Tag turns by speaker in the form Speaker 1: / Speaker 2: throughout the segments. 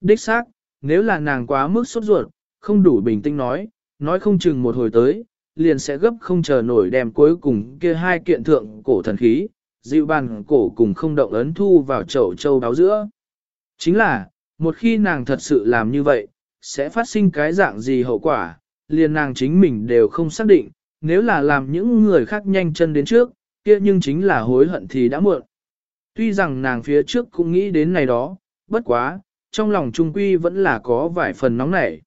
Speaker 1: Đích xác, nếu là nàng quá mức sốt ruột, không đủ bình tĩnh nói, nói không chừng một hồi tới, liền sẽ gấp không chờ nổi đem cuối cùng kia hai kiện thượng cổ thần khí, dịu bàn cổ cùng không động ấn thu vào chậu châu báo giữa. Chính là, một khi nàng thật sự làm như vậy, sẽ phát sinh cái dạng gì hậu quả, liền nàng chính mình đều không xác định, nếu là làm những người khác nhanh chân đến trước, kia nhưng chính là hối hận thì đã muộn. Tuy rằng nàng phía trước cũng nghĩ đến này đó, bất quá, trong lòng Trung Quy vẫn là có vài phần nóng nảy.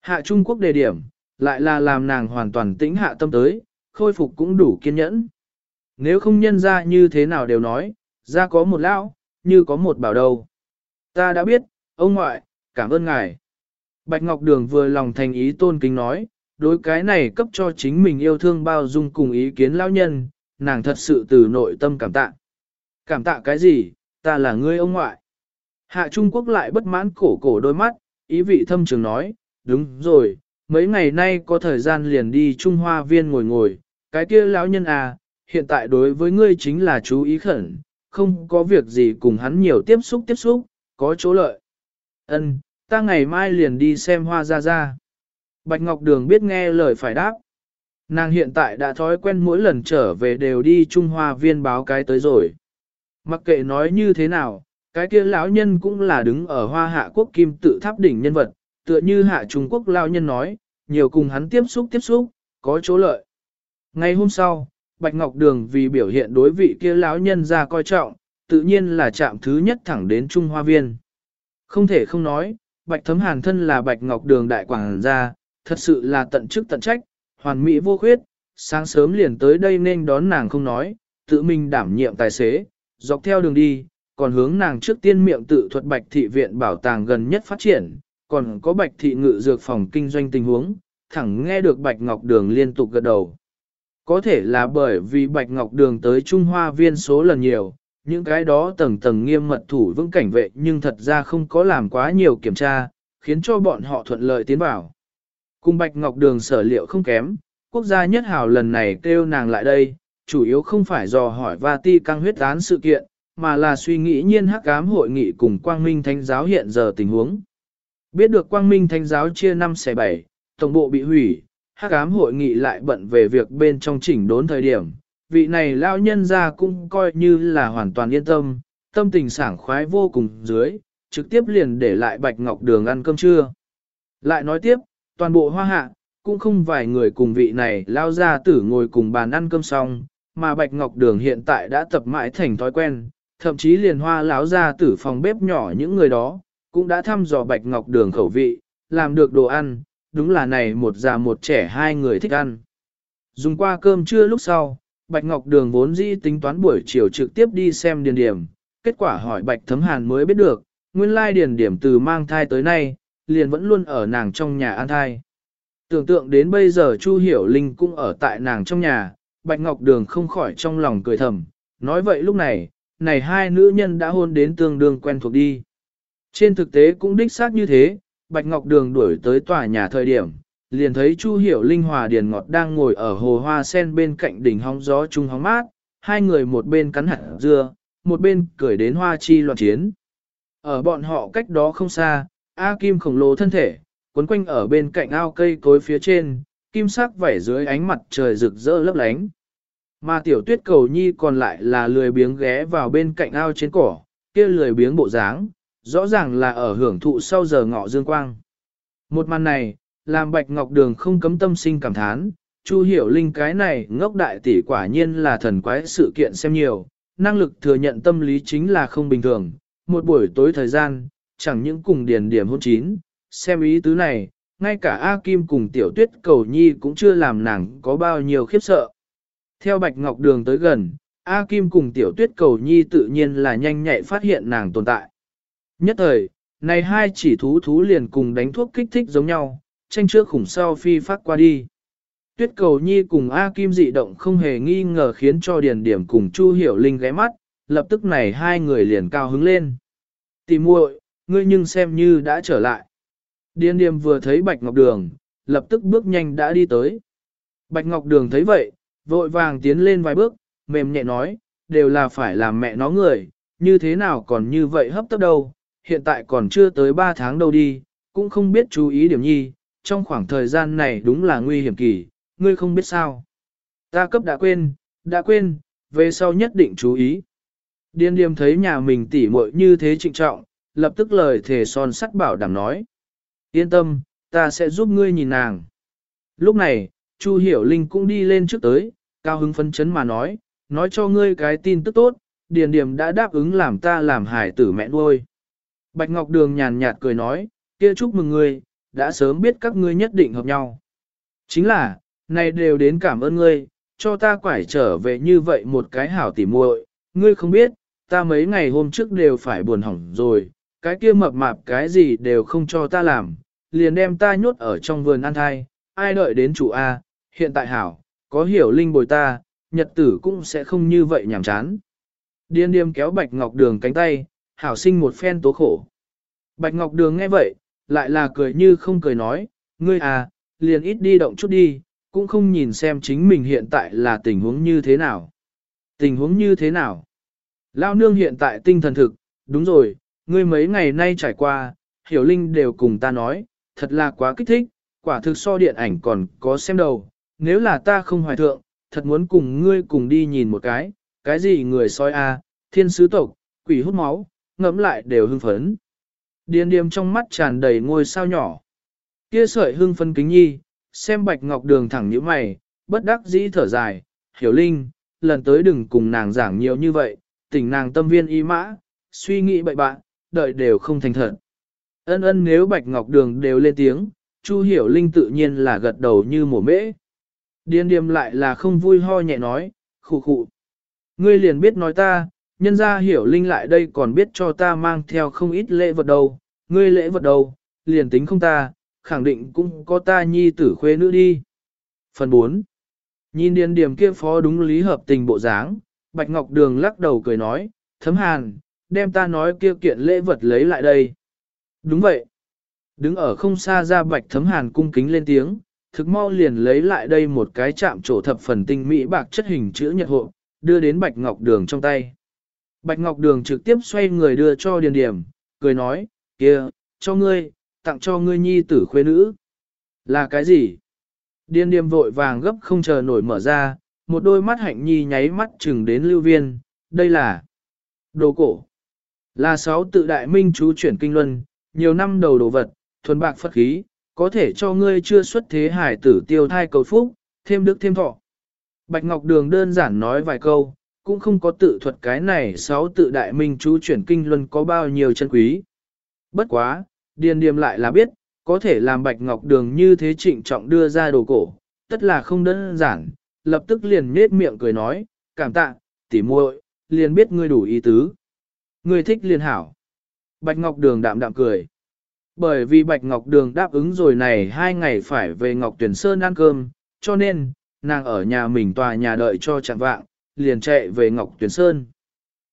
Speaker 1: Hạ Trung Quốc đề điểm, lại là làm nàng hoàn toàn tĩnh hạ tâm tới, khôi phục cũng đủ kiên nhẫn. Nếu không nhân ra như thế nào đều nói, ra có một lão, như có một bảo đầu. Ta đã biết, ông ngoại, cảm ơn ngài. Bạch Ngọc Đường vừa lòng thành ý tôn kính nói, đối cái này cấp cho chính mình yêu thương bao dung cùng ý kiến lão nhân, nàng thật sự từ nội tâm cảm tạ. Cảm tạ cái gì, ta là ngươi ông ngoại. Hạ Trung Quốc lại bất mãn cổ cổ đôi mắt, ý vị thâm trường nói, đúng rồi, mấy ngày nay có thời gian liền đi Trung Hoa Viên ngồi ngồi, cái kia lão nhân à, hiện tại đối với ngươi chính là chú ý khẩn, không có việc gì cùng hắn nhiều tiếp xúc tiếp xúc, có chỗ lợi. Ân, ta ngày mai liền đi xem hoa ra ra. Bạch Ngọc Đường biết nghe lời phải đáp. Nàng hiện tại đã thói quen mỗi lần trở về đều đi Trung Hoa viên báo cái tới rồi. Mặc kệ nói như thế nào, cái kia lão nhân cũng là đứng ở hoa hạ quốc kim tự tháp đỉnh nhân vật, tựa như hạ Trung Quốc lão nhân nói, nhiều cùng hắn tiếp xúc tiếp xúc, có chỗ lợi. Ngày hôm sau, Bạch Ngọc Đường vì biểu hiện đối vị kia lão nhân ra coi trọng, tự nhiên là chạm thứ nhất thẳng đến Trung Hoa Viên. Không thể không nói, Bạch Thấm Hàn thân là Bạch Ngọc Đường đại quảng gia, thật sự là tận chức tận trách, hoàn mỹ vô khuyết, sáng sớm liền tới đây nên đón nàng không nói, tự mình đảm nhiệm tài xế, dọc theo đường đi, còn hướng nàng trước tiên miệng tự thuật Bạch Thị Viện bảo tàng gần nhất phát triển, còn có Bạch Thị Ngự Dược phòng kinh doanh tình huống, thẳng nghe được Bạch Ngọc Đường liên tục gật đầu. Có thể là bởi vì Bạch Ngọc Đường tới Trung Hoa Viên số lần nhiều, những cái đó tầng tầng nghiêm mật thủ vững cảnh vệ nhưng thật ra không có làm quá nhiều kiểm tra, khiến cho bọn họ thuận lợi tiến vào. Cùng Bạch Ngọc Đường sở liệu không kém, quốc gia nhất hào lần này kêu nàng lại đây, chủ yếu không phải dò hỏi Vati căng huyết án sự kiện, mà là suy nghĩ nhiên hắc ám hội nghị cùng Quang Minh Thánh giáo hiện giờ tình huống. Biết được Quang Minh Thánh giáo chia 5 xe 7, tổng bộ bị hủy, hắc ám hội nghị lại bận về việc bên trong chỉnh đốn thời điểm, vị này lao nhân ra cũng coi như là hoàn toàn yên tâm, tâm tình sảng khoái vô cùng dưới, trực tiếp liền để lại Bạch Ngọc Đường ăn cơm trưa. Lại nói tiếp, toàn bộ hoa hạ, cũng không vài người cùng vị này lao ra tử ngồi cùng bàn ăn cơm xong, mà Bạch Ngọc Đường hiện tại đã tập mãi thành thói quen, thậm chí liền hoa láo ra tử phòng bếp nhỏ những người đó, cũng đã thăm dò Bạch Ngọc Đường khẩu vị, làm được đồ ăn, đúng là này một già một trẻ hai người thích ăn. Dùng qua cơm trưa lúc sau, Bạch Ngọc Đường vốn dĩ tính toán buổi chiều trực tiếp đi xem điền điểm, kết quả hỏi Bạch Thấm Hàn mới biết được, nguyên lai điền điểm từ mang thai tới nay, liền vẫn luôn ở nàng trong nhà an thai. Tưởng tượng đến bây giờ Chu Hiểu Linh cũng ở tại nàng trong nhà, Bạch Ngọc Đường không khỏi trong lòng cười thầm, nói vậy lúc này, này hai nữ nhân đã hôn đến tương đương quen thuộc đi. Trên thực tế cũng đích xác như thế, Bạch Ngọc Đường đuổi tới tòa nhà thời điểm, liền thấy Chu Hiểu Linh Hòa Điền Ngọt đang ngồi ở hồ hoa sen bên cạnh đỉnh hóng gió trung hóng mát, hai người một bên cắn hạt dưa, một bên cười đến hoa chi loạn chiến. Ở bọn họ cách đó không xa, A Kim khổng lồ thân thể, quấn quanh ở bên cạnh ao cây cối phía trên, kim sắc vảy dưới ánh mặt trời rực rỡ lấp lánh. Mà tiểu tuyết cầu nhi còn lại là lười biếng ghé vào bên cạnh ao trên cỏ, kia lười biếng bộ dáng, rõ ràng là ở hưởng thụ sau giờ ngọ dương quang. Một màn này, làm Bạch Ngọc Đường không cấm tâm sinh cảm thán, Chu Hiểu Linh cái này ngốc đại tỷ quả nhiên là thần quái sự kiện xem nhiều, năng lực thừa nhận tâm lý chính là không bình thường. Một buổi tối thời gian, chẳng những cùng điền điểm hôn chín, xem ý tứ này, ngay cả A Kim cùng Tiểu Tuyết Cầu Nhi cũng chưa làm nàng có bao nhiêu khiếp sợ. Theo Bạch Ngọc Đường tới gần, A Kim cùng Tiểu Tuyết Cầu Nhi tự nhiên là nhanh nhạy phát hiện nàng tồn tại. Nhất thời, này hai chỉ thú thú liền cùng đánh thuốc kích thích giống nhau, tranh trước khủng sau phi phát qua đi. Tuyết cầu nhi cùng A Kim dị động không hề nghi ngờ khiến cho Điền Điểm cùng Chu Hiểu Linh ghé mắt, lập tức này hai người liền cao hứng lên. Tìm muội, ngươi nhưng xem như đã trở lại. Điền Điểm vừa thấy Bạch Ngọc Đường, lập tức bước nhanh đã đi tới. Bạch Ngọc Đường thấy vậy, vội vàng tiến lên vài bước, mềm nhẹ nói, đều là phải làm mẹ nó người, như thế nào còn như vậy hấp tấp đâu, hiện tại còn chưa tới 3 tháng đâu đi, cũng không biết chú ý điểm nhi, trong khoảng thời gian này đúng là nguy hiểm kỳ, ngươi không biết sao. Ta cấp đã quên, đã quên, về sau nhất định chú ý. Điên điềm thấy nhà mình tỉ muội như thế trịnh trọng, lập tức lời thề son sắt bảo đảm nói. Yên tâm, ta sẽ giúp ngươi nhìn nàng. Lúc này, Chu Hiểu Linh cũng đi lên trước tới, cao hứng phấn chấn mà nói, nói cho ngươi cái tin tức tốt, Điền Điềm đã đáp ứng làm ta làm hải tử mẹ nuôi. Bạch Ngọc Đường nhàn nhạt cười nói, kia chúc mừng ngươi, đã sớm biết các ngươi nhất định hợp nhau. Chính là, này đều đến cảm ơn ngươi, cho ta quải trở về như vậy một cái hảo tỉ muội, ngươi không biết, ta mấy ngày hôm trước đều phải buồn hỏng rồi, cái kia mập mạp cái gì đều không cho ta làm, liền đem ta nhốt ở trong vườn ăn thai, ai đợi đến chủ A, hiện tại hảo, có hiểu linh bồi ta, nhật tử cũng sẽ không như vậy nhảm chán. Điên điềm kéo Bạch Ngọc Đường cánh tay, hảo sinh một phen tố khổ. Bạch Ngọc Đường nghe vậy, lại là cười như không cười nói, ngươi à, liền ít đi động chút đi, cũng không nhìn xem chính mình hiện tại là tình huống như thế nào. Tình huống như thế nào? Lao nương hiện tại tinh thần thực, đúng rồi, ngươi mấy ngày nay trải qua, hiểu linh đều cùng ta nói, thật là quá kích thích, quả thực so điện ảnh còn có xem đầu, nếu là ta không hoài thượng, thật muốn cùng ngươi cùng đi nhìn một cái, cái gì người soi a, thiên sứ tộc, quỷ hút máu, ngẫm lại đều hưng phấn. Điền điềm trong mắt tràn đầy ngôi sao nhỏ. Kia sợi hưng phấn kính nhi, xem bạch ngọc đường thẳng như mày, bất đắc dĩ thở dài, hiểu linh, lần tới đừng cùng nàng giảng nhiều như vậy, tỉnh nàng tâm viên y mã, suy nghĩ bậy bạn, đợi đều không thành thật. Ân ân nếu bạch ngọc đường đều lên tiếng, Chu hiểu linh tự nhiên là gật đầu như mổ mễ. Điền điềm lại là không vui ho nhẹ nói, khụ khụ. Ngươi liền biết nói ta, nhân ra hiểu linh lại đây còn biết cho ta mang theo không ít lễ vật đâu, ngươi lễ vật đâu, liền tính không ta, khẳng định cũng có ta nhi tử khuê nữ đi. Phần 4. Nhìn điền điểm kia phó đúng lý hợp tình bộ dáng, Bạch Ngọc Đường lắc đầu cười nói, thấm hàn, đem ta nói kia kiện lễ vật lấy lại đây. Đúng vậy. Đứng ở không xa ra Bạch thấm hàn cung kính lên tiếng, thực mau liền lấy lại đây một cái chạm trổ thập phần tinh mỹ bạc chất hình chữ nhật hộ, đưa đến Bạch Ngọc Đường trong tay. Bạch Ngọc Đường trực tiếp xoay người đưa cho Điền Điểm, cười nói, kia, cho ngươi, tặng cho ngươi nhi tử khuê nữ. Là cái gì? Điền Điểm vội vàng gấp không chờ nổi mở ra, một đôi mắt hạnh nhi nháy mắt chừng đến lưu viên, đây là đồ cổ. Là sáu tự đại minh chú chuyển kinh luân, nhiều năm đầu đồ vật, thuần bạc phất khí, có thể cho ngươi chưa xuất thế hải tử tiêu thai cầu phúc, thêm đức thêm thọ. Bạch Ngọc Đường đơn giản nói vài câu, cũng không có tự thuật cái này sáu tự đại minh chú chuyển kinh luân có bao nhiêu chân quý. Bất quá, điền điềm lại là biết, có thể làm Bạch Ngọc Đường như thế trịnh trọng đưa ra đồ cổ, tất là không đơn giản, lập tức liền nết miệng cười nói, cảm tạ, tỉ muội, liền biết ngươi đủ ý tứ. Ngươi thích liền hảo. Bạch Ngọc Đường đạm đạm cười. Bởi vì Bạch Ngọc Đường đáp ứng rồi này hai ngày phải về Ngọc Tuyển Sơn ăn cơm, cho nên, nàng ở nhà mình tòa nhà đợi cho chẳng vạng, liền chạy về Ngọc Tuyển Sơn.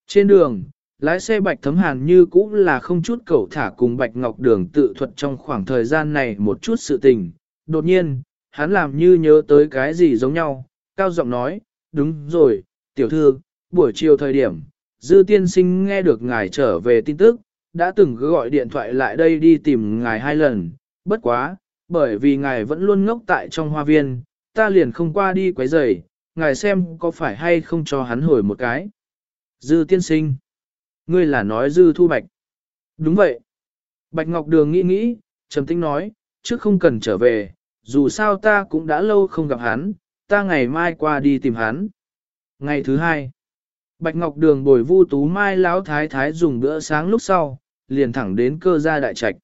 Speaker 1: Trên đường, lái xe Bạch Thấm Hàn như cũng là không chút cầu thả cùng Bạch Ngọc Đường tự thuật trong khoảng thời gian này một chút sự tình. Đột nhiên, hắn làm như nhớ tới cái gì giống nhau, cao giọng nói, đúng rồi, tiểu thư, buổi chiều thời điểm, dư tiên sinh nghe được ngài trở về tin tức, đã từng gọi điện thoại lại đây đi tìm ngài hai lần, bất quá, bởi vì ngài vẫn luôn ngốc tại trong hoa viên, ta liền không qua đi quấy rầy, ngài xem có phải hay không cho hắn hồi một cái. Dư tiên sinh. Ngươi là nói dư thu bạch. Đúng vậy. Bạch Ngọc Đường nghĩ nghĩ, trầm tĩnh nói, trước không cần trở về, dù sao ta cũng đã lâu không gặp hắn, ta ngày mai qua đi tìm hắn. Ngày thứ hai, Bạch Ngọc Đường bồi vu tú mai lão thái thái dùng bữa sáng lúc sau, liền thẳng đến cơ gia đại trạch.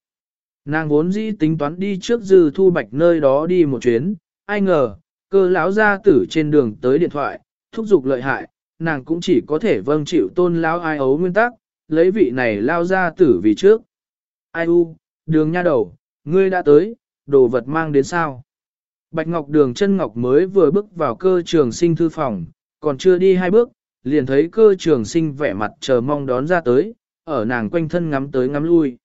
Speaker 1: Nàng vốn dĩ tính toán đi trước dư thu bạch nơi đó đi một chuyến, ai ngờ, cơ lão gia tử trên đường tới điện thoại, thúc giục lợi hại, nàng cũng chỉ có thể vâng chịu tôn lão ai ấu nguyên tắc, lấy vị này lao gia tử vì trước. Ai u, đường nha đầu, ngươi đã tới, đồ vật mang đến sao? Bạch Ngọc Đường chân Ngọc mới vừa bước vào cơ trường sinh thư phòng, còn chưa đi hai bước, liền thấy cơ trường sinh vẻ mặt chờ mong đón ra tới, ở nàng quanh thân ngắm tới ngắm lui.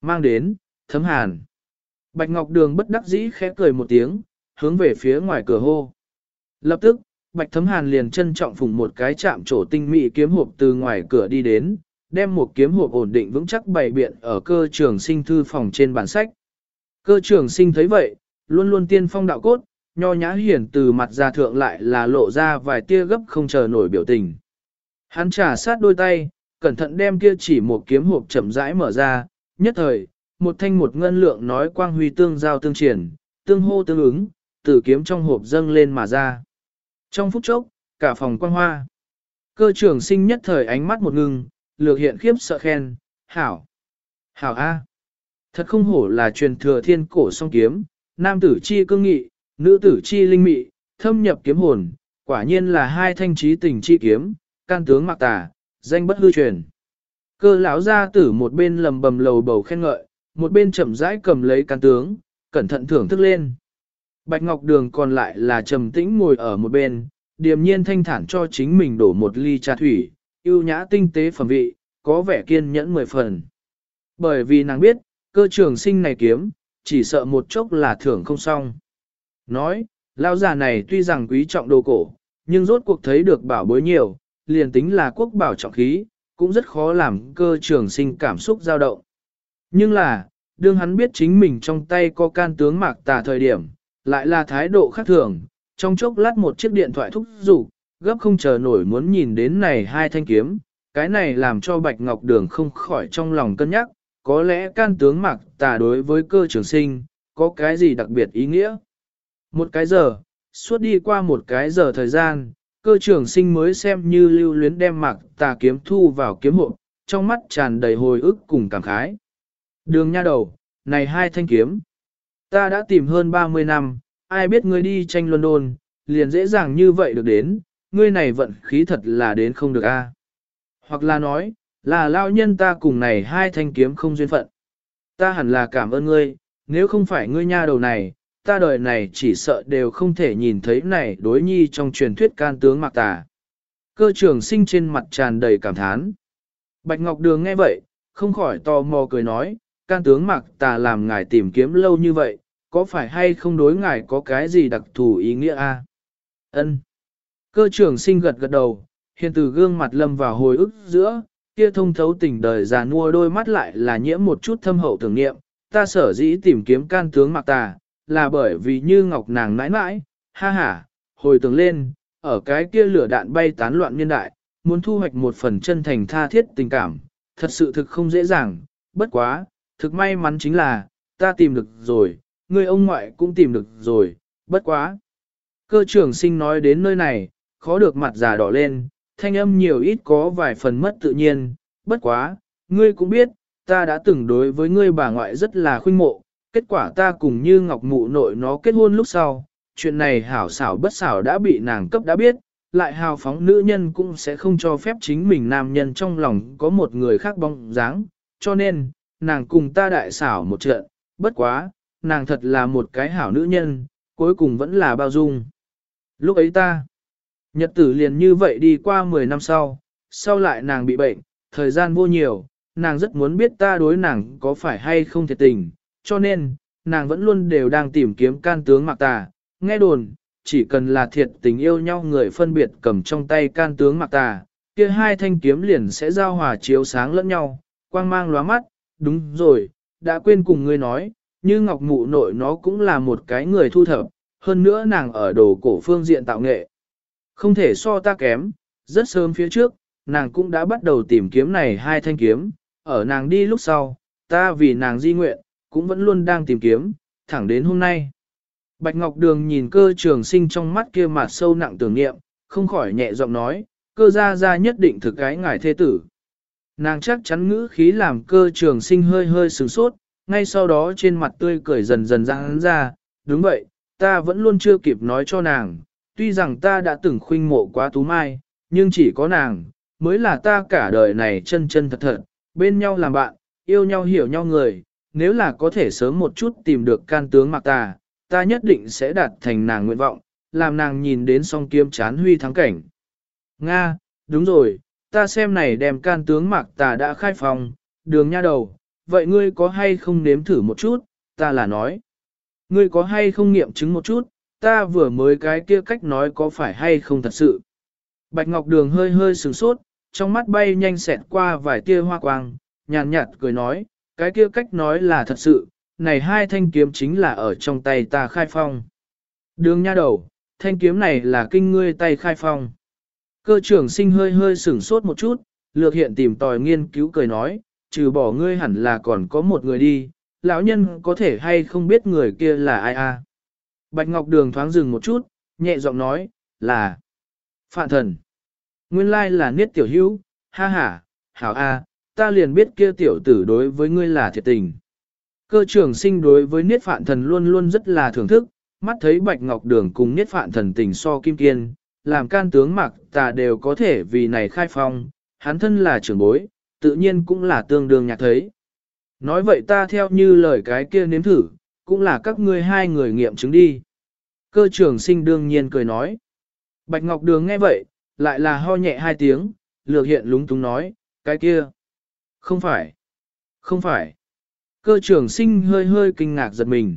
Speaker 1: Mang đến, thấm hàn. Bạch Ngọc Đường bất đắc dĩ khẽ cười một tiếng, hướng về phía ngoài cửa hô. Lập tức, Bạch Thấm Hàn liền trân trọng phùng một cái chạm trổ tinh mỹ kiếm hộp từ ngoài cửa đi đến, đem một kiếm hộp ổn định vững chắc bày biện ở cơ trường sinh thư phòng trên bản sách. Cơ trường sinh thấy vậy, luôn luôn tiên phong đạo cốt, nho nhã hiển từ mặt ra thượng lại là lộ ra vài tia gấp không chờ nổi biểu tình. Hắn trả sát đôi tay, cẩn thận đem kia chỉ một kiếm hộp chậm rãi mở ra, nhất thời, một thanh một ngân lượng nói quang huy tương giao tương triển, tương hô tương ứng, từ kiếm trong hộp dâng lên mà ra. Trong phút chốc, cả phòng quang hoa. Cơ trưởng sinh nhất thời ánh mắt một ngưng, lược hiện khiếp sợ khen, hảo. Hảo A. Thật không hổ là truyền thừa thiên cổ song kiếm, nam tử chi cương nghị, nữ tử chi linh mị, thâm nhập kiếm hồn, quả nhiên là hai thanh trí tình chi kiếm, can tướng mạc tà, danh bất hư truyền. Cơ lão gia tử một bên lầm bầm lầu bầu khen ngợi, một bên chậm rãi cầm lấy can tướng, cẩn thận thưởng thức lên. Bạch Ngọc Đường còn lại là trầm tĩnh ngồi ở một bên, điềm nhiên thanh thản cho chính mình đổ một ly trà thủy, yêu nhã tinh tế phẩm vị, có vẻ kiên nhẫn mười phần. Bởi vì nàng biết, cơ trường sinh này kiếm, chỉ sợ một chốc là thưởng không xong. Nói, lão già này tuy rằng quý trọng đồ cổ, nhưng rốt cuộc thấy được bảo bối nhiều, liền tính là quốc bảo trọng khí, cũng rất khó làm cơ trường sinh cảm xúc dao động. Nhưng là, đương hắn biết chính mình trong tay có can tướng mạc tà thời điểm, lại là thái độ khác thường, trong chốc lát một chiếc điện thoại thúc giục, gấp không chờ nổi muốn nhìn đến này hai thanh kiếm, cái này làm cho Bạch Ngọc Đường không khỏi trong lòng cân nhắc, có lẽ can tướng mạc tà đối với cơ trường sinh, có cái gì đặc biệt ý nghĩa. Một cái giờ, suốt đi qua một cái giờ thời gian, cơ trường sinh mới xem như lưu luyến đem mặc, tà kiếm thu vào kiếm hộ, trong mắt tràn đầy hồi ức cùng cảm khái. Đường nha đầu, này hai thanh kiếm. Ta đã tìm hơn 30 năm, ai biết ngươi đi tranh London, liền dễ dàng như vậy được đến, ngươi này vận khí thật là đến không được a. À. Hoặc là nói, là lao nhân ta cùng này hai thanh kiếm không duyên phận. Ta hẳn là cảm ơn ngươi, nếu không phải ngươi nha đầu này, ta đời này chỉ sợ đều không thể nhìn thấy này đối nhi trong truyền thuyết can tướng mạc tà. Cơ trưởng sinh trên mặt tràn đầy cảm thán. Bạch Ngọc Đường nghe vậy, không khỏi tò mò cười nói, can tướng mạc tà làm ngài tìm kiếm lâu như vậy, có phải hay không đối ngài có cái gì đặc thù ý nghĩa a? Ân. Cơ trưởng sinh gật gật đầu, hiện từ gương mặt lâm vào hồi ức giữa, kia thông thấu tình đời già nua đôi mắt lại là nhiễm một chút thâm hậu tưởng niệm, ta sở dĩ tìm kiếm can tướng mạc tà, là bởi vì như ngọc nàng nãi nãi, ha ha, hồi tưởng lên, ở cái kia lửa đạn bay tán loạn niên đại, muốn thu hoạch một phần chân thành tha thiết tình cảm, thật sự thực không dễ dàng, bất quá, thực may mắn chính là, ta tìm được rồi, người ông ngoại cũng tìm được rồi, bất quá. Cơ trưởng sinh nói đến nơi này, khó được mặt già đỏ lên, thanh âm nhiều ít có vài phần mất tự nhiên, bất quá, ngươi cũng biết, ta đã từng đối với ngươi bà ngoại rất là khuynh mộ, kết quả ta cùng như ngọc mụ nội nó kết hôn lúc sau, chuyện này hảo xảo bất xảo đã bị nàng cấp đã biết, lại hào phóng nữ nhân cũng sẽ không cho phép chính mình nam nhân trong lòng có một người khác bóng dáng, cho nên, nàng cùng ta đại xảo một trận, bất quá, nàng thật là một cái hảo nữ nhân, cuối cùng vẫn là bao dung. Lúc ấy ta, nhật tử liền như vậy đi qua 10 năm sau, sau lại nàng bị bệnh, thời gian vô nhiều, nàng rất muốn biết ta đối nàng có phải hay không thiệt tình, cho nên, nàng vẫn luôn đều đang tìm kiếm can tướng mạc tà, nghe đồn, chỉ cần là thiệt tình yêu nhau người phân biệt cầm trong tay can tướng mạc tà, kia hai thanh kiếm liền sẽ giao hòa chiếu sáng lẫn nhau, quang mang lóa mắt, đúng rồi, đã quên cùng ngươi nói, như ngọc mụ nội nó cũng là một cái người thu thập, hơn nữa nàng ở đồ cổ phương diện tạo nghệ. Không thể so ta kém, rất sớm phía trước, nàng cũng đã bắt đầu tìm kiếm này hai thanh kiếm, ở nàng đi lúc sau, ta vì nàng di nguyện, cũng vẫn luôn đang tìm kiếm, thẳng đến hôm nay. Bạch Ngọc Đường nhìn cơ trường sinh trong mắt kia mặt sâu nặng tưởng niệm, không khỏi nhẹ giọng nói, cơ gia gia nhất định thực cái ngài thế tử. Nàng chắc chắn ngữ khí làm cơ trường sinh hơi hơi sửng sốt, ngay sau đó trên mặt tươi cười dần dần răng ra, đúng vậy, ta vẫn luôn chưa kịp nói cho nàng, tuy rằng ta đã từng khuynh mộ quá tú mai, nhưng chỉ có nàng, mới là ta cả đời này chân chân thật thật, bên nhau làm bạn, yêu nhau hiểu nhau người, nếu là có thể sớm một chút tìm được can tướng mạc Ta, ta nhất định sẽ đạt thành nàng nguyện vọng, làm nàng nhìn đến song kiếm chán huy thắng cảnh. Nga, đúng rồi, ta xem này đem can tướng mạc tà đã khai phòng, đường nha đầu, vậy ngươi có hay không nếm thử một chút, ta là nói. Ngươi có hay không nghiệm chứng một chút, ta vừa mới cái kia cách nói có phải hay không thật sự. Bạch Ngọc Đường hơi hơi sửng sốt, trong mắt bay nhanh xẹt qua vài tia hoa quang, nhàn nhạt cười nói, cái kia cách nói là thật sự, này hai thanh kiếm chính là ở trong tay ta khai phong. Đường nha đầu, thanh kiếm này là kinh ngươi tay khai phong. Cơ trưởng sinh hơi hơi sửng sốt một chút, lược hiện tìm tòi nghiên cứu cười nói, trừ bỏ ngươi hẳn là còn có một người đi, lão nhân có thể hay không biết người kia là ai a? Bạch Ngọc Đường thoáng dừng một chút, nhẹ giọng nói, là Phạn Thần. Nguyên lai là niết tiểu hữu, ha ha, hảo a, ta liền biết kia tiểu tử đối với ngươi là thiệt tình. Cơ trưởng sinh đối với niết phạn thần luôn luôn rất là thưởng thức, mắt thấy Bạch Ngọc Đường cùng niết phạn thần tình so kim kiên, làm can tướng mặc tà đều có thể vì này khai phong, hắn thân là trưởng bối, tự nhiên cũng là tương đương nhạc thấy. Nói vậy ta theo như lời cái kia nếm thử, cũng là các ngươi hai người nghiệm chứng đi. Cơ trưởng sinh đương nhiên cười nói. Bạch Ngọc Đường nghe vậy, lại là ho nhẹ hai tiếng, lược hiện lúng túng nói, cái kia. Không phải. Không phải. Cơ trưởng sinh hơi hơi kinh ngạc giật mình.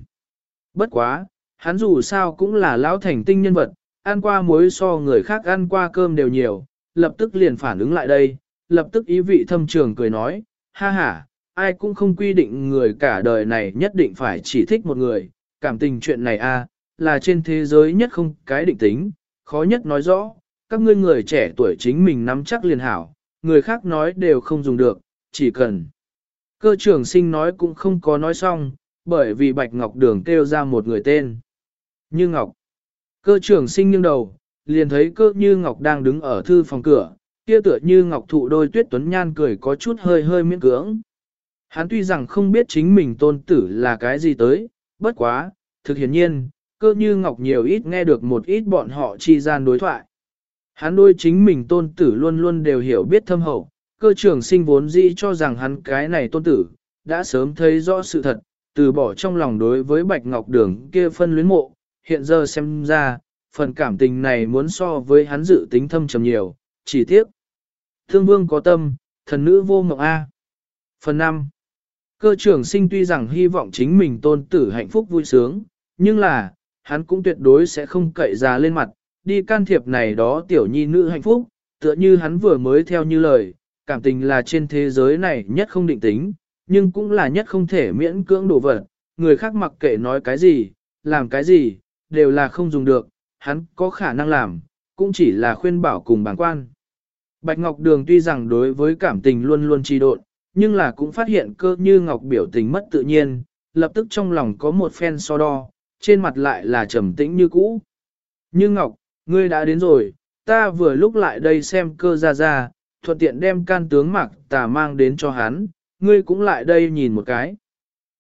Speaker 1: Bất quá, hắn dù sao cũng là lão thành tinh nhân vật, ăn qua muối so người khác ăn qua cơm đều nhiều, lập tức liền phản ứng lại đây, lập tức ý vị thâm trường cười nói, ha ha, ai cũng không quy định người cả đời này nhất định phải chỉ thích một người, cảm tình chuyện này a là trên thế giới nhất không cái định tính, khó nhất nói rõ, các ngươi người trẻ tuổi chính mình nắm chắc liền hảo, người khác nói đều không dùng được, chỉ cần. Cơ trưởng sinh nói cũng không có nói xong, bởi vì Bạch Ngọc Đường kêu ra một người tên. Như Ngọc. Cơ trưởng sinh nghiêng đầu, liền thấy cơ như Ngọc đang đứng ở thư phòng cửa, kia tựa như Ngọc thụ đôi tuyết tuấn nhan cười có chút hơi hơi miễn cưỡng. Hắn tuy rằng không biết chính mình tôn tử là cái gì tới, bất quá, thực hiển nhiên, cơ như Ngọc nhiều ít nghe được một ít bọn họ chi gian đối thoại. Hắn đôi chính mình tôn tử luôn luôn đều hiểu biết thâm hậu, cơ trưởng sinh vốn dĩ cho rằng hắn cái này tôn tử, đã sớm thấy rõ sự thật, từ bỏ trong lòng đối với Bạch Ngọc Đường kia phân luyến mộ, hiện giờ xem ra, phần cảm tình này muốn so với hắn dự tính thâm trầm nhiều, chỉ tiếc. Thương vương có tâm, thần nữ vô mộng A. Phần 5. Cơ trưởng sinh tuy rằng hy vọng chính mình tôn tử hạnh phúc vui sướng, nhưng là, hắn cũng tuyệt đối sẽ không cậy ra lên mặt, đi can thiệp này đó tiểu nhi nữ hạnh phúc, tựa như hắn vừa mới theo như lời, cảm tình là trên thế giới này nhất không định tính, nhưng cũng là nhất không thể miễn cưỡng đổ vật, người khác mặc kệ nói cái gì, làm cái gì, đều là không dùng được, hắn có khả năng làm, cũng chỉ là khuyên bảo cùng bàng quan. Bạch Ngọc Đường tuy rằng đối với cảm tình luôn luôn trì độn, nhưng là cũng phát hiện cơ như Ngọc biểu tình mất tự nhiên, lập tức trong lòng có một phen so đo, trên mặt lại là trầm tĩnh như cũ. Như Ngọc, ngươi đã đến rồi, ta vừa lúc lại đây xem cơ ra ra, thuận tiện đem can tướng mặc tà mang đến cho hắn, ngươi cũng lại đây nhìn một cái.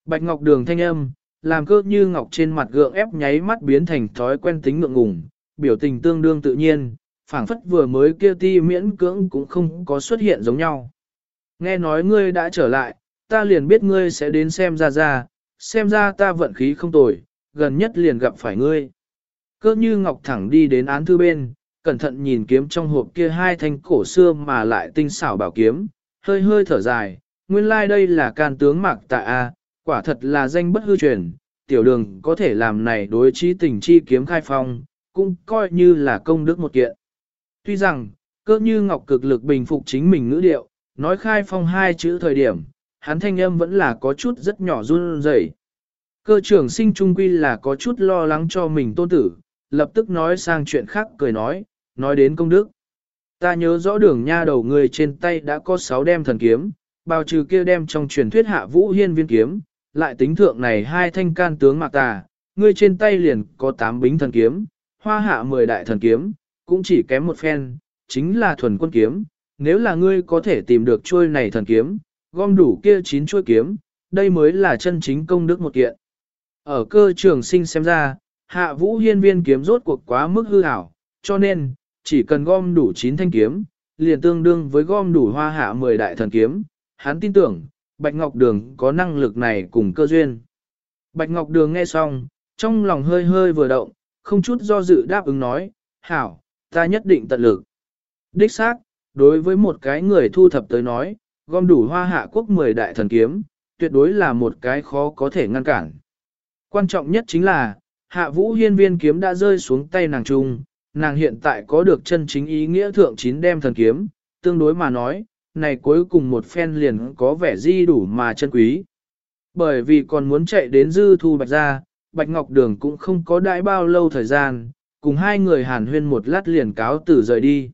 Speaker 1: Bạch Ngọc Đường thanh âm, làm cơ như Ngọc trên mặt gượng ép nháy mắt biến thành thói quen tính ngượng ngùng, biểu tình tương đương tự nhiên, phảng phất vừa mới kia ti miễn cưỡng cũng không có xuất hiện giống nhau. Nghe nói ngươi đã trở lại, ta liền biết ngươi sẽ đến xem ra ra, xem ra ta vận khí không tồi, gần nhất liền gặp phải ngươi. Cơ như ngọc thẳng đi đến án thư bên, cẩn thận nhìn kiếm trong hộp kia hai thanh cổ xưa mà lại tinh xảo bảo kiếm, hơi hơi thở dài, nguyên lai like đây là can tướng mạc tạ A, quả thật là danh bất hư truyền, tiểu đường có thể làm này đối trí tình chi kiếm khai phong, cũng coi như là công đức một kiện. Tuy rằng, cơ như ngọc cực lực bình phục chính mình ngữ điệu, nói khai phong hai chữ thời điểm, hắn thanh âm vẫn là có chút rất nhỏ run rẩy. Cơ trưởng sinh trung quy là có chút lo lắng cho mình tôn tử, lập tức nói sang chuyện khác cười nói, nói đến công đức. Ta nhớ rõ đường nha đầu người trên tay đã có sáu đem thần kiếm, bao trừ kia đem trong truyền thuyết hạ vũ hiên viên kiếm, lại tính thượng này hai thanh can tướng mạc tà, ngươi trên tay liền có tám bính thần kiếm, hoa hạ mười đại thần kiếm, cũng chỉ kém một phen, chính là thuần quân kiếm, nếu là ngươi có thể tìm được chuôi này thần kiếm, gom đủ kia chín chuôi kiếm, đây mới là chân chính công đức một kiện. Ở cơ trường sinh xem ra, hạ vũ hiên viên kiếm rốt cuộc quá mức hư hảo, cho nên, chỉ cần gom đủ 9 thanh kiếm, liền tương đương với gom đủ hoa hạ 10 đại thần kiếm, hắn tin tưởng, Bạch Ngọc Đường có năng lực này cùng cơ duyên. Bạch Ngọc Đường nghe xong, trong lòng hơi hơi vừa động, không chút do dự đáp ứng nói, hảo, ta nhất định tận lực. Đích xác, đối với một cái người thu thập tới nói, gom đủ hoa hạ quốc 10 đại thần kiếm, tuyệt đối là một cái khó có thể ngăn cản. Quan trọng nhất chính là, hạ vũ hiên viên kiếm đã rơi xuống tay nàng trung, nàng hiện tại có được chân chính ý nghĩa thượng chín đem thần kiếm, tương đối mà nói, này cuối cùng một phen liền có vẻ di đủ mà chân quý. Bởi vì còn muốn chạy đến dư thu bạch ra, bạch ngọc đường cũng không có đãi bao lâu thời gian, cùng hai người hàn huyên một lát liền cáo tử rời đi.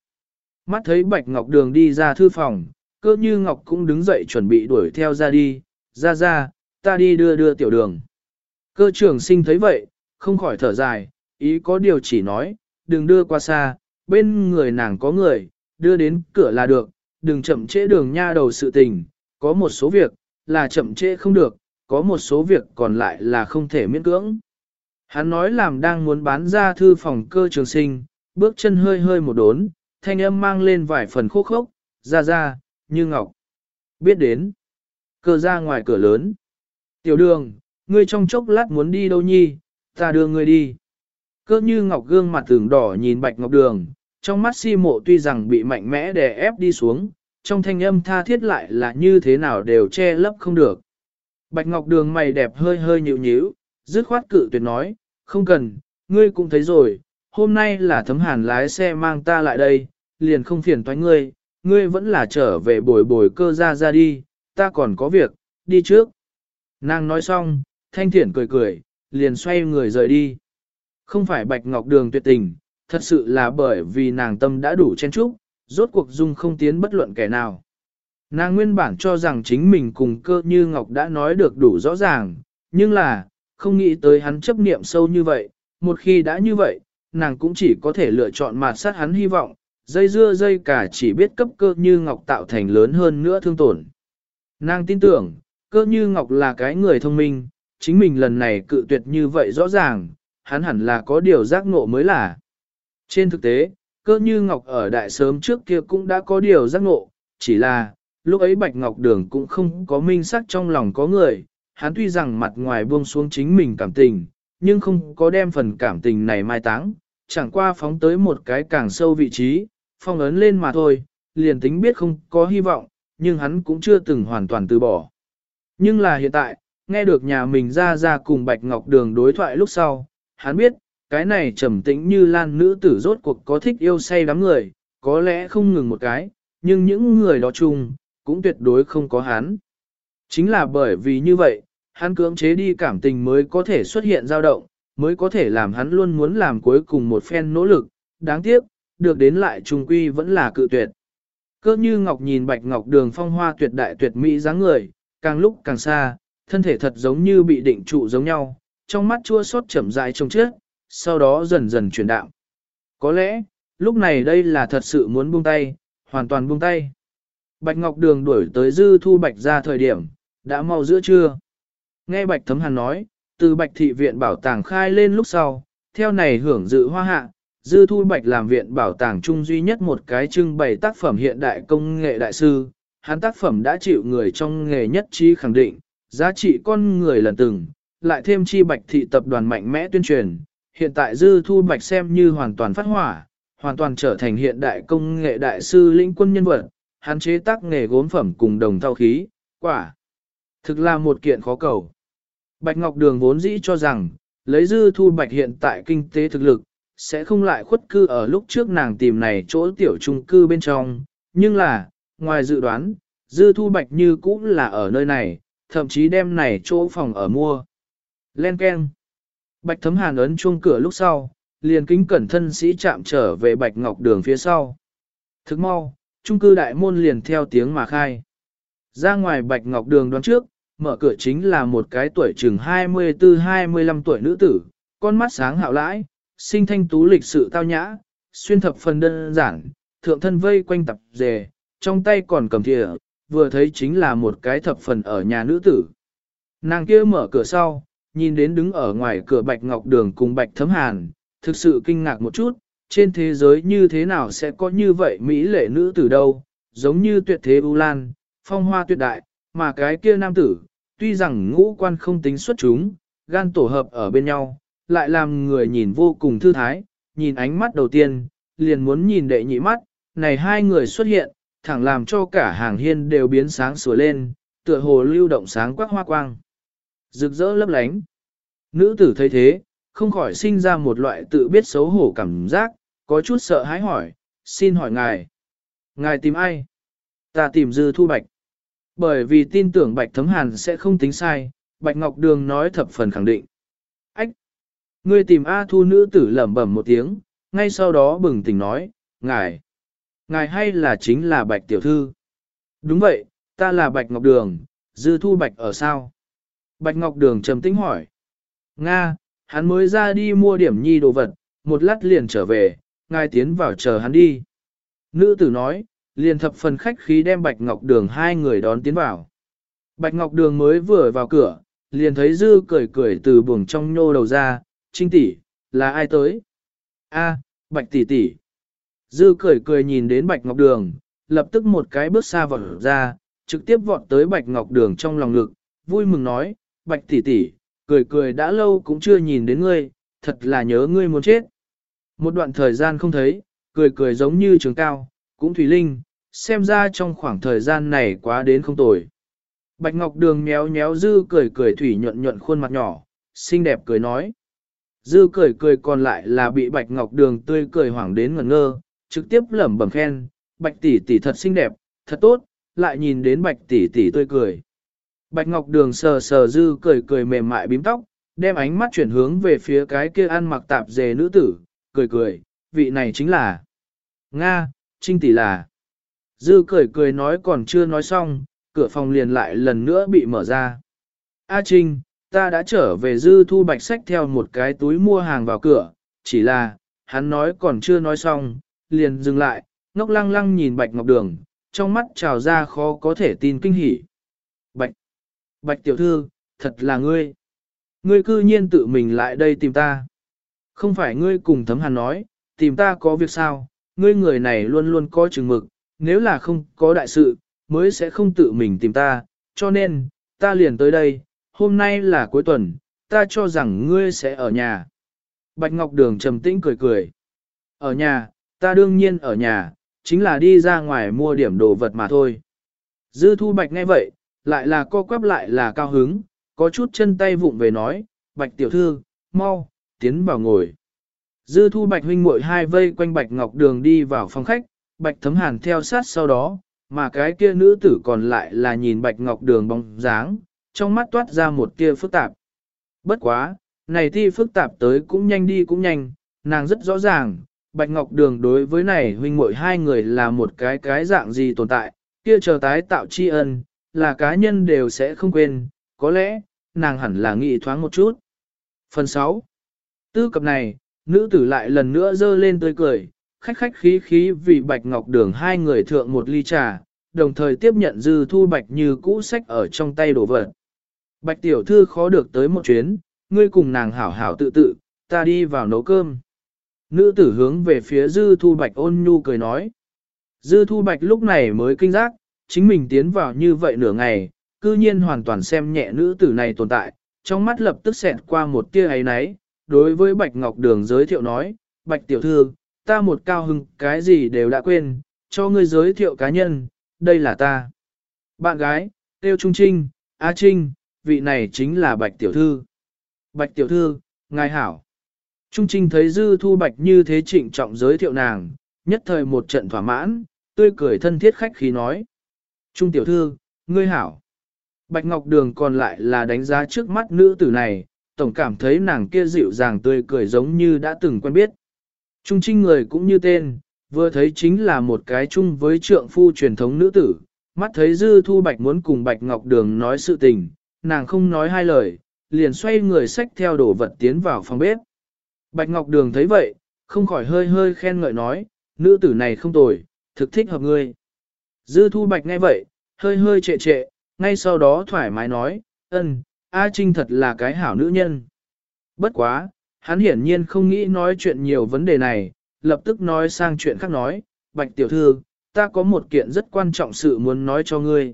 Speaker 1: Mắt thấy bạch ngọc đường đi ra thư phòng, cơ như ngọc cũng đứng dậy chuẩn bị đuổi theo ra đi, ra ra, ta đi đưa đưa tiểu đường. Cơ trưởng sinh thấy vậy, không khỏi thở dài, ý có điều chỉ nói, đừng đưa qua xa, bên người nàng có người, đưa đến cửa là được, đừng chậm trễ đường nha đầu sự tình, có một số việc, là chậm trễ không được, có một số việc còn lại là không thể miễn cưỡng. Hắn nói làm đang muốn bán ra thư phòng cơ trường sinh, bước chân hơi hơi một đốn, thanh âm mang lên vài phần khô khốc, ra ra, như ngọc. Biết đến, cơ ra ngoài cửa lớn. Tiểu đường, ngươi trong chốc lát muốn đi đâu nhi, ta đưa ngươi đi. Cơ như ngọc gương mặt tường đỏ nhìn bạch ngọc đường, trong mắt si mộ tuy rằng bị mạnh mẽ đè ép đi xuống, trong thanh âm tha thiết lại là như thế nào đều che lấp không được. Bạch ngọc đường mày đẹp hơi hơi nhịu nhíu, dứt khoát cự tuyệt nói, không cần, ngươi cũng thấy rồi, hôm nay là thấm hàn lái xe mang ta lại đây, liền không phiền toái ngươi, ngươi vẫn là trở về bồi bồi cơ ra ra đi, ta còn có việc, đi trước. Nàng nói xong, thanh thiển cười cười, liền xoay người rời đi. Không phải bạch ngọc đường tuyệt tình, thật sự là bởi vì nàng tâm đã đủ chen chúc, rốt cuộc dung không tiến bất luận kẻ nào. Nàng nguyên bản cho rằng chính mình cùng cơ như ngọc đã nói được đủ rõ ràng, nhưng là, không nghĩ tới hắn chấp niệm sâu như vậy, một khi đã như vậy, nàng cũng chỉ có thể lựa chọn mạt sát hắn hy vọng, dây dưa dây cả chỉ biết cấp cơ như ngọc tạo thành lớn hơn nữa thương tổn. Nàng tin tưởng, cơ như ngọc là cái người thông minh, chính mình lần này cự tuyệt như vậy rõ ràng, hắn hẳn là có điều giác ngộ mới là. Trên thực tế, cơ như ngọc ở đại sớm trước kia cũng đã có điều giác ngộ, chỉ là, lúc ấy bạch ngọc đường cũng không có minh sắc trong lòng có người, hắn tuy rằng mặt ngoài buông xuống chính mình cảm tình, nhưng không có đem phần cảm tình này mai táng, chẳng qua phóng tới một cái càng sâu vị trí, phong ấn lên mà thôi, liền tính biết không có hy vọng, nhưng hắn cũng chưa từng hoàn toàn từ bỏ. Nhưng là hiện tại, nghe được nhà mình ra ra cùng Bạch Ngọc Đường đối thoại lúc sau, hắn biết, cái này trầm tĩnh như lan nữ tử rốt cuộc có thích yêu say đắm người, có lẽ không ngừng một cái, nhưng những người đó chung, cũng tuyệt đối không có hắn. Chính là bởi vì như vậy, hắn cưỡng chế đi cảm tình mới có thể xuất hiện dao động, mới có thể làm hắn luôn muốn làm cuối cùng một phen nỗ lực, đáng tiếc, được đến lại trùng quy vẫn là cự tuyệt. Cơ như ngọc nhìn bạch ngọc đường phong hoa tuyệt đại tuyệt mỹ dáng người, càng lúc càng xa, thân thể thật giống như bị định trụ giống nhau, trong mắt chua xót chậm rãi trông trước, sau đó dần dần chuyển đạo. Có lẽ, lúc này đây là thật sự muốn buông tay, hoàn toàn buông tay. Bạch Ngọc Đường đuổi tới dư thu bạch ra thời điểm, đã mau giữa trưa. Nghe Bạch Thấm Hàn nói, từ Bạch Thị Viện Bảo tàng khai lên lúc sau, theo này hưởng dự hoa hạ, dư thu Bạch làm viện bảo tàng chung duy nhất một cái trưng bày tác phẩm hiện đại công nghệ đại sư. Hắn tác phẩm đã chịu người trong nghề nhất trí khẳng định, giá trị con người lần từng, lại thêm chi Bạch Thị tập đoàn mạnh mẽ tuyên truyền. Hiện tại dư thu Bạch xem như hoàn toàn phát hỏa, hoàn toàn trở thành hiện đại công nghệ đại sư lĩnh quân nhân vật, hắn chế tác nghề gốm phẩm cùng đồng thau khí, quả. Thực là một kiện khó cầu. Bạch Ngọc Đường vốn dĩ cho rằng, lấy dư thu bạch hiện tại kinh tế thực lực, sẽ không lại khuất cư ở lúc trước nàng tìm này chỗ tiểu trung cư bên trong, nhưng là, ngoài dự đoán, dư thu bạch như cũng là ở nơi này, thậm chí đem này chỗ phòng ở mua. Len Ken. Bạch thấm hàn ấn chuông cửa lúc sau, liền kính cẩn thân sĩ chạm trở về Bạch Ngọc Đường phía sau. Thức mau, trung cư đại môn liền theo tiếng mà khai. Ra ngoài Bạch Ngọc Đường đoán trước, mở cửa chính là một cái tuổi chừng 24-25 tuổi nữ tử, con mắt sáng hạo lãi, sinh thanh tú lịch sự tao nhã, xuyên thập phần đơn giản, thượng thân vây quanh tập dề, trong tay còn cầm thìa, vừa thấy chính là một cái thập phần ở nhà nữ tử. Nàng kia mở cửa sau, nhìn đến đứng ở ngoài cửa Bạch Ngọc Đường cùng Bạch Thấm Hàn, thực sự kinh ngạc một chút, trên thế giới như thế nào sẽ có như vậy Mỹ lệ nữ tử đâu, giống như tuyệt thế U Lan, phong hoa tuyệt đại, mà cái kia nam tử, tuy rằng ngũ quan không tính xuất chúng, gan tổ hợp ở bên nhau, lại làm người nhìn vô cùng thư thái, nhìn ánh mắt đầu tiên, liền muốn nhìn đệ nhị mắt, này hai người xuất hiện, thẳng làm cho cả hàng hiên đều biến sáng sủa lên, tựa hồ lưu động sáng quắc hoa quang. Rực rỡ lấp lánh. Nữ tử thấy thế, không khỏi sinh ra một loại tự biết xấu hổ cảm giác, có chút sợ hãi hỏi, xin hỏi ngài. ngài tìm ai? Ta tìm dư thu bạch. Bởi vì tin tưởng bạch thấm hàn sẽ không tính sai, bạch ngọc đường nói thập phần khẳng định. Ách! Ngươi tìm A thu nữ tử lẩm bẩm một tiếng, ngay sau đó bừng tỉnh nói, ngài, ngài hay là chính là bạch tiểu thư? Đúng vậy, ta là bạch ngọc đường, dư thu bạch ở sao? Bạch ngọc đường trầm tĩnh hỏi. Nga, hắn mới ra đi mua điểm nhi đồ vật, một lát liền trở về, ngài tiến vào chờ hắn đi. Nữ tử nói, liền thập phần khách khí đem Bạch Ngọc Đường hai người đón tiến vào. Bạch Ngọc Đường mới vừa vào cửa, liền thấy Dư cười cười từ buồng trong nhô đầu ra, Trinh tỷ, là ai tới? A, Bạch tỷ tỷ. Dư cười cười nhìn đến Bạch Ngọc Đường, lập tức một cái bước xa vọt ra, trực tiếp vọt tới Bạch Ngọc Đường trong lòng ngực, vui mừng nói, Bạch tỷ tỷ, cười cười đã lâu cũng chưa nhìn đến ngươi, thật là nhớ ngươi muốn chết. Một đoạn thời gian không thấy, cười cười giống như trường cao, cũng thủy linh, xem ra trong khoảng thời gian này quá đến không tồi. Bạch Ngọc Đường méo méo dư cười cười thủy nhuận nhuận khuôn mặt nhỏ, xinh đẹp cười nói. Dư cười cười còn lại là bị Bạch Ngọc Đường tươi cười hoảng đến ngẩn ngơ, trực tiếp lẩm bẩm khen, Bạch tỷ tỷ thật xinh đẹp, thật tốt, lại nhìn đến Bạch tỷ tỷ tươi cười. Bạch Ngọc Đường sờ sờ dư cười cười mềm mại bím tóc, đem ánh mắt chuyển hướng về phía cái kia ăn mặc tạp dề nữ tử, cười cười, vị này chính là Nga, Trinh tỷ là. Dư cười cười nói còn chưa nói xong, cửa phòng liền lại lần nữa bị mở ra. A Trinh, ta đã trở về dư thu bạch sách theo một cái túi mua hàng vào cửa, chỉ là, hắn nói còn chưa nói xong, liền dừng lại, ngốc lăng lăng nhìn bạch ngọc đường, trong mắt trào ra khó có thể tin kinh hỉ. Bạch, bạch tiểu thư, thật là ngươi. Ngươi cư nhiên tự mình lại đây tìm ta. Không phải ngươi cùng thấm hàn nói, tìm ta có việc sao, ngươi người này luôn luôn có chừng mực, nếu là không có đại sự, mới sẽ không tự mình tìm ta, cho nên, ta liền tới đây, hôm nay là cuối tuần, ta cho rằng ngươi sẽ ở nhà. Bạch Ngọc Đường trầm tĩnh cười cười. Ở nhà, ta đương nhiên ở nhà, chính là đi ra ngoài mua điểm đồ vật mà thôi. Dư thu Bạch nghe vậy, lại là co quắp lại là cao hứng, có chút chân tay vụng về nói, Bạch tiểu thư, mau, tiến vào ngồi. Dư thu Bạch huynh muội hai vây quanh Bạch Ngọc Đường đi vào phòng khách, Bạch Thấm Hàn theo sát sau đó, mà cái kia nữ tử còn lại là nhìn Bạch Ngọc Đường bóng dáng, trong mắt toát ra một tia phức tạp. Bất quá, này ti phức tạp tới cũng nhanh đi cũng nhanh, nàng rất rõ ràng, Bạch Ngọc Đường đối với này huynh muội hai người là một cái cái dạng gì tồn tại, kia chờ tái tạo tri ân, là cá nhân đều sẽ không quên, có lẽ, nàng hẳn là nghĩ thoáng một chút. Phần 6. Tư cập này, nữ tử lại lần nữa dơ lên tươi cười, khách khách khí khí vì Bạch Ngọc Đường hai người thượng một ly trà, đồng thời tiếp nhận dư thu Bạch như cũ sách ở trong tay đổ vật. Bạch tiểu thư khó được tới một chuyến, ngươi cùng nàng hảo hảo tự tự, ta đi vào nấu cơm. Nữ tử hướng về phía dư thu Bạch ôn nhu cười nói. Dư thu Bạch lúc này mới kinh giác, chính mình tiến vào như vậy nửa ngày, cư nhiên hoàn toàn xem nhẹ nữ tử này tồn tại, trong mắt lập tức xẹt qua một tia ấy náy, đối với Bạch Ngọc Đường giới thiệu nói, Bạch tiểu thư, ta một cao hưng cái gì đều đã quên, cho ngươi giới thiệu cá nhân, đây là ta. Bạn gái, Tiêu Trung Trinh, A Trinh, vị này chính là Bạch Tiểu Thư. Bạch Tiểu Thư, ngài hảo. Trung Trinh thấy Dư Thu Bạch như thế trịnh trọng giới thiệu nàng, nhất thời một trận thỏa mãn, tươi cười thân thiết khách khí nói. Trung Tiểu Thư, ngươi hảo. Bạch Ngọc Đường còn lại là đánh giá trước mắt nữ tử này, tổng cảm thấy nàng kia dịu dàng tươi cười giống như đã từng quen biết. Trung trinh người cũng như tên, vừa thấy chính là một cái chung với trượng phu truyền thống nữ tử, mắt thấy dư thu bạch muốn cùng bạch ngọc đường nói sự tình, nàng không nói hai lời, liền xoay người xách theo đồ vật tiến vào phòng bếp. Bạch ngọc đường thấy vậy, không khỏi hơi hơi khen ngợi nói, nữ tử này không tồi, thực thích hợp ngươi. Dư thu bạch nghe vậy, hơi hơi trệ trệ, ngay sau đó thoải mái nói, ân, A Trinh thật là cái hảo nữ nhân. Bất quá, hắn hiển nhiên không nghĩ nói chuyện nhiều vấn đề này, lập tức nói sang chuyện khác nói, Bạch tiểu thư, ta có một kiện rất quan trọng sự muốn nói cho ngươi.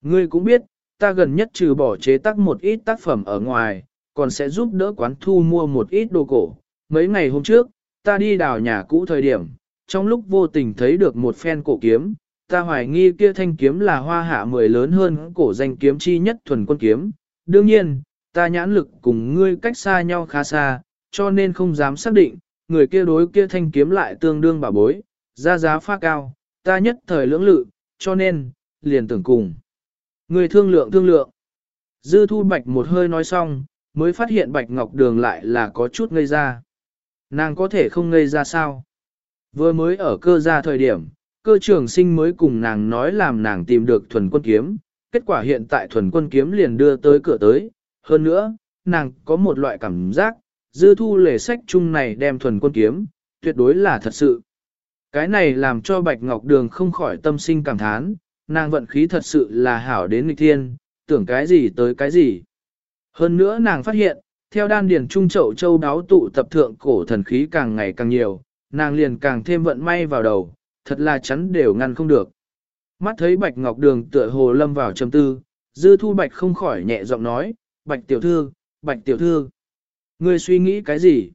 Speaker 1: Ngươi cũng biết, ta gần nhất trừ bỏ chế tác một ít tác phẩm ở ngoài, còn sẽ giúp đỡ quán thu mua một ít đồ cổ. Mấy ngày hôm trước, ta đi đào nhà cũ thời điểm, trong lúc vô tình thấy được một phen cổ kiếm, ta hoài nghi kia thanh kiếm là hoa hạ mười lớn hơn cổ danh kiếm chi nhất thuần quân kiếm. Đương nhiên, ta nhãn lực cùng ngươi cách xa nhau khá xa, cho nên không dám xác định, người kia đối kia thanh kiếm lại tương đương bảo bối, ra giá pha cao, ta nhất thời lưỡng lự, cho nên, liền tưởng cùng. Người thương lượng thương lượng. Dư thu bạch một hơi nói xong, mới phát hiện bạch ngọc đường lại là có chút ngây ra. Nàng có thể không ngây ra sao? Vừa mới ở cơ gia thời điểm, cơ trường sinh mới cùng nàng nói làm nàng tìm được thuần quân kiếm, kết quả hiện tại thuần quân kiếm liền đưa tới cửa tới. Hơn nữa, nàng có một loại cảm giác, dư thu lề sách chung này đem thuần quân kiếm, tuyệt đối là thật sự. Cái này làm cho Bạch Ngọc Đường không khỏi tâm sinh cảm thán, nàng vận khí thật sự là hảo đến nghịch thiên, tưởng cái gì tới cái gì. Hơn nữa nàng phát hiện, theo đan điển trung chậu châu đáo tụ tập thượng cổ thần khí càng ngày càng nhiều, nàng liền càng thêm vận may vào đầu, thật là chắn đều ngăn không được. Mắt thấy Bạch Ngọc Đường tựa hồ lâm vào trầm tư, Dư Thu Bạch không khỏi nhẹ giọng nói, Bạch Tiểu Thư, Bạch Tiểu Thư, ngươi suy nghĩ cái gì?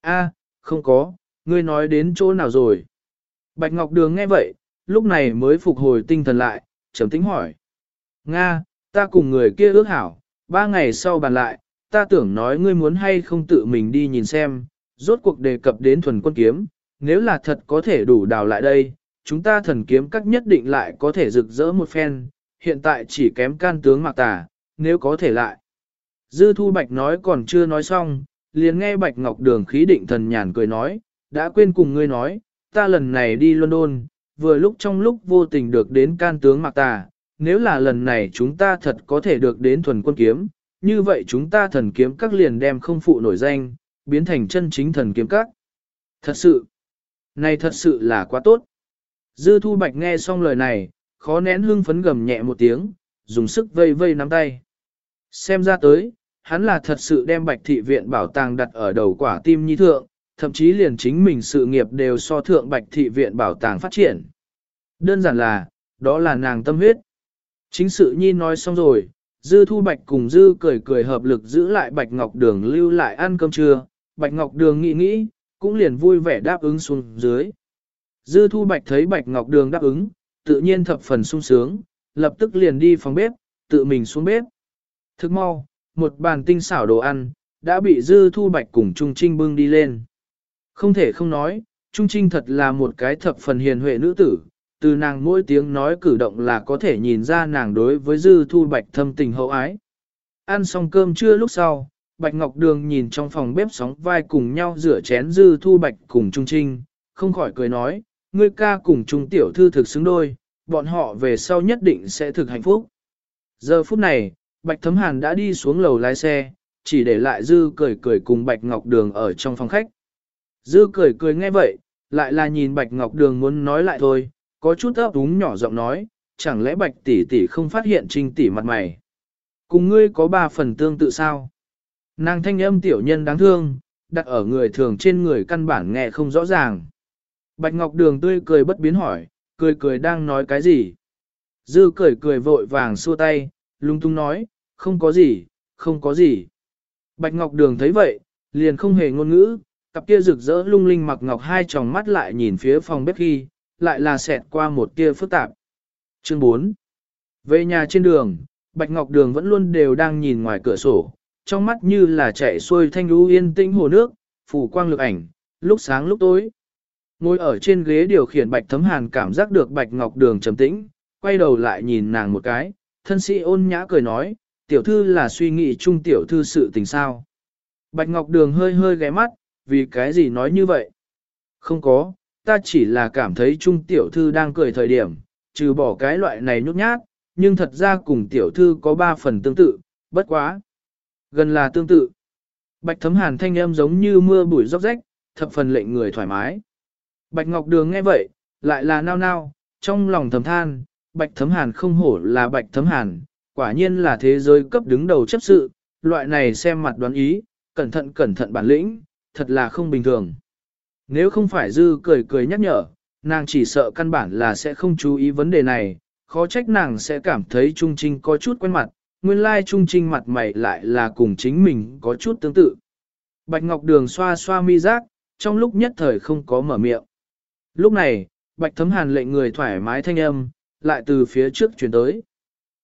Speaker 1: A, không có, ngươi nói đến chỗ nào rồi? Bạch Ngọc Đường nghe vậy, lúc này mới phục hồi tinh thần lại, trầm tính hỏi. Nga, ta cùng người kia ước hảo, ba ngày sau bàn lại, ta tưởng nói ngươi muốn hay không tự mình đi nhìn xem, rốt cuộc đề cập đến thuần quân kiếm, nếu là thật có thể đủ đào lại đây, chúng ta thần kiếm các nhất định lại có thể rực rỡ một phen, hiện tại chỉ kém can tướng mạc tà, nếu có thể lại. Dư Thu Bạch nói còn chưa nói xong, liền nghe Bạch Ngọc Đường khí định thần nhàn cười nói, đã quên cùng ngươi nói, ta lần này đi London, vừa lúc trong lúc vô tình được đến can tướng Mạc Tà, nếu là lần này chúng ta thật có thể được đến thuần quân kiếm, như vậy chúng ta thần kiếm các liền đem không phụ nổi danh, biến thành chân chính thần kiếm các. Thật sự, này thật sự là quá tốt. Dư Thu Bạch nghe xong lời này, khó nén hưng phấn gầm nhẹ một tiếng, dùng sức vây vây nắm tay. Xem ra tới, hắn là thật sự đem Bạch Thị Viện bảo tàng đặt ở đầu quả tim nhi thượng, thậm chí liền chính mình sự nghiệp đều so thượng Bạch Thị Viện bảo tàng phát triển. Đơn giản là, đó là nàng tâm huyết. Chính sự nhi nói xong rồi, Dư Thu Bạch cùng Dư cười cười hợp lực giữ lại Bạch Ngọc Đường lưu lại ăn cơm trưa, Bạch Ngọc Đường nghĩ nghĩ, cũng liền vui vẻ đáp ứng xuống dưới. Dư Thu Bạch thấy Bạch Ngọc Đường đáp ứng, tự nhiên thập phần sung sướng, lập tức liền đi phòng bếp, tự mình xuống bếp. Thức mau, một bàn tinh xảo đồ ăn, đã bị Dư Thu Bạch cùng Trung Trinh bưng đi lên. Không thể không nói, Trung Trinh thật là một cái thập phần hiền huệ nữ tử, từ nàng mỗi tiếng nói cử động là có thể nhìn ra nàng đối với Dư Thu Bạch thâm tình hậu ái. Ăn xong cơm trưa lúc sau, Bạch Ngọc Đường nhìn trong phòng bếp sóng vai cùng nhau rửa chén Dư Thu Bạch cùng Trung Trinh, không khỏi cười nói, ngươi ca cùng Trung Tiểu Thư thực xứng đôi, bọn họ về sau nhất định sẽ thực hạnh phúc. Giờ phút này, Bạch Thấm Hàn đã đi xuống lầu lái xe, chỉ để lại Dư cười cười cùng Bạch Ngọc Đường ở trong phòng khách. Dư cười cười nghe vậy, lại là nhìn Bạch Ngọc Đường muốn nói lại thôi, có chút ấp úng nhỏ giọng nói, chẳng lẽ Bạch tỷ tỷ không phát hiện Trinh tỷ mặt mày. Cùng ngươi có ba phần tương tự sao? Nàng thanh âm tiểu nhân đáng thương, đặt ở người thường trên người căn bản nghe không rõ ràng. Bạch Ngọc Đường tươi cười bất biến hỏi, cười cười đang nói cái gì? Dư cười cười vội vàng xua tay, lung tung nói, không có gì, không có gì. Bạch Ngọc Đường thấy vậy, liền không hề ngôn ngữ, cặp kia rực rỡ lung linh mặc ngọc hai tròng mắt lại nhìn phía phòng bếp khi, lại là xẹt qua một tia phức tạp. Chương 4 Về nhà trên đường, Bạch Ngọc Đường vẫn luôn đều đang nhìn ngoài cửa sổ, trong mắt như là chạy xuôi thanh lũ yên tĩnh hồ nước, phủ quang lực ảnh, lúc sáng lúc tối. Ngồi ở trên ghế điều khiển Bạch Thấm Hàn cảm giác được Bạch Ngọc Đường trầm tĩnh, quay đầu lại nhìn nàng một cái, thân sĩ ôn nhã cười nói, tiểu thư là suy nghĩ chung tiểu thư sự tình sao. Bạch Ngọc Đường hơi hơi ghé mắt, vì cái gì nói như vậy? Không có, ta chỉ là cảm thấy trung tiểu thư đang cười thời điểm, trừ bỏ cái loại này nhút nhát, nhưng thật ra cùng tiểu thư có ba phần tương tự, bất quá. Gần là tương tự. Bạch thấm hàn thanh âm giống như mưa bụi róc rách, thập phần lệnh người thoải mái. Bạch Ngọc Đường nghe vậy, lại là nao nao, trong lòng thầm than, Bạch Thấm Hàn không hổ là Bạch Thấm Hàn, quả nhiên là thế giới cấp đứng đầu chấp sự, loại này xem mặt đoán ý, cẩn thận cẩn thận bản lĩnh, thật là không bình thường. Nếu không phải dư cười cười nhắc nhở, nàng chỉ sợ căn bản là sẽ không chú ý vấn đề này, khó trách nàng sẽ cảm thấy Trung Trinh có chút quen mặt, nguyên lai Trung Trinh mặt mày lại là cùng chính mình có chút tương tự. Bạch Ngọc Đường xoa xoa mi giác, trong lúc nhất thời không có mở miệng. Lúc này, Bạch Thấm Hàn lệnh người thoải mái thanh âm, lại từ phía trước chuyển tới.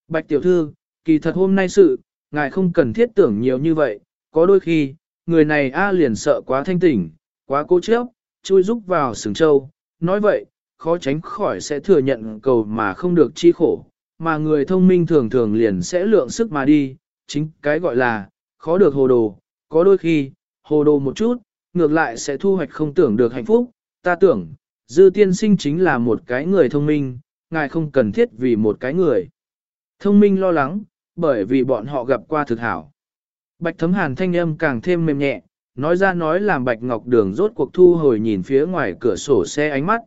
Speaker 1: Bạch Tiểu Thư, kỳ thật hôm nay sự, ngài không cần thiết tưởng nhiều như vậy, có đôi khi, người này A liền sợ quá thanh tỉnh, quá cố chấp, chui rúc vào sừng châu, nói vậy, khó tránh khỏi sẽ thừa nhận cầu mà không được chi khổ, mà người thông minh thường thường liền sẽ lượng sức mà đi, chính cái gọi là, khó được hồ đồ, có đôi khi, hồ đồ một chút, ngược lại sẽ thu hoạch không tưởng được hạnh phúc, ta tưởng, dư tiên sinh chính là một cái người thông minh, ngài không cần thiết vì một cái người. Thông minh lo lắng, bởi vì bọn họ gặp qua thực hảo. Bạch thấm hàn thanh âm càng thêm mềm nhẹ, nói ra nói làm bạch ngọc đường rốt cuộc thu hồi nhìn phía ngoài cửa sổ xe ánh mắt.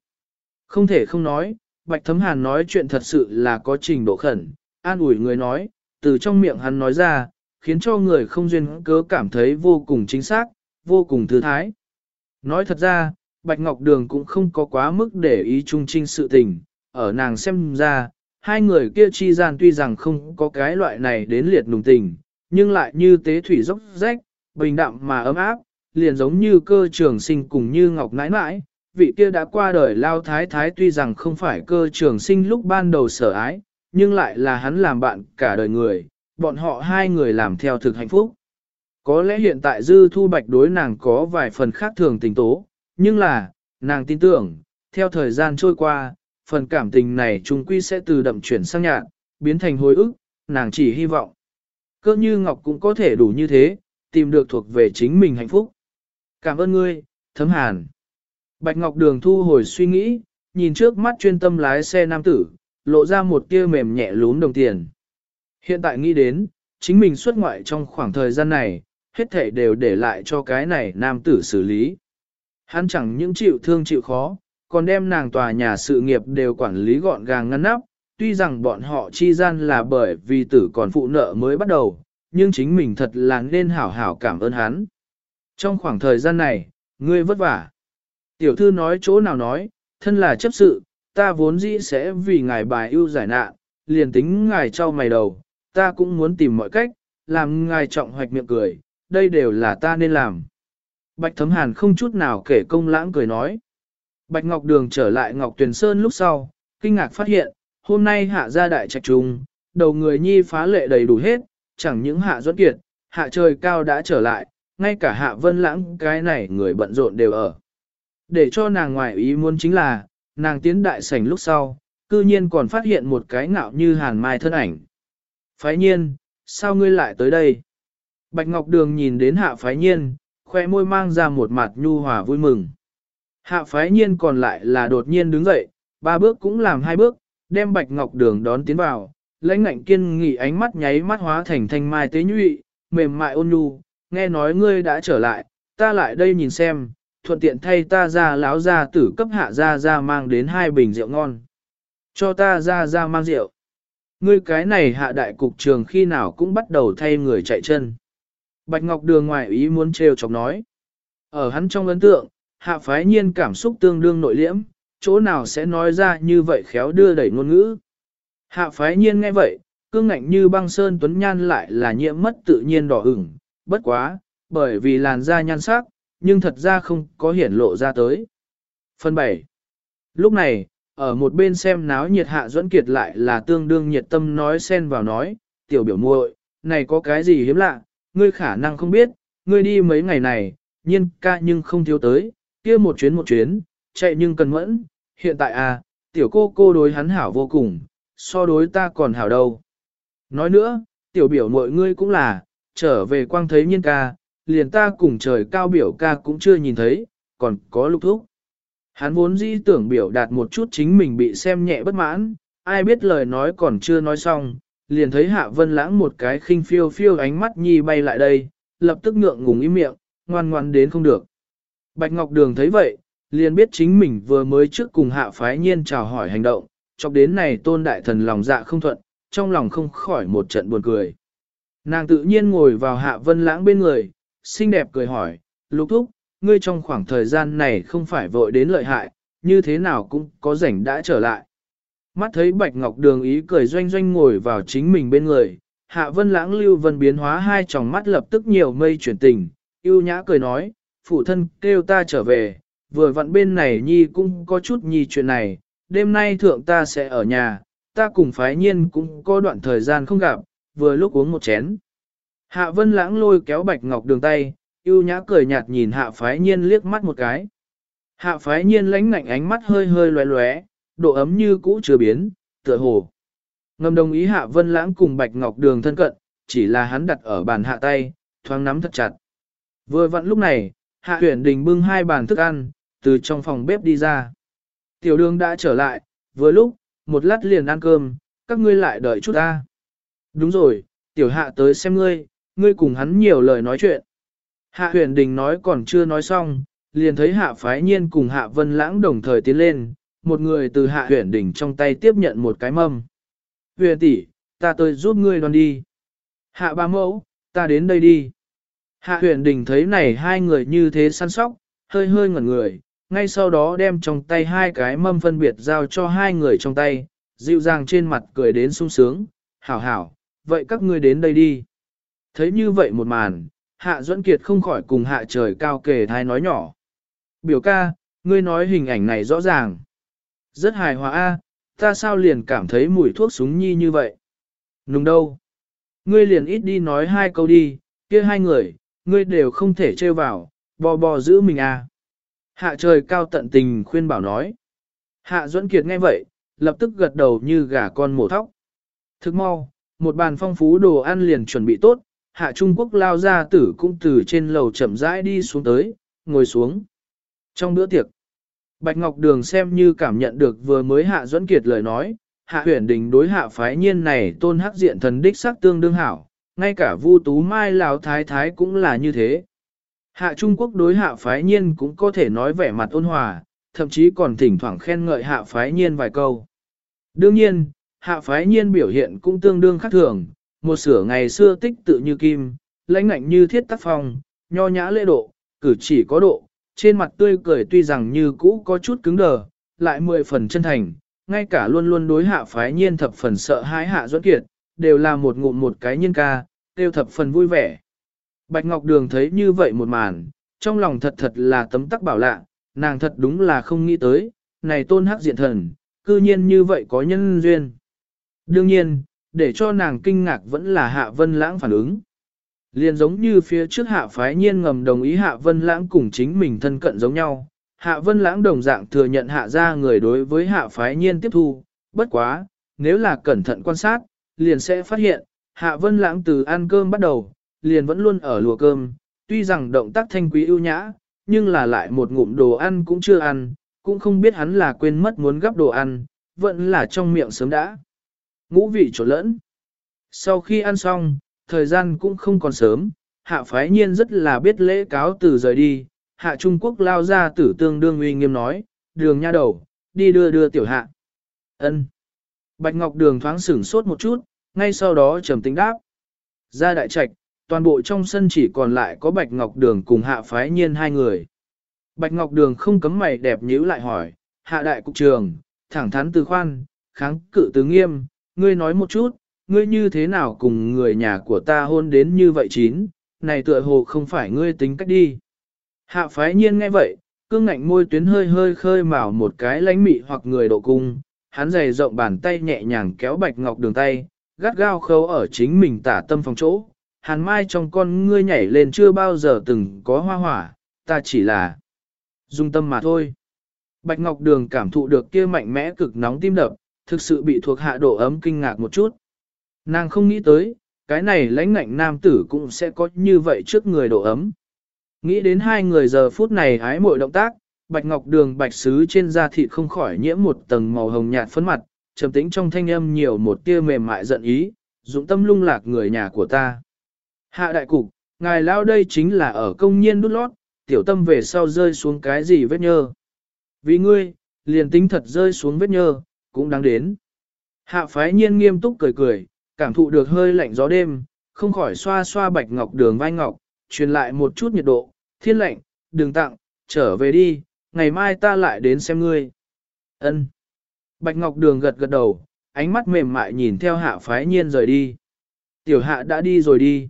Speaker 1: Không thể không nói, bạch thấm hàn nói chuyện thật sự là có trình độ khẩn, an ủi người nói, từ trong miệng hắn nói ra, khiến cho người không duyên cớ cảm thấy vô cùng chính xác, vô cùng thư thái. Nói thật ra, Bạch Ngọc Đường cũng không có quá mức để ý trung trinh sự tình, ở nàng xem ra, hai người kia chi gian tuy rằng không có cái loại này đến liệt nùng tình, nhưng lại như tế thủy dốc rách, bình đạm mà ấm áp, liền giống như cơ trường sinh cùng như ngọc nãi nãi. Vị kia đã qua đời lao thái thái tuy rằng không phải cơ trường sinh lúc ban đầu sở ái, nhưng lại là hắn làm bạn cả đời người, bọn họ hai người làm theo thực hạnh phúc. Có lẽ hiện tại dư thu bạch đối nàng có vài phần khác thường tình tố, nhưng là, nàng tin tưởng, theo thời gian trôi qua, phần cảm tình này trung quy sẽ từ đậm chuyển sang nhạt, biến thành hồi ức, nàng chỉ hy vọng. Cơ như Ngọc cũng có thể đủ như thế, tìm được thuộc về chính mình hạnh phúc. Cảm ơn ngươi, thấm hàn. Bạch Ngọc Đường thu hồi suy nghĩ, nhìn trước mắt chuyên tâm lái xe nam tử, lộ ra một tia mềm nhẹ lún đồng tiền. Hiện tại nghĩ đến, chính mình xuất ngoại trong khoảng thời gian này, hết thảy đều để lại cho cái này nam tử xử lý. Hắn chẳng những chịu thương chịu khó, còn đem nàng tòa nhà sự nghiệp đều quản lý gọn gàng ngăn nắp, tuy rằng bọn họ chi gian là bởi vì tử còn phụ nợ mới bắt đầu, nhưng chính mình thật là nên hảo hảo cảm ơn hắn. Trong khoảng thời gian này, ngươi vất vả. Tiểu thư nói chỗ nào nói, thân là chấp sự, ta vốn dĩ sẽ vì ngài bài ưu giải nạn, liền tính ngài cho mày đầu, ta cũng muốn tìm mọi cách, làm ngài trọng hoạch miệng cười, đây đều là ta nên làm. Bạch Thấm Hàn không chút nào kể công lãng cười nói. Bạch Ngọc Đường trở lại Ngọc Tuyền Sơn lúc sau, kinh ngạc phát hiện, hôm nay hạ gia đại trạch trùng, đầu người nhi phá lệ đầy đủ hết, chẳng những hạ duẫn kiệt, hạ trời cao đã trở lại, ngay cả hạ vân lãng cái này người bận rộn đều ở. Để cho nàng ngoại ý muốn chính là, nàng tiến đại sảnh lúc sau, cư nhiên còn phát hiện một cái ngạo như hàn mai thân ảnh. Phái nhiên, sao ngươi lại tới đây? Bạch Ngọc Đường nhìn đến hạ phái nhiên, khoe môi mang ra một mặt nhu hòa vui mừng. Hạ phái nhiên còn lại là đột nhiên đứng dậy, ba bước cũng làm hai bước, đem Bạch Ngọc Đường đón tiến vào, lãnh ngạnh kiên nghị ánh mắt nháy mắt hóa thành thanh mai tế nhụy, mềm mại ôn nhu, nghe nói ngươi đã trở lại, ta lại đây nhìn xem, thuận tiện thay ta ra láo ra tử cấp hạ ra ra mang đến hai bình rượu ngon. Cho ta ra ra mang rượu. Ngươi cái này hạ đại cục trường khi nào cũng bắt đầu thay người chạy chân. Bạch Ngọc Đường ngoài ý muốn trêu chọc nói. Ở hắn trong ấn tượng, hạ phái nhiên cảm xúc tương đương nội liễm, chỗ nào sẽ nói ra như vậy khéo đưa đẩy ngôn ngữ. Hạ phái nhiên nghe vậy, cương ngạnh như băng sơn tuấn nhan lại là nhiễm mất tự nhiên đỏ ửng, bất quá, bởi vì làn da nhan sắc, nhưng thật ra không có hiển lộ ra tới. Phần 7. Lúc này, ở một bên xem náo nhiệt hạ duẫn kiệt lại là tương đương nhiệt tâm nói xen vào nói, tiểu biểu muội, này có cái gì hiếm lạ, ngươi khả năng không biết, ngươi đi mấy ngày này, nhiên ca nhưng không thiếu tới, kia một chuyến một chuyến, chạy nhưng cần mẫn, hiện tại à, tiểu cô cô đối hắn hảo vô cùng, so đối ta còn hảo đâu. Nói nữa, tiểu biểu mọi ngươi cũng là, trở về quang thấy nhiên ca, liền ta cùng trời cao biểu ca cũng chưa nhìn thấy, còn có lục thúc. Hắn vốn dĩ tưởng biểu đạt một chút chính mình bị xem nhẹ bất mãn, ai biết lời nói còn chưa nói xong, liền thấy hạ vân lãng một cái khinh phiêu phiêu ánh mắt nhi bay lại đây, lập tức ngượng ngùng im miệng, ngoan ngoan đến không được. Bạch Ngọc Đường thấy vậy, liền biết chính mình vừa mới trước cùng hạ phái nhiên chào hỏi hành động, chọc đến này tôn đại thần lòng dạ không thuận, trong lòng không khỏi một trận buồn cười. Nàng tự nhiên ngồi vào hạ vân lãng bên người, xinh đẹp cười hỏi, lục thúc, ngươi trong khoảng thời gian này không phải vội đến lợi hại, như thế nào cũng có rảnh đã trở lại. Mắt thấy Bạch Ngọc Đường ý cười doanh doanh ngồi vào chính mình bên người, Hạ Vân Lãng Lưu Vân biến hóa hai tròng mắt lập tức nhiều mây chuyển tình, yêu nhã cười nói, phụ thân kêu ta trở về, vừa vặn bên này nhi cũng có chút nhi chuyện này, đêm nay thượng ta sẽ ở nhà, ta cùng phái nhiên cũng có đoạn thời gian không gặp, vừa lúc uống một chén. Hạ Vân Lãng lôi kéo Bạch Ngọc Đường tay, yêu nhã cười nhạt nhìn Hạ phái nhiên liếc mắt một cái. Hạ phái nhiên lãnh ngạnh ánh mắt hơi hơi loé loé, độ ấm như cũ chưa biến, tựa hồ. Ngầm đồng ý Hạ Vân Lãng cùng Bạch Ngọc Đường thân cận, chỉ là hắn đặt ở bàn hạ tay, thoáng nắm thật chặt. Vừa vặn lúc này, Hạ tuyển Đình bưng hai bàn thức ăn, từ trong phòng bếp đi ra. Tiểu đường đã trở lại, vừa lúc, một lát liền ăn cơm, các ngươi lại đợi chút ta. Đúng rồi, tiểu hạ tới xem ngươi, ngươi cùng hắn nhiều lời nói chuyện. Hạ huyền đình nói còn chưa nói xong, liền thấy hạ phái nhiên cùng hạ vân lãng đồng thời tiến lên, một người từ hạ huyền đình trong tay tiếp nhận một cái mâm. Huyền tỷ, ta tới giúp ngươi đoan đi. Hạ ba mẫu, ta đến đây đi. Hạ huyền đình thấy này hai người như thế săn sóc, hơi hơi ngẩn người, ngay sau đó đem trong tay hai cái mâm phân biệt giao cho hai người trong tay, dịu dàng trên mặt cười đến sung sướng, hảo hảo, vậy các ngươi đến đây đi. Thấy như vậy một màn, Hạ Duẫn Kiệt không khỏi cùng hạ trời cao kề thai nói nhỏ. Biểu ca, ngươi nói hình ảnh này rõ ràng. Rất hài hòa a, ta sao liền cảm thấy mùi thuốc súng nhi như vậy? Nùng đâu? Ngươi liền ít đi nói hai câu đi, kia hai người, ngươi đều không thể trêu vào, bò bò giữ mình a. Hạ trời cao tận tình khuyên bảo nói. Hạ Duẫn Kiệt nghe vậy, lập tức gật đầu như gà con mổ thóc. Thức mau, một bàn phong phú đồ ăn liền chuẩn bị tốt, hạ Trung Quốc lao ra tử cũng từ trên lầu chậm rãi đi xuống tới, ngồi xuống. Trong bữa tiệc, Bạch Ngọc Đường xem như cảm nhận được vừa mới hạ Duẫn Kiệt lời nói, hạ huyền đình đối hạ phái nhiên này tôn hắc diện thần đích sắc tương đương hảo, ngay cả Vu Tú Mai Lão Thái Thái cũng là như thế. Hạ Trung Quốc đối hạ phái nhiên cũng có thể nói vẻ mặt ôn hòa, thậm chí còn thỉnh thoảng khen ngợi hạ phái nhiên vài câu. Đương nhiên, hạ phái nhiên biểu hiện cũng tương đương khác thường, một sửa ngày xưa tích tự như kim, lãnh ngạnh như thiết tác phong, nho nhã lễ độ, cử chỉ có độ, trên mặt tươi cười tuy rằng như cũ có chút cứng đờ, lại mười phần chân thành, ngay cả luôn luôn đối hạ phái nhiên thập phần sợ hãi hạ duẫn kiệt, đều là một ngụm một cái nhân ca, đều thập phần vui vẻ. Bạch Ngọc Đường thấy như vậy một màn, trong lòng thật thật là tấm tắc bảo lạ, nàng thật đúng là không nghĩ tới, này tôn hắc diện thần, cư nhiên như vậy có nhân duyên. Đương nhiên, để cho nàng kinh ngạc vẫn là Hạ Vân Lãng phản ứng. Liền giống như phía trước Hạ Phái Nhiên ngầm đồng ý Hạ Vân Lãng cùng chính mình thân cận giống nhau, Hạ Vân Lãng đồng dạng thừa nhận Hạ ra người đối với Hạ Phái Nhiên tiếp thu, bất quá, nếu là cẩn thận quan sát, liền sẽ phát hiện, Hạ Vân Lãng từ ăn cơm bắt đầu, liền vẫn luôn ở lùa cơm, tuy rằng động tác thanh quý ưu nhã, nhưng là lại một ngụm đồ ăn cũng chưa ăn, cũng không biết hắn là quên mất muốn gắp đồ ăn, vẫn là trong miệng sớm đã. Ngũ vị trộn lẫn. Sau khi ăn xong, thời gian cũng không còn sớm, hạ phái nhiên rất là biết lễ cáo từ rời đi, hạ Trung Quốc lao ra tử tương đương uy nghiêm nói, đường nha đầu, đi đưa đưa tiểu hạ. ân Bạch Ngọc Đường thoáng sửng sốt một chút, ngay sau đó trầm tính đáp. Ra đại trạch, toàn bộ trong sân chỉ còn lại có Bạch Ngọc Đường cùng hạ phái nhiên hai người. Bạch Ngọc Đường không cấm mày đẹp nhíu lại hỏi, hạ đại cục trường, thẳng thắn từ khoan, kháng cự từ nghiêm, ngươi nói một chút, ngươi như thế nào cùng người nhà của ta hôn đến như vậy chín, này tựa hồ không phải ngươi tính cách đi. Hạ phái nhiên nghe vậy, cương ngạnh môi tuyến hơi hơi khơi mào một cái lánh mị hoặc người độ cung, hắn dày rộng bàn tay nhẹ nhàng kéo bạch ngọc đường tay, gắt gao khâu ở chính mình tả tâm phòng chỗ. Hàn mai trong con ngươi nhảy lên chưa bao giờ từng có hoa hỏa, ta chỉ là dung tâm mà thôi. Bạch Ngọc Đường cảm thụ được kia mạnh mẽ cực nóng tim đập, thực sự bị thuộc hạ độ ấm kinh ngạc một chút. Nàng không nghĩ tới, cái này lãnh ngạnh nam tử cũng sẽ có như vậy trước người độ ấm. Nghĩ đến hai người giờ phút này hái mội động tác, bạch ngọc đường bạch sứ trên da thịt không khỏi nhiễm một tầng màu hồng nhạt phấn mặt, trầm tĩnh trong thanh âm nhiều một tia mềm mại giận ý, dũng tâm lung lạc người nhà của ta. Hạ đại cục, ngài lao đây chính là ở công nhiên đút lót, tiểu tâm về sau rơi xuống cái gì vết nhơ. Vì ngươi, liền tính thật rơi xuống vết nhơ, cũng đáng đến. Hạ phái nhiên nghiêm túc cười cười, cảm thụ được hơi lạnh gió đêm, không khỏi xoa xoa bạch ngọc đường vai ngọc, truyền lại một chút nhiệt độ, thiên lạnh, đừng tặng, trở về đi, ngày mai ta lại đến xem ngươi. Ân. Bạch ngọc đường gật gật đầu, ánh mắt mềm mại nhìn theo hạ phái nhiên rời đi. Tiểu hạ đã đi rồi đi.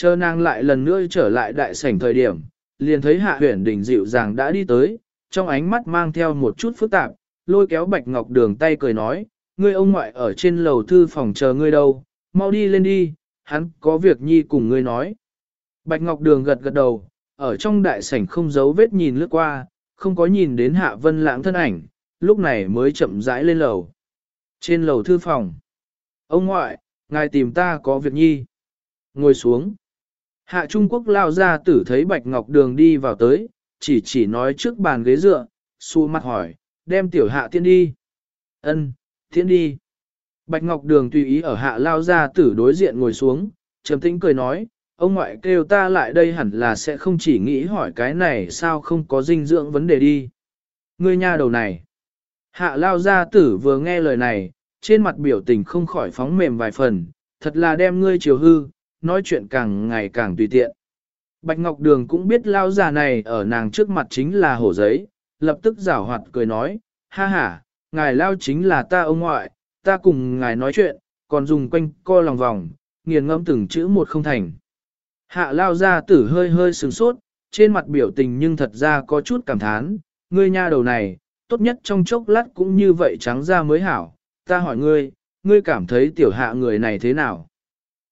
Speaker 1: Chờ nàng lại lần nữa trở lại đại sảnh thời điểm, liền thấy hạ huyển đỉnh dịu dàng đã đi tới, trong ánh mắt mang theo một chút phức tạp, lôi kéo Bạch Ngọc Đường tay cười nói, ngươi ông ngoại ở trên lầu thư phòng chờ ngươi đâu, mau đi lên đi, hắn có việc nhi cùng ngươi nói. Bạch Ngọc Đường gật gật đầu, ở trong đại sảnh không giấu vết nhìn lướt qua, không có nhìn đến hạ vân lãng thân ảnh, lúc này mới chậm rãi lên lầu. Trên lầu thư phòng, ông ngoại, ngài tìm ta có việc nhi. Ngồi xuống. Hạ Trung Quốc lao ra tử thấy Bạch Ngọc Đường đi vào tới, chỉ chỉ nói trước bàn ghế dựa, xu mặt hỏi, đem tiểu hạ tiên đi. Ân, tiên đi. Bạch Ngọc Đường tùy ý ở hạ lao ra tử đối diện ngồi xuống, trầm tĩnh cười nói, ông ngoại kêu ta lại đây hẳn là sẽ không chỉ nghĩ hỏi cái này sao không có dinh dưỡng vấn đề đi. Ngươi nha đầu này. Hạ lao gia tử vừa nghe lời này, trên mặt biểu tình không khỏi phóng mềm vài phần, thật là đem ngươi chiều hư, nói chuyện càng ngày càng tùy tiện. Bạch Ngọc Đường cũng biết lao già này ở nàng trước mặt chính là hổ giấy, lập tức giảo hoạt cười nói, ha ha, ngài lao chính là ta ông ngoại, ta cùng ngài nói chuyện, còn dùng quanh co lòng vòng, nghiền ngẫm từng chữ một không thành. Hạ lao ra tử hơi hơi sừng sốt, trên mặt biểu tình nhưng thật ra có chút cảm thán, ngươi nha đầu này, tốt nhất trong chốc lát cũng như vậy trắng ra mới hảo, ta hỏi ngươi, ngươi cảm thấy tiểu hạ người này thế nào?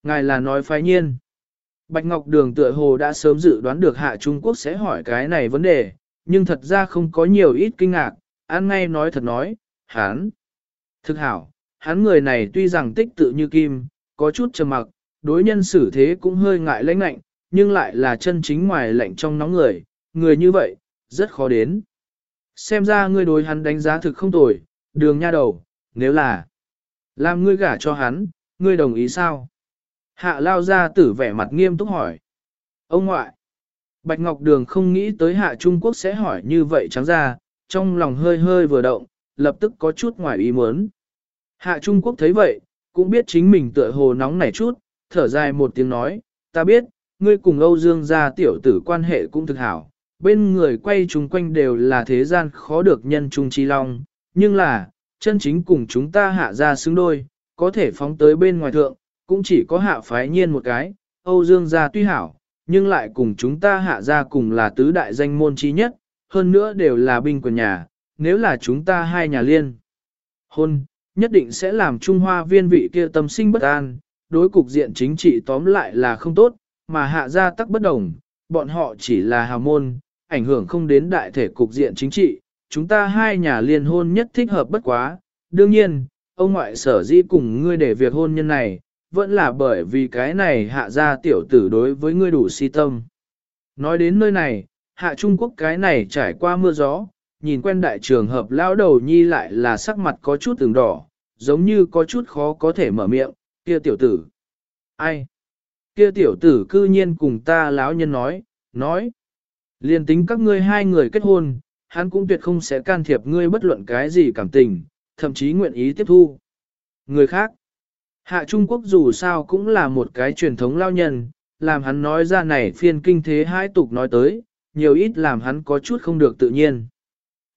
Speaker 1: Ngài là nói phái nhiên. Bạch Ngọc Đường tựa hồ đã sớm dự đoán được hạ Trung Quốc sẽ hỏi cái này vấn đề, nhưng thật ra không có nhiều ít kinh ngạc, an ngay nói thật nói, hán. Thực hảo, hắn người này tuy rằng tích tự như kim, có chút trầm mặc, đối nhân xử thế cũng hơi ngại lãnh lạnh, nhưng lại là chân chính ngoài lạnh trong nóng người, người như vậy, rất khó đến. Xem ra ngươi đối hắn đánh giá thực không tồi, đường nha đầu, nếu là làm ngươi gả cho hắn, ngươi đồng ý sao? Hạ lao ra tử vẻ mặt nghiêm túc hỏi. Ông ngoại, Bạch Ngọc Đường không nghĩ tới Hạ Trung Quốc sẽ hỏi như vậy trắng ra, trong lòng hơi hơi vừa động, lập tức có chút ngoài ý muốn. Hạ Trung Quốc thấy vậy, cũng biết chính mình tựa hồ nóng nảy chút, thở dài một tiếng nói, ta biết, ngươi cùng Âu Dương gia tiểu tử quan hệ cũng thực hảo, bên người quay chung quanh đều là thế gian khó được nhân trung chi long, nhưng là, chân chính cùng chúng ta hạ ra xứng đôi, có thể phóng tới bên ngoài thượng, cũng chỉ có hạ phái nhiên một cái, Âu Dương gia tuy hảo, nhưng lại cùng chúng ta hạ gia cùng là tứ đại danh môn trí nhất, hơn nữa đều là binh quyền nhà, nếu là chúng ta hai nhà liên. Hôn, nhất định sẽ làm Trung Hoa viên vị kia tâm sinh bất an, đối cục diện chính trị tóm lại là không tốt, mà hạ gia tắc bất đồng, bọn họ chỉ là hào môn, ảnh hưởng không đến đại thể cục diện chính trị, chúng ta hai nhà liên hôn nhất thích hợp bất quá. Đương nhiên, ông ngoại sở dĩ cùng ngươi để việc hôn nhân này, vẫn là bởi vì cái này hạ gia tiểu tử đối với ngươi đủ si tâm. Nói đến nơi này, hạ Trung Quốc cái này trải qua mưa gió, nhìn quen đại trường hợp lão đầu nhi lại là sắc mặt có chút từng đỏ, giống như có chút khó có thể mở miệng, kia tiểu tử. Ai? Kia tiểu tử cư nhiên cùng ta lão nhân nói, nói. Liên tính các ngươi hai người kết hôn, hắn cũng tuyệt không sẽ can thiệp ngươi bất luận cái gì cảm tình, thậm chí nguyện ý tiếp thu. Người khác. Hạ Trung Quốc dù sao cũng là một cái truyền thống lao nhân, làm hắn nói ra này phiên kinh thế hai tục nói tới, nhiều ít làm hắn có chút không được tự nhiên.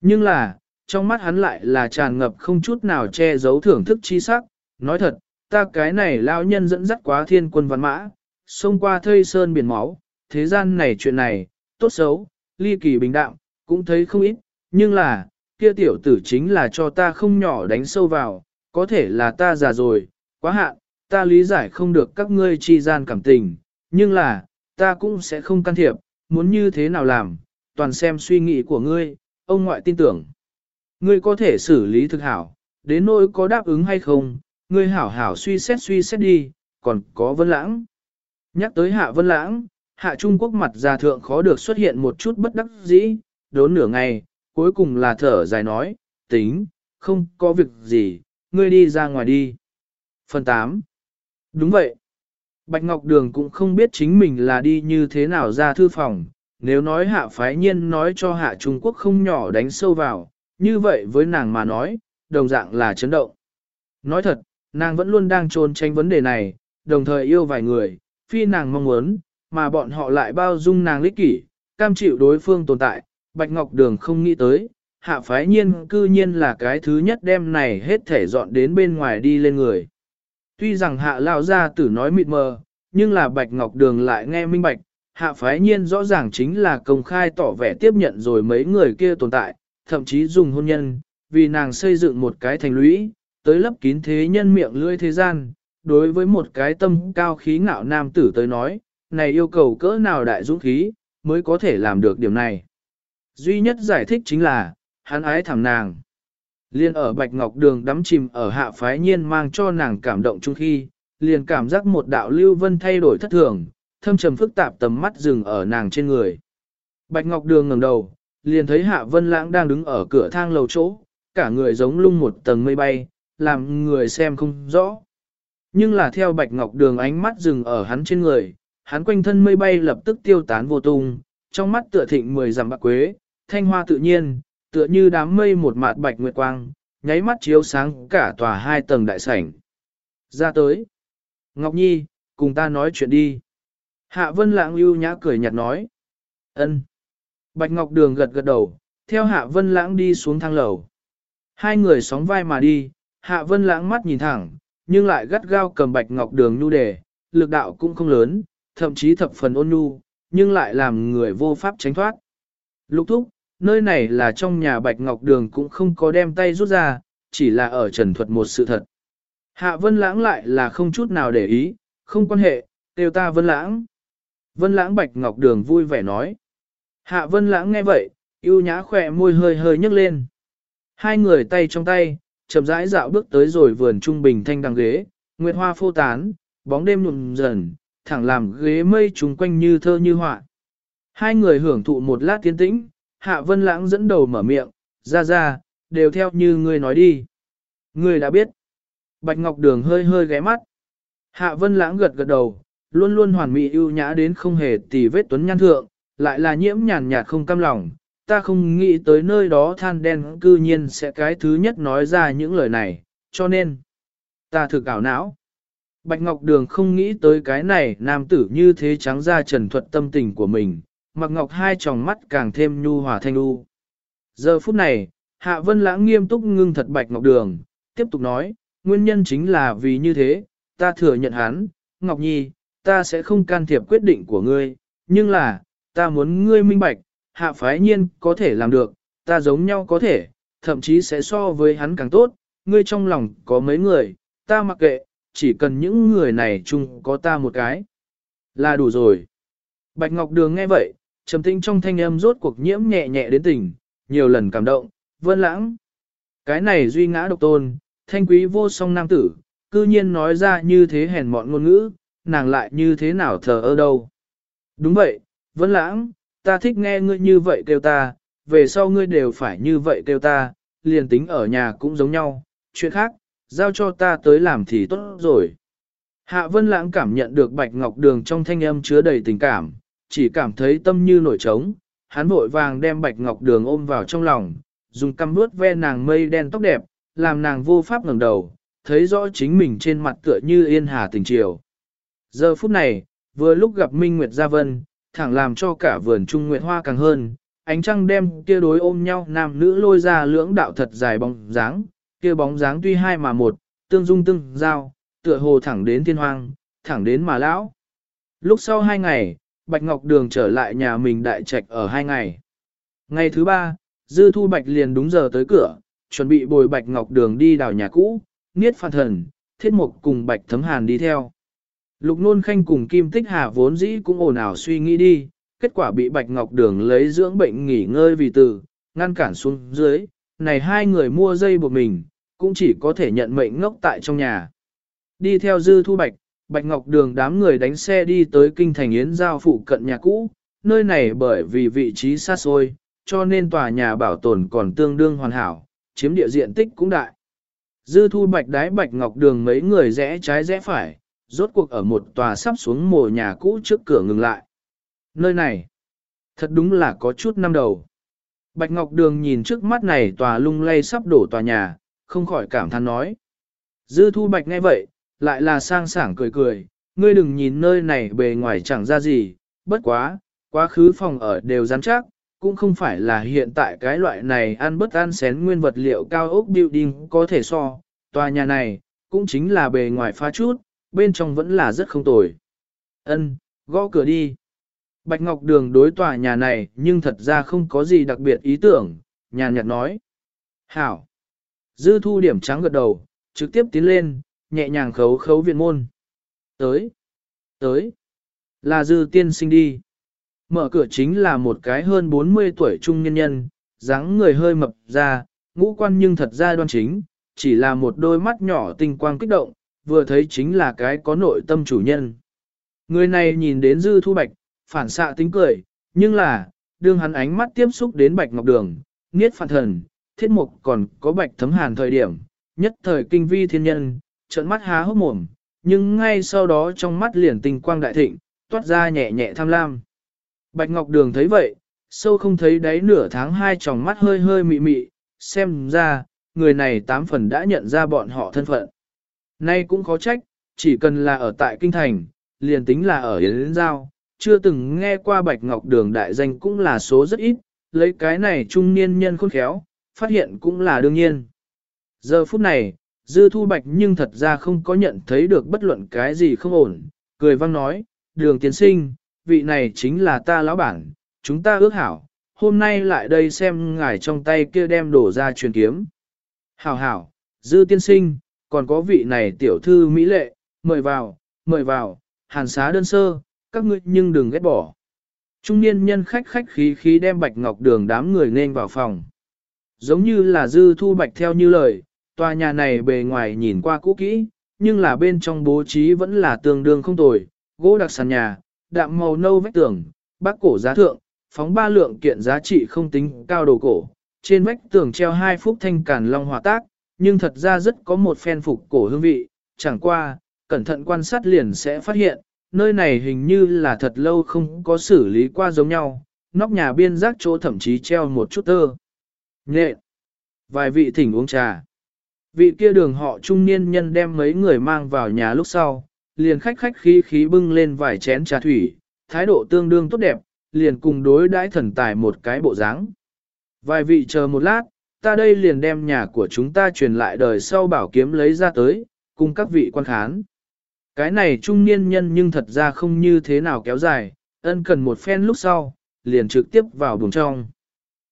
Speaker 1: Nhưng là, trong mắt hắn lại là tràn ngập không chút nào che giấu thưởng thức chi sắc, nói thật, ta cái này lao nhân dẫn dắt quá thiên quân văn mã, xông qua thây sơn biển máu, thế gian này chuyện này, tốt xấu, ly kỳ bình đạm, cũng thấy không ít, nhưng là, kia tiểu tử chính là cho ta không nhỏ đánh sâu vào, có thể là ta già rồi, quá hạn, ta lý giải không được các ngươi chi gian cảm tình, nhưng là, ta cũng sẽ không can thiệp, muốn như thế nào làm, toàn xem suy nghĩ của ngươi, ông ngoại tin tưởng. Ngươi có thể xử lý thực hảo, đến nỗi có đáp ứng hay không, ngươi hảo hảo suy xét suy xét đi, còn có vân lãng. Nhắc tới hạ vân lãng, hạ Trung Quốc mặt già thượng khó được xuất hiện một chút bất đắc dĩ, đốn nửa ngày, cuối cùng là thở dài nói, tính, không có việc gì, ngươi đi ra ngoài đi. Phần 8 Đúng vậy. Bạch Ngọc Đường cũng không biết chính mình là đi như thế nào ra thư phòng, nếu nói hạ phái nhiên nói cho hạ Trung Quốc không nhỏ đánh sâu vào, như vậy với nàng mà nói, đồng dạng là chấn động. Nói thật, nàng vẫn luôn đang trốn tránh vấn đề này, đồng thời yêu vài người, phi nàng mong muốn, mà bọn họ lại bao dung nàng lích kỷ, cam chịu đối phương tồn tại, Bạch Ngọc Đường không nghĩ tới, hạ phái nhiên cư nhiên là cái thứ nhất đem này hết thể dọn đến bên ngoài đi lên người. Tuy rằng hạ lao ra tử nói mịt mờ, nhưng là Bạch Ngọc Đường lại nghe minh bạch, hạ phái nhiên rõ ràng chính là công khai tỏ vẻ tiếp nhận rồi mấy người kia tồn tại, thậm chí dùng hôn nhân, vì nàng xây dựng một cái thành lũy, tới lấp kín thế nhân miệng lưỡi thế gian, đối với một cái tâm cao khí ngạo nam tử tới nói, này yêu cầu cỡ nào đại dũng khí, mới có thể làm được điểm này. Duy nhất giải thích chính là, hắn ái thẳng nàng. Liên ở Bạch Ngọc Đường đắm chìm ở hạ phái nhiên mang cho nàng cảm động chung khi, liền cảm giác một đạo lưu vân thay đổi thất thường, thâm trầm phức tạp tầm mắt dừng ở nàng trên người. Bạch Ngọc Đường ngẩng đầu, liền thấy Hạ Vân Lãng đang đứng ở cửa thang lầu chỗ, cả người giống lung một tầng mây bay, làm người xem không rõ. Nhưng là theo Bạch Ngọc Đường ánh mắt dừng ở hắn trên người, hắn quanh thân mây bay lập tức tiêu tán vô tung, trong mắt tựa thịnh mười dặm bạc quế, thanh hoa tự nhiên, tựa như đám mây một mạt bạch nguyệt quang, nháy mắt chiếu sáng cả tòa hai tầng đại sảnh. Ra tới. Ngọc Nhi, cùng ta nói chuyện đi. Hạ Vân Lãng ưu nhã cười nhạt nói. ân. Bạch Ngọc Đường gật gật đầu, theo Hạ Vân Lãng đi xuống thang lầu. Hai người sóng vai mà đi, Hạ Vân Lãng mắt nhìn thẳng, nhưng lại gắt gao cầm Bạch Ngọc Đường nhu đề, lực đạo cũng không lớn, thậm chí thập phần ôn nhu, nhưng lại làm người vô pháp tránh thoát. Lục thúc, nơi này là trong nhà Bạch Ngọc Đường cũng không có đem tay rút ra, chỉ là ở trần thuật một sự thật. Hạ Vân Lãng lại là không chút nào để ý, không quan hệ, đều ta Vân Lãng. Vân Lãng Bạch Ngọc Đường vui vẻ nói. Hạ Vân Lãng nghe vậy, yêu nhã khỏe môi hơi hơi nhấc lên. Hai người tay trong tay, chậm rãi dạo bước tới rồi vườn trung bình thanh đằng ghế, nguyệt hoa phô tán, bóng đêm nhuộm dần, thẳng làm ghế mây trùng quanh như thơ như họa. Hai người hưởng thụ một lát tiến tĩnh, Hạ Vân Lãng dẫn đầu mở miệng, ra ra, đều theo như ngươi nói đi. Ngươi đã biết. Bạch Ngọc Đường hơi hơi ghé mắt. Hạ Vân Lãng gật gật đầu, luôn luôn hoàn mỹ ưu nhã đến không hề tì vết tuấn nhan thượng, lại là nhiễm nhàn nhạt không cam lòng. Ta không nghĩ tới nơi đó than đen cư nhiên sẽ cái thứ nhất nói ra những lời này, cho nên, ta thực ảo não. Bạch Ngọc Đường không nghĩ tới cái này nam tử như thế trắng ra trần thuật tâm tình của mình, mặc ngọc hai tròng mắt càng thêm nhu hòa thanh u. Giờ phút này, Hạ Vân Lãng nghiêm túc ngưng thật Bạch Ngọc Đường, tiếp tục nói, nguyên nhân chính là vì như thế, ta thừa nhận hắn, Ngọc Nhi, ta sẽ không can thiệp quyết định của ngươi, nhưng là, ta muốn ngươi minh bạch, hạ phái nhiên có thể làm được, ta giống nhau có thể, thậm chí sẽ so với hắn càng tốt, ngươi trong lòng có mấy người, ta mặc kệ, chỉ cần những người này chung có ta một cái. Là đủ rồi. Bạch Ngọc Đường nghe vậy, trầm tĩnh trong thanh âm rốt cuộc nhiễm nhẹ nhẹ đến tình, nhiều lần cảm động, vân lãng. Cái này duy ngã độc tôn, thanh quý vô song nam tử, cư nhiên nói ra như thế hèn mọn ngôn ngữ, nàng lại như thế nào thờ ơ đâu. Đúng vậy, vân lãng, ta thích nghe ngươi như vậy kêu ta, về sau ngươi đều phải như vậy kêu ta, liền tính ở nhà cũng giống nhau, chuyện khác, giao cho ta tới làm thì tốt rồi. Hạ Vân Lãng cảm nhận được Bạch Ngọc Đường trong thanh âm chứa đầy tình cảm, chỉ cảm thấy tâm như nổi trống, hắn vội vàng đem Bạch Ngọc Đường ôm vào trong lòng, dùng căm vuốt ve nàng mây đen tóc đẹp, làm nàng vô pháp ngẩng đầu, thấy rõ chính mình trên mặt tựa như yên hà tình chiều. Giờ phút này, vừa lúc gặp Minh Nguyệt Gia Vân, thẳng làm cho cả vườn trung nguyệt hoa càng hơn, ánh trăng đem kia đối ôm nhau nam nữ lôi ra lưỡng đạo thật dài bóng dáng, kia bóng dáng tuy hai mà một, tương dung tương giao, tựa hồ thẳng đến thiên hoang, thẳng đến mà lão. Lúc sau hai ngày, Bạch Ngọc Đường trở lại nhà mình đại trạch ở hai ngày. Ngày thứ ba, Dư Thu Bạch liền đúng giờ tới cửa, chuẩn bị bồi Bạch Ngọc Đường đi đào nhà cũ, Niết Phan Thần, Thiết Mục cùng Bạch Thấm Hàn đi theo. Lục Nôn Khanh cùng Kim Tích Hà vốn dĩ cũng ồn ào suy nghĩ đi, kết quả bị Bạch Ngọc Đường lấy dưỡng bệnh nghỉ ngơi vì từ, ngăn cản xuống dưới, này hai người mua dây buộc mình, cũng chỉ có thể nhận mệnh ngốc tại trong nhà. Đi theo Dư Thu Bạch, Bạch Ngọc Đường đám người đánh xe đi tới kinh thành Yến Giao phụ cận nhà cũ, nơi này bởi vì vị trí xa xôi, cho nên tòa nhà bảo tồn còn tương đương hoàn hảo, chiếm địa diện tích cũng đại. Dư Thu Bạch đái Bạch Ngọc Đường mấy người rẽ trái rẽ phải, rốt cuộc ở một tòa sắp xuống mồ nhà cũ trước cửa ngừng lại. Nơi này, thật đúng là có chút năm đầu. Bạch Ngọc Đường nhìn trước mắt này tòa lung lay sắp đổ tòa nhà, không khỏi cảm thán nói. Dư Thu Bạch nghe vậy, lại là sang sảng cười cười, ngươi đừng nhìn nơi này bề ngoài chẳng ra gì, bất quá, quá khứ phòng ở đều rắn chắc, cũng không phải là hiện tại cái loại này ăn bất ăn xén nguyên vật liệu cao ốc building có thể so, tòa nhà này, cũng chính là bề ngoài pha chút, bên trong vẫn là rất không tồi. Ân, gõ cửa đi. Bạch Ngọc Đường đối tòa nhà này nhưng thật ra không có gì đặc biệt ý tưởng, nhàn nhạt nói. Hảo. Dư thu điểm trắng gật đầu, trực tiếp tiến lên, nhẹ nhàng khấu khấu viện môn. Tới. Tới. Là dư tiên sinh đi. mở cửa chính là một cái hơn 40 tuổi trung nhân nhân, dáng người hơi mập ra, ngũ quan nhưng thật ra đoan chính, chỉ là một đôi mắt nhỏ tinh quang kích động, vừa thấy chính là cái có nội tâm chủ nhân. Người này nhìn đến dư thu bạch, phản xạ tính cười, nhưng là, đương hắn ánh mắt tiếp xúc đến bạch ngọc đường, niết phản thần, thiết mục còn có bạch thấm hàn thời điểm, nhất thời kinh vi thiên nhân, trợn mắt há hốc mồm, nhưng ngay sau đó trong mắt liền tinh quang đại thịnh, toát ra nhẹ nhẹ tham lam. Bạch Ngọc Đường thấy vậy, sâu không thấy đáy nửa tháng hai tròng mắt hơi hơi mị mị, xem ra, người này tám phần đã nhận ra bọn họ thân phận. Nay cũng khó trách, chỉ cần là ở tại Kinh Thành, liền tính là ở Yến Giao, chưa từng nghe qua Bạch Ngọc Đường đại danh cũng là số rất ít, lấy cái này trung niên nhân khôn khéo, phát hiện cũng là đương nhiên. Giờ phút này, Dư Thu Bạch nhưng thật ra không có nhận thấy được bất luận cái gì không ổn, cười vang nói, đường tiến sinh, vị này chính là ta lão bản, chúng ta ước hảo, hôm nay lại đây xem ngài trong tay kia đem đổ ra truyền kiếm. Hảo hảo, Dư tiên sinh, còn có vị này tiểu thư Mỹ lệ, mời vào, mời vào, hàn xá đơn sơ, các ngươi nhưng đừng ghét bỏ. Trung niên nhân khách khách khí khí đem bạch ngọc đường đám người nên vào phòng. Giống như là dư thu bạch theo như lời, tòa nhà này bề ngoài nhìn qua cũ kỹ, nhưng là bên trong bố trí vẫn là tương đương không tồi, gỗ đặc sàn nhà, đạm màu nâu vách tường, bác cổ giá thượng, phóng ba lượng kiện giá trị không tính cao đồ cổ. Trên vách tường treo hai phúc thanh cản long hòa tác, nhưng thật ra rất có một phen phục cổ hương vị, chẳng qua, cẩn thận quan sát liền sẽ phát hiện, nơi này hình như là thật lâu không có xử lý qua giống nhau, nóc nhà biên giác chỗ thậm chí treo một chút tơ. Nhện. Vài vị thỉnh uống trà. Vị kia đường họ trung niên nhân đem mấy người mang vào nhà lúc sau, liền khách khách khí khí bưng lên vài chén trà thủy, thái độ tương đương tốt đẹp, liền cùng đối đãi thần tài một cái bộ dáng. Vài vị chờ một lát, ta đây liền đem nhà của chúng ta truyền lại đời sau bảo kiếm lấy ra tới, cùng các vị quan khán. Cái này trung niên nhân nhưng thật ra không như thế nào kéo dài, ân cần một phen lúc sau, liền trực tiếp vào buồng trong.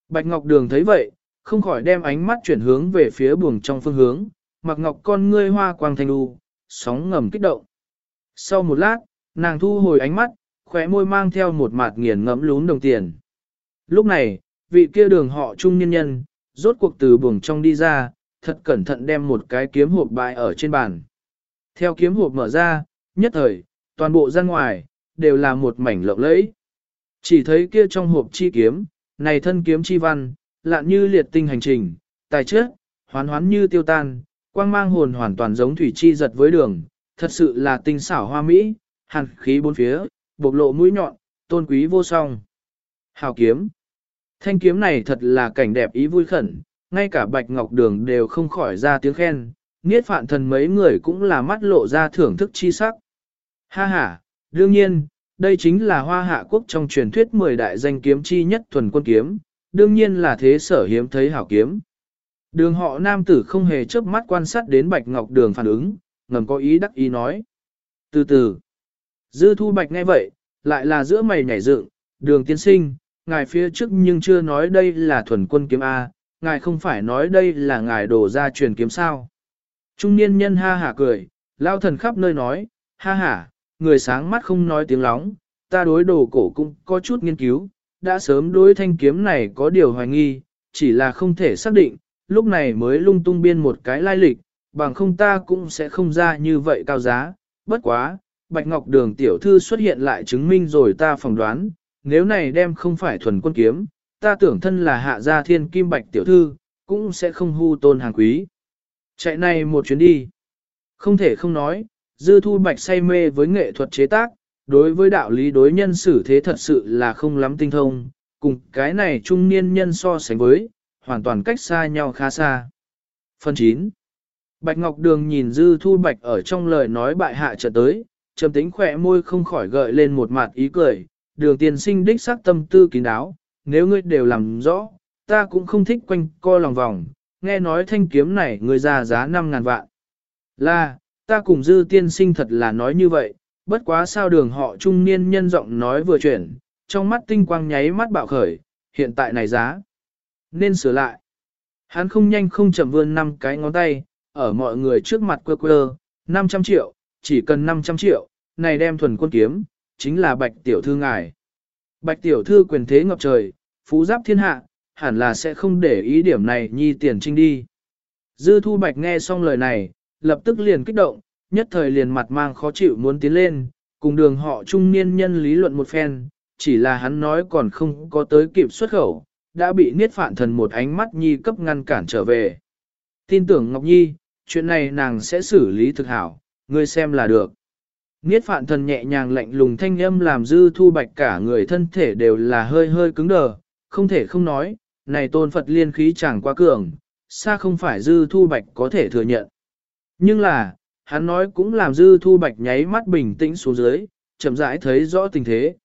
Speaker 1: Bạch Ngọc Đường thấy vậy, không khỏi đem ánh mắt chuyển hướng về phía buồng trong phương hướng, mặc ngọc con ngươi hoa quang thanh đu, sóng ngầm kích động. Sau một lát, nàng thu hồi ánh mắt, khóe môi mang theo một mạt nghiền ngẫm lún đồng tiền. Lúc này, vị kia đường họ trung nhân nhân, rốt cuộc từ buồng trong đi ra, thật cẩn thận đem một cái kiếm hộp bại ở trên bàn. Theo kiếm hộp mở ra, nhất thời, toàn bộ ra ngoài, đều là một mảnh lộng lẫy. Chỉ thấy kia trong hộp chi kiếm, này thân kiếm chi văn, lạn như liệt tinh hành trình, tài trước, hoán hoán như tiêu tan, quang mang hồn hoàn toàn giống thủy chi giật với đường, thật sự là tinh xảo hoa mỹ, hàn khí bốn phía, bộc lộ mũi nhọn, tôn quý vô song. Hào kiếm. Thanh kiếm này thật là cảnh đẹp ý vui khẩn, ngay cả bạch ngọc đường đều không khỏi ra tiếng khen, niết phạn thần mấy người cũng là mắt lộ ra thưởng thức chi sắc. Ha ha, đương nhiên, đây chính là hoa hạ quốc trong truyền thuyết 10 đại danh kiếm chi nhất thuần quân kiếm, đương nhiên là thế sở hiếm thấy hảo kiếm. Đường họ nam tử không hề chớp mắt quan sát đến bạch ngọc đường phản ứng, ngầm có ý đắc ý nói. Từ từ, dư thu bạch nghe vậy, lại là giữa mày nhảy dựng, đường tiên sinh, ngài phía trước nhưng chưa nói đây là thuần quân kiếm A, ngài không phải nói đây là ngài đổ ra truyền kiếm sao. Trung niên nhân ha hả cười, lao thần khắp nơi nói, ha hả, người sáng mắt không nói tiếng lóng, ta đối đồ cổ cũng có chút nghiên cứu, đã sớm đối thanh kiếm này có điều hoài nghi, chỉ là không thể xác định, lúc này mới lung tung biên một cái lai lịch, bằng không ta cũng sẽ không ra như vậy cao giá, bất quá, Bạch Ngọc Đường tiểu thư xuất hiện lại chứng minh rồi ta phỏng đoán, nếu này đem không phải thuần quân kiếm, ta tưởng thân là hạ gia thiên kim Bạch tiểu thư, cũng sẽ không hưu tôn hàng quý. Chạy này một chuyến đi. Không thể không nói, dư thu Bạch say mê với nghệ thuật chế tác, đối với đạo lý đối nhân xử thế thật sự là không lắm tinh thông, cùng cái này trung niên nhân so sánh với, hoàn toàn cách xa nhau khá xa. Phần 9 Bạch Ngọc Đường nhìn Dư Thu Bạch ở trong lời nói bại hạ trở tới, trầm tính khỏe môi không khỏi gợi lên một mặt ý cười, đường tiền sinh đích xác tâm tư kín đáo, nếu ngươi đều làm rõ, ta cũng không thích quanh co lòng vòng, nghe nói thanh kiếm này ngươi ra giá 5.000 vạn. Là, ta cùng Dư tiên sinh thật là nói như vậy, bất quá sao đường họ trung niên nhân giọng nói vừa chuyển, trong mắt tinh quang nháy mắt bạo khởi, hiện tại này giá. Nên sửa lại. Hắn không nhanh không chậm vươn năm cái ngón tay, ở mọi người trước mặt quơ quơ, 500 triệu, chỉ cần 500 triệu, này đem thuần quân kiếm, chính là bạch tiểu thư ngài. Bạch tiểu thư quyền thế ngập trời, phú giáp thiên hạ, hẳn là sẽ không để ý điểm này nhi tiền trinh đi. Dư thu bạch nghe xong lời này, lập tức liền kích động, nhất thời liền mặt mang khó chịu muốn tiến lên, cùng đường họ trung niên nhân lý luận một phen, chỉ là hắn nói còn không có tới kịp xuất khẩu, đã bị niết phạn thần một ánh mắt nhi cấp ngăn cản trở về. Tin tưởng Ngọc Nhi, chuyện này nàng sẽ xử lý thực hảo, ngươi xem là được. Niết phạn thần nhẹ nhàng lạnh lùng thanh âm làm dư thu bạch cả người thân thể đều là hơi hơi cứng đờ, không thể không nói, này tôn Phật liên khí chẳng quá cường, xa không phải dư thu bạch có thể thừa nhận. Nhưng là, hắn nói cũng làm dư thu bạch nháy mắt bình tĩnh xuống dưới, chậm rãi thấy rõ tình thế.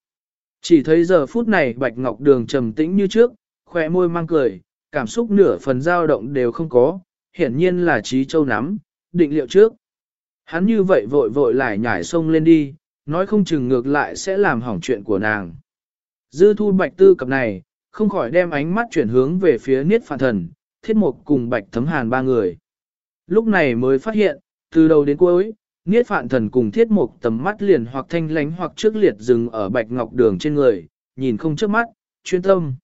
Speaker 1: Chỉ thấy giờ phút này bạch ngọc đường trầm tĩnh như trước, khỏe môi mang cười, cảm xúc nửa phần dao động đều không có, hiển nhiên là trí châu nắm, định liệu trước. Hắn như vậy vội vội lại nhảy sông lên đi, nói không chừng ngược lại sẽ làm hỏng chuyện của nàng. Dư thu bạch tư cập này, không khỏi đem ánh mắt chuyển hướng về phía niết phản thần, thiết mục cùng bạch thấm hàn ba người. Lúc này mới phát hiện, từ đầu đến cuối, niết phạn thần cùng thiết mục tầm mắt liền hoặc thanh lánh hoặc trước liệt dừng ở bạch ngọc đường trên người, nhìn không trước mắt, chuyên tâm.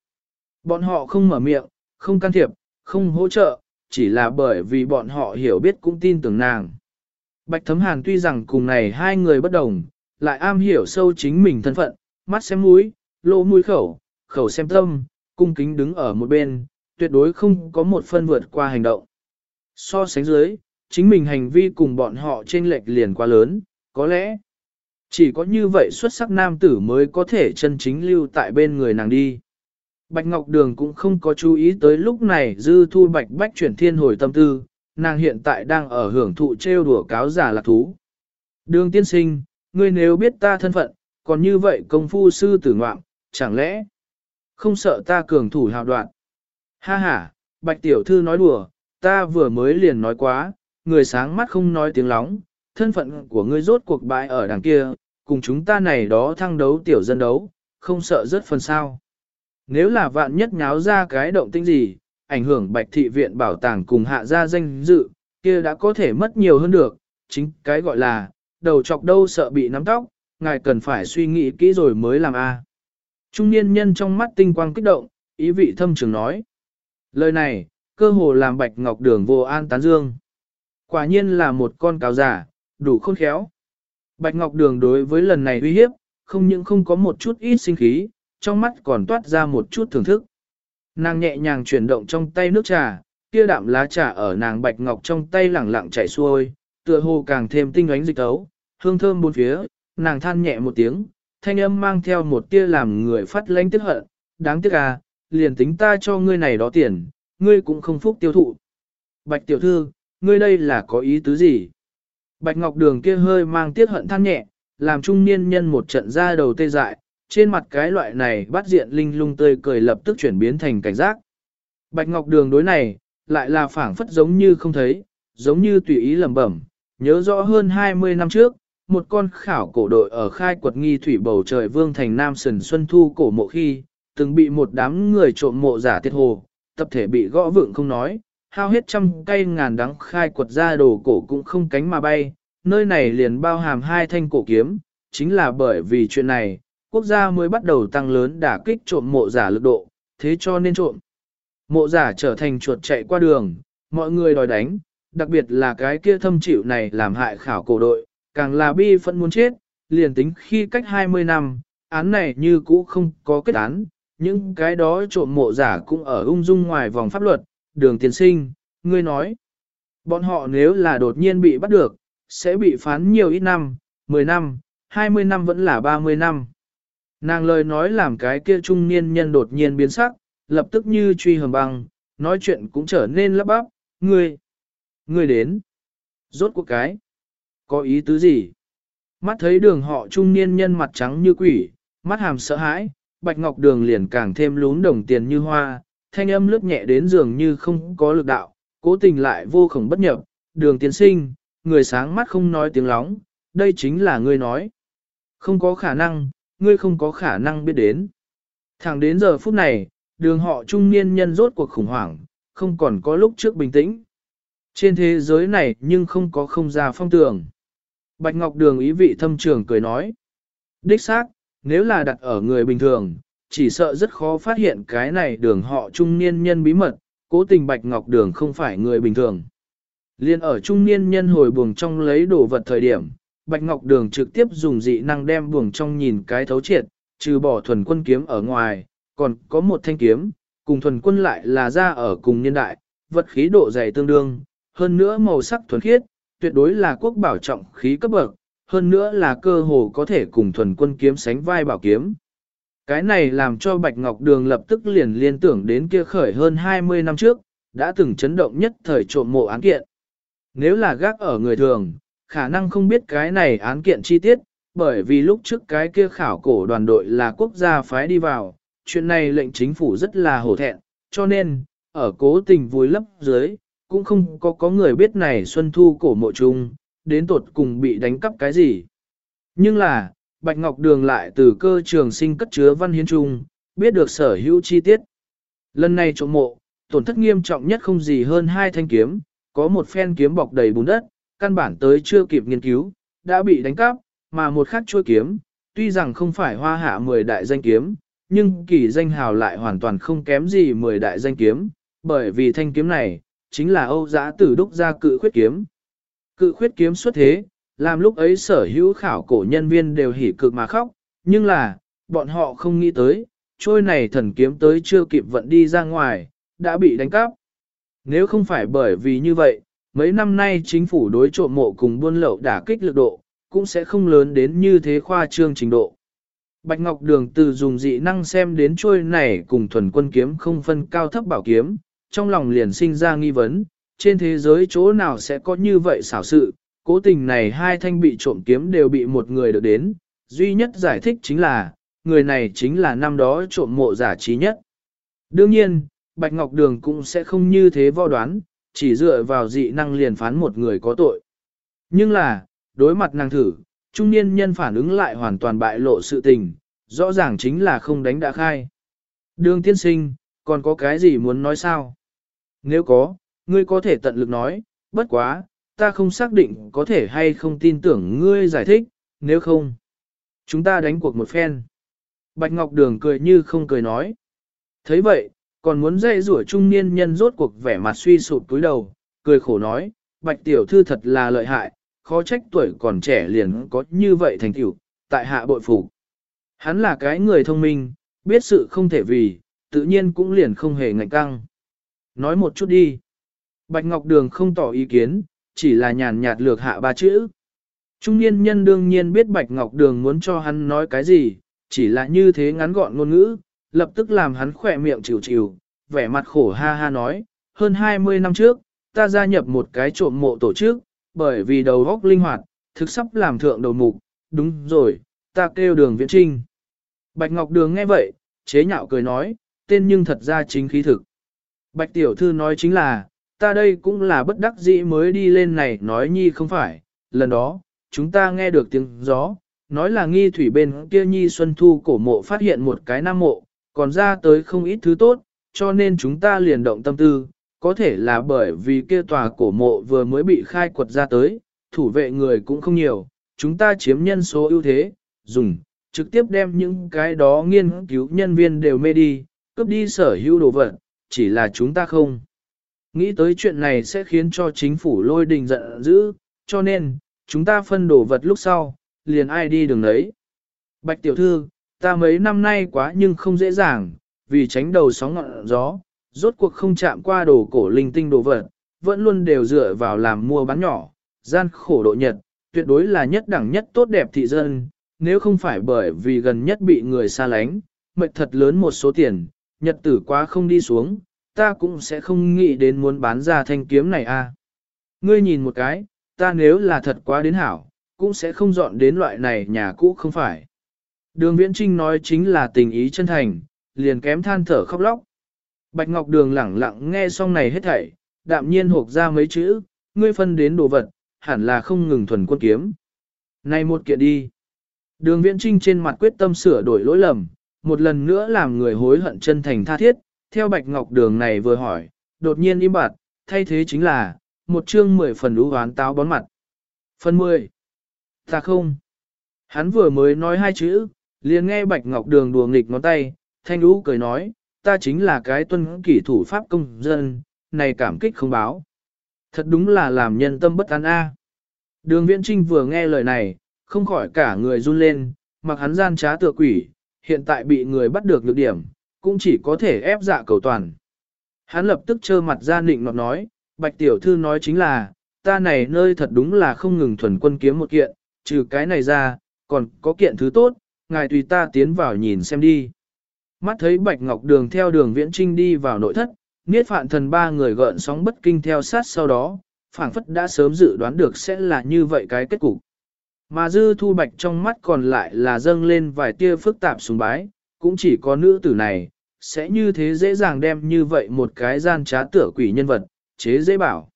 Speaker 1: Bọn họ không mở miệng, không can thiệp, không hỗ trợ, chỉ là bởi vì bọn họ hiểu biết cũng tin tưởng nàng. Bạch Thấm Hàn tuy rằng cùng này hai người bất đồng, lại am hiểu sâu chính mình thân phận, mắt xem mũi, lỗ mũi khẩu, khẩu xem tâm, cung kính đứng ở một bên, tuyệt đối không có một phân vượt qua hành động. So sánh dưới, chính mình hành vi cùng bọn họ trên lệch liền quá lớn, có lẽ chỉ có như vậy xuất sắc nam tử mới có thể chân chính lưu tại bên người nàng đi. Bạch Ngọc Đường cũng không có chú ý tới lúc này dư thu bạch bách chuyển thiên hồi tâm tư, nàng hiện tại đang ở hưởng thụ trêu đùa cáo giả lạc thú. Đường tiên sinh, ngươi nếu biết ta thân phận, còn như vậy công phu sư tử ngoạm, chẳng lẽ không sợ ta cường thủ hào đoạn. Ha ha, bạch tiểu thư nói đùa, ta vừa mới liền nói quá, người sáng mắt không nói tiếng lóng, thân phận của ngươi rốt cuộc bãi ở đằng kia, cùng chúng ta này đó thăng đấu tiểu dân đấu, không sợ rớt phần sao. Nếu là vạn nhất nháo ra cái động tĩnh gì, ảnh hưởng bạch thị viện bảo tàng cùng hạ gia danh dự, kia đã có thể mất nhiều hơn được, chính cái gọi là, đầu chọc đâu sợ bị nắm tóc, ngài cần phải suy nghĩ kỹ rồi mới làm a. Trung niên nhân trong mắt tinh quang kích động, ý vị thâm trường nói. Lời này, cơ hồ làm bạch ngọc đường vô an tán dương. Quả nhiên là một con cáo giả, đủ khôn khéo. Bạch ngọc đường đối với lần này uy hiếp, không những không có một chút ít sinh khí, trong mắt còn toát ra một chút thưởng thức. Nàng nhẹ nhàng chuyển động trong tay nước trà, kia đạm lá trà ở nàng bạch ngọc trong tay lẳng lặng chảy xuôi, tựa hồ càng thêm tinh ánh dịch tấu, hương thơm bốn phía, nàng than nhẹ một tiếng, thanh âm mang theo một tia làm người phát lánh tiếc hận, đáng tiếc à, liền tính ta cho ngươi này đó tiền, ngươi cũng không phúc tiêu thụ. Bạch tiểu thư, ngươi đây là có ý tứ gì? Bạch ngọc đường kia hơi mang tiếc hận than nhẹ, làm trung niên nhân một trận ra đầu tê dại, trên mặt cái loại này bắt diện linh lung tươi cười lập tức chuyển biến thành cảnh giác. Bạch Ngọc Đường đối này, lại là phảng phất giống như không thấy, giống như tùy ý lẩm bẩm, nhớ rõ hơn 20 năm trước, một con khảo cổ đội ở khai quật nghi thủy bầu trời vương thành Nam Sần Xuân Thu cổ mộ khi, từng bị một đám người trộm mộ giả tiết hồ, tập thể bị gõ vượng không nói, hao hết trăm cây ngàn đắng khai quật ra đồ cổ cũng không cánh mà bay, nơi này liền bao hàm hai thanh cổ kiếm, chính là bởi vì chuyện này, quốc gia mới bắt đầu tăng lớn đả kích trộm mộ giả lực độ, thế cho nên trộm. Mộ giả trở thành chuột chạy qua đường, mọi người đòi đánh, đặc biệt là cái kia thâm chịu này làm hại khảo cổ đội, càng là bi phẫn muốn chết, liền tính khi cách 20 năm, án này như cũ không có kết án, những cái đó trộm mộ giả cũng ở ung dung ngoài vòng pháp luật, đường tiền sinh, ngươi nói. Bọn họ nếu là đột nhiên bị bắt được, sẽ bị phán nhiều ít năm, 10 năm, 20 năm vẫn là 30 năm. Nàng lời nói làm cái kia trung niên nhân đột nhiên biến sắc, lập tức như truy hầm băng, nói chuyện cũng trở nên lấp bắp, ngươi, ngươi đến, rốt cuộc cái, có ý tứ gì? Mắt thấy đường họ trung niên nhân mặt trắng như quỷ, mắt hàm sợ hãi, bạch ngọc đường liền càng thêm lún đồng tiền như hoa, thanh âm lướt nhẹ đến dường như không có lực đạo, cố tình lại vô khổng bất nhập, đường tiến sinh, người sáng mắt không nói tiếng lóng, đây chính là ngươi nói. Không có khả năng, ngươi không có khả năng biết đến. Thẳng đến giờ phút này, đường họ trung niên nhân rốt cuộc khủng hoảng, không còn có lúc trước bình tĩnh. Trên thế giới này nhưng không có không ra phong tường. Bạch Ngọc Đường ý vị thâm trường cười nói. Đích xác, nếu là đặt ở người bình thường, chỉ sợ rất khó phát hiện cái này đường họ trung niên nhân bí mật, cố tình Bạch Ngọc Đường không phải người bình thường. Liên ở trung niên nhân hồi buồng trong lấy đồ vật thời điểm, Bạch Ngọc Đường trực tiếp dùng dị năng đem buồng trong nhìn cái thấu triệt, trừ bỏ thuần quân kiếm ở ngoài, còn có một thanh kiếm, cùng thuần quân lại là ra ở cùng niên đại, vật khí độ dày tương đương, hơn nữa màu sắc thuần khiết, tuyệt đối là quốc bảo trọng khí cấp bậc, hơn nữa là cơ hồ có thể cùng thuần quân kiếm sánh vai bảo kiếm. Cái này làm cho Bạch Ngọc Đường lập tức liền liên tưởng đến kia khởi hơn 20 năm trước, đã từng chấn động nhất thời trộm mộ án kiện. Nếu là gác ở người thường, khả năng không biết cái này án kiện chi tiết, bởi vì lúc trước cái kia khảo cổ đoàn đội là quốc gia phái đi vào, chuyện này lệnh chính phủ rất là hổ thẹn, cho nên, ở cố tình vui lấp dưới, cũng không có có người biết này Xuân Thu cổ mộ chung, đến tột cùng bị đánh cắp cái gì. Nhưng là, Bạch Ngọc Đường lại từ cơ trường sinh cất chứa văn hiến trung, biết được sở hữu chi tiết. Lần này trộm mộ, tổn thất nghiêm trọng nhất không gì hơn hai thanh kiếm, có một phen kiếm bọc đầy bùn đất, căn bản tới chưa kịp nghiên cứu, đã bị đánh cắp, mà một khắc chuôi kiếm, tuy rằng không phải hoa hạ 10 đại danh kiếm, nhưng kỳ danh hào lại hoàn toàn không kém gì 10 đại danh kiếm, bởi vì thanh kiếm này, chính là Âu giã tử đúc ra cự khuyết kiếm. Cự khuyết kiếm xuất thế, làm lúc ấy sở hữu khảo cổ nhân viên đều hỉ cực mà khóc, nhưng là, bọn họ không nghĩ tới, trôi này thần kiếm tới chưa kịp vận đi ra ngoài, đã bị đánh cắp. Nếu không phải bởi vì như vậy, mấy năm nay chính phủ đối trộm mộ cùng buôn lậu đả kích lực độ, cũng sẽ không lớn đến như thế khoa trương trình độ. Bạch Ngọc Đường từ dùng dị năng xem đến trôi này cùng thuần quân kiếm không phân cao thấp bảo kiếm, trong lòng liền sinh ra nghi vấn, trên thế giới chỗ nào sẽ có như vậy xảo sự, cố tình này hai thanh bị trộm kiếm đều bị một người được đến, duy nhất giải thích chính là, người này chính là năm đó trộm mộ giả trí nhất. Đương nhiên, Bạch Ngọc Đường cũng sẽ không như thế vo đoán, chỉ dựa vào dị năng liền phán một người có tội. Nhưng là, đối mặt nàng thử, trung niên nhân phản ứng lại hoàn toàn bại lộ sự tình, rõ ràng chính là không đánh đã khai. Đường tiên sinh, còn có cái gì muốn nói sao? Nếu có, ngươi có thể tận lực nói, bất quá, ta không xác định có thể hay không tin tưởng ngươi giải thích, nếu không. Chúng ta đánh cuộc một phen. Bạch Ngọc Đường cười như không cười nói. thấy vậy, còn muốn dây rủa trung niên nhân rốt cuộc vẻ mặt suy sụp túi đầu, cười khổ nói, Bạch Tiểu Thư thật là lợi hại, khó trách tuổi còn trẻ liền có như vậy thành tiểu, tại hạ bội phục. Hắn là cái người thông minh, biết sự không thể vì, tự nhiên cũng liền không hề ngạnh căng. Nói một chút đi. Bạch Ngọc Đường không tỏ ý kiến, chỉ là nhàn nhạt lược hạ ba chữ. Trung niên nhân đương nhiên biết Bạch Ngọc Đường muốn cho hắn nói cái gì, chỉ là như thế ngắn gọn ngôn ngữ, lập tức làm hắn khỏe miệng chịu chịu, vẻ mặt khổ ha ha nói, hơn 20 năm trước, ta gia nhập một cái trộm mộ tổ chức, bởi vì đầu óc linh hoạt, thực sắp làm thượng đầu mục, đúng rồi, ta kêu đường viễn trinh. Bạch Ngọc Đường nghe vậy, chế nhạo cười nói, tên nhưng thật ra chính khí thực. Bạch Tiểu Thư nói chính là, ta đây cũng là bất đắc dĩ mới đi lên này nói nhi không phải, lần đó, chúng ta nghe được tiếng gió, nói là nghi thủy bên kia nhi xuân thu cổ mộ phát hiện một cái nam mộ, còn ra tới không ít thứ tốt, cho nên chúng ta liền động tâm tư, có thể là bởi vì kia tòa cổ mộ vừa mới bị khai quật ra tới, thủ vệ người cũng không nhiều, chúng ta chiếm nhân số ưu thế, dùng, trực tiếp đem những cái đó nghiên cứu nhân viên đều mê đi, cướp đi sở hữu đồ vật, chỉ là chúng ta không. Nghĩ tới chuyện này sẽ khiến cho chính phủ lôi đình giận dữ, cho nên, chúng ta phân đồ vật lúc sau, liền ai đi đường đấy. Bạch tiểu thư, ta mấy năm nay quá nhưng không dễ dàng, vì tránh đầu sóng ngọn gió, rốt cuộc không chạm qua đồ cổ linh tinh đồ vật, vẫn luôn đều dựa vào làm mua bán nhỏ, gian khổ độ nhật, tuyệt đối là nhất đẳng nhất tốt đẹp thị dân, nếu không phải bởi vì gần nhất bị người xa lánh, mệt thật lớn một số tiền, nhật tử quá không đi xuống, ta cũng sẽ không nghĩ đến muốn bán ra thanh kiếm này a. À. Ngươi nhìn một cái, ta nếu là thật quá đến hảo, cũng sẽ không dọn đến loại này nhà cũ không phải. Đường Viễn Trinh nói chính là tình ý chân thành, liền kém than thở khóc lóc. Bạch Ngọc Đường lẳng lặng nghe xong này hết thảy, đạm nhiên hộp ra mấy chữ, ngươi phân đến đồ vật, hẳn là không ngừng thuần quân kiếm. Này một kiện đi. Đường Viễn Trinh trên mặt quyết tâm sửa đổi lỗi lầm, một lần nữa làm người hối hận chân thành tha thiết, theo Bạch Ngọc Đường này vừa hỏi, đột nhiên im bặt, thay thế chính là, một chương mười phần ú hoán táo bón mặt. Phần 10. Ta không. Hắn vừa mới nói hai chữ, liền nghe Bạch Ngọc Đường đùa nghịch ngón tay, thanh lũ cười nói, ta chính là cái tuân kỷ thủ pháp công dân, này cảm kích không báo. Thật đúng là làm nhân tâm bất an a. Đường Viễn Trinh vừa nghe lời này, không khỏi cả người run lên, mặc hắn gian trá tựa quỷ, hiện tại bị người bắt được nhược điểm, cũng chỉ có thể ép dạ cầu toàn. Hắn lập tức trơ mặt ra nịnh nọt nói, Bạch Tiểu Thư nói chính là, ta này nơi thật đúng là không ngừng thuần quân kiếm một kiện, trừ cái này ra, còn có kiện thứ tốt, ngài tùy ta tiến vào nhìn xem đi. Mắt thấy Bạch Ngọc Đường theo đường viễn trinh đi vào nội thất, Niết Phạn Thần ba người gợn sóng bất kinh theo sát sau đó, phảng phất đã sớm dự đoán được sẽ là như vậy cái kết cục. Mà dư thu bạch trong mắt còn lại là dâng lên vài tia phức tạp sùng bái, cũng chỉ có nữ tử này, sẽ như thế dễ dàng đem như vậy một cái gian trá tựa quỷ nhân vật, chế dễ bảo.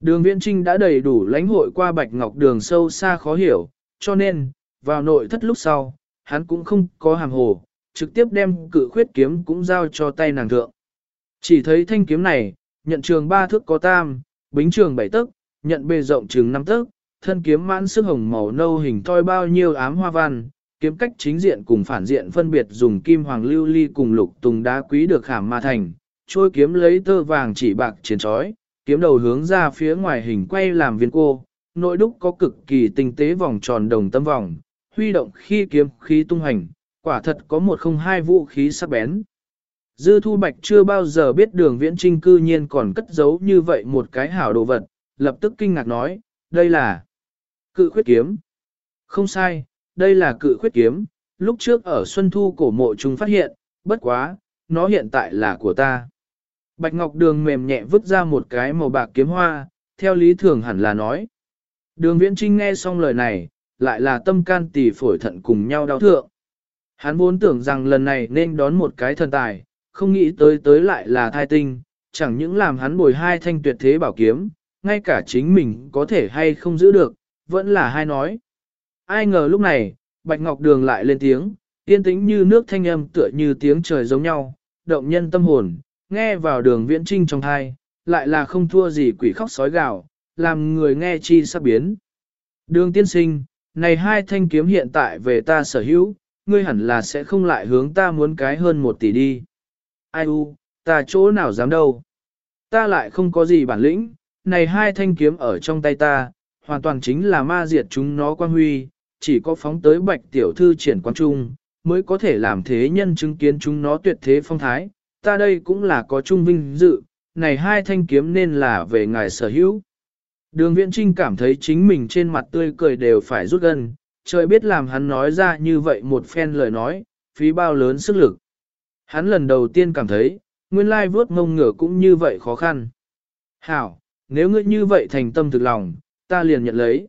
Speaker 1: Đường viễn trinh đã đầy đủ lãnh hội qua bạch ngọc đường sâu xa khó hiểu, cho nên, vào nội thất lúc sau, hắn cũng không có hàng hồ, trực tiếp đem cự khuyết kiếm cũng giao cho tay nàng thượng. Chỉ thấy thanh kiếm này, nhận trường ba thước có tam, bính trường bảy tấc, nhận bề rộng trường năm tấc, thân kiếm mãn sức hồng màu nâu hình thoi bao nhiêu ám hoa văn, kiếm cách chính diện cùng phản diện phân biệt dùng kim hoàng lưu ly cùng lục tùng đá quý được khảm ma thành, trôi kiếm lấy tơ vàng chỉ bạc chiến trói, kiếm đầu hướng ra phía ngoài hình quay làm viên cô, nội đúc có cực kỳ tinh tế vòng tròn đồng tâm vòng, huy động khi kiếm khí tung hành, quả thật có một không hai vũ khí sắc bén. Dư Thu Bạch chưa bao giờ biết đường viễn trinh cư nhiên còn cất giấu như vậy một cái hảo đồ vật, lập tức kinh ngạc nói, đây là cự khuyết kiếm. Không sai, đây là cự khuyết kiếm, lúc trước ở Xuân Thu cổ mộ chúng phát hiện, bất quá, nó hiện tại là của ta. Bạch Ngọc Đường mềm nhẹ vứt ra một cái màu bạc kiếm hoa, theo lý thường hẳn là nói. Đường Viễn Trinh nghe xong lời này, lại là tâm can tỷ phổi thận cùng nhau đau thượng. Hắn vốn tưởng rằng lần này nên đón một cái thần tài, không nghĩ tới tới lại là thai tinh, chẳng những làm hắn bồi hai thanh tuyệt thế bảo kiếm, ngay cả chính mình có thể hay không giữ được, vẫn là hai nói. Ai ngờ lúc này, Bạch Ngọc Đường lại lên tiếng, yên tĩnh như nước thanh âm tựa như tiếng trời giống nhau, động nhân tâm hồn, nghe vào đường viễn trinh trong thai, lại là không thua gì quỷ khóc sói gào, làm người nghe chi sắp biến. Đường tiên sinh, này hai thanh kiếm hiện tại về ta sở hữu, ngươi hẳn là sẽ không lại hướng ta muốn cái hơn một tỷ đi. Ai u, ta chỗ nào dám đâu. Ta lại không có gì bản lĩnh, này hai thanh kiếm ở trong tay ta, hoàn toàn chính là ma diệt chúng nó quan huy, chỉ có phóng tới bạch tiểu thư triển quan trung, mới có thể làm thế nhân chứng kiến chúng nó tuyệt thế phong thái. Ta đây cũng là có trung vinh dự, này hai thanh kiếm nên là về ngài sở hữu. Đường viễn trinh cảm thấy chính mình trên mặt tươi cười đều phải rút gần trời biết làm hắn nói ra như vậy một phen lời nói, phí bao lớn sức lực. Hắn lần đầu tiên cảm thấy, nguyên lai vớt ngông ngửa cũng như vậy khó khăn. Hảo, nếu ngươi như vậy thành tâm thực lòng, ta liền nhận lấy.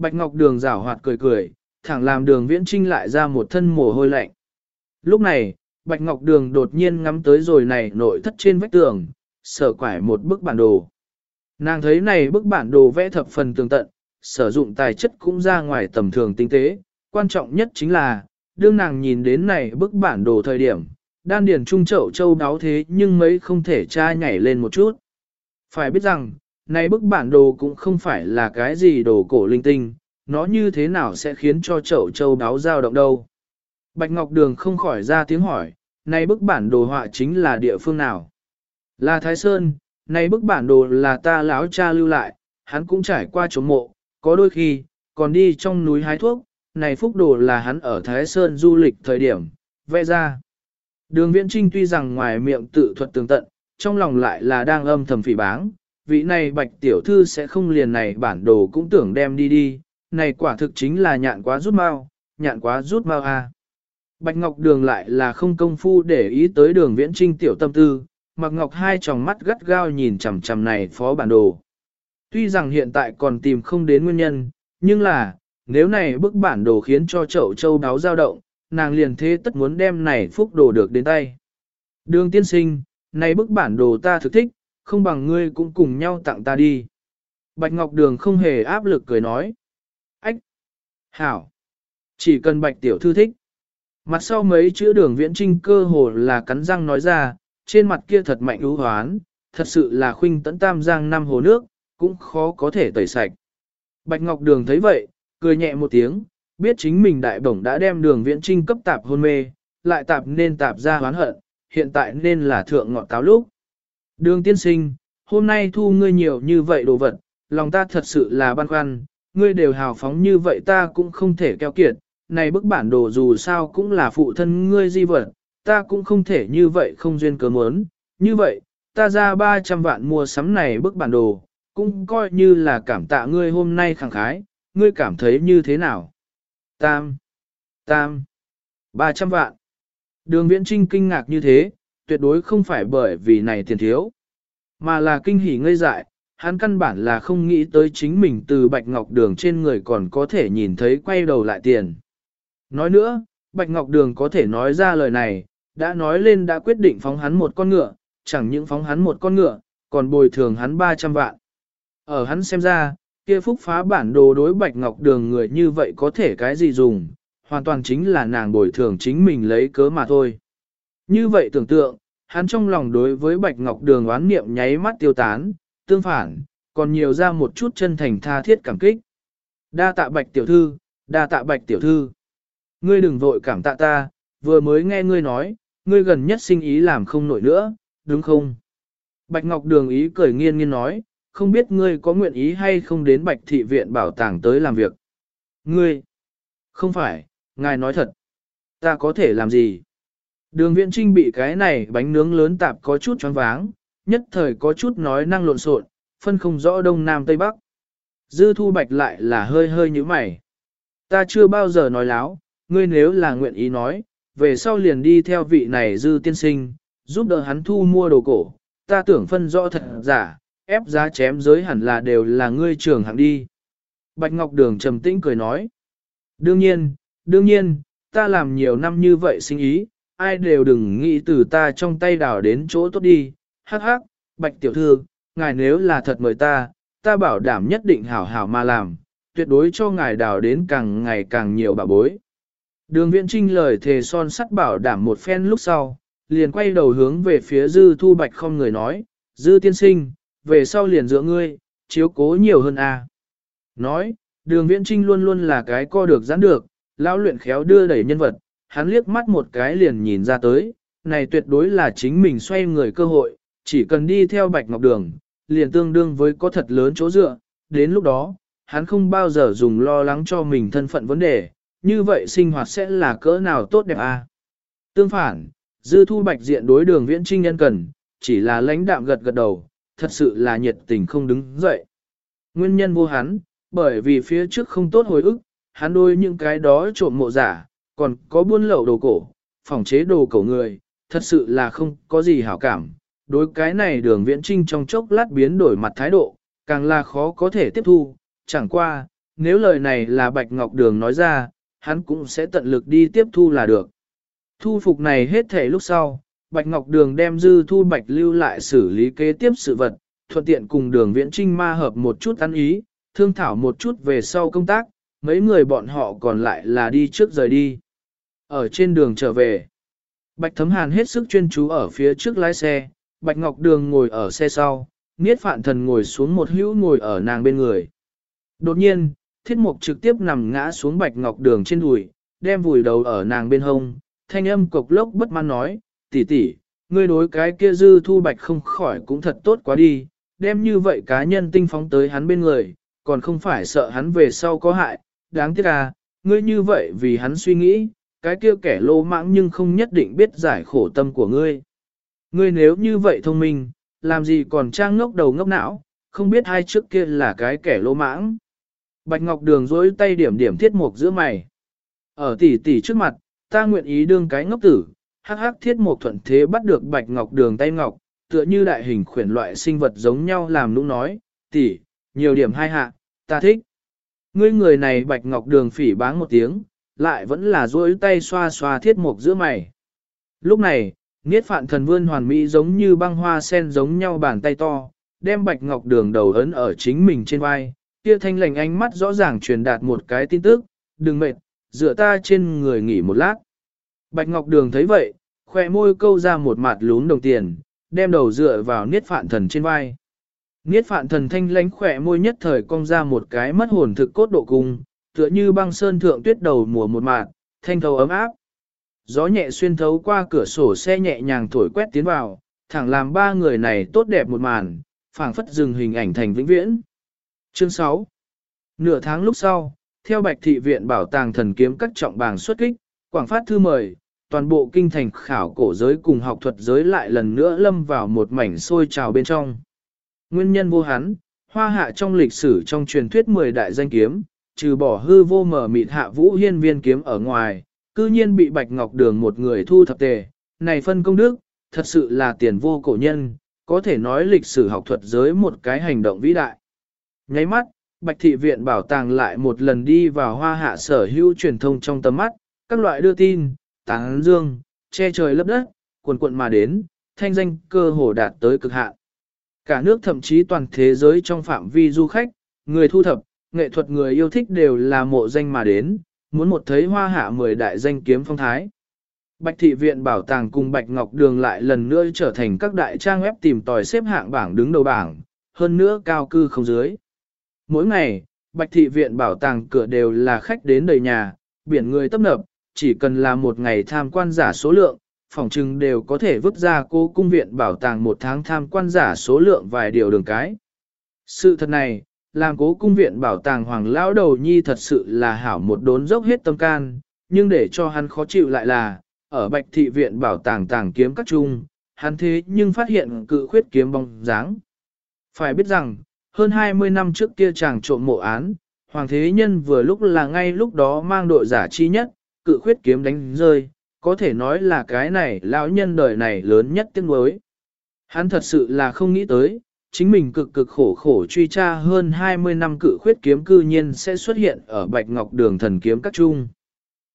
Speaker 1: Bạch Ngọc Đường rảo hoạt cười cười, thẳng làm đường viễn trinh lại ra một thân mồ hôi lạnh. Lúc này, Bạch Ngọc Đường đột nhiên ngắm tới rồi này nội thất trên vách tường, sở quải một bức bản đồ. Nàng thấy này bức bản đồ vẽ thập phần tường tận, sử dụng tài chất cũng ra ngoài tầm thường tinh tế, quan trọng nhất chính là, đương nàng nhìn đến này bức bản đồ thời điểm, đan điền trung chậu châu đáo thế nhưng mấy không thể tra nhảy lên một chút. Phải biết rằng, này bức bản đồ cũng không phải là cái gì đồ cổ linh tinh, nó như thế nào sẽ khiến cho chậu châu đáo dao động đâu. Bạch Ngọc Đường không khỏi ra tiếng hỏi, này bức bản đồ họa chính là địa phương nào? Là Thái Sơn, này bức bản đồ là ta lão cha lưu lại, hắn cũng trải qua chống mộ, có đôi khi, còn đi trong núi hái thuốc, này phúc đồ là hắn ở Thái Sơn du lịch thời điểm, vẽ ra. Đường viễn trinh tuy rằng ngoài miệng tự thuật tường tận, trong lòng lại là đang âm thầm phỉ báng, vị này bạch tiểu thư sẽ không liền này bản đồ cũng tưởng đem đi đi, này quả thực chính là nhạn quá rút mau, nhạn quá rút mau a. À. Bạch Ngọc Đường lại là không công phu để ý tới đường viễn trinh tiểu tâm tư, mặc Ngọc hai tròng mắt gắt gao nhìn chằm chằm này phó bản đồ. Tuy rằng hiện tại còn tìm không đến nguyên nhân, nhưng là, nếu này bức bản đồ khiến cho chậu châu đáo dao động, nàng liền thế tất muốn đem này phúc đồ được đến tay. Đường tiên sinh, này bức bản đồ ta thực thích, không bằng ngươi cũng cùng nhau tặng ta đi. Bạch Ngọc Đường không hề áp lực cười nói. Ách! Hảo! Chỉ cần bạch tiểu thư thích. Mặt sau mấy chữ đường viễn trinh cơ hồ là cắn răng nói ra, trên mặt kia thật mạnh ưu hoán, thật sự là khuynh tấn tam giang năm hồ nước, cũng khó có thể tẩy sạch. Bạch Ngọc Đường thấy vậy, cười nhẹ một tiếng, biết chính mình đại bổng đã đem đường viễn trinh cấp tạp hôn mê, lại tạp nên tạp ra hoán hận, hiện tại nên là thượng ngọn táo lúc. Đường tiên sinh, hôm nay thu ngươi nhiều như vậy đồ vật, lòng ta thật sự là băn khoăn, ngươi đều hào phóng như vậy ta cũng không thể keo kiệt, này bức bản đồ dù sao cũng là phụ thân ngươi di vật, ta cũng không thể như vậy không duyên cớ muốn, như vậy, ta ra 300 vạn mua sắm này bức bản đồ, cũng coi như là cảm tạ ngươi hôm nay khẳng khái, ngươi cảm thấy như thế nào? Tam, tam, 300 vạn. Đường viễn trinh kinh ngạc như thế, tuyệt đối không phải bởi vì này tiền thiếu, mà là kinh hỉ ngây dại, hắn căn bản là không nghĩ tới chính mình từ bạch ngọc đường trên người còn có thể nhìn thấy quay đầu lại tiền. Nói nữa, bạch ngọc đường có thể nói ra lời này, đã nói lên đã quyết định phóng hắn một con ngựa, chẳng những phóng hắn một con ngựa, còn bồi thường hắn 300 vạn. Ở hắn xem ra, kia phúc phá bản đồ đối bạch ngọc đường người như vậy có thể cái gì dùng, hoàn toàn chính là nàng bồi thường chính mình lấy cớ mà thôi. Như vậy tưởng tượng, hắn trong lòng đối với bạch ngọc đường oán niệm nháy mắt tiêu tán, tương phản, còn nhiều ra một chút chân thành tha thiết cảm kích. Đa tạ bạch tiểu thư, đa tạ bạch tiểu thư. Ngươi đừng vội cảm tạ ta, vừa mới nghe ngươi nói, ngươi gần nhất sinh ý làm không nổi nữa, đúng không? Bạch Ngọc Đường ý cười nghiên nghiên nói, không biết ngươi có nguyện ý hay không đến Bạch Thị Viện bảo tàng tới làm việc. Ngươi, không phải, ngài nói thật, ta có thể làm gì? Đường viện trinh bị cái này bánh nướng lớn tạp có chút choáng váng, nhất thời có chút nói năng lộn xộn, phân không rõ đông nam tây bắc. Dư thu bạch lại là hơi hơi như mày. Ta chưa bao giờ nói láo, ngươi nếu là nguyện ý nói, về sau liền đi theo vị này dư tiên sinh, giúp đỡ hắn thu mua đồ cổ, ta tưởng phân rõ thật giả, ép giá chém giới hẳn là đều là ngươi trưởng hạng đi. Bạch Ngọc Đường trầm tĩnh cười nói. Đương nhiên, đương nhiên, ta làm nhiều năm như vậy sinh ý, ai đều đừng nghĩ từ ta trong tay đảo đến chỗ tốt đi. Hắc hắc, Bạch Tiểu Thư, ngài nếu là thật mời ta, ta bảo đảm nhất định hảo hảo mà làm, tuyệt đối cho ngài đào đến càng ngày càng nhiều bà bối. Đường viện trinh lời thề son sắt bảo đảm một phen lúc sau, liền quay đầu hướng về phía dư thu bạch không người nói, dư tiên sinh, về sau liền giữa ngươi, chiếu cố nhiều hơn a. Nói, đường viễn trinh luôn luôn là cái co được giãn được, lão luyện khéo đưa đẩy nhân vật, hắn liếc mắt một cái liền nhìn ra tới, này tuyệt đối là chính mình xoay người cơ hội, chỉ cần đi theo bạch ngọc đường, liền tương đương với có thật lớn chỗ dựa, đến lúc đó, hắn không bao giờ dùng lo lắng cho mình thân phận vấn đề, như vậy sinh hoạt sẽ là cỡ nào tốt đẹp à? Tương phản, dư thu bạch diện đối đường viễn trinh nhân cần, chỉ là lãnh đạm gật gật đầu, thật sự là nhiệt tình không đứng dậy. Nguyên nhân vô hắn, bởi vì phía trước không tốt hồi ức, hắn đôi những cái đó trộm mộ giả, còn có buôn lậu đồ cổ, phòng chế đồ cổ người, thật sự là không có gì hảo cảm. Đối cái này đường viễn trinh trong chốc lát biến đổi mặt thái độ, càng là khó có thể tiếp thu, chẳng qua, nếu lời này là Bạch Ngọc Đường nói ra, hắn cũng sẽ tận lực đi tiếp thu là được. Thu phục này hết thể lúc sau, Bạch Ngọc Đường đem dư thu Bạch lưu lại xử lý kế tiếp sự vật, thuận tiện cùng đường viễn trinh ma hợp một chút ăn ý, thương thảo một chút về sau công tác, mấy người bọn họ còn lại là đi trước rời đi. Ở trên đường trở về, Bạch Thấm Hàn hết sức chuyên chú ở phía trước lái xe, Bạch Ngọc Đường ngồi ở xe sau, Niết Phạn Thần ngồi xuống một hữu ngồi ở nàng bên người. Đột nhiên, thiết mục trực tiếp nằm ngã xuống Bạch Ngọc Đường trên đùi, đem vùi đầu ở nàng bên hông, thanh âm cộc lốc bất mãn nói, tỷ tỷ, ngươi đối cái kia dư thu bạch không khỏi cũng thật tốt quá đi, đem như vậy cá nhân tinh phóng tới hắn bên người, còn không phải sợ hắn về sau có hại, đáng tiếc à, ngươi như vậy vì hắn suy nghĩ, cái kia kẻ lô mãng nhưng không nhất định biết giải khổ tâm của ngươi. Ngươi nếu như vậy thông minh, làm gì còn trang ngốc đầu ngốc não, không biết hai trước kia là cái kẻ lô mãng. Bạch Ngọc Đường dối tay điểm điểm thiết mục giữa mày. Ở tỷ tỷ trước mặt, ta nguyện ý đương cái ngốc tử, hắc hắc thiết mục thuận thế bắt được Bạch Ngọc Đường tay ngọc, tựa như đại hình khuyển loại sinh vật giống nhau làm nũng nói, tỷ, nhiều điểm hai hạ, ta thích. Ngươi người này Bạch Ngọc Đường phỉ báng một tiếng, lại vẫn là duỗi tay xoa xoa thiết mục giữa mày. Lúc này, Niết Phạn Thần Vươn hoàn mỹ giống như băng hoa sen giống nhau bàn tay to, đem Bạch Ngọc Đường đầu ấn ở chính mình trên vai, kia thanh lành ánh mắt rõ ràng truyền đạt một cái tin tức, đừng mệt, dựa ta trên người nghỉ một lát. Bạch Ngọc Đường thấy vậy, khoe môi câu ra một mặt lún đồng tiền, đem đầu dựa vào niết phạn thần trên vai. Niết phạn thần thanh lánh khỏe môi nhất thời cong ra một cái mất hồn thực cốt độ cung, tựa như băng sơn thượng tuyết đầu mùa một mạt, thanh thấu ấm áp. Gió nhẹ xuyên thấu qua cửa sổ xe nhẹ nhàng thổi quét tiến vào, thẳng làm ba người này tốt đẹp một màn, phảng phất dừng hình ảnh thành vĩnh viễn. Chương 6 Nửa tháng lúc sau, theo Bạch Thị Viện Bảo tàng thần kiếm các trọng bảng xuất kích, quảng phát thư mời, toàn bộ kinh thành khảo cổ giới cùng học thuật giới lại lần nữa lâm vào một mảnh sôi trào bên trong. Nguyên nhân vô hắn, hoa hạ trong lịch sử trong truyền thuyết 10 đại danh kiếm, trừ bỏ hư vô mở mịt hạ vũ hiên viên kiếm ở ngoài, cư nhiên bị Bạch Ngọc Đường một người thu thập tề, này phân công đức, thật sự là tiền vô cổ nhân, có thể nói lịch sử học thuật giới một cái hành động vĩ đại. Nháy mắt, Bạch Thị Viện bảo tàng lại một lần đi vào hoa hạ sở hữu truyền thông trong tầm mắt, các loại đưa tin, táng dương, che trời lấp đất, cuồn cuộn mà đến, thanh danh cơ hồ đạt tới cực hạn. Cả nước thậm chí toàn thế giới trong phạm vi du khách, người thu thập, nghệ thuật người yêu thích đều là mộ danh mà đến, muốn một thấy hoa hạ mười đại danh kiếm phong thái. Bạch thị viện bảo tàng cùng Bạch Ngọc Đường lại lần nữa trở thành các đại trang web tìm tòi xếp hạng bảng đứng đầu bảng, hơn nữa cao cư không dưới. Mỗi ngày, Bạch thị viện bảo tàng cửa đều là khách đến đầy nhà, biển người tấp nập, chỉ cần là một ngày tham quan giả số lượng, phòng trưng đều có thể vứt ra cô cung viện bảo tàng một tháng tham quan giả số lượng vài điều đường cái. Sự thật này, làm cố cung viện bảo tàng hoàng lão đầu nhi thật sự là hảo một đốn dốc hết tâm can, nhưng để cho hắn khó chịu lại là, ở bạch thị viện bảo tàng tàng kiếm các trung, hắn thế nhưng phát hiện cự khuyết kiếm bóng dáng. Phải biết rằng, hơn 20 năm trước kia chàng trộm mộ án, hoàng thế nhân vừa lúc là ngay lúc đó mang đội giả chi nhất, cự khuyết kiếm đánh rơi, có thể nói là cái này lão nhân đời này lớn nhất tiếng đối. Hắn thật sự là không nghĩ tới, chính mình cực cực khổ khổ truy tra hơn 20 năm cự khuyết kiếm cư nhiên sẽ xuất hiện ở Bạch Ngọc Đường thần kiếm các trung.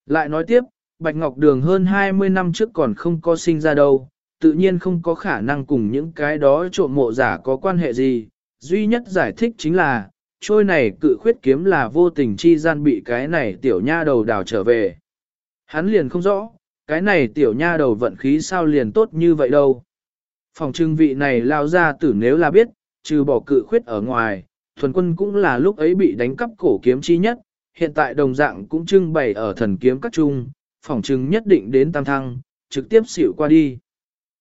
Speaker 1: Lại nói tiếp, Bạch Ngọc Đường hơn 20 năm trước còn không có sinh ra đâu, tự nhiên không có khả năng cùng những cái đó trộm mộ giả có quan hệ gì, duy nhất giải thích chính là, trôi này cự khuyết kiếm là vô tình chi gian bị cái này tiểu nha đầu đào trở về. Hắn liền không rõ, cái này tiểu nha đầu vận khí sao liền tốt như vậy đâu. Phòng trưng vị này lao ra tử nếu là biết, trừ bỏ cự khuyết ở ngoài, thuần quân cũng là lúc ấy bị đánh cắp cổ kiếm chi nhất, hiện tại đồng dạng cũng trưng bày ở thần kiếm các trung, phòng trưng nhất định đến tam thăng, trực tiếp xỉu qua đi.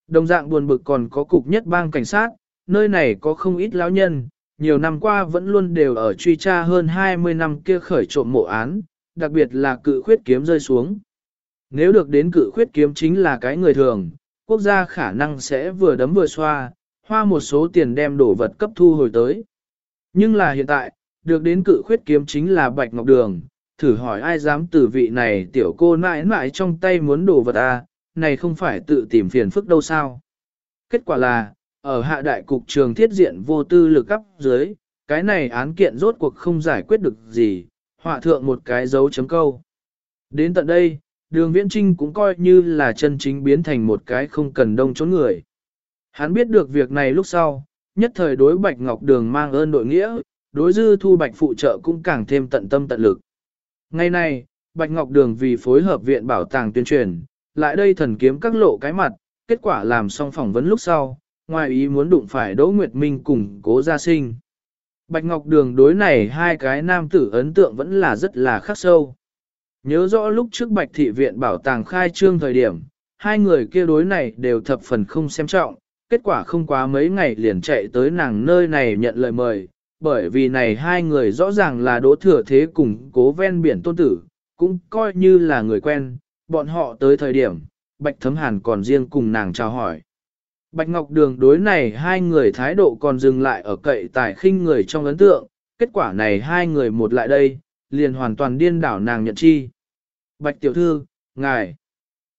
Speaker 1: Đồng dạng buồn bực còn có cục nhất bang cảnh sát, nơi này có không ít lão nhân, nhiều năm qua vẫn luôn đều ở truy tra hơn 20 năm kia khởi trộm mộ án, đặc biệt là cự khuyết kiếm rơi xuống. Nếu được đến cự khuyết kiếm chính là cái người thường, quốc gia khả năng sẽ vừa đấm vừa xoa, hoa một số tiền đem đổ vật cấp thu hồi tới. Nhưng là hiện tại, được đến cự khuyết kiếm chính là Bạch Ngọc Đường, thử hỏi ai dám từ vị này tiểu cô nãi nãi trong tay muốn đổ vật à, này không phải tự tìm phiền phức đâu sao. Kết quả là, ở hạ đại cục trường thiết diện vô tư lực cấp dưới, cái này án kiện rốt cuộc không giải quyết được gì, họa thượng một cái dấu chấm câu. Đến tận đây, đường viễn trinh cũng coi như là chân chính biến thành một cái không cần đông trốn người. Hắn biết được việc này lúc sau, nhất thời đối Bạch Ngọc Đường mang ơn đội nghĩa, đối dư thu Bạch phụ trợ cũng càng thêm tận tâm tận lực. Ngày nay, Bạch Ngọc Đường vì phối hợp viện bảo tàng tuyên truyền, lại đây thần kiếm các lộ cái mặt, kết quả làm xong phỏng vấn lúc sau, ngoài ý muốn đụng phải Đỗ Nguyệt Minh cùng cố gia sinh. Bạch Ngọc Đường đối này hai cái nam tử ấn tượng vẫn là rất là khắc sâu. Nhớ rõ lúc trước Bạch Thị Viện bảo tàng khai trương thời điểm, hai người kia đối này đều thập phần không xem trọng, kết quả không quá mấy ngày liền chạy tới nàng nơi này nhận lời mời, bởi vì này hai người rõ ràng là đỗ thừa thế cùng cố ven biển tôn tử, cũng coi như là người quen, bọn họ tới thời điểm, Bạch Thấm Hàn còn riêng cùng nàng chào hỏi. Bạch Ngọc Đường đối này hai người thái độ còn dừng lại ở cậy tài khinh người trong ấn tượng, kết quả này hai người một lại đây, liền hoàn toàn điên đảo nàng nhận chi. Bạch tiểu thư, ngài,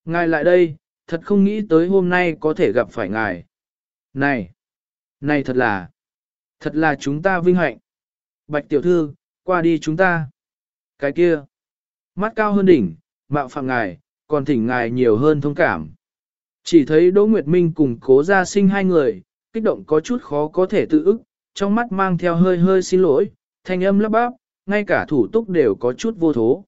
Speaker 1: ngài lại đây, thật không nghĩ tới hôm nay có thể gặp phải ngài. Này, này thật là, thật là chúng ta vinh hạnh. Bạch tiểu thư, qua đi chúng ta. Cái kia, mắt cao hơn đỉnh, mạo phạm ngài, còn thỉnh ngài nhiều hơn thông cảm. Chỉ thấy Đỗ Nguyệt Minh cùng cố gia sinh hai người, kích động có chút khó có thể tự ức, trong mắt mang theo hơi hơi xin lỗi, thanh âm lắp bắp, ngay cả thủ túc đều có chút vô thố.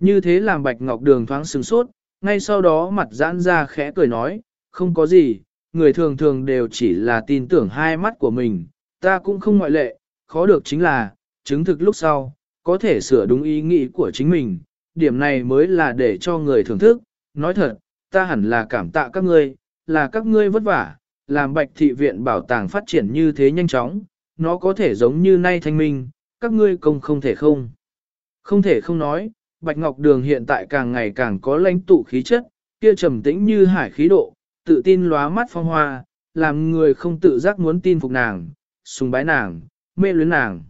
Speaker 1: Như thế làm Bạch Ngọc Đường thoáng sừng sốt, ngay sau đó mặt giãn ra khẽ cười nói, không có gì, người thường thường đều chỉ là tin tưởng hai mắt của mình, ta cũng không ngoại lệ, khó được chính là, chứng thực lúc sau, có thể sửa đúng ý nghĩ của chính mình, điểm này mới là để cho người thưởng thức. Nói thật, ta hẳn là cảm tạ các ngươi, là các ngươi vất vả, làm bạch thị viện bảo tàng phát triển như thế nhanh chóng, nó có thể giống như nay thanh minh, các ngươi công không thể không. Không thể không nói, Bạch Ngọc Đường hiện tại càng ngày càng có lãnh tụ khí chất, kia trầm tĩnh như hải khí độ, tự tin lóa mắt phong hoa, làm người không tự giác muốn tin phục nàng, sùng bái nàng, mê luyến nàng.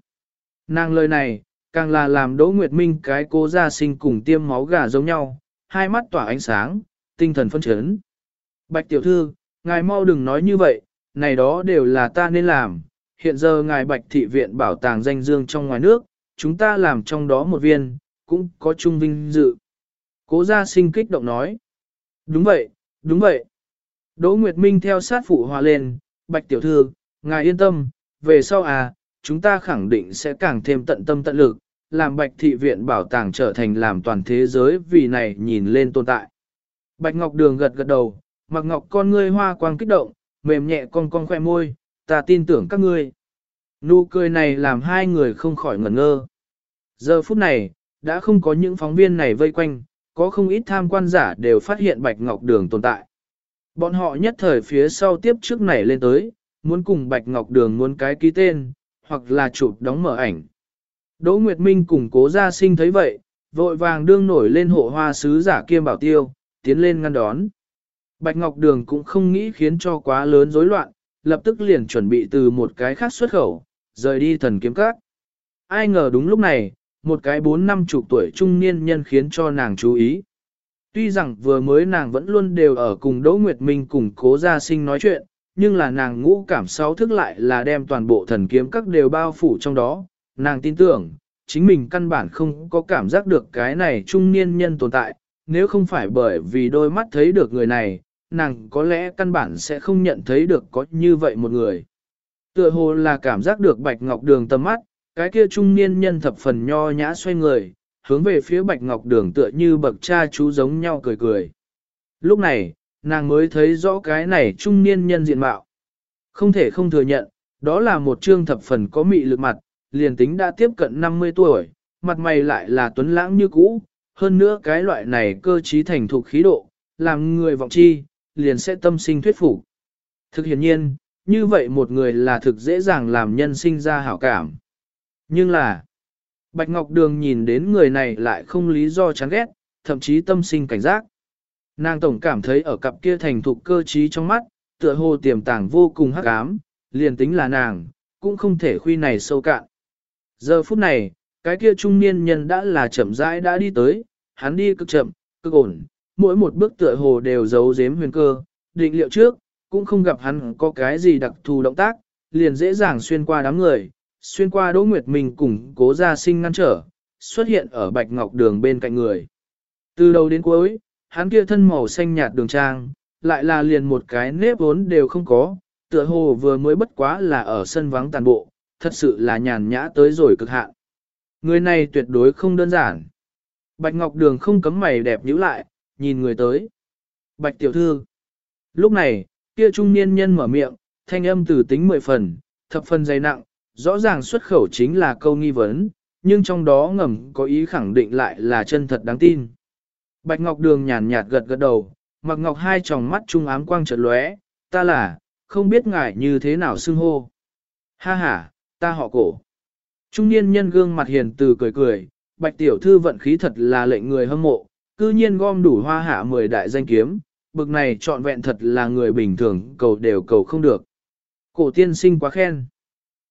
Speaker 1: Nàng lời này, càng là làm Đỗ Nguyệt Minh cái cố gia sinh cùng tiêm máu gà giống nhau, hai mắt tỏa ánh sáng, tinh thần phân chấn. Bạch tiểu thư, ngài mau đừng nói như vậy, này đó đều là ta nên làm, hiện giờ ngài Bạch thị viện bảo tàng danh dương trong ngoài nước, chúng ta làm trong đó một viên, cũng có chung vinh dự. Cố gia sinh kích động nói. Đúng vậy, đúng vậy. Đỗ Nguyệt Minh theo sát phụ hòa lên, Bạch tiểu thư, ngài yên tâm, về sau à, chúng ta khẳng định sẽ càng thêm tận tâm tận lực, làm Bạch thị viện bảo tàng trở thành làm toàn thế giới vì này nhìn lên tồn tại. Bạch Ngọc Đường gật gật đầu, mặc ngọc con ngươi hoa quang kích động, mềm nhẹ con con khoe môi, ta tin tưởng các ngươi. Nụ cười này làm hai người không khỏi ngẩn ngơ. Giờ phút này, đã không có những phóng viên này vây quanh, có không ít tham quan giả đều phát hiện Bạch Ngọc Đường tồn tại. Bọn họ nhất thời phía sau tiếp trước này lên tới, muốn cùng Bạch Ngọc Đường muốn cái ký tên, hoặc là chụp đóng mở ảnh. Đỗ Nguyệt Minh cùng cố gia sinh thấy vậy, vội vàng đương nổi lên hộ hoa sứ giả kiêm bảo tiêu, tiến lên ngăn đón. Bạch Ngọc Đường cũng không nghĩ khiến cho quá lớn rối loạn, lập tức liền chuẩn bị từ một cái khác xuất khẩu, rời đi thần kiếm các. Ai ngờ đúng lúc này, một cái bốn năm chục tuổi trung niên nhân khiến cho nàng chú ý. Tuy rằng vừa mới nàng vẫn luôn đều ở cùng Đỗ Nguyệt Minh cùng cố gia sinh nói chuyện, nhưng là nàng ngũ cảm sáu thức lại là đem toàn bộ thần kiếm các đều bao phủ trong đó. Nàng tin tưởng, chính mình căn bản không có cảm giác được cái này trung niên nhân tồn tại, nếu không phải bởi vì đôi mắt thấy được người này, nàng có lẽ căn bản sẽ không nhận thấy được có như vậy một người. Tựa hồ là cảm giác được Bạch Ngọc Đường tầm mắt, cái kia trung niên nhân thập phần nho nhã xoay người, hướng về phía Bạch Ngọc Đường tựa như bậc cha chú giống nhau cười cười. Lúc này, nàng mới thấy rõ cái này trung niên nhân diện mạo. Không thể không thừa nhận, đó là một trương thập phần có mị lực mặt, liền tính đã tiếp cận 50 tuổi, mặt mày lại là tuấn lãng như cũ, hơn nữa cái loại này cơ trí thành thục khí độ, làm người vọng chi, liền sẽ tâm sinh thuyết phục. Thực hiện nhiên, như vậy một người là thực dễ dàng làm nhân sinh ra hảo cảm. Nhưng là, Bạch Ngọc Đường nhìn đến người này lại không lý do chán ghét, thậm chí tâm sinh cảnh giác. Nàng tổng cảm thấy ở cặp kia thành thục cơ trí trong mắt, tựa hồ tiềm tàng vô cùng hắc ám, liền tính là nàng, cũng không thể khuy này sâu cạn. Giờ phút này, cái kia trung niên nhân đã là chậm rãi đã đi tới, hắn đi cực chậm, cực ổn, mỗi một bước tựa hồ đều giấu giếm huyền cơ, định liệu trước, cũng không gặp hắn có cái gì đặc thù động tác, liền dễ dàng xuyên qua đám người, xuyên qua Đỗ Nguyệt Minh cùng cố gia sinh ngăn trở, xuất hiện ở Bạch Ngọc Đường bên cạnh người. Từ đầu đến cuối, hắn kia thân màu xanh nhạt đường trang, lại là liền một cái nếp vốn đều không có, tựa hồ vừa mới bất quá là ở sân vắng tàn bộ, thật sự là nhàn nhã tới rồi cực hạn. Người này tuyệt đối không đơn giản. Bạch Ngọc Đường không cấm mày đẹp nhíu lại, nhìn người tới. Bạch tiểu thư. Lúc này, kia trung niên nhân mở miệng, thanh âm từ tính mười phần, thập phần dày nặng, rõ ràng xuất khẩu chính là câu nghi vấn, nhưng trong đó ngầm có ý khẳng định lại là chân thật đáng tin. Bạch Ngọc Đường nhàn nhạt gật gật đầu, mặc ngọc hai tròng mắt trung ám quang chợt lóe, ta là, không biết ngài như thế nào xưng hô. Ha ha, ta họ cổ. Trung niên nhân gương mặt hiền từ cười cười, bạch tiểu thư vận khí thật là lệnh người hâm mộ, cư nhiên gom đủ hoa hạ mười đại danh kiếm, bực này trọn vẹn thật là người bình thường cầu đều cầu không được. Cổ tiên sinh quá khen.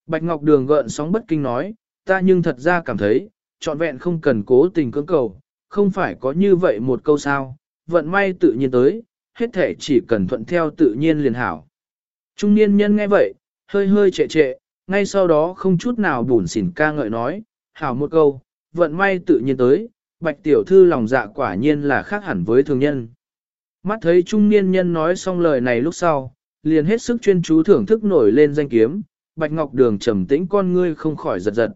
Speaker 1: Bạch Ngọc Đường gợn sóng bất kinh nói, ta nhưng thật ra cảm thấy, trọn vẹn không cần cố tình cưỡng cầu, không phải có như vậy một câu sao, vận may tự nhiên tới, hết thể chỉ cần thuận theo tự nhiên liền hảo. Trung niên nhân nghe vậy, hơi hơi trệ trệ, ngay sau đó không chút nào bùn xỉn ca ngợi nói, hảo một câu, vận may tự nhiên tới, bạch tiểu thư lòng dạ quả nhiên là khác hẳn với thường nhân. Mắt thấy trung niên nhân nói xong lời này lúc sau, liền hết sức chuyên chú thưởng thức nổi lên danh kiếm, bạch ngọc đường trầm tĩnh con ngươi không khỏi giật giật.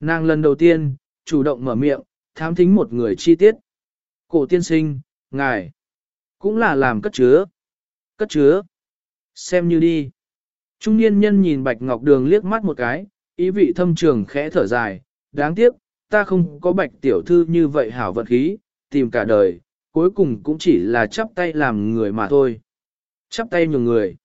Speaker 1: Nàng lần đầu tiên, chủ động mở miệng, thám thính một người chi tiết. Cổ tiên sinh, ngài, cũng là làm cất chứa. Cất chứa. Xem như đi. Trung niên nhân nhìn Bạch Ngọc Đường liếc mắt một cái, ý vị thâm trường khẽ thở dài, đáng tiếc, ta không có bạch tiểu thư như vậy hảo vận khí, tìm cả đời, cuối cùng cũng chỉ là chắp tay làm người mà thôi. Chắp tay nhường người.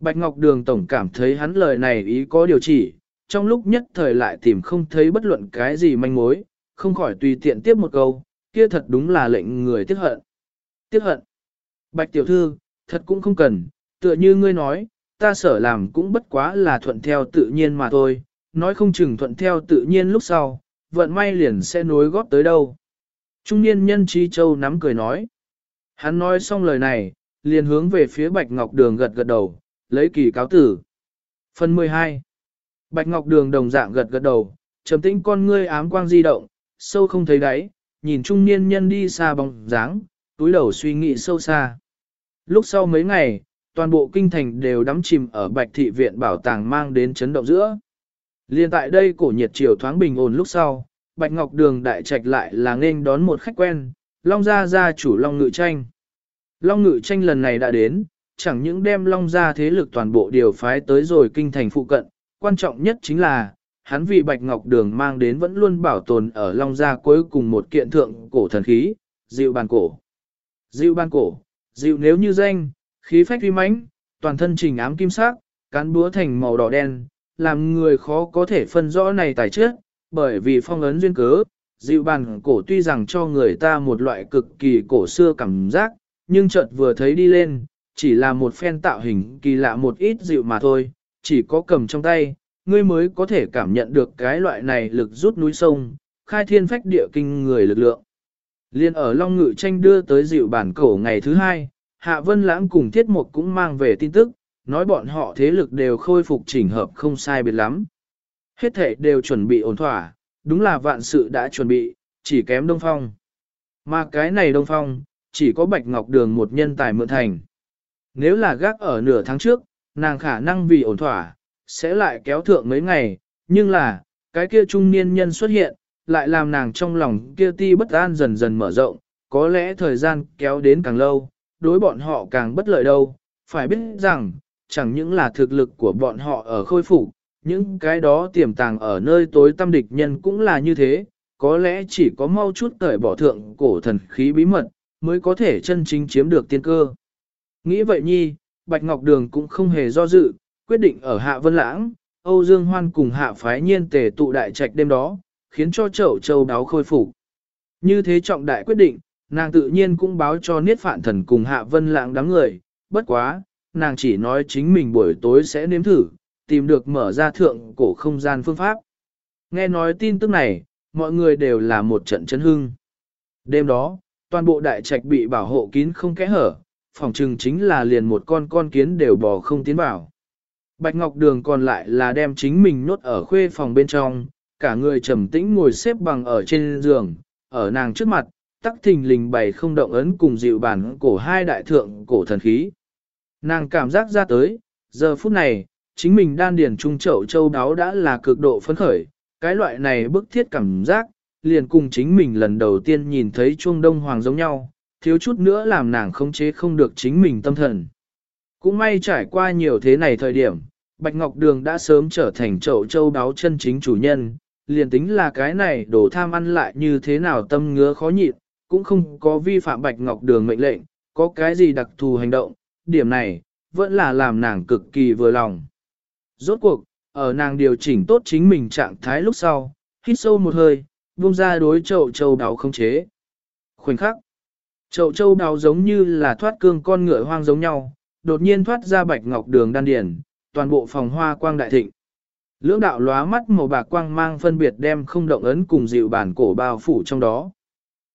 Speaker 1: Bạch Ngọc Đường Tổng cảm thấy hắn lời này ý có điều chỉ, trong lúc nhất thời lại tìm không thấy bất luận cái gì manh mối, không khỏi tùy tiện tiếp một câu, kia thật đúng là lệnh người tiếc hận. Tiếc hận. Bạch Tiểu Thư, thật cũng không cần, tựa như ngươi nói, ta sở làm cũng bất quá là thuận theo tự nhiên mà thôi, nói không chừng thuận theo tự nhiên lúc sau, vận may liền sẽ nối góp tới đâu. Trung niên nhân trí châu nắm cười nói. Hắn nói xong lời này, liền hướng về phía Bạch Ngọc Đường gật gật đầu, lấy kỳ cáo tử. Phần 12 Bạch Ngọc Đường đồng dạng gật gật đầu, trầm tĩnh con ngươi ám quang di động, sâu không thấy đáy, nhìn trung niên nhân đi xa bóng dáng, túi đầu suy nghĩ sâu xa. Lúc sau mấy ngày, toàn bộ kinh thành đều đắm chìm ở Bạch Thị Viện bảo tàng mang đến chấn động giữa. Liên tại đây cổ nhiệt chiều thoáng bình ổn lúc sau, Bạch Ngọc Đường đại trạch lại là nên đón một khách quen, Long Gia gia chủ Long Ngự Tranh. Long Ngự Tranh lần này đã đến, chẳng những đem Long Gia thế lực toàn bộ điều phái tới rồi kinh thành phụ cận, quan trọng nhất chính là, hắn vì Bạch Ngọc Đường mang đến vẫn luôn bảo tồn ở Long Gia cuối cùng một kiện thượng cổ thần khí, dịu bàn cổ. Dịu bàn cổ, dịu nếu như danh, khí phách uy mãnh, toàn thân trình ám kim sắc, cán búa thành màu đỏ đen, làm người khó có thể phân rõ này tài trước, bởi vì phong ấn duyên cớ, dịu bàn cổ tuy rằng cho người ta một loại cực kỳ cổ xưa cảm giác, nhưng chợt vừa thấy đi lên, chỉ là một phen tạo hình kỳ lạ một ít dịu mà thôi, chỉ có cầm trong tay, ngươi mới có thể cảm nhận được cái loại này lực rút núi sông, khai thiên phách địa kinh người lực lượng. Liên ở Long Ngự tranh đưa tới dịu bản cổ ngày thứ hai, Hạ Vân Lãng cùng Thiết Mục cũng mang về tin tức, nói bọn họ thế lực đều khôi phục chỉnh hợp không sai biệt lắm. Hết thể đều chuẩn bị ổn thỏa, đúng là vạn sự đã chuẩn bị, chỉ kém Đông Phong. Mà cái này Đông Phong, chỉ có Bạch Ngọc Đường một nhân tài mượn thành. Nếu là gác ở nửa tháng trước, nàng khả năng vì ổn thỏa, sẽ lại kéo thượng mấy ngày, nhưng là, cái kia trung niên nhân xuất hiện, lại làm nàng trong lòng kia ti bất an dần dần mở rộng, có lẽ thời gian kéo đến càng lâu, đối bọn họ càng bất lợi đâu, phải biết rằng, chẳng những là thực lực của bọn họ ở khôi phục, những cái đó tiềm tàng ở nơi tối tâm địch nhân cũng là như thế, có lẽ chỉ có mau chút cởi bỏ thượng cổ thần khí bí mật, mới có thể chân chính chiếm được tiên cơ. Nghĩ vậy nhi, Bạch Ngọc Đường cũng không hề do dự, quyết định ở Hạ Vân Lãng, Âu Dương Hoan cùng Hạ Phái Nhiên tề tụ đại trạch đêm đó, khiến cho chậu châu đáo khôi phục. Như thế trọng đại quyết định, nàng tự nhiên cũng báo cho Niết Phạn Thần cùng Hạ Vân Lãng đám người, bất quá, nàng chỉ nói chính mình buổi tối sẽ nếm thử, tìm được mở ra thượng cổ không gian phương pháp. Nghe nói tin tức này, mọi người đều là một trận chấn hưng. Đêm đó, toàn bộ đại trạch bị bảo hộ kín không kẽ hở, phòng trừng chính là liền một con con kiến đều bò không tiến vào. Bạch Ngọc Đường còn lại là đem chính mình nốt ở khuê phòng bên trong, cả người trầm tĩnh ngồi xếp bằng ở trên giường, ở nàng trước mặt, tắc thình lình bày không động ấn cùng dịu bản cổ hai đại thượng cổ thần khí. Nàng cảm giác ra tới, giờ phút này, chính mình đan điền trung chậu châu đáo đã là cực độ phấn khởi, cái loại này bức thiết cảm giác, liền cùng chính mình lần đầu tiên nhìn thấy chuông đông hoàng giống nhau, thiếu chút nữa làm nàng khống chế không được chính mình tâm thần. Cũng may trải qua nhiều thế này thời điểm, Bạch Ngọc Đường đã sớm trở thành chậu châu đáo chân chính chủ nhân, liền tính là cái này đổ tham ăn lại như thế nào tâm ngứa khó nhịn, cũng không có vi phạm Bạch Ngọc Đường mệnh lệnh, có cái gì đặc thù hành động, điểm này, vẫn là làm nàng cực kỳ vừa lòng. Rốt cuộc, ở nàng điều chỉnh tốt chính mình trạng thái lúc sau, hít sâu một hơi, buông ra đối chậu châu đáo không chế. Khoảnh khắc, chậu châu đào giống như là thoát cương con ngựa hoang giống nhau, đột nhiên thoát ra bạch ngọc đường đan điển, toàn bộ phòng hoa quang đại thịnh. Lưỡng đạo lóa mắt màu bạc quang mang phân biệt đem không động ấn cùng dịu bản cổ bao phủ trong đó.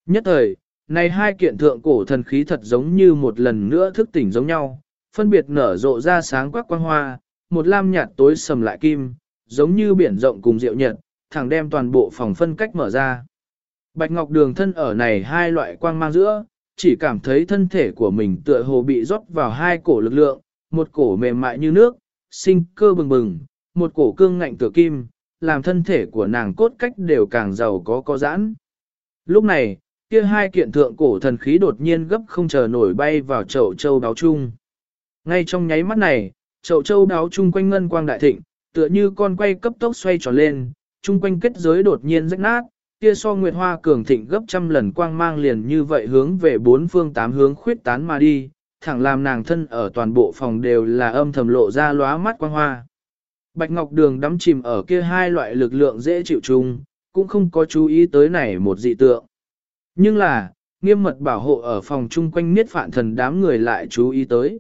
Speaker 1: Nhất thời, này hai kiện thượng cổ thần khí thật giống như một lần nữa thức tỉnh giống nhau, phân biệt nở rộ ra sáng quắc quang hoa, một lam nhạt tối sầm lại kim, giống như biển rộng cùng rượu nhật, thẳng đem toàn bộ phòng phân cách mở ra. Bạch Ngọc Đường thân ở này hai loại quang mang giữa, chỉ cảm thấy thân thể của mình tựa hồ bị rót vào hai cổ lực lượng, một cổ mềm mại như nước, sinh cơ bừng bừng, một cổ cương ngạnh tựa kim, làm thân thể của nàng cốt cách đều càng giàu có có giãn. Lúc này, kia hai kiện thượng cổ thần khí đột nhiên gấp không chờ nổi bay vào chậu châu đáo chung. Ngay trong nháy mắt này, chậu châu đáo chung quanh ngân quang đại thịnh, tựa như con quay cấp tốc xoay tròn lên, chung quanh kết giới đột nhiên rách nát, kia so nguyệt hoa cường thịnh gấp trăm lần quang mang liền như vậy hướng về bốn phương tám hướng khuyết tán mà đi, thẳng làm nàng thân ở toàn bộ phòng đều là âm thầm lộ ra lóa mắt quang hoa. Bạch Ngọc Đường đắm chìm ở kia hai loại lực lượng dễ chịu chung, cũng không có chú ý tới này một dị tượng. Nhưng là, nghiêm mật bảo hộ ở phòng chung quanh niết phạn thần đám người lại chú ý tới.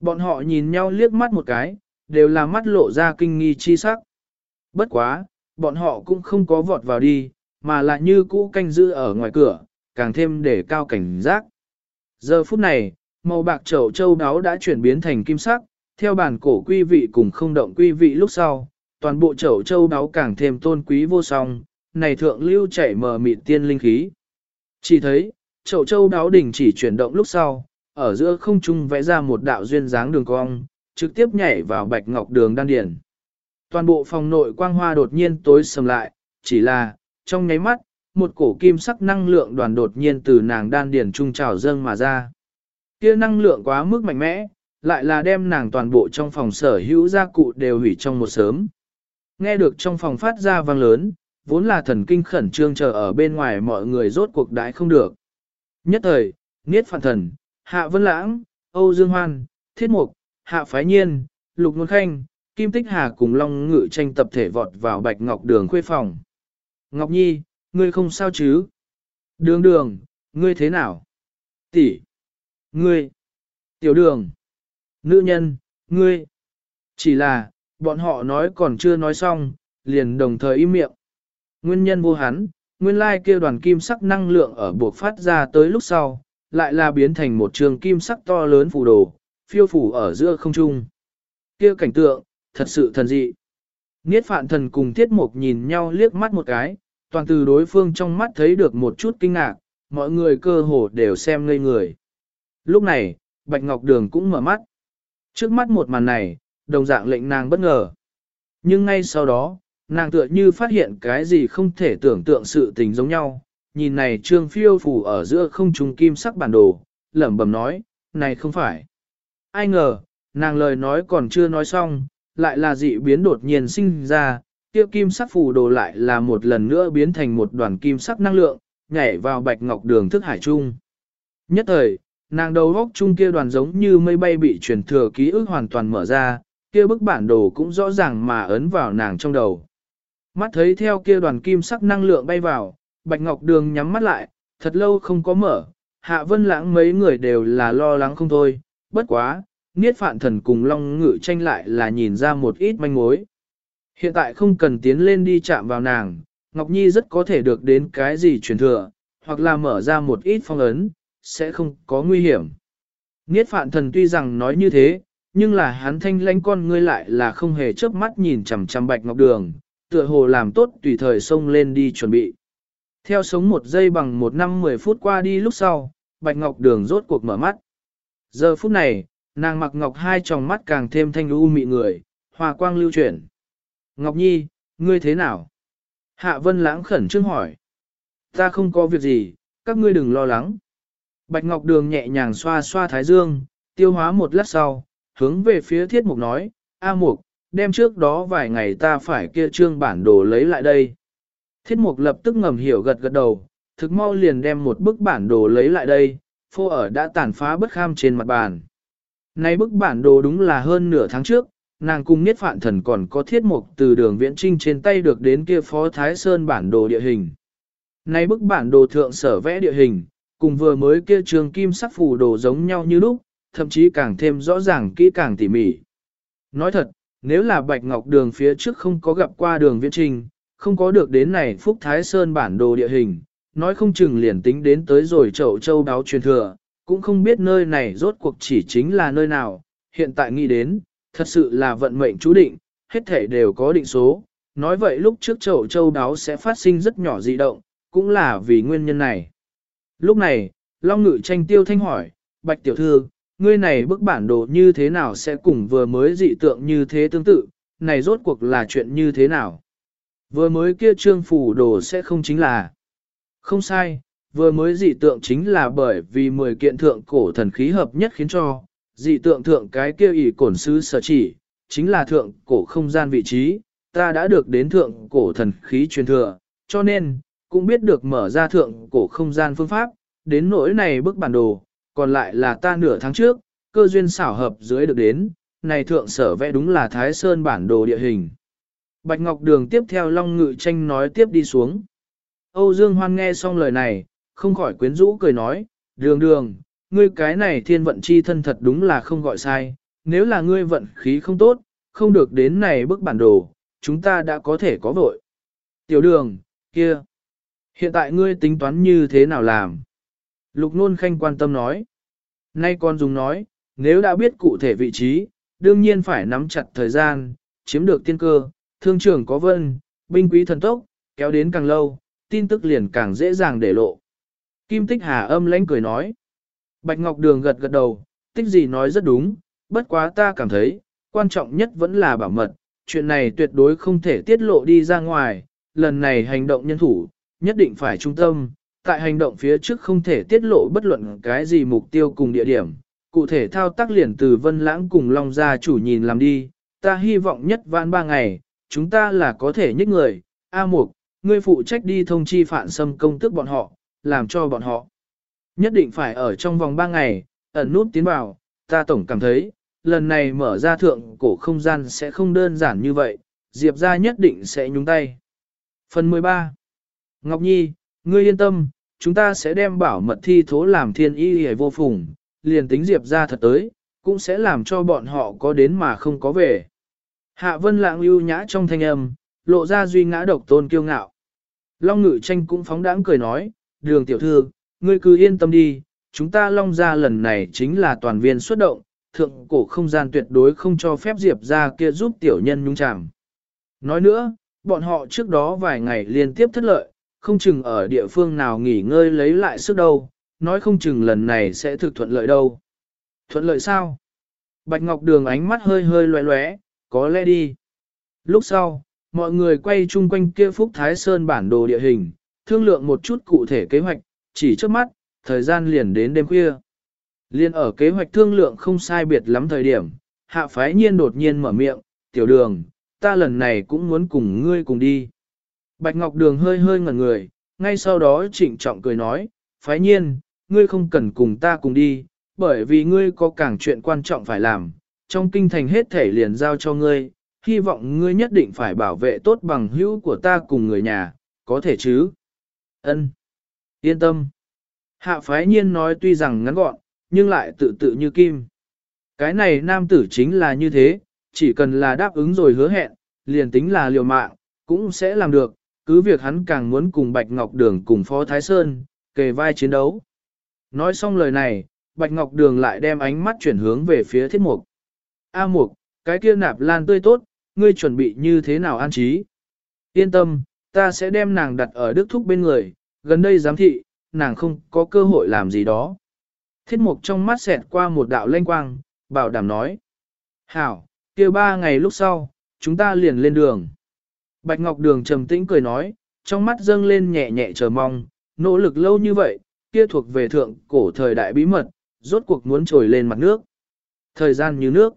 Speaker 1: Bọn họ nhìn nhau liếc mắt một cái, đều là mắt lộ ra kinh nghi chi sắc. Bất quá, bọn họ cũng không có vọt vào đi, mà là như cũ canh giữ ở ngoài cửa, càng thêm để cao cảnh giác. Giờ phút này, màu bạc trầu châu đáo đã chuyển biến thành kim sắc, theo bản cổ quy vị cùng không động quy vị lúc sau, toàn bộ chậu châu đáo càng thêm tôn quý vô song, này thượng lưu chảy mờ mịt tiên linh khí. Chỉ thấy, chậu châu đáo đỉnh chỉ chuyển động lúc sau, ở giữa không trung vẽ ra một đạo duyên dáng đường cong, trực tiếp nhảy vào bạch ngọc đường đan điển. Toàn bộ phòng nội quang hoa đột nhiên tối sầm lại, chỉ là, trong nháy mắt, một cổ kim sắc năng lượng đoàn đột nhiên từ nàng đan điển trung trào dâng mà ra. Kia năng lượng quá mức mạnh mẽ, lại là đem nàng toàn bộ trong phòng sở hữu gia cụ đều hủy trong một sớm. Nghe được trong phòng phát ra vang lớn, vốn là thần kinh khẩn trương chờ ở bên ngoài mọi người rốt cuộc đãi không được. Nhất thời, Niết Phạn Thần, Hạ Vân Lãng, Âu Dương Hoan, Thiết Mục, Hạ Phái Nhiên, Lục Nguồn Khanh, Kim Tích Hà cùng Long Ngự tranh tập thể vọt vào Bạch Ngọc Đường khuê phòng. Ngọc Nhi, ngươi không sao chứ? Đường đường, ngươi thế nào? Tỷ, ngươi, tiểu đường, nữ nhân, ngươi. Chỉ là, bọn họ nói còn chưa nói xong, liền đồng thời im miệng. Nguyên nhân vô hắn, nguyên lai kia đoàn kim sắc năng lượng ở buộc phát ra tới lúc sau, lại là biến thành một trường kim sắc to lớn phù đồ, phiêu phủ ở giữa không trung. Kia cảnh tượng, thật sự thần dị. Niết phạn thần cùng thiết mục nhìn nhau liếc mắt một cái, toàn từ đối phương trong mắt thấy được một chút kinh ngạc, mọi người cơ hồ đều xem ngây người. Lúc này, Bạch Ngọc Đường cũng mở mắt. Trước mắt một màn này, đồng dạng lệnh nàng bất ngờ. Nhưng ngay sau đó, nàng tựa như phát hiện cái gì không thể tưởng tượng sự tình giống nhau. Nhìn này trương phiêu phủ ở giữa không trung kim sắc bản đồ, lẩm bẩm nói, này không phải. Ai ngờ, nàng lời nói còn chưa nói xong, lại là dị biến đột nhiên sinh ra, kia kim sắc phù đồ lại là một lần nữa biến thành một đoàn kim sắc năng lượng, nhảy vào bạch ngọc đường thức hải trung. Nhất thời, nàng đầu góc chung kia đoàn giống như mây bay bị truyền thừa ký ức hoàn toàn mở ra, kia bức bản đồ cũng rõ ràng mà ấn vào nàng trong đầu. Mắt thấy theo kia đoàn kim sắc năng lượng bay vào, Bạch Ngọc Đường nhắm mắt lại, thật lâu không có mở, Hạ Vân Lãng mấy người đều là lo lắng không thôi, bất quá, Niết Phạn Thần cùng Long Ngự tranh lại là nhìn ra một ít manh mối. Hiện tại không cần tiến lên đi chạm vào nàng, Ngọc Nhi rất có thể được đến cái gì truyền thừa, hoặc là mở ra một ít phong ấn, sẽ không có nguy hiểm. Niết Phạn Thần tuy rằng nói như thế, nhưng là hắn thanh lãnh con ngươi lại là không hề chớp mắt nhìn chằm chằm Bạch Ngọc Đường, tựa hồ làm tốt tùy thời xông lên đi chuẩn bị. Theo sống một giây bằng một năm mười phút qua đi lúc sau, Bạch Ngọc Đường rốt cuộc mở mắt. Giờ phút này, nàng mặc ngọc hai tròng mắt càng thêm thanh u mị người, hòa quang lưu chuyển. Ngọc Nhi, ngươi thế nào? Hạ Vân lãng khẩn trương hỏi. Ta không có việc gì, các ngươi đừng lo lắng. Bạch Ngọc Đường nhẹ nhàng xoa xoa thái dương, tiêu hóa một lát sau, hướng về phía thiết mục nói, A mục, đem trước đó vài ngày ta phải kia trương bản đồ lấy lại đây. Thiết mục lập tức ngầm hiểu gật gật đầu, thực mau liền đem một bức bản đồ lấy lại đây, phô ở đã tàn phá bất kham trên mặt bàn. Này bức bản đồ đúng là hơn nửa tháng trước, nàng cùng Niết Phạn Thần còn có thiết mục từ đường viễn trinh trên tay được đến kia phó Thái Sơn bản đồ địa hình. Nay bức bản đồ thượng sở vẽ địa hình, cùng vừa mới kia trường kim sắc phù đồ giống nhau như lúc, thậm chí càng thêm rõ ràng kỹ càng tỉ mỉ. Nói thật, nếu là Bạch Ngọc Đường phía trước không có gặp qua đường viễn Trinh, không có được đến này Phúc Thái Sơn bản đồ địa hình, nói không chừng liền tính đến tới rồi chậu châu đáo truyền thừa, cũng không biết nơi này rốt cuộc chỉ chính là nơi nào, hiện tại nghĩ đến, thật sự là vận mệnh chú định, hết thể đều có định số, nói vậy lúc trước chậu châu đáo sẽ phát sinh rất nhỏ dị động, cũng là vì nguyên nhân này. Lúc này, Long Ngự tranh tiêu thanh hỏi, Bạch Tiểu Thư, ngươi này bức bản đồ như thế nào sẽ cùng vừa mới dị tượng như thế tương tự, này rốt cuộc là chuyện như thế nào? Vừa mới kia trương phủ đồ sẽ không chính là. Không sai, vừa mới dị tượng chính là bởi vì 10 kiện thượng cổ thần khí hợp nhất khiến cho, dị tượng thượng cái kia ỷ cổn sứ sở chỉ, chính là thượng cổ không gian vị trí, ta đã được đến thượng cổ thần khí truyền thừa, cho nên, cũng biết được mở ra thượng cổ không gian phương pháp, đến nỗi này bức bản đồ, còn lại là ta nửa tháng trước, cơ duyên xảo hợp dưới được đến, này thượng sở vẽ đúng là Thái Sơn bản đồ địa hình. Bạch Ngọc Đường tiếp theo Long Ngự Tranh nói tiếp đi xuống. Âu Dương Hoan nghe xong lời này, không khỏi quyến rũ cười nói, đường đường, ngươi cái này thiên vận chi thân thật đúng là không gọi sai, nếu là ngươi vận khí không tốt, không được đến này bức bản đồ, chúng ta đã có thể có vội. Tiểu đường, kia, hiện tại ngươi tính toán như thế nào làm? Lục nôn khanh quan tâm nói. Nay con dùng nói, nếu đã biết cụ thể vị trí, đương nhiên phải nắm chặt thời gian, chiếm được tiên cơ, thương trưởng có vân, binh quý thần tốc, kéo đến càng lâu, tin tức liền càng dễ dàng để lộ. Kim Tích Hà âm lãnh cười nói. Bạch Ngọc Đường gật gật đầu, tích gì nói rất đúng, bất quá ta cảm thấy, quan trọng nhất vẫn là bảo mật, chuyện này tuyệt đối không thể tiết lộ đi ra ngoài, lần này hành động nhân thủ, nhất định phải trung tâm, tại hành động phía trước không thể tiết lộ bất luận cái gì mục tiêu cùng địa điểm, cụ thể thao tác liền từ Vân Lãng cùng Long gia chủ nhìn làm đi, ta hy vọng nhất vãn ba ngày, chúng ta là có thể nhích người, A Mục, ngươi phụ trách đi thông chi phản xâm công tức bọn họ, làm cho bọn họ. Nhất định phải ở trong vòng ba ngày, ẩn nút tiến vào, ta tổng cảm thấy, lần này mở ra thượng cổ không gian sẽ không đơn giản như vậy, Diệp ra nhất định sẽ nhúng tay. Phần 13 Ngọc Nhi, ngươi yên tâm, chúng ta sẽ đem bảo mật thi thố làm thiên y hề vô phùng, liền tính Diệp ra thật tới, cũng sẽ làm cho bọn họ có đến mà không có về. Hạ vân lạng ưu nhã trong thanh âm, lộ ra duy ngã độc tôn kiêu ngạo. Long ngự tranh cũng phóng đãng cười nói, đường tiểu thư, ngươi cứ yên tâm đi, chúng ta long ra lần này chính là toàn viên xuất động, thượng cổ không gian tuyệt đối không cho phép Diệp ra kia giúp tiểu nhân nhung chạm. Nói nữa, bọn họ trước đó vài ngày liên tiếp thất lợi, không chừng ở địa phương nào nghỉ ngơi lấy lại sức đâu, nói không chừng lần này sẽ thực thuận lợi đâu. Thuận lợi sao? Bạch Ngọc Đường ánh mắt hơi hơi loé loé, có lẽ đi. Lúc sau, mọi người quay chung quanh kia Phúc Thái Sơn bản đồ địa hình, thương lượng một chút cụ thể kế hoạch, chỉ trước mắt, thời gian liền đến đêm khuya. Liên ở kế hoạch thương lượng không sai biệt lắm thời điểm, hạ phái nhiên đột nhiên mở miệng, tiểu đường, ta lần này cũng muốn cùng ngươi cùng đi. Bạch Ngọc Đường hơi hơi ngẩn người, ngay sau đó trịnh trọng cười nói, phái nhiên, ngươi không cần cùng ta cùng đi, bởi vì ngươi có càng chuyện quan trọng phải làm, trong kinh thành hết thể liền giao cho ngươi, hy vọng ngươi nhất định phải bảo vệ tốt bằng hữu của ta cùng người nhà, có thể chứ? Ân, Yên tâm. Hạ phái nhiên nói tuy rằng ngắn gọn, nhưng lại tự tự như kim. Cái này nam tử chính là như thế, chỉ cần là đáp ứng rồi hứa hẹn, liền tính là liều mạng, cũng sẽ làm được, cứ việc hắn càng muốn cùng Bạch Ngọc Đường cùng Phó Thái Sơn, kề vai chiến đấu. Nói xong lời này, Bạch Ngọc Đường lại đem ánh mắt chuyển hướng về phía thiết mục. A mục, cái kia nạp lan tươi tốt, ngươi chuẩn bị như thế nào an trí? Yên tâm, ta sẽ đem nàng đặt ở đức thúc bên người, gần đây giám thị, nàng không có cơ hội làm gì đó. Thiết mục trong mắt xẹt qua một đạo lanh quang, bảo đảm nói. Hảo, kia ba ngày lúc sau, chúng ta liền lên đường. Bạch Ngọc Đường trầm tĩnh cười nói, trong mắt dâng lên nhẹ nhẹ chờ mong, nỗ lực lâu như vậy, kia thuộc về thượng cổ thời đại bí mật, rốt cuộc muốn trồi lên mặt nước. Thời gian như nước.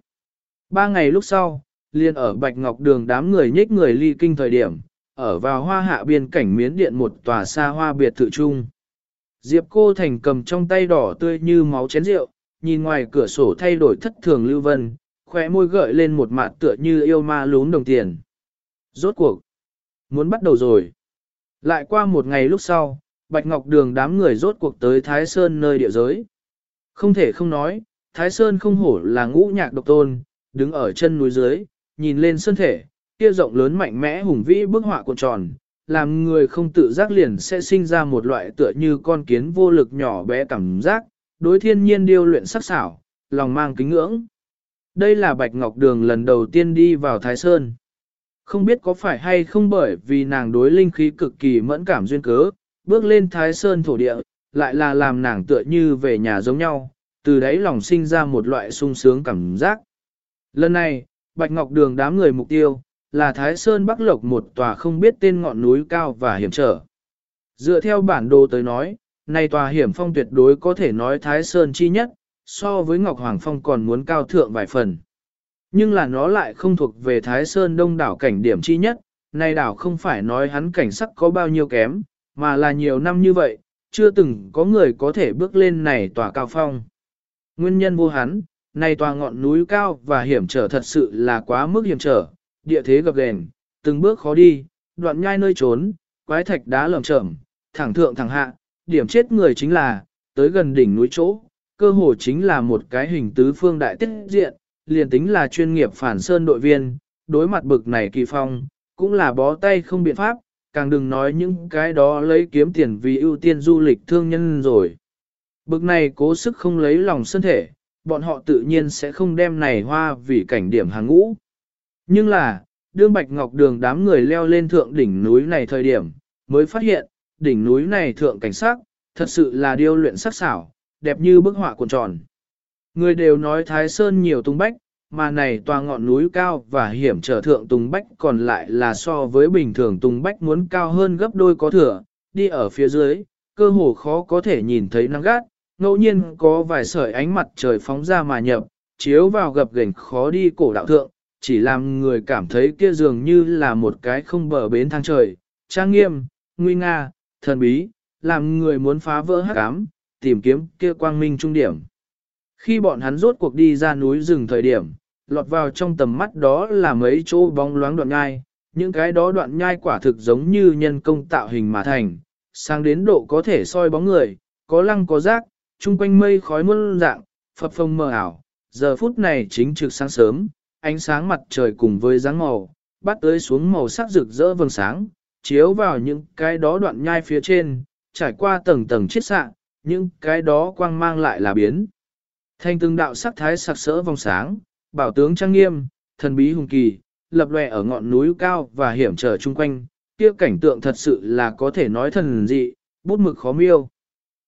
Speaker 1: Ba ngày lúc sau, liền ở Bạch Ngọc Đường đám người nhích người ly kinh thời điểm, ở vào hoa hạ biên cảnh miến điện một tòa xa hoa biệt thự trung. Diệp cô thành cầm trong tay đỏ tươi như máu chén rượu, nhìn ngoài cửa sổ thay đổi thất thường lưu vân, khóe môi gợi lên một mặt tựa như yêu ma lún đồng tiền. Rốt cuộc, muốn bắt đầu rồi. Lại qua một ngày lúc sau, Bạch Ngọc Đường đám người rốt cuộc tới Thái Sơn nơi địa giới. Không thể không nói, Thái Sơn không hổ là ngũ nhạc độc tôn, đứng ở chân núi dưới, nhìn lên sơn thể, kia rộng lớn mạnh mẽ hùng vĩ bức họa cuộn tròn, làm người không tự giác liền sẽ sinh ra một loại tựa như con kiến vô lực nhỏ bé cảm giác, đối thiên nhiên điêu luyện sắc xảo, lòng mang kính ngưỡng. Đây là Bạch Ngọc Đường lần đầu tiên đi vào Thái Sơn. Không biết có phải hay không bởi vì nàng đối linh khí cực kỳ mẫn cảm duyên cớ, bước lên Thái Sơn thổ địa, lại là làm nàng tựa như về nhà giống nhau, từ đấy lòng sinh ra một loại sung sướng cảm giác. Lần này, Bạch Ngọc Đường đám người mục tiêu, là Thái Sơn Bắc Lộc một tòa không biết tên ngọn núi cao và hiểm trở. Dựa theo bản đồ tới nói, này tòa hiểm phong tuyệt đối có thể nói Thái Sơn chi nhất, so với Ngọc Hoàng Phong còn muốn cao thượng vài phần. Nhưng là nó lại không thuộc về Thái Sơn đông đảo cảnh điểm chi nhất, này đảo không phải nói hắn cảnh sắc có bao nhiêu kém, mà là nhiều năm như vậy, chưa từng có người có thể bước lên này tòa cao phong. Nguyên nhân vô hắn, này tòa ngọn núi cao và hiểm trở thật sự là quá mức hiểm trở, địa thế gập ghềnh, từng bước khó đi, đoạn nhai nơi trốn, quái thạch đá lởm chởm, thẳng thượng thẳng hạ, điểm chết người chính là, tới gần đỉnh núi chỗ, cơ hồ chính là một cái hình tứ phương đại tiết diện, liền tính là chuyên nghiệp phản sơn đội viên, đối mặt bực này kỳ phong, cũng là bó tay không biện pháp, càng đừng nói những cái đó lấy kiếm tiền vì ưu tiên du lịch thương nhân rồi. Bực này cố sức không lấy lòng sân thể, bọn họ tự nhiên sẽ không đem này hoa vì cảnh điểm hàng ngũ. Nhưng là, đương Bạch Ngọc Đường đám người leo lên thượng đỉnh núi này thời điểm, mới phát hiện, đỉnh núi này thượng cảnh sắc, thật sự là điêu luyện sắc xảo, đẹp như bức họa cuộn tròn. Người đều nói Thái Sơn nhiều tung bách, mà này tòa ngọn núi cao và hiểm trở thượng Tùng Bách còn lại là so với bình thường Tùng Bách muốn cao hơn gấp đôi có thừa, đi ở phía dưới, cơ hồ khó có thể nhìn thấy nắng gắt, ngẫu nhiên có vài sợi ánh mặt trời phóng ra mà nhập, chiếu vào gập ghềnh khó đi cổ đạo thượng, chỉ làm người cảm thấy kia dường như là một cái không bờ bến thang trời, trang nghiêm, nguy nga, thần bí, làm người muốn phá vỡ hắc ám, tìm kiếm kia quang minh trung điểm. Khi bọn hắn rốt cuộc đi ra núi rừng thời điểm, lọt vào trong tầm mắt đó là mấy chỗ bóng loáng đoạn nhai, những cái đó đoạn nhai quả thực giống như nhân công tạo hình mà thành, sang đến độ có thể soi bóng người, có lăng có rác, chung quanh mây khói muôn dạng, phập phồng mờ ảo, giờ phút này chính trực sáng sớm, ánh sáng mặt trời cùng với dáng màu, bắt tới xuống màu sắc rực rỡ vầng sáng, chiếu vào những cái đó đoạn nhai phía trên, trải qua tầng tầng chiết xạ, những cái đó quang mang lại là biến. Thanh từng đạo sắc thái sặc sỡ vòng sáng, bảo tướng trang nghiêm, thần bí hùng kỳ, lập lòe ở ngọn núi cao và hiểm trở chung quanh, kia cảnh tượng thật sự là có thể nói thần dị, bút mực khó miêu.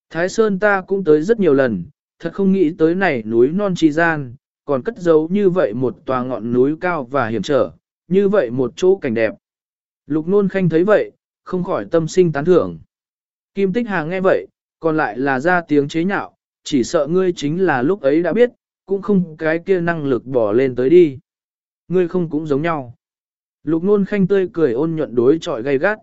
Speaker 1: Thái Sơn ta cũng tới rất nhiều lần, thật không nghĩ tới này núi non chi gian, còn cất giấu như vậy một tòa ngọn núi cao và hiểm trở, như vậy một chỗ cảnh đẹp. Lục nôn khanh thấy vậy, không khỏi tâm sinh tán thưởng. Kim tích hàng nghe vậy, còn lại là ra tiếng chế nhạo, chỉ sợ ngươi chính là lúc ấy đã biết, cũng không cái kia năng lực bỏ lên tới đi. Ngươi không cũng giống nhau. Lục nôn khanh tươi cười ôn nhuận đối trọi gay gắt.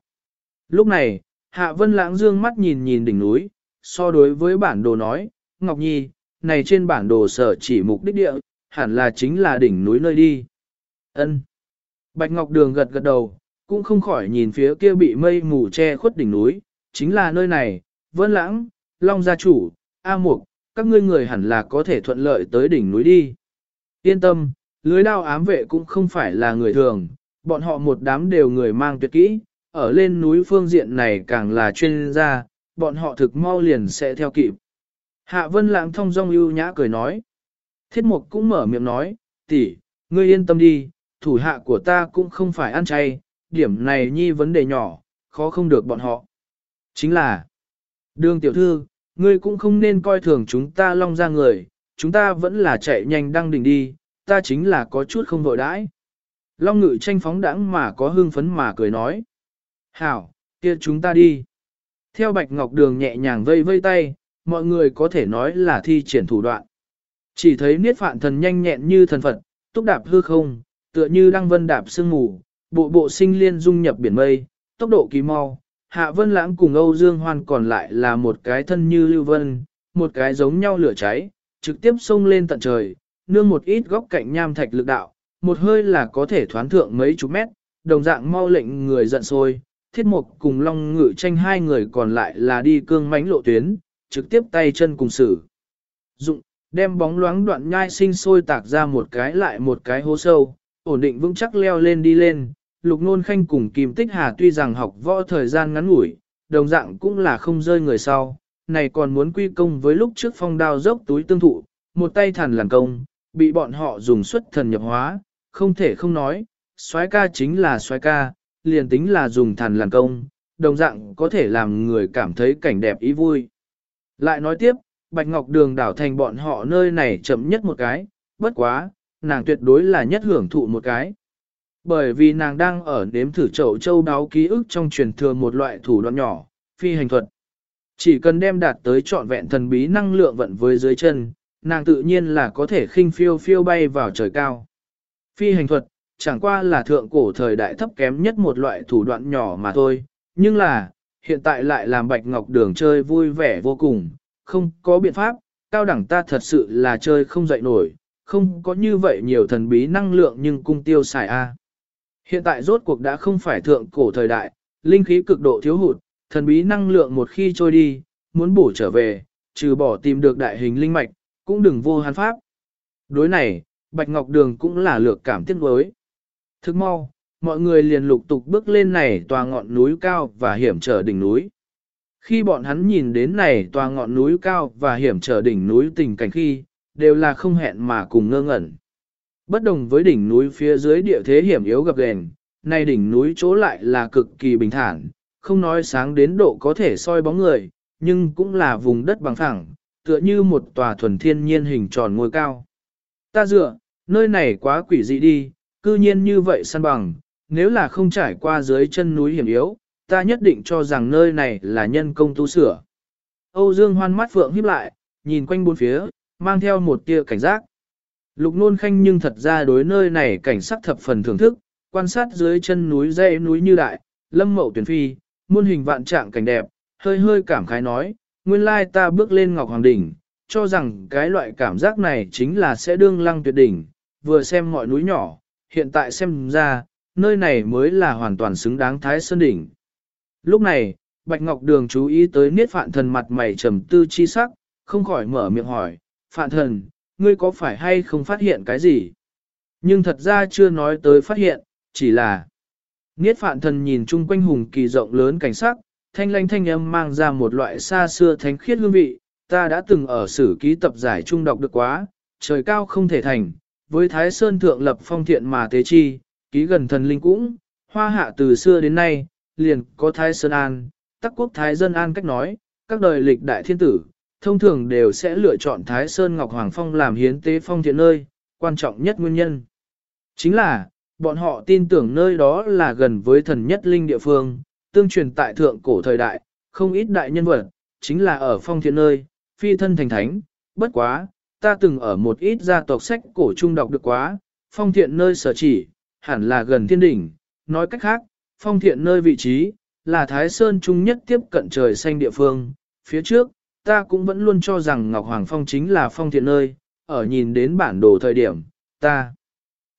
Speaker 1: Lúc này, Hạ Vân Lãng dương mắt nhìn nhìn đỉnh núi, so đối với bản đồ nói, Ngọc Nhi, này trên bản đồ sở chỉ mục đích địa, hẳn là chính là đỉnh núi nơi đi. Ân. Bạch Ngọc Đường gật gật đầu, cũng không khỏi nhìn phía kia bị mây mù che khuất đỉnh núi, chính là nơi này, Vân Lãng, Long gia chủ, A Mục, các ngươi người hẳn là có thể thuận lợi tới đỉnh núi đi. Yên tâm, lưới đao ám vệ cũng không phải là người thường, bọn họ một đám đều người mang tuyệt kỹ, ở lên núi phương diện này càng là chuyên gia, bọn họ thực mau liền sẽ theo kịp. Hạ Vân Lãng thông dong ưu nhã cười nói. Thiết Mục cũng mở miệng nói, tỷ, ngươi yên tâm đi, thủ hạ của ta cũng không phải ăn chay, điểm này nhi vấn đề nhỏ, khó không được bọn họ. Chính là, đường tiểu thư, ngươi cũng không nên coi thường chúng ta long ra người, chúng ta vẫn là chạy nhanh đăng đỉnh đi, ta chính là có chút không vội đãi. Long ngự tranh phóng đãng mà có hương phấn mà cười nói. Hảo, kia chúng ta đi. Theo Bạch Ngọc Đường nhẹ nhàng vây vây tay, mọi người có thể nói là thi triển thủ đoạn. Chỉ thấy niết phạn thần nhanh nhẹn như thần Phật, túc đạp hư không, tựa như đăng vân đạp sương mù, bộ bộ sinh liên dung nhập biển mây, tốc độ kỳ mau, Hạ Vân Lãng cùng Âu Dương Hoan còn lại là một cái thân như lưu vân, một cái giống nhau lửa cháy, trực tiếp xông lên tận trời, nương một ít góc cạnh nham thạch lực đạo, một hơi là có thể thoán thượng mấy chục mét, đồng dạng mau lệnh người giận sôi. Thiết mục cùng Long Ngự tranh hai người còn lại là đi cương mánh lộ tuyến, trực tiếp tay chân cùng xử. Dụng, đem bóng loáng đoạn nhai sinh sôi tạc ra một cái lại một cái hố sâu, ổn định vững chắc leo lên đi lên, Lục Nôn Khanh cùng Kim Tích Hà tuy rằng học võ thời gian ngắn ngủi, đồng dạng cũng là không rơi người sau, này còn muốn quy công với lúc trước phong đao dốc túi tương thụ, một tay thần làn công, bị bọn họ dùng xuất thần nhập hóa, không thể không nói, soái ca chính là soái ca, liền tính là dùng thần làn công, đồng dạng có thể làm người cảm thấy cảnh đẹp ý vui. Lại nói tiếp, Bạch Ngọc Đường đảo thành bọn họ nơi này chậm nhất một cái, bất quá, nàng tuyệt đối là nhất hưởng thụ một cái. Bởi vì nàng đang ở nếm thử chậu châu đáo ký ức trong truyền thừa một loại thủ đoạn nhỏ, phi hành thuật. Chỉ cần đem đạt tới trọn vẹn thần bí năng lượng vận với dưới chân, nàng tự nhiên là có thể khinh phiêu phiêu bay vào trời cao. Phi hành thuật, chẳng qua là thượng cổ thời đại thấp kém nhất một loại thủ đoạn nhỏ mà thôi, nhưng là, hiện tại lại làm Bạch Ngọc Đường chơi vui vẻ vô cùng, không có biện pháp, cao đẳng ta thật sự là chơi không dậy nổi, không có như vậy nhiều thần bí năng lượng nhưng cung tiêu xài a. Hiện tại rốt cuộc đã không phải thượng cổ thời đại, linh khí cực độ thiếu hụt, thần bí năng lượng một khi trôi đi, muốn bổ trở về, trừ bỏ tìm được đại hình linh mạch, cũng đừng vô hán pháp. Đối này, Bạch Ngọc Đường cũng là lược cảm tiếc đối. Thức mau, mọi người liền lục tục bước lên này tòa ngọn núi cao và hiểm trở đỉnh núi. Khi bọn hắn nhìn đến này tòa ngọn núi cao và hiểm trở đỉnh núi tình cảnh khi, đều là không hẹn mà cùng ngơ ngẩn. Bất đồng với đỉnh núi phía dưới địa thế hiểm yếu gập ghềnh, nay đỉnh núi chỗ lại là cực kỳ bình thản, không nói sáng đến độ có thể soi bóng người, nhưng cũng là vùng đất bằng phẳng, tựa như một tòa thuần thiên nhiên hình tròn ngôi cao. Ta dựa, nơi này quá quỷ dị đi, cư nhiên như vậy săn bằng, nếu là không trải qua dưới chân núi hiểm yếu, ta nhất định cho rằng nơi này là nhân công tu sửa. Âu Dương hoan mắt phượng híp lại, nhìn quanh bốn phía, mang theo một tia cảnh giác. Lục nôn khanh nhưng thật ra đối nơi này cảnh sắc thập phần thưởng thức, quan sát dưới chân núi dãy núi như đại, lâm mậu tuyển phi, muôn hình vạn trạng cảnh đẹp, hơi hơi cảm khái nói, nguyên lai ta bước lên Ngọc Hoàng Đỉnh, cho rằng cái loại cảm giác này chính là sẽ đương lăng tuyệt đỉnh, vừa xem mọi núi nhỏ, hiện tại xem ra, nơi này mới là hoàn toàn xứng đáng Thái Sơn Đỉnh. Lúc này, Bạch Ngọc Đường chú ý tới niết phạn thần mặt mày trầm tư chi sắc, không khỏi mở miệng hỏi, phạn thần, ngươi có phải hay không phát hiện cái gì? Nhưng thật ra chưa nói tới phát hiện, chỉ là Niết phạn thần nhìn chung quanh hùng kỳ rộng lớn cảnh sắc, thanh lanh thanh âm mang ra một loại xa xưa thánh khiết hương vị, ta đã từng ở sử ký tập giải trung đọc được quá, trời cao không thể thành, với Thái Sơn thượng lập phong thiện mà tế chi, ký gần thần linh cũng, hoa hạ từ xưa đến nay, liền có Thái Sơn An, tắc quốc Thái Dân An cách nói, các đời lịch đại thiên tử, thông thường đều sẽ lựa chọn Thái Sơn Ngọc Hoàng Phong làm hiến tế phong thiện nơi, quan trọng nhất nguyên nhân. Chính là, bọn họ tin tưởng nơi đó là gần với thần nhất linh địa phương, tương truyền tại thượng cổ thời đại, không ít đại nhân vật, chính là ở phong thiện nơi, phi thân thành thánh, bất quá, ta từng ở một ít gia tộc sách cổ trung đọc được quá, phong thiện nơi sở chỉ, hẳn là gần thiên đỉnh, nói cách khác, phong thiện nơi vị trí, là Thái Sơn trung nhất tiếp cận trời xanh địa phương, phía trước, ta cũng vẫn luôn cho rằng Ngọc Hoàng Phong chính là phong thiện nơi, ở nhìn đến bản đồ thời điểm, ta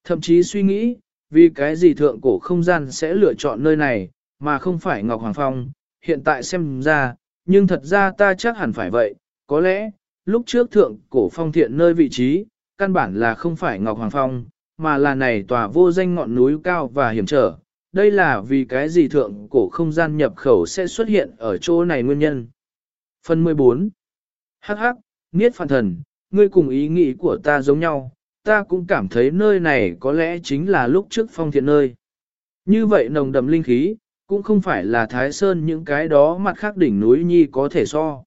Speaker 1: thậm chí suy nghĩ, vì cái gì thượng cổ không gian sẽ lựa chọn nơi này, mà không phải Ngọc Hoàng Phong, hiện tại xem ra, nhưng thật ra ta chắc hẳn phải vậy, có lẽ, lúc trước thượng cổ phong thiện nơi vị trí, căn bản là không phải Ngọc Hoàng Phong, mà là này tòa vô danh ngọn núi cao và hiểm trở. Đây là vì cái gì thượng cổ không gian nhập khẩu sẽ xuất hiện ở chỗ này nguyên nhân. Phần 14 Hắc hắc, Niết Phạn Thần, ngươi cùng ý nghĩ của ta giống nhau, ta cũng cảm thấy nơi này có lẽ chính là lúc trước phong thiện nơi. Như vậy nồng đậm linh khí, cũng không phải là Thái Sơn những cái đó mặt khác đỉnh núi nhi có thể so.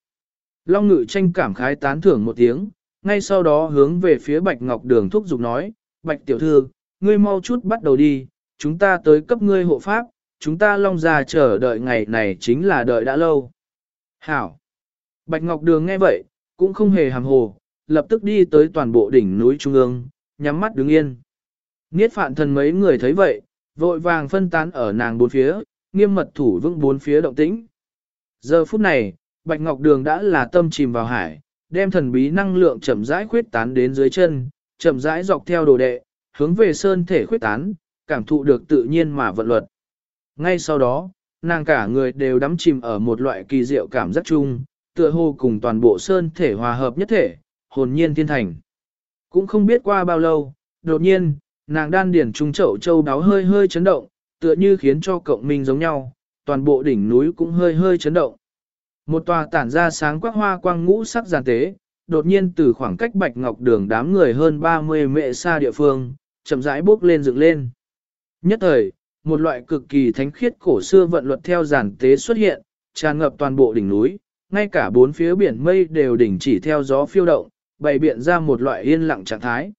Speaker 1: Long ngự tranh cảm khái tán thưởng một tiếng, ngay sau đó hướng về phía Bạch Ngọc Đường thúc giục nói, Bạch tiểu thư, ngươi mau chút bắt đầu đi, chúng ta tới cấp ngươi hộ pháp, chúng ta long già chờ đợi ngày này chính là đợi đã lâu. Hảo! Bạch Ngọc Đường nghe vậy, cũng không hề hàm hồ, lập tức đi tới toàn bộ đỉnh núi Trung ương, nhắm mắt đứng yên. Niết phạn thần mấy người thấy vậy, vội vàng phân tán ở nàng bốn phía, nghiêm mật thủ vững bốn phía động tĩnh. Giờ phút này, Bạch Ngọc Đường đã là tâm chìm vào hải, đem thần bí năng lượng chậm rãi khuyết tán đến dưới chân, chậm rãi dọc theo đồ đệ, hướng về sơn thể khuyết tán, cảm thụ được tự nhiên mà vận luật. Ngay sau đó, nàng cả người đều đắm chìm ở một loại kỳ diệu cảm giác chung, tựa hồ cùng toàn bộ sơn thể hòa hợp nhất thể, hồn nhiên thiên thành. Cũng không biết qua bao lâu, đột nhiên, nàng đan điển trung chậu châu đáo hơi hơi chấn động, tựa như khiến cho cộng minh giống nhau, toàn bộ đỉnh núi cũng hơi hơi chấn động. Một tòa tản ra sáng quắc hoa quang ngũ sắc giàn tế, đột nhiên từ khoảng cách bạch ngọc đường đám người hơn 30 mệ xa địa phương, chậm rãi bước lên dựng lên. Nhất thời, một loại cực kỳ thánh khiết cổ xưa vận luật theo giản tế xuất hiện, tràn ngập toàn bộ đỉnh núi, ngay cả bốn phía biển mây đều đỉnh chỉ theo gió phiêu động, bày biện ra một loại yên lặng trạng thái.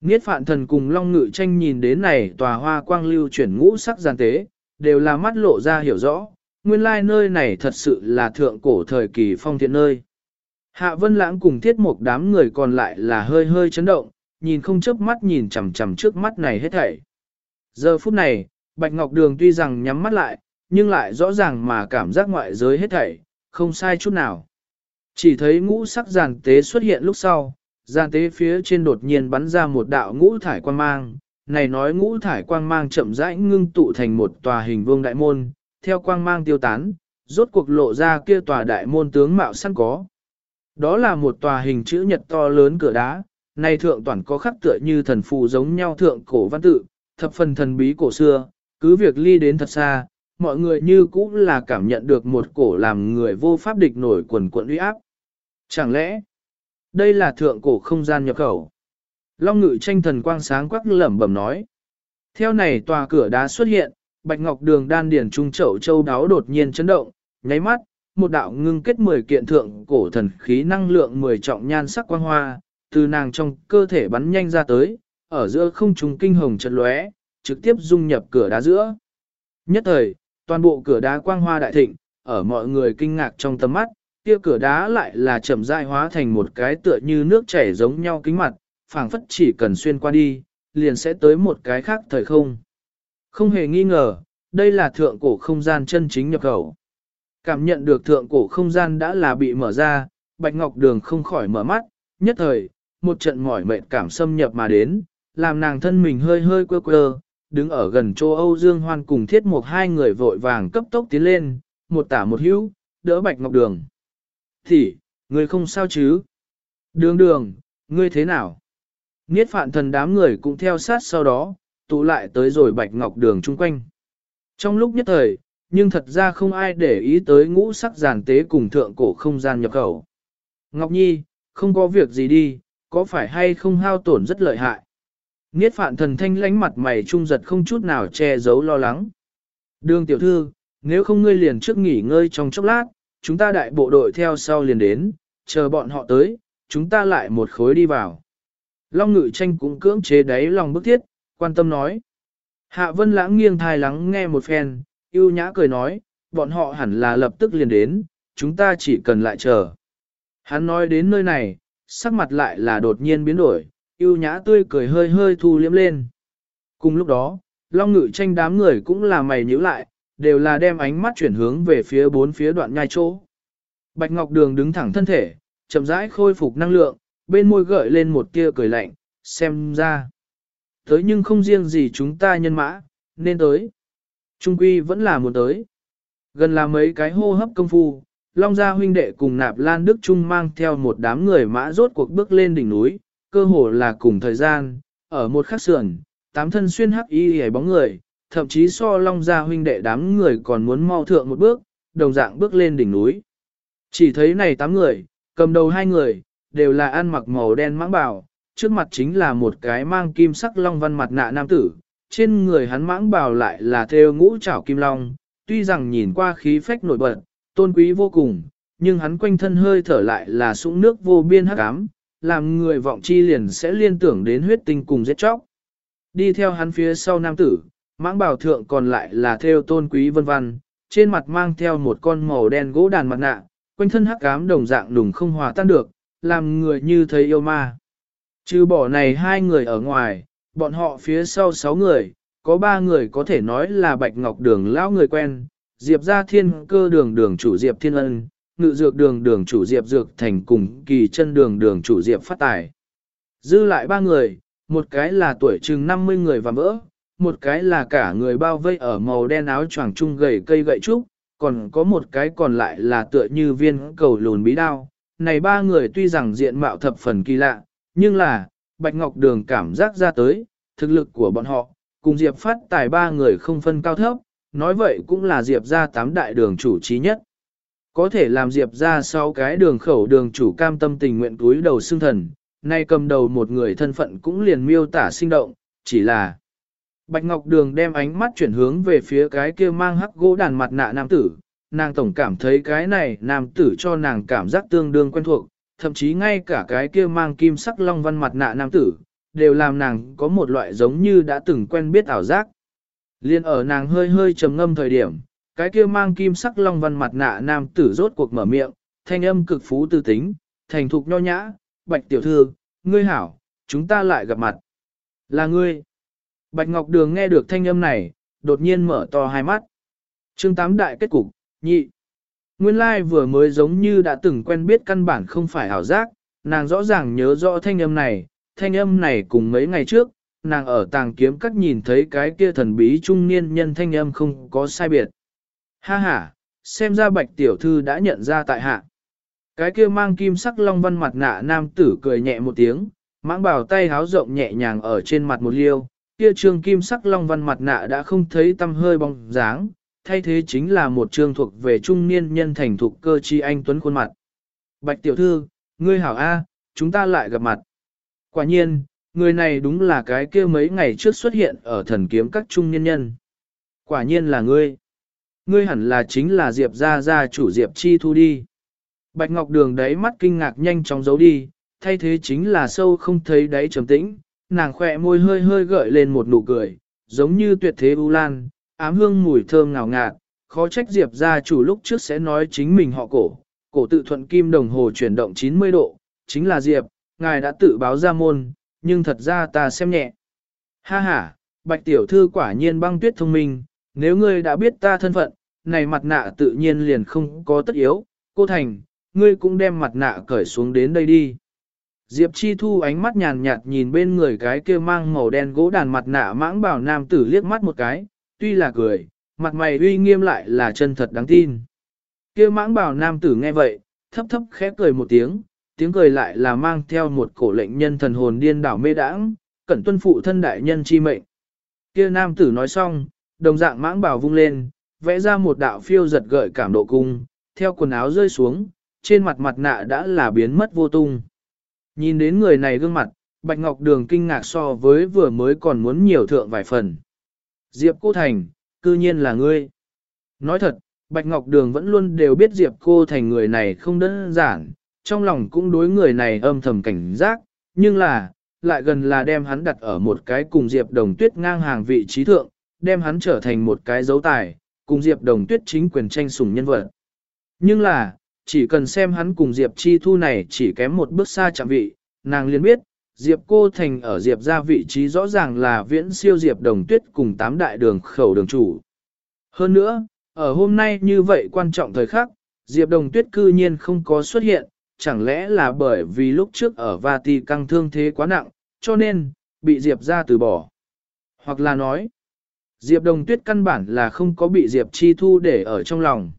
Speaker 1: Niết phạn thần cùng Long Ngự tranh nhìn đến này tòa hoa quang lưu chuyển ngũ sắc giàn tế, đều là mắt lộ ra hiểu rõ, nguyên lai nơi này thật sự là thượng cổ thời kỳ phong thiện nơi. Hạ Vân Lãng cùng thiết một đám người còn lại là hơi hơi chấn động, nhìn không chớp mắt nhìn chằm chằm trước mắt này hết thảy. Giờ phút này, Bạch Ngọc Đường tuy rằng nhắm mắt lại, nhưng lại rõ ràng mà cảm giác ngoại giới hết thảy, không sai chút nào. Chỉ thấy ngũ sắc giàn tế xuất hiện lúc sau, giàn tế phía trên đột nhiên bắn ra một đạo ngũ thải quang mang, này nói ngũ thải quang mang chậm rãi ngưng tụ thành một tòa hình vương đại môn, theo quang mang tiêu tán, rốt cuộc lộ ra kia tòa đại môn tướng mạo sẵn có. Đó là một tòa hình chữ nhật to lớn cửa đá, này thượng toàn có khắc tựa như thần phù giống nhau thượng cổ văn tự, thập phần thần bí cổ xưa, cứ việc ly đến thật xa, mọi người như cũng là cảm nhận được một cổ làm người vô pháp địch nổi quần quận uy áp. Chẳng lẽ, đây là thượng cổ không gian nhập khẩu? Long ngự tranh thần quang sáng quắc lẩm bẩm nói. Theo này tòa cửa đá xuất hiện, bạch ngọc đường đan điển trung chậu châu đáo đột nhiên chấn động, nháy mắt, một đạo ngưng kết 10 kiện thượng cổ thần khí năng lượng 10 trọng nhan sắc quang hoa, từ nàng trong cơ thể bắn nhanh ra tới, ở giữa không trung kinh hồng chật lóe, trực tiếp dung nhập cửa đá giữa. Nhất thời, toàn bộ cửa đá quang hoa đại thịnh, ở mọi người kinh ngạc trong tầm mắt, kia cửa đá lại là chậm rãi hóa thành một cái tựa như nước chảy giống nhau kính mặt, phảng phất chỉ cần xuyên qua đi, liền sẽ tới một cái khác thời không. Không hề nghi ngờ, đây là thượng cổ không gian chân chính nhập khẩu. Cảm nhận được thượng cổ không gian đã là bị mở ra, Bạch Ngọc Đường không khỏi mở mắt, nhất thời, một trận mỏi mệt cảm xâm nhập mà đến, làm nàng thân mình hơi hơi quơ quơ, đứng ở gần chỗ Âu Dương Hoan cùng thiết một hai người vội vàng cấp tốc tiến lên, một tả một hữu, đỡ Bạch Ngọc Đường. Thì, người không sao chứ? Đường đường, ngươi thế nào? Niết phạn thần đám người cũng theo sát sau đó, tụ lại tới rồi Bạch Ngọc Đường chung quanh. Trong lúc nhất thời, nhưng thật ra không ai để ý tới ngũ sắc giàn tế cùng thượng cổ không gian nhập khẩu. Ngọc Nhi, không có việc gì đi, có phải hay không hao tổn rất lợi hại. Niết phạn thần thanh lánh mặt mày trung giật không chút nào che giấu lo lắng. Đường tiểu thư, nếu không ngươi liền trước nghỉ ngơi trong chốc lát, chúng ta đại bộ đội theo sau liền đến, chờ bọn họ tới, chúng ta lại một khối đi vào. Long ngự tranh cũng cưỡng chế đáy lòng bức thiết, quan tâm nói. Hạ vân lãng nghiêng thai lắng nghe một phen, yêu nhã cười nói, bọn họ hẳn là lập tức liền đến, chúng ta chỉ cần lại chờ. Hắn nói đến nơi này, sắc mặt lại là đột nhiên biến đổi, yêu nhã tươi cười hơi hơi thu liếm lên. Cùng lúc đó, long ngự tranh đám người cũng là mày nhíu lại, đều là đem ánh mắt chuyển hướng về phía bốn phía đoạn nhai chỗ. Bạch Ngọc Đường đứng thẳng thân thể, chậm rãi khôi phục năng lượng, bên môi gợi lên một tia cười lạnh, xem ra. Tới nhưng không riêng gì chúng ta nhân mã, nên tới. Trung quy vẫn là muốn tới. Gần là mấy cái hô hấp công phu, Long Gia huynh đệ cùng nạp Lan Đức Trung mang theo một đám người mã rốt cuộc bước lên đỉnh núi, cơ hồ là cùng thời gian, ở một khắc sườn, tám thân xuyên hắc y hề bóng người, thậm chí so Long Gia huynh đệ đám người còn muốn mau thượng một bước, đồng dạng bước lên đỉnh núi. Chỉ thấy này tám người, cầm đầu hai người, đều là ăn mặc màu đen mãng bào, trước mặt chính là một cái mang kim sắc long văn mặt nạ nam tử, trên người hắn mãng bào lại là theo ngũ trảo kim long, tuy rằng nhìn qua khí phách nổi bật, tôn quý vô cùng, nhưng hắn quanh thân hơi thở lại là sũng nước vô biên hắc ám, làm người vọng chi liền sẽ liên tưởng đến huyết tinh cùng giết chóc. Đi theo hắn phía sau nam tử, mãng bảo thượng còn lại là theo tôn quý vân văn, trên mặt mang theo một con màu đen gỗ đàn mặt nạ, quanh thân hắc ám đồng dạng đùng không hòa tan được, làm người như thấy yêu ma. Trừ bỏ này hai người ở ngoài, bọn họ phía sau sáu người, có ba người có thể nói là Bạch Ngọc Đường lão người quen, Diệp gia thiên cơ đường đường chủ Diệp Thiên Ân, ngự dược đường đường chủ Diệp Dược Thành cùng kỳ chân đường đường chủ Diệp Phát Tài. Dư lại ba người, một cái là tuổi chừng 50 người và vỡ, một cái là cả người bao vây ở màu đen áo choàng trung gầy cây gậy trúc, còn có một cái còn lại là tựa như viên cầu lùn bí đao. Này ba người tuy rằng diện mạo thập phần kỳ lạ, nhưng là, Bạch Ngọc Đường cảm giác ra tới, thực lực của bọn họ, cùng Diệp Phát Tài ba người không phân cao thấp, nói vậy cũng là Diệp ra tám đại đường chủ trí nhất. Có thể làm Diệp ra sau cái đường khẩu đường chủ cam tâm tình nguyện túi đầu xương thần, nay cầm đầu một người thân phận cũng liền miêu tả sinh động, chỉ là Bạch Ngọc Đường đem ánh mắt chuyển hướng về phía cái kia mang hắc gỗ đàn mặt nạ nam tử, nàng tổng cảm thấy cái này nam tử cho nàng cảm giác tương đương quen thuộc, thậm chí ngay cả cái kia mang kim sắc long văn mặt nạ nam tử, đều làm nàng có một loại giống như đã từng quen biết ảo giác. Liên ở nàng hơi hơi trầm ngâm thời điểm, cái kia mang kim sắc long văn mặt nạ nam tử rốt cuộc mở miệng, thanh âm cực phú tư tính, thành thục nho nhã, bạch tiểu thư, ngươi hảo, chúng ta lại gặp mặt. Là ngươi. Bạch Ngọc Đường nghe được thanh âm này, đột nhiên mở to hai mắt. Chương tám đại kết cục, nhị. Nguyên lai vừa mới giống như đã từng quen biết căn bản không phải ảo giác, nàng rõ ràng nhớ rõ thanh âm này, thanh âm này cùng mấy ngày trước, nàng ở tàng kiếm cắt nhìn thấy cái kia thần bí trung niên nhân thanh âm không có sai biệt. Ha ha, xem ra bạch tiểu thư đã nhận ra tại hạ. Cái kia mang kim sắc long văn mặt nạ nam tử cười nhẹ một tiếng, mãng bảo tay háo rộng nhẹ nhàng ở trên mặt một liêu, kia trương kim sắc long văn mặt nạ đã không thấy tâm hơi bóng dáng, thay thế chính là một trương thuộc về trung niên nhân thành thục cơ chi anh tuấn khuôn mặt. Bạch tiểu thư, ngươi hảo A, chúng ta lại gặp mặt. Quả nhiên, người này đúng là cái kia mấy ngày trước xuất hiện ở thần kiếm các trung niên nhân. Quả nhiên là ngươi. Ngươi hẳn là chính là Diệp gia gia chủ Diệp Chi Thu đi. Bạch Ngọc Đường đáy mắt kinh ngạc nhanh chóng giấu đi, thay thế chính là sâu không thấy đáy trầm tĩnh, nàng khỏe môi hơi hơi gợi lên một nụ cười, giống như tuyệt thế u lan, ám hương mùi thơm ngào ngạt, khó trách Diệp gia chủ lúc trước sẽ nói chính mình họ cổ, cổ tự thuận kim đồng hồ chuyển động 90 độ, chính là Diệp, ngài đã tự báo ra môn, nhưng thật ra ta xem nhẹ. Ha ha, bạch tiểu thư quả nhiên băng tuyết thông minh, nếu ngươi đã biết ta thân phận, này mặt nạ tự nhiên liền không có tất yếu, cô Thành, ngươi cũng đem mặt nạ cởi xuống đến đây đi. Diệp Chi Thu ánh mắt nhàn nhạt nhìn bên người cái kia mang màu đen gỗ đàn mặt nạ mãng bảo nam tử liếc mắt một cái, tuy là cười, mặt mày uy nghiêm lại là chân thật đáng tin. Kia mãng bảo nam tử nghe vậy, thấp thấp khẽ cười một tiếng, tiếng cười lại là mang theo một cổ lệnh nhân thần hồn điên đảo mê đãng, cẩn tuân phụ thân đại nhân chi mệnh. Kia nam tử nói xong, đồng dạng mãng bào vung lên, vẽ ra một đạo phiêu giật gợi cảm độ cung, theo quần áo rơi xuống, trên mặt mặt nạ đã là biến mất vô tung. Nhìn đến người này gương mặt, Bạch Ngọc Đường kinh ngạc so với vừa mới còn muốn nhiều thượng vài phần. Diệp Cô Thành, cư nhiên là ngươi. Nói thật, Bạch Ngọc Đường vẫn luôn đều biết Diệp Cô Thành người này không đơn giản, trong lòng cũng đối người này âm thầm cảnh giác, nhưng là, lại gần là đem hắn đặt ở một cái cùng Diệp Đồng Tuyết ngang hàng vị trí thượng, đem hắn trở thành một cái dấu tài, cùng Diệp Đồng Tuyết chính quyền tranh sủng nhân vật. Nhưng là, chỉ cần xem hắn cùng Diệp Chi Thu này chỉ kém một bước xa chạm vị, nàng liền biết, Diệp Cô Thành ở Diệp ra vị trí rõ ràng là viễn siêu Diệp Đồng Tuyết cùng tám đại đường khẩu đường chủ. Hơn nữa, ở hôm nay như vậy quan trọng thời khắc, Diệp Đồng Tuyết cư nhiên không có xuất hiện, chẳng lẽ là bởi vì lúc trước ở Vati căng thương thế quá nặng, cho nên, bị Diệp ra từ bỏ. Hoặc là nói, Diệp Đồng Tuyết căn bản là không có bị Diệp Chi Thu để ở trong lòng.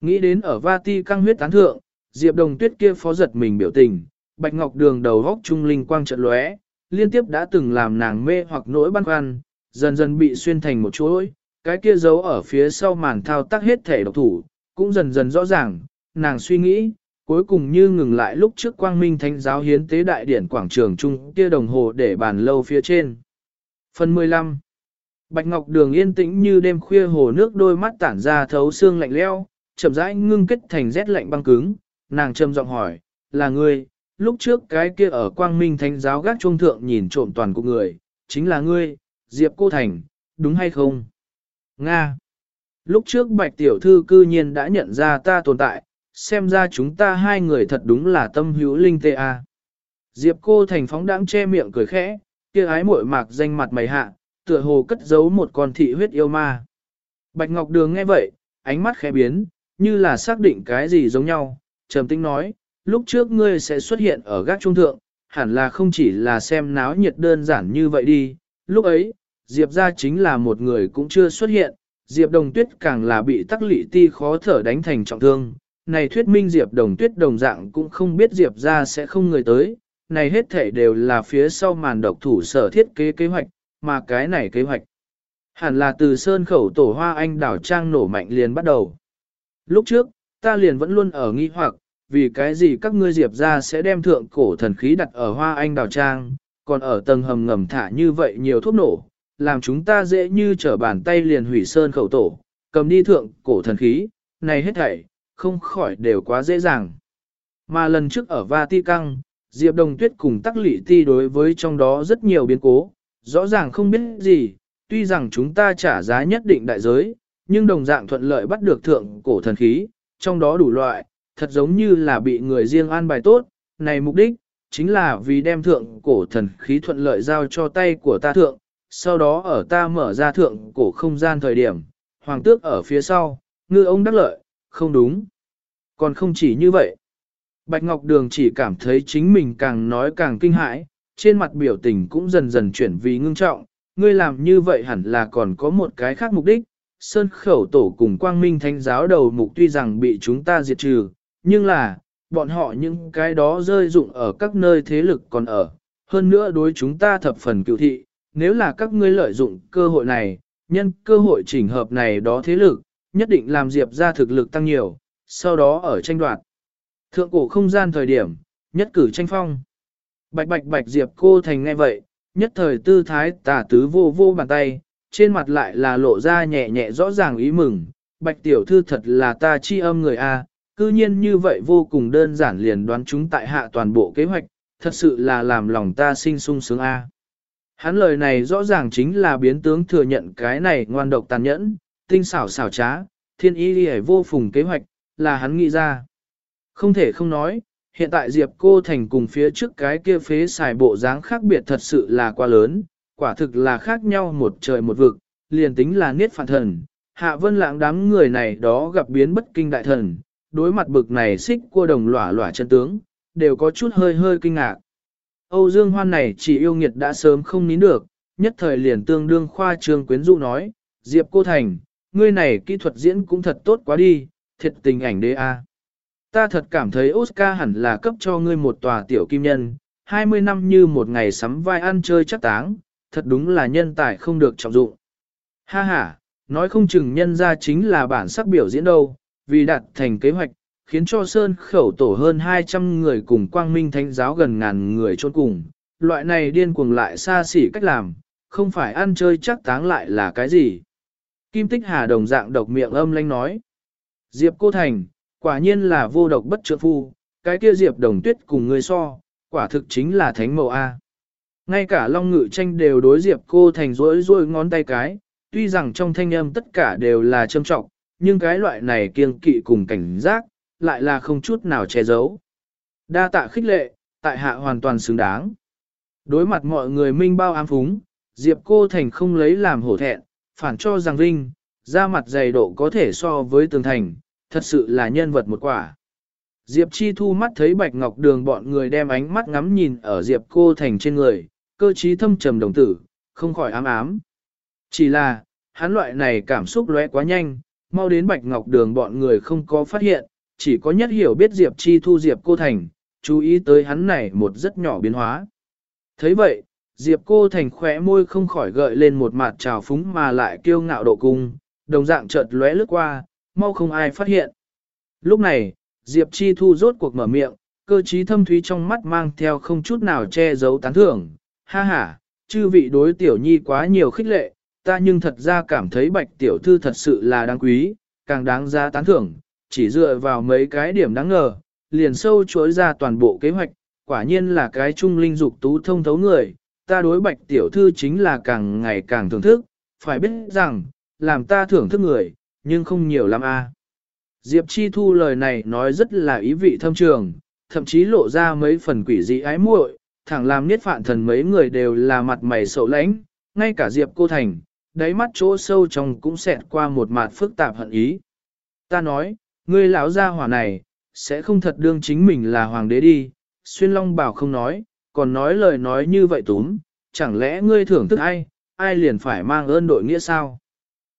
Speaker 1: Nghĩ đến ở Vati căng huyết tán thượng, Diệp Đồng Tuyết kia phó giật mình biểu tình, Bạch Ngọc Đường đầu góc trung linh quang trận lóe, liên tiếp đã từng làm nàng mê hoặc nỗi băn khoăn, dần dần bị xuyên thành một chuỗi, cái kia giấu ở phía sau màn thao tác hết thể độc thủ, cũng dần dần rõ ràng, nàng suy nghĩ, cuối cùng như ngừng lại lúc trước quang minh thánh giáo hiến tế đại điển quảng trường trung kia đồng hồ để bàn lâu phía trên. Phần 15 Bạch Ngọc Đường yên tĩnh như đêm khuya hồ nước đôi mắt tản ra thấu xương lạnh leo, chậm rãi ngưng kết thành rét lạnh băng cứng, nàng trầm giọng hỏi, là ngươi, lúc trước cái kia ở quang minh thánh giáo gác trung thượng nhìn trộm toàn của người, chính là ngươi, Diệp Cô Thành, đúng hay không? Nga Lúc trước Bạch Tiểu Thư cư nhiên đã nhận ra ta tồn tại, xem ra chúng ta hai người thật đúng là tâm hữu linh tê a. Diệp Cô Thành phóng đãng che miệng cười khẽ, kia ái muội mạc danh mặt mày hạ, tựa hồ cất giấu một con thị huyết yêu ma. Bạch Ngọc Đường nghe vậy, ánh mắt khẽ biến, như là xác định cái gì giống nhau, trầm tĩnh nói, lúc trước ngươi sẽ xuất hiện ở gác trung thượng, hẳn là không chỉ là xem náo nhiệt đơn giản như vậy đi, lúc ấy, Diệp ra chính là một người cũng chưa xuất hiện, Diệp Đồng Tuyết càng là bị tắc lị ti khó thở đánh thành trọng thương, này thuyết minh Diệp Đồng Tuyết đồng dạng cũng không biết Diệp ra sẽ không người tới, này hết thể đều là phía sau màn độc thủ sở thiết kế kế hoạch, mà cái này kế hoạch. Hẳn là từ sơn khẩu tổ hoa anh đảo trang nổ mạnh liền bắt đầu. Lúc trước, ta liền vẫn luôn ở nghi hoặc, vì cái gì các ngươi diệp ra sẽ đem thượng cổ thần khí đặt ở hoa anh đào trang, còn ở tầng hầm ngầm thả như vậy nhiều thuốc nổ, làm chúng ta dễ như trở bàn tay liền hủy sơn khẩu tổ, cầm đi thượng cổ thần khí, này hết thảy, không khỏi đều quá dễ dàng. Mà lần trước ở Vatican, Diệp Đồng Tuyết cùng Tắc Lị Ti đối với trong đó rất nhiều biến cố, rõ ràng không biết gì, tuy rằng chúng ta trả giá nhất định đại giới, nhưng đồng dạng thuận lợi bắt được thượng cổ thần khí, trong đó đủ loại, thật giống như là bị người riêng an bài tốt, này mục đích, chính là vì đem thượng cổ thần khí thuận lợi giao cho tay của ta thượng, sau đó ở ta mở ra thượng cổ không gian thời điểm, hoàng tước ở phía sau, ngư ông đắc lợi, không đúng. Còn không chỉ như vậy. Bạch Ngọc Đường chỉ cảm thấy chính mình càng nói càng kinh hãi, trên mặt biểu tình cũng dần dần chuyển vì ngưng trọng, ngươi làm như vậy hẳn là còn có một cái khác mục đích. Sơn khẩu tổ cùng quang minh thánh giáo đầu mục tuy rằng bị chúng ta diệt trừ, nhưng là, bọn họ những cái đó rơi dụng ở các nơi thế lực còn ở. Hơn nữa đối chúng ta thập phần cựu thị, nếu là các ngươi lợi dụng cơ hội này, nhân cơ hội chỉnh hợp này đó thế lực, nhất định làm Diệp ra thực lực tăng nhiều, sau đó ở tranh đoạt. Thượng cổ không gian thời điểm, nhất cử tranh phong. Bạch bạch bạch Diệp cô thành ngay vậy, nhất thời tư thái tả tứ vô vô bàn tay, trên mặt lại là lộ ra nhẹ nhẹ rõ ràng ý mừng. Bạch tiểu thư thật là ta chi âm người A, cư nhiên như vậy vô cùng đơn giản liền đoán chúng tại hạ toàn bộ kế hoạch, thật sự là làm lòng ta sinh sung sướng A. Hắn lời này rõ ràng chính là biến tướng thừa nhận cái này ngoan độc tàn nhẫn, tinh xảo xảo trá, thiên ý đi vô phùng kế hoạch, là hắn nghĩ ra. Không thể không nói, hiện tại Diệp cô thành cùng phía trước cái kia phế xài bộ dáng khác biệt thật sự là quá lớn, quả thực là khác nhau một trời một vực, liền tính là niết phản thần. Hạ vân lãng đám người này đó gặp biến bất kinh đại thần, đối mặt bực này xích cua đồng lỏa lỏa chân tướng, đều có chút hơi hơi kinh ngạc. Âu Dương Hoan này chỉ yêu nghiệt đã sớm không nín được, nhất thời liền tương đương khoa trương quyến dụ nói, Diệp Cô Thành, ngươi này kỹ thuật diễn cũng thật tốt quá đi, thiệt tình ảnh đế a. Ta thật cảm thấy Oscar hẳn là cấp cho ngươi một tòa tiểu kim nhân, 20 năm như một ngày sắm vai ăn chơi chắc táng, thật đúng là nhân tài không được trọng dụng. Ha ha, nói không chừng nhân ra chính là bản sắc biểu diễn đâu, vì đạt thành kế hoạch, khiến cho Sơn khẩu tổ hơn 200 người cùng quang minh thánh giáo gần ngàn người chôn cùng. Loại này điên cuồng lại xa xỉ cách làm, không phải ăn chơi chắc táng lại là cái gì. Kim Tích Hà đồng dạng độc miệng âm lanh nói. Diệp Cô Thành, quả nhiên là vô độc bất trượng phu, cái kia Diệp đồng tuyết cùng người so, quả thực chính là thánh mẫu A. Ngay cả Long Ngự Tranh đều đối Diệp Cô Thành rối rối ngón tay cái, tuy rằng trong thanh âm tất cả đều là châm trọng, nhưng cái loại này kiêng kỵ cùng cảnh giác, lại là không chút nào che giấu. Đa tạ khích lệ, tại hạ hoàn toàn xứng đáng. Đối mặt mọi người minh bao ám phúng, Diệp Cô Thành không lấy làm hổ thẹn, phản cho rằng Vinh, ra mặt dày độ có thể so với tường thành, thật sự là nhân vật một quả. Diệp Chi Thu mắt thấy Bạch Ngọc Đường bọn người đem ánh mắt ngắm nhìn ở Diệp Cô Thành trên người, cơ trí thâm trầm đồng tử, không khỏi ám ám. Chỉ là, hắn loại này cảm xúc lóe quá nhanh, mau đến Bạch Ngọc Đường bọn người không có phát hiện, chỉ có nhất hiểu biết Diệp Chi Thu Diệp Cô Thành, chú ý tới hắn này một rất nhỏ biến hóa. thấy vậy, Diệp Cô Thành khỏe môi không khỏi gợi lên một mặt trào phúng mà lại kiêu ngạo độ cung, đồng dạng chợt lóe lướt qua, mau không ai phát hiện. Lúc này, Diệp Chi Thu rốt cuộc mở miệng, cơ trí thâm thúy trong mắt mang theo không chút nào che giấu tán thưởng. Ha ha, chư vị đối tiểu nhi quá nhiều khích lệ, ta nhưng thật ra cảm thấy bạch tiểu thư thật sự là đáng quý, càng đáng ra tán thưởng, chỉ dựa vào mấy cái điểm đáng ngờ, liền sâu chối ra toàn bộ kế hoạch, quả nhiên là cái trung linh dục tú thông thấu người, ta đối bạch tiểu thư chính là càng ngày càng thưởng thức, phải biết rằng, làm ta thưởng thức người, nhưng không nhiều lắm a. Diệp Chi Thu lời này nói rất là ý vị thâm trường, thậm chí lộ ra mấy phần quỷ dị ái muội, thẳng làm niết phạn thần mấy người đều là mặt mày sầu lãnh, ngay cả Diệp Cô Thành, đáy mắt chỗ sâu trong cũng xẹt qua một mặt phức tạp hận ý. Ta nói, ngươi lão gia hỏa này, sẽ không thật đương chính mình là hoàng đế đi, xuyên long bảo không nói, còn nói lời nói như vậy túm, chẳng lẽ ngươi thưởng thức ai, ai liền phải mang ơn đội nghĩa sao?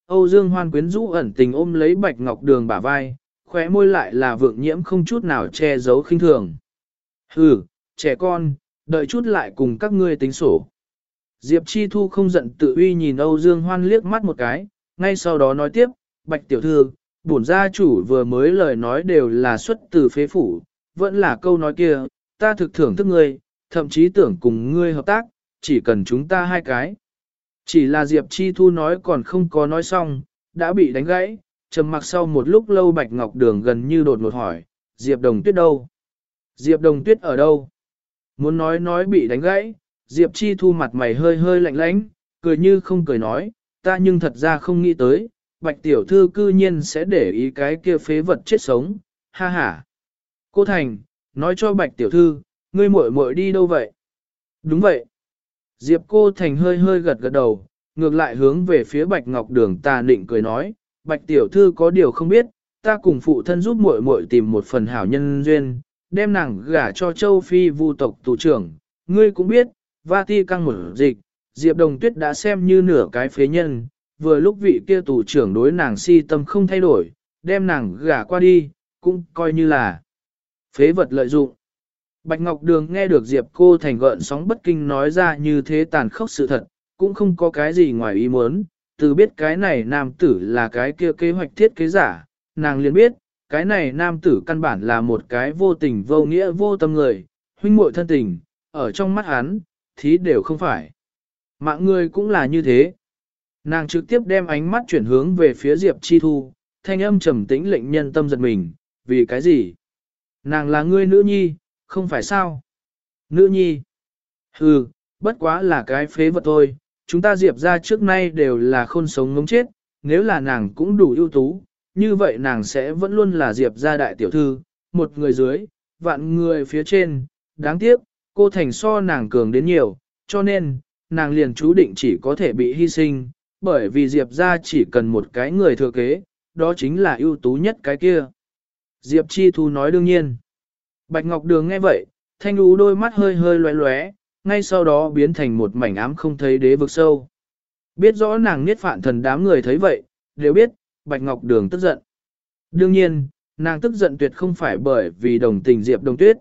Speaker 1: Âu Dương Hoan quyến rũ ẩn tình ôm lấy Bạch Ngọc Đường bả vai, khóe môi lại là vượng nhiễm không chút nào che giấu khinh thường. Hừ, trẻ con, đợi chút lại cùng các ngươi tính sổ. Diệp Chi Thu không giận tự uy nhìn Âu Dương Hoan liếc mắt một cái, ngay sau đó nói tiếp, Bạch Tiểu Thư, bổn gia chủ vừa mới lời nói đều là xuất từ phế phủ, vẫn là câu nói kia, ta thực thưởng thức ngươi, thậm chí tưởng cùng ngươi hợp tác, chỉ cần chúng ta hai cái. Chỉ là Diệp Chi Thu nói còn không có nói xong, đã bị đánh gãy, trầm mặc sau một lúc lâu Bạch Ngọc Đường gần như đột ngột hỏi, Diệp Đồng Tuyết đâu? Diệp Đồng Tuyết ở đâu? Muốn nói nói bị đánh gãy, Diệp Chi Thu mặt mày hơi hơi lạnh lãnh, cười như không cười nói, ta nhưng thật ra không nghĩ tới, Bạch Tiểu Thư cư nhiên sẽ để ý cái kia phế vật chết sống, ha ha. Cô Thành, nói cho Bạch Tiểu Thư, ngươi muội muội đi đâu vậy? Đúng vậy. Diệp cô thành hơi hơi gật gật đầu, ngược lại hướng về phía bạch ngọc đường tà nịnh cười nói, bạch tiểu thư có điều không biết, ta cùng phụ thân giúp muội muội tìm một phần hảo nhân duyên, đem nàng gả cho châu phi vu tộc tù trưởng, ngươi cũng biết, va ti căng một dịch, Diệp Đồng Tuyết đã xem như nửa cái phế nhân, vừa lúc vị kia tù trưởng đối nàng si tâm không thay đổi, đem nàng gả qua đi, cũng coi như là phế vật lợi dụng. Bạch Ngọc Đường nghe được Diệp cô thành gợn sóng bất kinh nói ra như thế tàn khốc sự thật, cũng không có cái gì ngoài ý muốn, từ biết cái này nam tử là cái kia kế hoạch thiết kế giả, nàng liền biết, cái này nam tử căn bản là một cái vô tình vô nghĩa vô tâm người, huynh muội thân tình, ở trong mắt hắn, thí đều không phải. Mạng người cũng là như thế. Nàng trực tiếp đem ánh mắt chuyển hướng về phía Diệp Chi Thu, thanh âm trầm tĩnh lệnh nhân tâm giật mình, vì cái gì? Nàng là ngươi nữ nhi, không phải sao? Nữ nhi? Hừ, bất quá là cái phế vật thôi, chúng ta Diệp ra trước nay đều là khôn sống ngống chết, nếu là nàng cũng đủ ưu tú, như vậy nàng sẽ vẫn luôn là Diệp gia đại tiểu thư, một người dưới, vạn người phía trên, đáng tiếc, cô thành so nàng cường đến nhiều, cho nên, nàng liền chú định chỉ có thể bị hy sinh, bởi vì Diệp gia chỉ cần một cái người thừa kế, đó chính là ưu tú nhất cái kia. Diệp Chi Thu nói đương nhiên. Bạch Ngọc Đường nghe vậy, thanh ú đôi mắt hơi hơi loé loé, ngay sau đó biến thành một mảnh ám không thấy đế vực sâu. Biết rõ nàng niết phạn thần đám người thấy vậy, đều biết, Bạch Ngọc Đường tức giận. Đương nhiên, nàng tức giận tuyệt không phải bởi vì đồng tình Diệp Đồng Tuyết.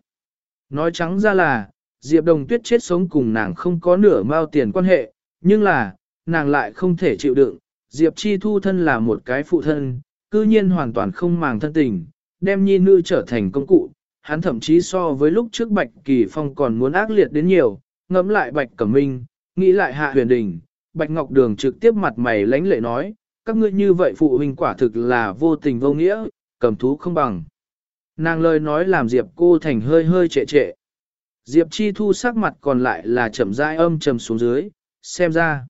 Speaker 1: Nói trắng ra là, Diệp Đồng Tuyết chết sống cùng nàng không có nửa mao tiền quan hệ, nhưng là, nàng lại không thể chịu đựng. Diệp Chi Thu thân là một cái phụ thân, cư nhiên hoàn toàn không màng thân tình, đem nhi nữ trở thành công cụ. Hắn thậm chí so với lúc trước Bạch Kỳ Phong còn muốn ác liệt đến nhiều, ngẫm lại Bạch Cẩm Minh, nghĩ lại Hạ Huyền Đình, Bạch Ngọc Đường trực tiếp mặt mày lánh lệ nói, các ngươi như vậy phụ huynh quả thực là vô tình vô nghĩa, cầm thú không bằng. Nàng lời nói làm Diệp cô thành hơi hơi trệ trệ. Diệp chi thu sắc mặt còn lại là chậm rãi âm trầm xuống dưới, xem ra.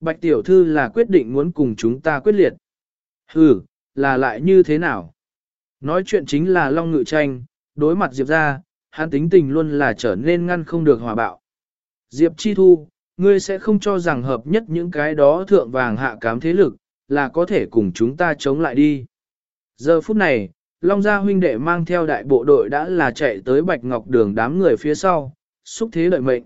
Speaker 1: Bạch tiểu thư là quyết định muốn cùng chúng ta quyết liệt. Ừ, là lại như thế nào? Nói chuyện chính là long ngự tranh, đối mặt Diệp ra, hắn tính tình luôn là trở nên ngăn không được hòa bạo. Diệp chi thu, ngươi sẽ không cho rằng hợp nhất những cái đó thượng vàng hạ cám thế lực, là có thể cùng chúng ta chống lại đi. Giờ phút này, Long Gia huynh đệ mang theo đại bộ đội đã là chạy tới Bạch Ngọc Đường đám người phía sau, xúc thế lợi mệnh.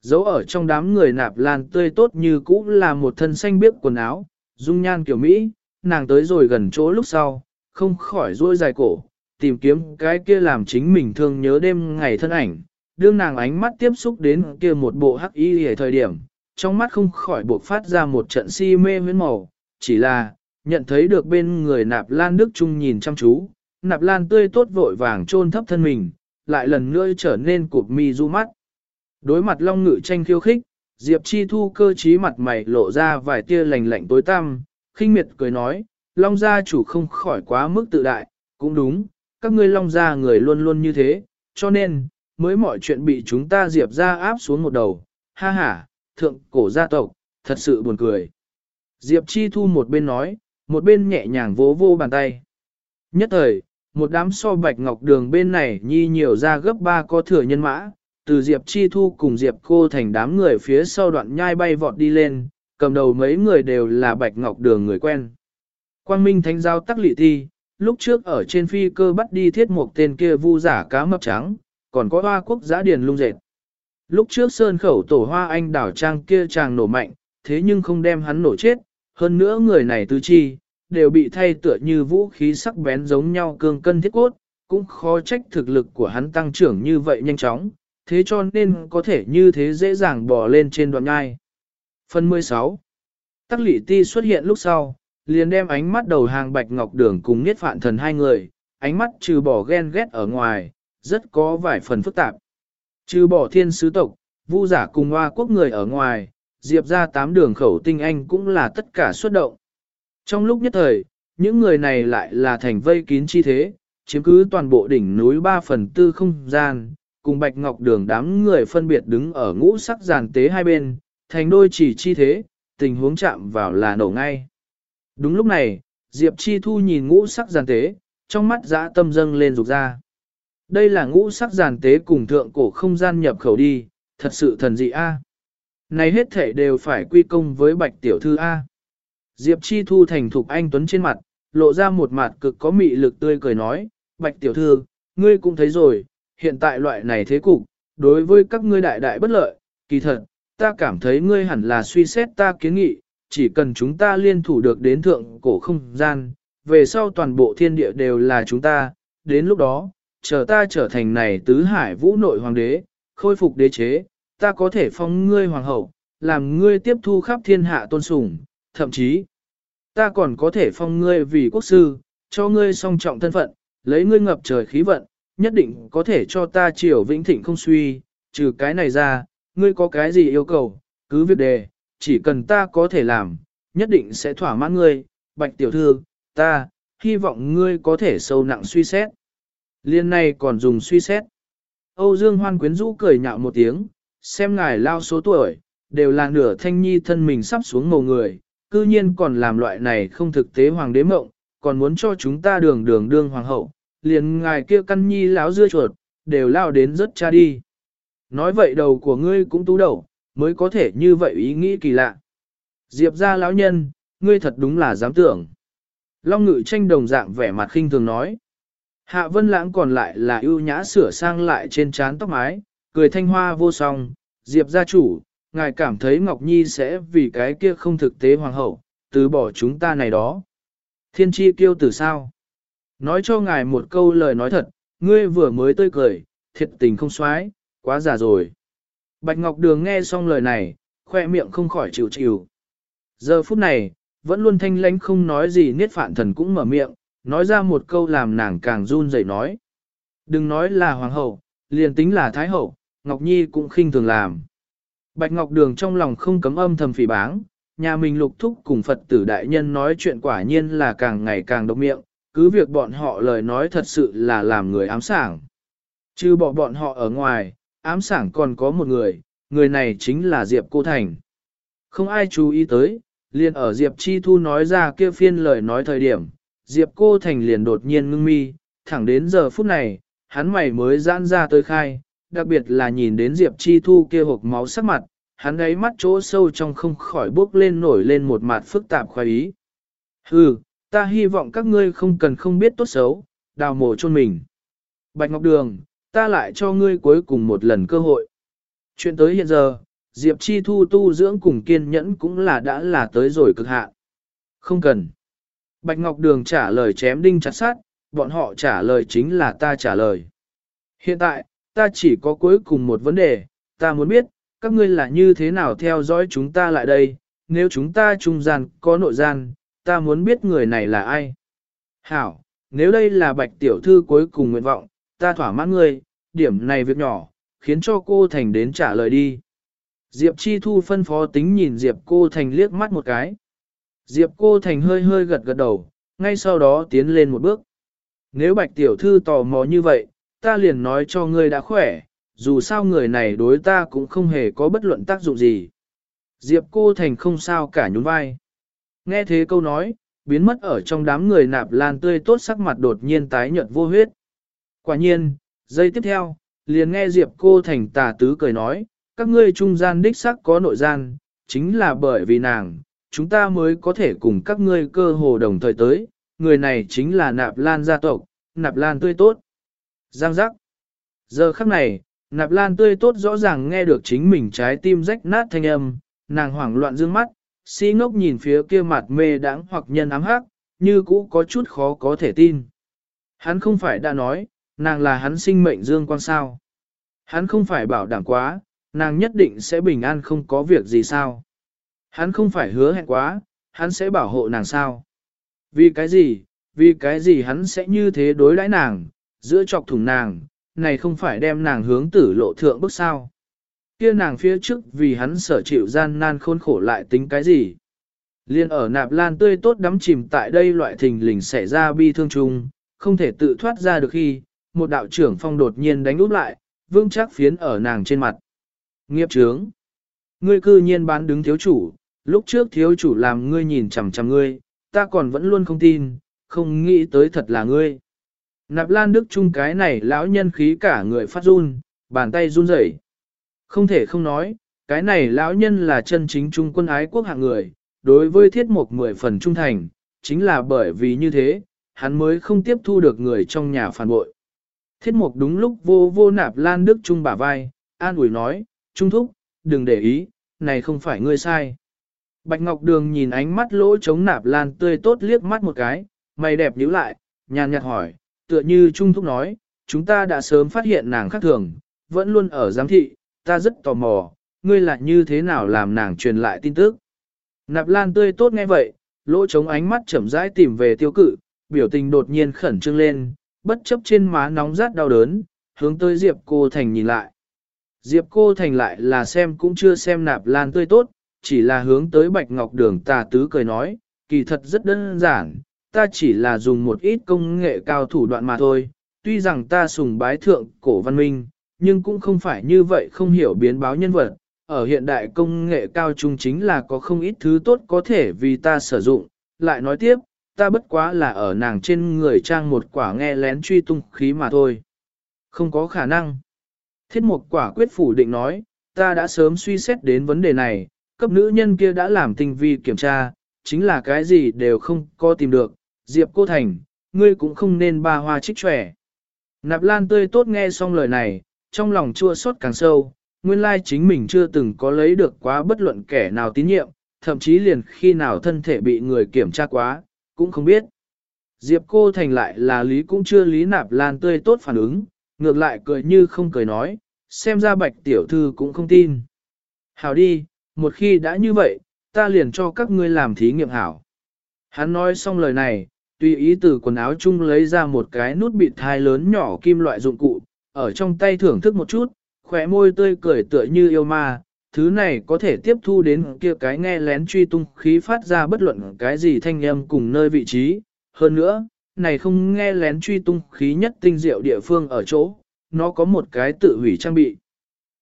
Speaker 1: Dấu ở trong đám người nạp lan tươi tốt như cũ là một thân xanh biếc quần áo, dung nhan kiểu Mỹ, nàng tới rồi gần chỗ lúc sau, không khỏi ruôi dài cổ, tìm kiếm cái kia làm chính mình thương nhớ đêm ngày thân ảnh. Đương nàng ánh mắt tiếp xúc đến kia một bộ hắc y ở thời điểm, trong mắt không khỏi buộc phát ra một trận si mê huyến màu, chỉ là, nhận thấy được bên người nạp lan đức trung nhìn chăm chú, nạp lan tươi tốt vội vàng chôn thấp thân mình, lại lần nữa trở nên cụp mi du mắt. Đối mặt long ngự tranh khiêu khích, Diệp Chi Thu cơ trí mặt mày lộ ra vài tia lành lạnh tối tăm, khinh miệt cười nói, long gia chủ không khỏi quá mức tự đại, cũng đúng, các ngươi long gia người luôn luôn như thế, cho nên, mới mọi chuyện bị chúng ta Diệp ra áp xuống một đầu, ha ha, thượng cổ gia tộc, thật sự buồn cười. Diệp Chi Thu một bên nói, một bên nhẹ nhàng vỗ vô bàn tay. Nhất thời, một đám so bạch ngọc đường bên này nhi nhiều ra gấp ba có thừa nhân mã, từ Diệp Chi Thu cùng Diệp cô thành đám người phía sau đoạn nhai bay vọt đi lên, cầm đầu mấy người đều là bạch ngọc đường người quen. Quang Minh Thánh Giao tắc lị thi, lúc trước ở trên phi cơ bắt đi thiết một tên kia vu giả cá mập trắng, còn có hoa quốc giã điền lung dệt. Lúc trước sơn khẩu tổ hoa anh đảo trang kia chàng nổ mạnh, thế nhưng không đem hắn nổ chết, hơn nữa người này tứ chi, đều bị thay tựa như vũ khí sắc bén giống nhau cương cân thiết cốt, cũng khó trách thực lực của hắn tăng trưởng như vậy nhanh chóng, thế cho nên có thể như thế dễ dàng bò lên trên đoạn nhai. Phần 16 Tắc lỷ ti xuất hiện lúc sau, liền đem ánh mắt đầu hàng bạch ngọc đường cùng niết phạn thần hai người, ánh mắt trừ bỏ ghen ghét ở ngoài, rất có vài phần phức tạp. Trừ bỏ thiên sứ tộc, vu giả cùng hoa quốc người ở ngoài, diệp ra tám đường khẩu tinh anh cũng là tất cả xuất động. Trong lúc nhất thời, những người này lại là thành vây kín chi thế, chiếm cứ toàn bộ đỉnh núi 3 phần tư không gian, cùng bạch ngọc đường đám người phân biệt đứng ở ngũ sắc giàn tế hai bên, thành đôi chỉ chi thế, tình huống chạm vào là nổ ngay. Đúng lúc này, Diệp Chi Thu nhìn ngũ sắc giàn tế, trong mắt dã tâm dâng lên rục ra. Đây là ngũ sắc giàn tế cùng thượng cổ không gian nhập khẩu đi, thật sự thần dị a. Này hết thể đều phải quy công với bạch tiểu thư A. Diệp Chi Thu thành thục anh Tuấn trên mặt, lộ ra một mặt cực có mị lực tươi cười nói, Bạch tiểu thư, ngươi cũng thấy rồi, hiện tại loại này thế cục, đối với các ngươi đại đại bất lợi, kỳ thật, ta cảm thấy ngươi hẳn là suy xét ta kiến nghị, chỉ cần chúng ta liên thủ được đến thượng cổ không gian, về sau toàn bộ thiên địa đều là chúng ta, đến lúc đó, chờ ta trở thành này tứ hải vũ nội hoàng đế, khôi phục đế chế, ta có thể phong ngươi hoàng hậu, làm ngươi tiếp thu khắp thiên hạ tôn sùng, thậm chí, ta còn có thể phong ngươi vì quốc sư, cho ngươi song trọng thân phận, lấy ngươi ngập trời khí vận, nhất định có thể cho ta triều vĩnh thịnh không suy, trừ cái này ra, ngươi có cái gì yêu cầu, cứ việc đề, chỉ cần ta có thể làm, nhất định sẽ thỏa mãn ngươi, bạch tiểu thư, ta, hy vọng ngươi có thể sâu nặng suy xét. Liên này còn dùng suy xét. Âu Dương Hoan quyến rũ cười nhạo một tiếng, xem ngài lao số tuổi, đều là nửa thanh nhi thân mình sắp xuống mồ người, cư nhiên còn làm loại này không thực tế hoàng đế mộng, còn muốn cho chúng ta đường đường đương hoàng hậu, liền ngài kia căn nhi láo dưa chuột, đều lao đến rất cha đi. Nói vậy đầu của ngươi cũng tú đầu, mới có thể như vậy ý nghĩ kỳ lạ. Diệp ra lão nhân, ngươi thật đúng là dám tưởng. Long ngự tranh đồng dạng vẻ mặt khinh thường nói. Hạ vân lãng còn lại là ưu nhã sửa sang lại trên trán tóc mái, cười thanh hoa vô song, Diệp gia chủ, ngài cảm thấy Ngọc Nhi sẽ vì cái kia không thực tế hoàng hậu, từ bỏ chúng ta này đó. Thiên tri kiêu từ sao? Nói cho ngài một câu lời nói thật, ngươi vừa mới tươi cười, thiệt tình không xoái, quá già rồi. Bạch Ngọc Đường nghe xong lời này, khoe miệng không khỏi chịu chịu. Giờ phút này, vẫn luôn thanh lãnh không nói gì niết phạn thần cũng mở miệng, nói ra một câu làm nàng càng run rẩy nói. Đừng nói là hoàng hậu, liền tính là thái hậu, Ngọc Nhi cũng khinh thường làm. Bạch Ngọc Đường trong lòng không cấm âm thầm phỉ báng, nhà mình lục thúc cùng Phật tử đại nhân nói chuyện quả nhiên là càng ngày càng độc miệng, cứ việc bọn họ lời nói thật sự là làm người ám sảng. Chứ bỏ bọn họ ở ngoài, ám sảng còn có một người, người này chính là Diệp Cô Thành. Không ai chú ý tới, liền ở Diệp Chi Thu nói ra kia phiên lời nói thời điểm, Diệp Cô Thành liền đột nhiên ngưng mi, thẳng đến giờ phút này, hắn mày mới giãn ra tới khai, đặc biệt là nhìn đến Diệp Chi Thu kia hộp máu sắc mặt, hắn ấy mắt chỗ sâu trong không khỏi bước lên nổi lên một mặt phức tạp khoái ý. Hừ, ta hy vọng các ngươi không cần không biết tốt xấu, đào mổ chôn mình. Bạch Ngọc Đường, ta lại cho ngươi cuối cùng một lần cơ hội. Chuyện tới hiện giờ, Diệp Chi Thu tu dưỡng cùng kiên nhẫn cũng là đã là tới rồi cực hạn. Không cần. Bạch Ngọc Đường trả lời chém đinh chặt sát, bọn họ trả lời chính là ta trả lời. Hiện tại, ta chỉ có cuối cùng một vấn đề, ta muốn biết, các ngươi là như thế nào theo dõi chúng ta lại đây, nếu chúng ta trung gian có nội gian, ta muốn biết người này là ai. Hảo, nếu đây là bạch tiểu thư cuối cùng nguyện vọng, ta thỏa mãn ngươi, điểm này việc nhỏ, khiến cho cô Thành đến trả lời đi. Diệp Chi Thu phân phó tính nhìn Diệp cô Thành liếc mắt một cái. Diệp cô Thành hơi hơi gật gật đầu, ngay sau đó tiến lên một bước. Nếu bạch tiểu thư tò mò như vậy, ta liền nói cho ngươi đã khỏe, dù sao người này đối ta cũng không hề có bất luận tác dụng gì. Diệp cô thành không sao cả nhún vai. Nghe thế câu nói, biến mất ở trong đám người nạp lan tươi tốt sắc mặt đột nhiên tái nhợt vô huyết. Quả nhiên, giây tiếp theo, liền nghe Diệp cô thành tà tứ cười nói, các ngươi trung gian đích sắc có nội gian, chính là bởi vì nàng, chúng ta mới có thể cùng các ngươi cơ hồ đồng thời tới, người này chính là nạp lan gia tộc, nạp lan tươi tốt. Giang giác. Giờ khắc này, nạp lan tươi tốt rõ ràng nghe được chính mình trái tim rách nát thanh âm, nàng hoảng loạn dương mắt, si ngốc nhìn phía kia mặt mê đãng hoặc nhân ám hắc, như cũ có chút khó có thể tin. Hắn không phải đã nói, nàng là hắn sinh mệnh dương quan sao. Hắn không phải bảo đảm quá, nàng nhất định sẽ bình an không có việc gì sao. Hắn không phải hứa hẹn quá, hắn sẽ bảo hộ nàng sao. Vì cái gì, vì cái gì hắn sẽ như thế đối đãi nàng, giữa chọc thủng nàng, này không phải đem nàng hướng tử lộ thượng bước sao. Kia nàng phía trước vì hắn sở chịu gian nan khôn khổ lại tính cái gì. Liên ở nạp lan tươi tốt đắm chìm tại đây loại thình lình xảy ra bi thương chung, không thể tự thoát ra được khi, một đạo trưởng phong đột nhiên đánh úp lại, vương chắc phiến ở nàng trên mặt. Nghiệp trướng. Ngươi cư nhiên bán đứng thiếu chủ, lúc trước thiếu chủ làm ngươi nhìn chằm chằm ngươi, ta còn vẫn luôn không tin, không nghĩ tới thật là ngươi. Nạp lan đức chung cái này lão nhân khí cả người phát run, bàn tay run rẩy. Không thể không nói, cái này lão nhân là chân chính trung quân ái quốc hạng người, đối với thiết mục mười phần trung thành, chính là bởi vì như thế, hắn mới không tiếp thu được người trong nhà phản bội. Thiết mục đúng lúc vô vô nạp lan đức trung bả vai, an ủi nói, trung thúc, đừng để ý, này không phải ngươi sai. Bạch Ngọc Đường nhìn ánh mắt lỗ chống nạp lan tươi tốt liếc mắt một cái, mày đẹp nhíu lại, nhàn nhạt hỏi, tựa như Trung Thúc nói, chúng ta đã sớm phát hiện nàng khác thường, vẫn luôn ở giám thị, ta rất tò mò, ngươi là như thế nào làm nàng truyền lại tin tức. Nạp lan tươi tốt nghe vậy, lỗ chống ánh mắt chậm rãi tìm về tiêu cự, biểu tình đột nhiên khẩn trương lên, bất chấp trên má nóng rát đau đớn, hướng tới Diệp Cô Thành nhìn lại. Diệp Cô Thành lại là xem cũng chưa xem nạp lan tươi tốt, chỉ là hướng tới Bạch Ngọc Đường tà tứ cười nói, kỳ thật rất đơn giản, ta chỉ là dùng một ít công nghệ cao thủ đoạn mà thôi, tuy rằng ta sùng bái thượng cổ văn minh, nhưng cũng không phải như vậy không hiểu biến báo nhân vật, ở hiện đại công nghệ cao trung chính là có không ít thứ tốt có thể vì ta sử dụng, lại nói tiếp, ta bất quá là ở nàng trên người trang một quả nghe lén truy tung khí mà thôi. Không có khả năng. Thiết một quả quyết phủ định nói, ta đã sớm suy xét đến vấn đề này, cấp nữ nhân kia đã làm tinh vi kiểm tra, chính là cái gì đều không có tìm được, Diệp Cô Thành, ngươi cũng không nên ba hoa trích trẻ. Nạp Lan tươi tốt nghe xong lời này, trong lòng chua xót càng sâu, nguyên lai chính mình chưa từng có lấy được quá bất luận kẻ nào tín nhiệm, thậm chí liền khi nào thân thể bị người kiểm tra quá, cũng không biết. Diệp cô thành lại là lý cũng chưa lý nạp lan tươi tốt phản ứng, ngược lại cười như không cười nói, xem ra bạch tiểu thư cũng không tin. Hảo đi, một khi đã như vậy, ta liền cho các ngươi làm thí nghiệm hảo. Hắn nói xong lời này, tùy ý từ quần áo chung lấy ra một cái nút bịt thai lớn nhỏ kim loại dụng cụ, ở trong tay thưởng thức một chút, khỏe môi tươi cười tựa như yêu ma, thứ này có thể tiếp thu đến kia cái nghe lén truy tung khí phát ra bất luận cái gì thanh âm cùng nơi vị trí. Hơn nữa, này không nghe lén truy tung khí nhất tinh diệu địa phương ở chỗ, nó có một cái tự hủy trang bị.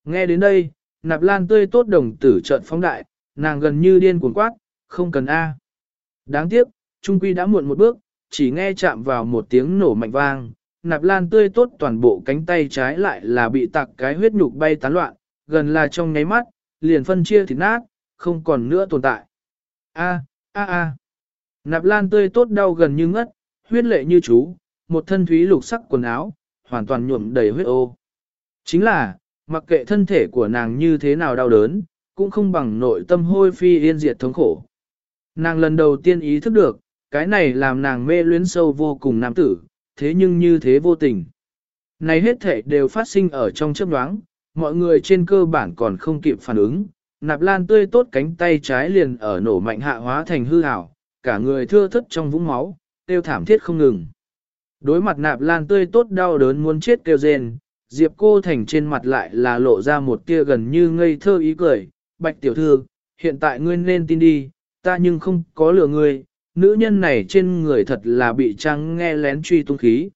Speaker 1: Nghe đến đây, nạp lan tươi tốt đồng tử trợn phóng đại, nàng gần như điên cuồng quát, không cần A. Đáng tiếc, Trung Quy đã muộn một bước, chỉ nghe chạm vào một tiếng nổ mạnh vang, nạp lan tươi tốt toàn bộ cánh tay trái lại là bị tạc cái huyết nhục bay tán loạn, gần là trong nháy mắt, liền phân chia thịt nát, không còn nữa tồn tại. A, a a. Nạp lan tươi tốt đau gần như ngất, huyết lệ như chú, một thân thúy lục sắc quần áo, hoàn toàn nhuộm đầy huyết ô. Chính là, mặc kệ thân thể của nàng như thế nào đau đớn, cũng không bằng nội tâm hôi phi yên diệt thống khổ. Nàng lần đầu tiên ý thức được, cái này làm nàng mê luyến sâu vô cùng nam tử, thế nhưng như thế vô tình. Này hết thể đều phát sinh ở trong chấp đoáng, mọi người trên cơ bản còn không kịp phản ứng, nạp lan tươi tốt cánh tay trái liền ở nổ mạnh hạ hóa thành hư hảo, cả người thưa thất trong vũng máu, tiêu thảm thiết không ngừng. Đối mặt nạp lan tươi tốt đau đớn muốn chết kêu rên, Diệp cô thành trên mặt lại là lộ ra một tia gần như ngây thơ ý cười, bạch tiểu thư, hiện tại ngươi nên tin đi, ta nhưng không có lừa ngươi, nữ nhân này trên người thật là bị trăng nghe lén truy tung khí.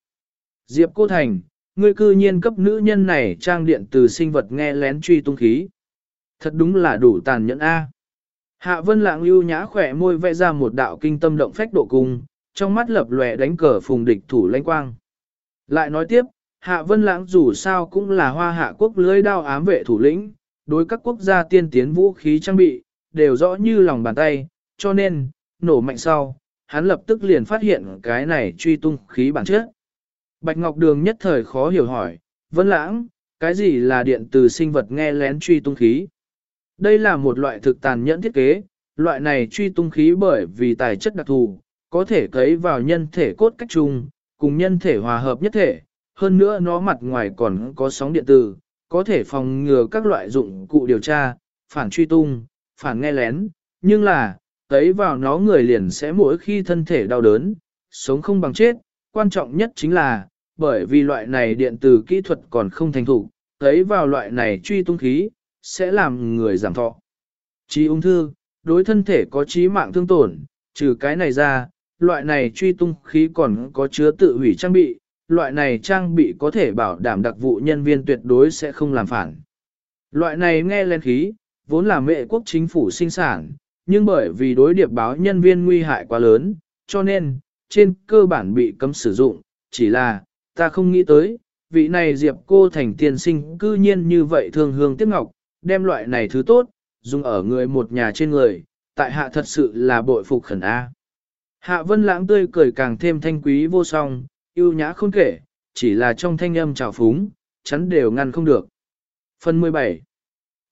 Speaker 1: Diệp cô thành, ngươi cư nhiên cấp nữ nhân này trang điện từ sinh vật nghe lén truy tung khí. Thật đúng là đủ tàn nhẫn A. Hạ vân lạng lưu nhã khỏe môi vẽ ra một đạo kinh tâm động phách độ cung, trong mắt lập lòe đánh cờ phùng địch thủ lãnh quang. Lại nói tiếp, Hạ Vân Lãng dù sao cũng là hoa hạ quốc lưới đao ám vệ thủ lĩnh, đối các quốc gia tiên tiến vũ khí trang bị, đều rõ như lòng bàn tay, cho nên, nổ mạnh sau, hắn lập tức liền phát hiện cái này truy tung khí bản chất. Bạch Ngọc Đường nhất thời khó hiểu hỏi, Vân Lãng, cái gì là điện từ sinh vật nghe lén truy tung khí? Đây là một loại thực tàn nhẫn thiết kế, loại này truy tung khí bởi vì tài chất đặc thù, có thể cấy vào nhân thể cốt cách chung, cùng nhân thể hòa hợp nhất thể, hơn nữa nó mặt ngoài còn có sóng điện tử, có thể phòng ngừa các loại dụng cụ điều tra, phản truy tung, phản nghe lén, nhưng là, cấy vào nó người liền sẽ mỗi khi thân thể đau đớn, sống không bằng chết, quan trọng nhất chính là, bởi vì loại này điện tử kỹ thuật còn không thành thủ, thấy vào loại này truy tung khí, sẽ làm người giảm thọ. Chí ung thư, đối thân thể có chí mạng thương tổn, trừ cái này ra, loại này truy tung khí còn có chứa tự hủy trang bị, loại này trang bị có thể bảo đảm đặc vụ nhân viên tuyệt đối sẽ không làm phản. Loại này nghe lên khí, vốn là mệ quốc chính phủ sinh sản, nhưng bởi vì đối điệp báo nhân viên nguy hại quá lớn, cho nên, trên cơ bản bị cấm sử dụng, chỉ là, ta không nghĩ tới, vị này diệp cô thành tiên sinh cư nhiên như vậy thường hương tiếc ngọc, đem loại này thứ tốt, dùng ở người một nhà trên người, tại hạ thật sự là bội phục khẩn A. Hạ vân lãng tươi cười càng thêm thanh quý vô song, yêu nhã khôn kể, chỉ là trong thanh âm trào phúng, chắn đều ngăn không được. Phần 17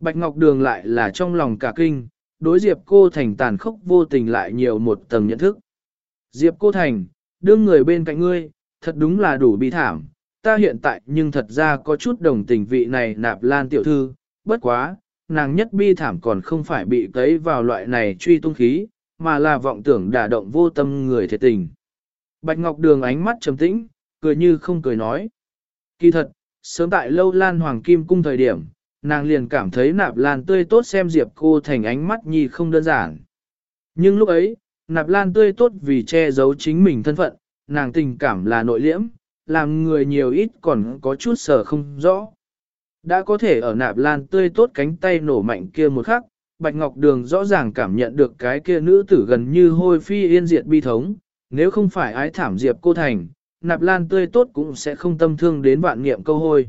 Speaker 1: Bạch Ngọc Đường lại là trong lòng cả kinh, đối Diệp Cô Thành tàn khốc vô tình lại nhiều một tầng nhận thức. Diệp Cô Thành, đương người bên cạnh ngươi, thật đúng là đủ bi thảm, ta hiện tại nhưng thật ra có chút đồng tình vị này nạp lan tiểu thư, bất quá, nàng nhất bi thảm còn không phải bị cấy vào loại này truy tung khí, mà là vọng tưởng đả động vô tâm người thiệt tình. Bạch Ngọc Đường ánh mắt trầm tĩnh, cười như không cười nói. Kỳ thật, sớm tại lâu lan hoàng kim cung thời điểm, nàng liền cảm thấy nạp lan tươi tốt xem diệp cô thành ánh mắt nhi không đơn giản. Nhưng lúc ấy, nạp lan tươi tốt vì che giấu chính mình thân phận, nàng tình cảm là nội liễm, làm người nhiều ít còn có chút sở không rõ. Đã có thể ở nạp lan tươi tốt cánh tay nổ mạnh kia một khắc, Bạch Ngọc Đường rõ ràng cảm nhận được cái kia nữ tử gần như hôi phi yên diệt bi thống, nếu không phải ái thảm diệp cô thành, nạp lan tươi tốt cũng sẽ không tâm thương đến vạn niệm câu hôi.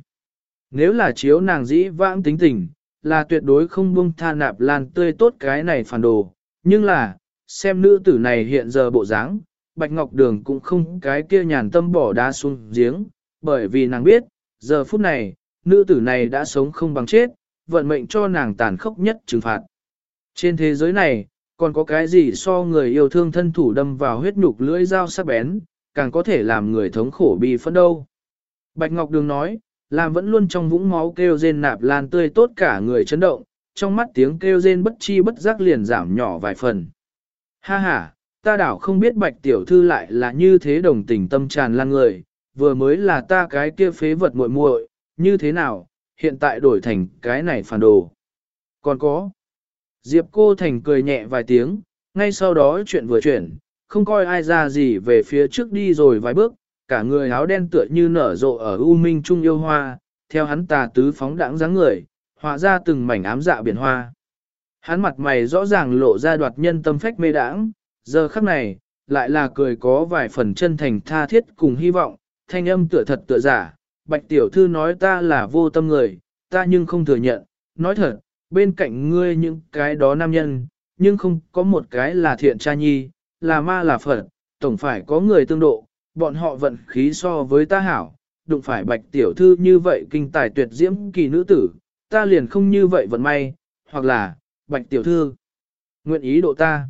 Speaker 1: Nếu là chiếu nàng dĩ vãng tính tình, là tuyệt đối không buông tha nạp lan tươi tốt cái này phản đồ, nhưng là, xem nữ tử này hiện giờ bộ dáng, Bạch Ngọc Đường cũng không cái kia nhàn tâm bỏ đá xuống giếng, bởi vì nàng biết, giờ phút này, nữ tử này đã sống không bằng chết, vận mệnh cho nàng tàn khốc nhất trừng phạt. Trên thế giới này, còn có cái gì so người yêu thương thân thủ đâm vào huyết nhục lưỡi dao sắc bén, càng có thể làm người thống khổ bi phẫn đâu. Bạch Ngọc Đường nói, làm vẫn luôn trong vũng máu kêu rên nạp lan tươi tốt cả người chấn động, trong mắt tiếng kêu rên bất chi bất giác liền giảm nhỏ vài phần. Ha ha, ta đảo không biết bạch tiểu thư lại là như thế đồng tình tâm tràn lan người, vừa mới là ta cái kia phế vật muội muội, như thế nào, hiện tại đổi thành cái này phản đồ. Còn có, Diệp cô thành cười nhẹ vài tiếng, ngay sau đó chuyện vừa chuyển, không coi ai ra gì về phía trước đi rồi vài bước, cả người áo đen tựa như nở rộ ở u minh trung yêu hoa, theo hắn tà tứ phóng đãng dáng người, họa ra từng mảnh ám dạ biển hoa. Hắn mặt mày rõ ràng lộ ra đoạt nhân tâm phách mê đãng, giờ khắc này, lại là cười có vài phần chân thành tha thiết cùng hy vọng, thanh âm tựa thật tựa giả, bạch tiểu thư nói ta là vô tâm người, ta nhưng không thừa nhận, nói thật, bên cạnh ngươi những cái đó nam nhân, nhưng không có một cái là thiện cha nhi, là ma là phật, tổng phải có người tương độ, bọn họ vận khí so với ta hảo, đụng phải bạch tiểu thư như vậy kinh tài tuyệt diễm kỳ nữ tử, ta liền không như vậy vận may, hoặc là, bạch tiểu thư, nguyện ý độ ta.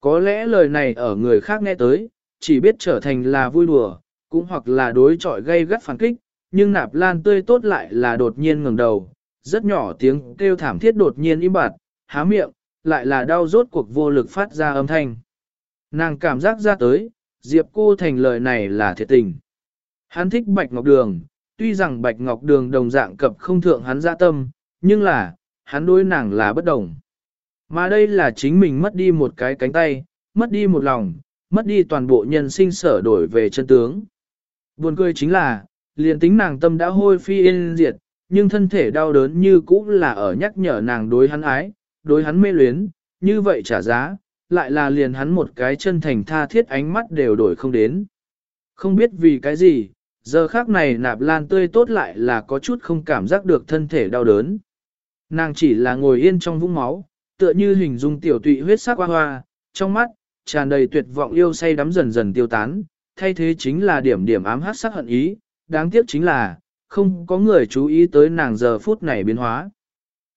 Speaker 1: Có lẽ lời này ở người khác nghe tới, chỉ biết trở thành là vui đùa, cũng hoặc là đối chọi gây gắt phản kích, nhưng nạp lan tươi tốt lại là đột nhiên ngẩng đầu, rất nhỏ tiếng kêu thảm thiết đột nhiên im bặt, há miệng, lại là đau rốt cuộc vô lực phát ra âm thanh. Nàng cảm giác ra tới, Diệp cô thành lời này là thiệt tình. Hắn thích Bạch Ngọc Đường, tuy rằng Bạch Ngọc Đường đồng dạng cập không thượng hắn dạ tâm, nhưng là, hắn đối nàng là bất đồng. Mà đây là chính mình mất đi một cái cánh tay, mất đi một lòng, mất đi toàn bộ nhân sinh sở đổi về chân tướng. Buồn cười chính là, liền tính nàng tâm đã hôi phi yên diệt, nhưng thân thể đau đớn như cũ là ở nhắc nhở nàng đối hắn ái, đối hắn mê luyến, như vậy trả giá, lại là liền hắn một cái chân thành tha thiết ánh mắt đều đổi không đến. Không biết vì cái gì, giờ khác này nạp lan tươi tốt lại là có chút không cảm giác được thân thể đau đớn. Nàng chỉ là ngồi yên trong vũng máu, tựa như hình dung tiểu tụy huyết sắc hoa hoa, trong mắt, tràn đầy tuyệt vọng yêu say đắm dần dần tiêu tán, thay thế chính là điểm điểm ám hát sắc hận ý, đáng tiếc chính là, không có người chú ý tới nàng giờ phút này biến hóa.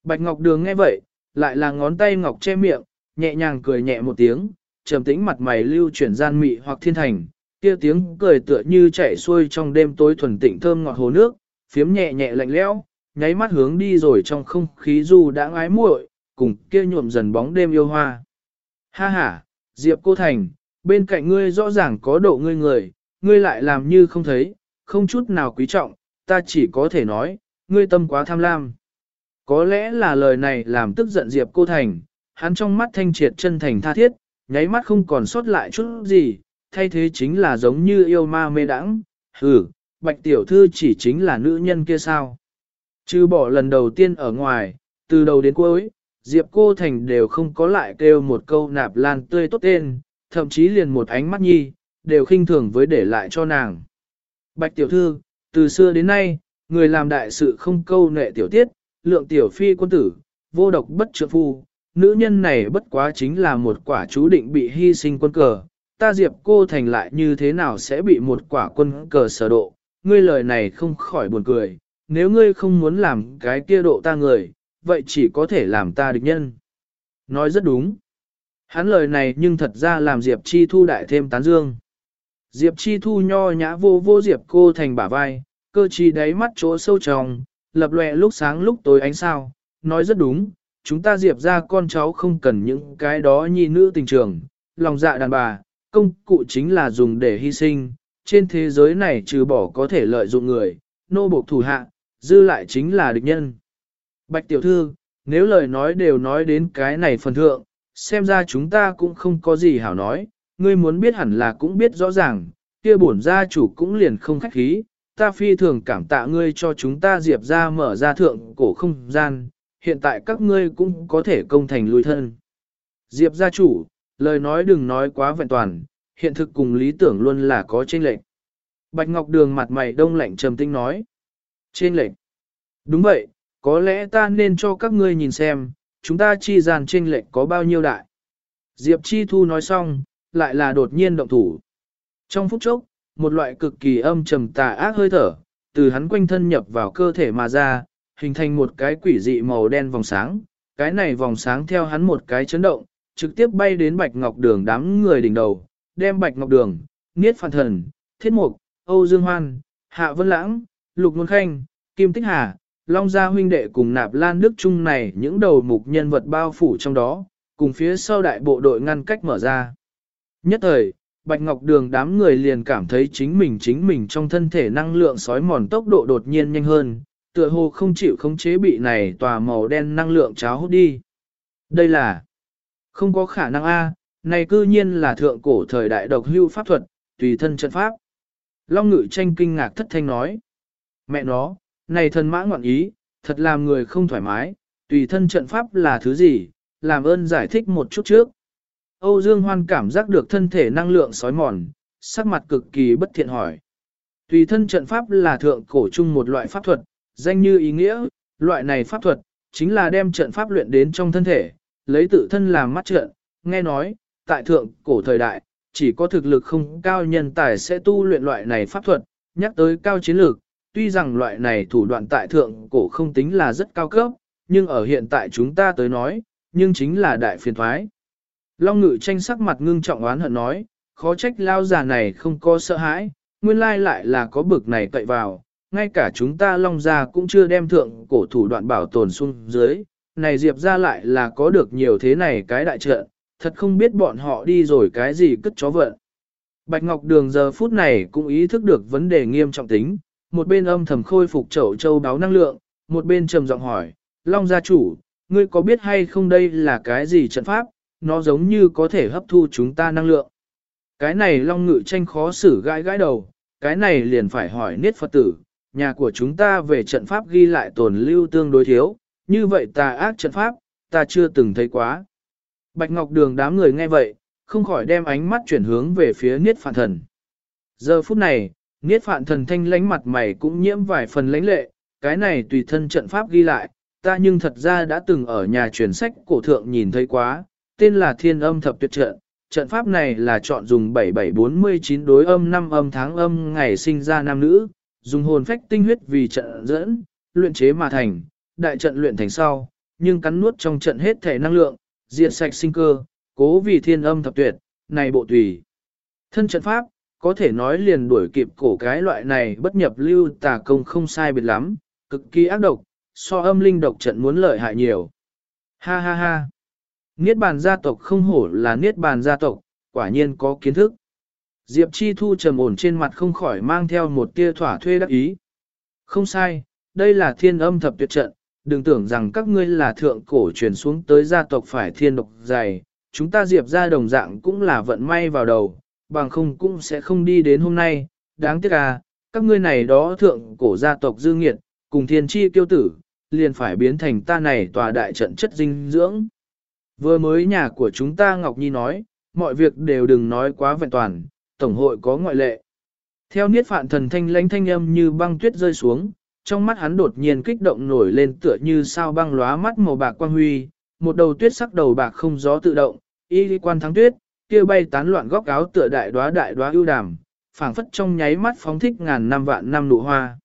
Speaker 1: Bạch Ngọc Đường nghe vậy, lại là ngón tay Ngọc che miệng, nhẹ nhàng cười nhẹ một tiếng, trầm tĩnh mặt mày lưu chuyển gian mị hoặc thiên thành, kia tiếng cười tựa như chảy xuôi trong đêm tối thuần tịnh thơm ngọt hồ nước, phiếm nhẹ nhẹ lạnh lẽo, nháy mắt hướng đi rồi trong không khí dù đã ái muội, cùng kia nhuộm dần bóng đêm yêu hoa. Ha ha, Diệp Cô Thành, bên cạnh ngươi rõ ràng có độ ngươi người, ngươi lại làm như không thấy, không chút nào quý trọng, ta chỉ có thể nói, ngươi tâm quá tham lam. Có lẽ là lời này làm tức giận Diệp Cô Thành, hắn trong mắt thanh triệt chân thành tha thiết, nháy mắt không còn sót lại chút gì, thay thế chính là giống như yêu ma mê đãng. hừ, bạch tiểu thư chỉ chính là nữ nhân kia sao. Chứ bỏ lần đầu tiên ở ngoài, từ đầu đến cuối, Diệp Cô Thành đều không có lại kêu một câu nạp lan tươi tốt tên, thậm chí liền một ánh mắt nhi, đều khinh thường với để lại cho nàng. Bạch tiểu thư, từ xưa đến nay, người làm đại sự không câu nệ tiểu tiết, lượng tiểu phi quân tử, vô độc bất trượng phu, nữ nhân này bất quá chính là một quả chú định bị hy sinh quân cờ, ta diệp cô thành lại như thế nào sẽ bị một quả quân cờ sở độ, ngươi lời này không khỏi buồn cười, nếu ngươi không muốn làm cái kia độ ta người, vậy chỉ có thể làm ta địch nhân. Nói rất đúng. Hắn lời này nhưng thật ra làm Diệp Chi Thu đại thêm tán dương. Diệp Chi Thu nho nhã vô vô Diệp cô thành bả vai, cơ chi đáy mắt chỗ sâu tròng, lập lòe lúc sáng lúc tối ánh sao, nói rất đúng, chúng ta Diệp ra con cháu không cần những cái đó nhi nữ tình trường, lòng dạ đàn bà, công cụ chính là dùng để hy sinh, trên thế giới này trừ bỏ có thể lợi dụng người, nô bộc thủ hạ, dư lại chính là địch nhân. Bạch tiểu thư, nếu lời nói đều nói đến cái này phần thượng, xem ra chúng ta cũng không có gì hảo nói, ngươi muốn biết hẳn là cũng biết rõ ràng, kia bổn gia chủ cũng liền không khách khí, ta phi thường cảm tạ ngươi cho chúng ta diệp ra mở ra thượng cổ không gian, hiện tại các ngươi cũng có thể công thành lui thân. Diệp gia chủ, lời nói đừng nói quá vẹn toàn, hiện thực cùng lý tưởng luôn là có chênh lệch. Bạch Ngọc Đường mặt mày đông lạnh trầm tinh nói. Chênh lệch. Đúng vậy, có lẽ ta nên cho các ngươi nhìn xem, chúng ta chi gian tranh lệch có bao nhiêu đại. Diệp Chi Thu nói xong, lại là đột nhiên động thủ. Trong phút chốc, một loại cực kỳ âm trầm tà ác hơi thở, từ hắn quanh thân nhập vào cơ thể mà ra, hình thành một cái quỷ dị màu đen vòng sáng. Cái này vòng sáng theo hắn một cái chấn động, trực tiếp bay đến Bạch Ngọc Đường đám người đỉnh đầu, đem Bạch Ngọc Đường, Niết Phản Thần, Thiết Mục, Âu Dương Hoan, Hạ Vân Lãng, Lục Nguồn Khanh, Kim Tích Hà, Long Gia huynh đệ cùng nạp lan đức trung này những đầu mục nhân vật bao phủ trong đó, cùng phía sau đại bộ đội ngăn cách mở ra. Nhất thời, Bạch Ngọc Đường đám người liền cảm thấy chính mình chính mình trong thân thể năng lượng sói mòn tốc độ đột nhiên nhanh hơn, tựa hồ không chịu khống chế bị này tòa màu đen năng lượng cháo hút đi. Đây là không có khả năng A, này cư nhiên là thượng cổ thời đại độc hưu pháp thuật, tùy thân trận pháp. Long ngự tranh kinh ngạc thất thanh nói. Mẹ nó, này thần mã ngoạn ý, thật làm người không thoải mái, tùy thân trận pháp là thứ gì, làm ơn giải thích một chút trước. Âu Dương Hoan cảm giác được thân thể năng lượng sói mòn, sắc mặt cực kỳ bất thiện hỏi. Tùy thân trận pháp là thượng cổ chung một loại pháp thuật, danh như ý nghĩa, loại này pháp thuật, chính là đem trận pháp luyện đến trong thân thể, lấy tự thân làm mắt trận, nghe nói, tại thượng cổ thời đại, chỉ có thực lực không cao nhân tài sẽ tu luyện loại này pháp thuật, nhắc tới cao chiến lược, tuy rằng loại này thủ đoạn tại thượng cổ không tính là rất cao cấp, nhưng ở hiện tại chúng ta tới nói, nhưng chính là đại phiền thoái. Long ngự tranh sắc mặt ngưng trọng oán hận nói, khó trách lao già này không có sợ hãi, nguyên lai lại là có bực này cậy vào, ngay cả chúng ta long gia cũng chưa đem thượng cổ thủ đoạn bảo tồn xuống dưới, này diệp ra lại là có được nhiều thế này cái đại trận, thật không biết bọn họ đi rồi cái gì cất chó vận. Bạch Ngọc Đường giờ phút này cũng ý thức được vấn đề nghiêm trọng tính, một bên âm thầm khôi phục chậu châu báo năng lượng, một bên trầm giọng hỏi, Long gia chủ, ngươi có biết hay không đây là cái gì trận pháp, nó giống như có thể hấp thu chúng ta năng lượng. Cái này Long ngự tranh khó xử gãi gãi đầu, cái này liền phải hỏi Niết Phật tử, nhà của chúng ta về trận pháp ghi lại tồn lưu tương đối thiếu, như vậy tà ác trận pháp, ta chưa từng thấy quá. Bạch Ngọc Đường đám người nghe vậy, không khỏi đem ánh mắt chuyển hướng về phía Niết Phạn Thần. Giờ phút này, Niết Phạn Thần thanh lánh mặt mày cũng nhiễm vài phần lãnh lệ, cái này tùy thân trận pháp ghi lại, ta nhưng thật ra đã từng ở nhà truyền sách cổ thượng nhìn thấy quá, tên là Thiên Âm Thập Tuyệt Trận. Trận pháp này là chọn dùng 7749 đối âm năm âm tháng âm ngày sinh ra nam nữ, dùng hồn phách tinh huyết vì trận dẫn, luyện chế mà thành, đại trận luyện thành sau, nhưng cắn nuốt trong trận hết thể năng lượng, diệt sạch sinh cơ, cố vì thiên âm thập tuyệt, này bộ tùy. Thân trận pháp, có thể nói liền đuổi kịp cổ cái loại này bất nhập lưu tà công không sai biệt lắm, cực kỳ ác độc, so âm linh độc trận muốn lợi hại nhiều. Ha ha ha. Niết bàn gia tộc không hổ là niết bàn gia tộc, quả nhiên có kiến thức. Diệp Chi Thu trầm ổn trên mặt không khỏi mang theo một tia thỏa thuê đắc ý. Không sai, đây là thiên âm thập tuyệt trận, đừng tưởng rằng các ngươi là thượng cổ truyền xuống tới gia tộc phải thiên độc dày, chúng ta diệp ra đồng dạng cũng là vận may vào đầu, bằng không cũng sẽ không đi đến hôm nay, đáng tiếc à, các ngươi này đó thượng cổ gia tộc dư nghiệt, cùng thiên chi tiêu tử, liền phải biến thành ta này tòa đại trận chất dinh dưỡng. Vừa mới nhà của chúng ta Ngọc Nhi nói, mọi việc đều đừng nói quá vẹn toàn, Tổng hội có ngoại lệ. Theo niết phạn thần thanh lãnh thanh âm như băng tuyết rơi xuống, trong mắt hắn đột nhiên kích động nổi lên tựa như sao băng lóa mắt màu bạc quang huy, một đầu tuyết sắc đầu bạc không gió tự động, y quan thắng tuyết, kia bay tán loạn góc áo tựa đại đóa đại đóa ưu đàm, phảng phất trong nháy mắt phóng thích ngàn năm vạn năm nụ hoa.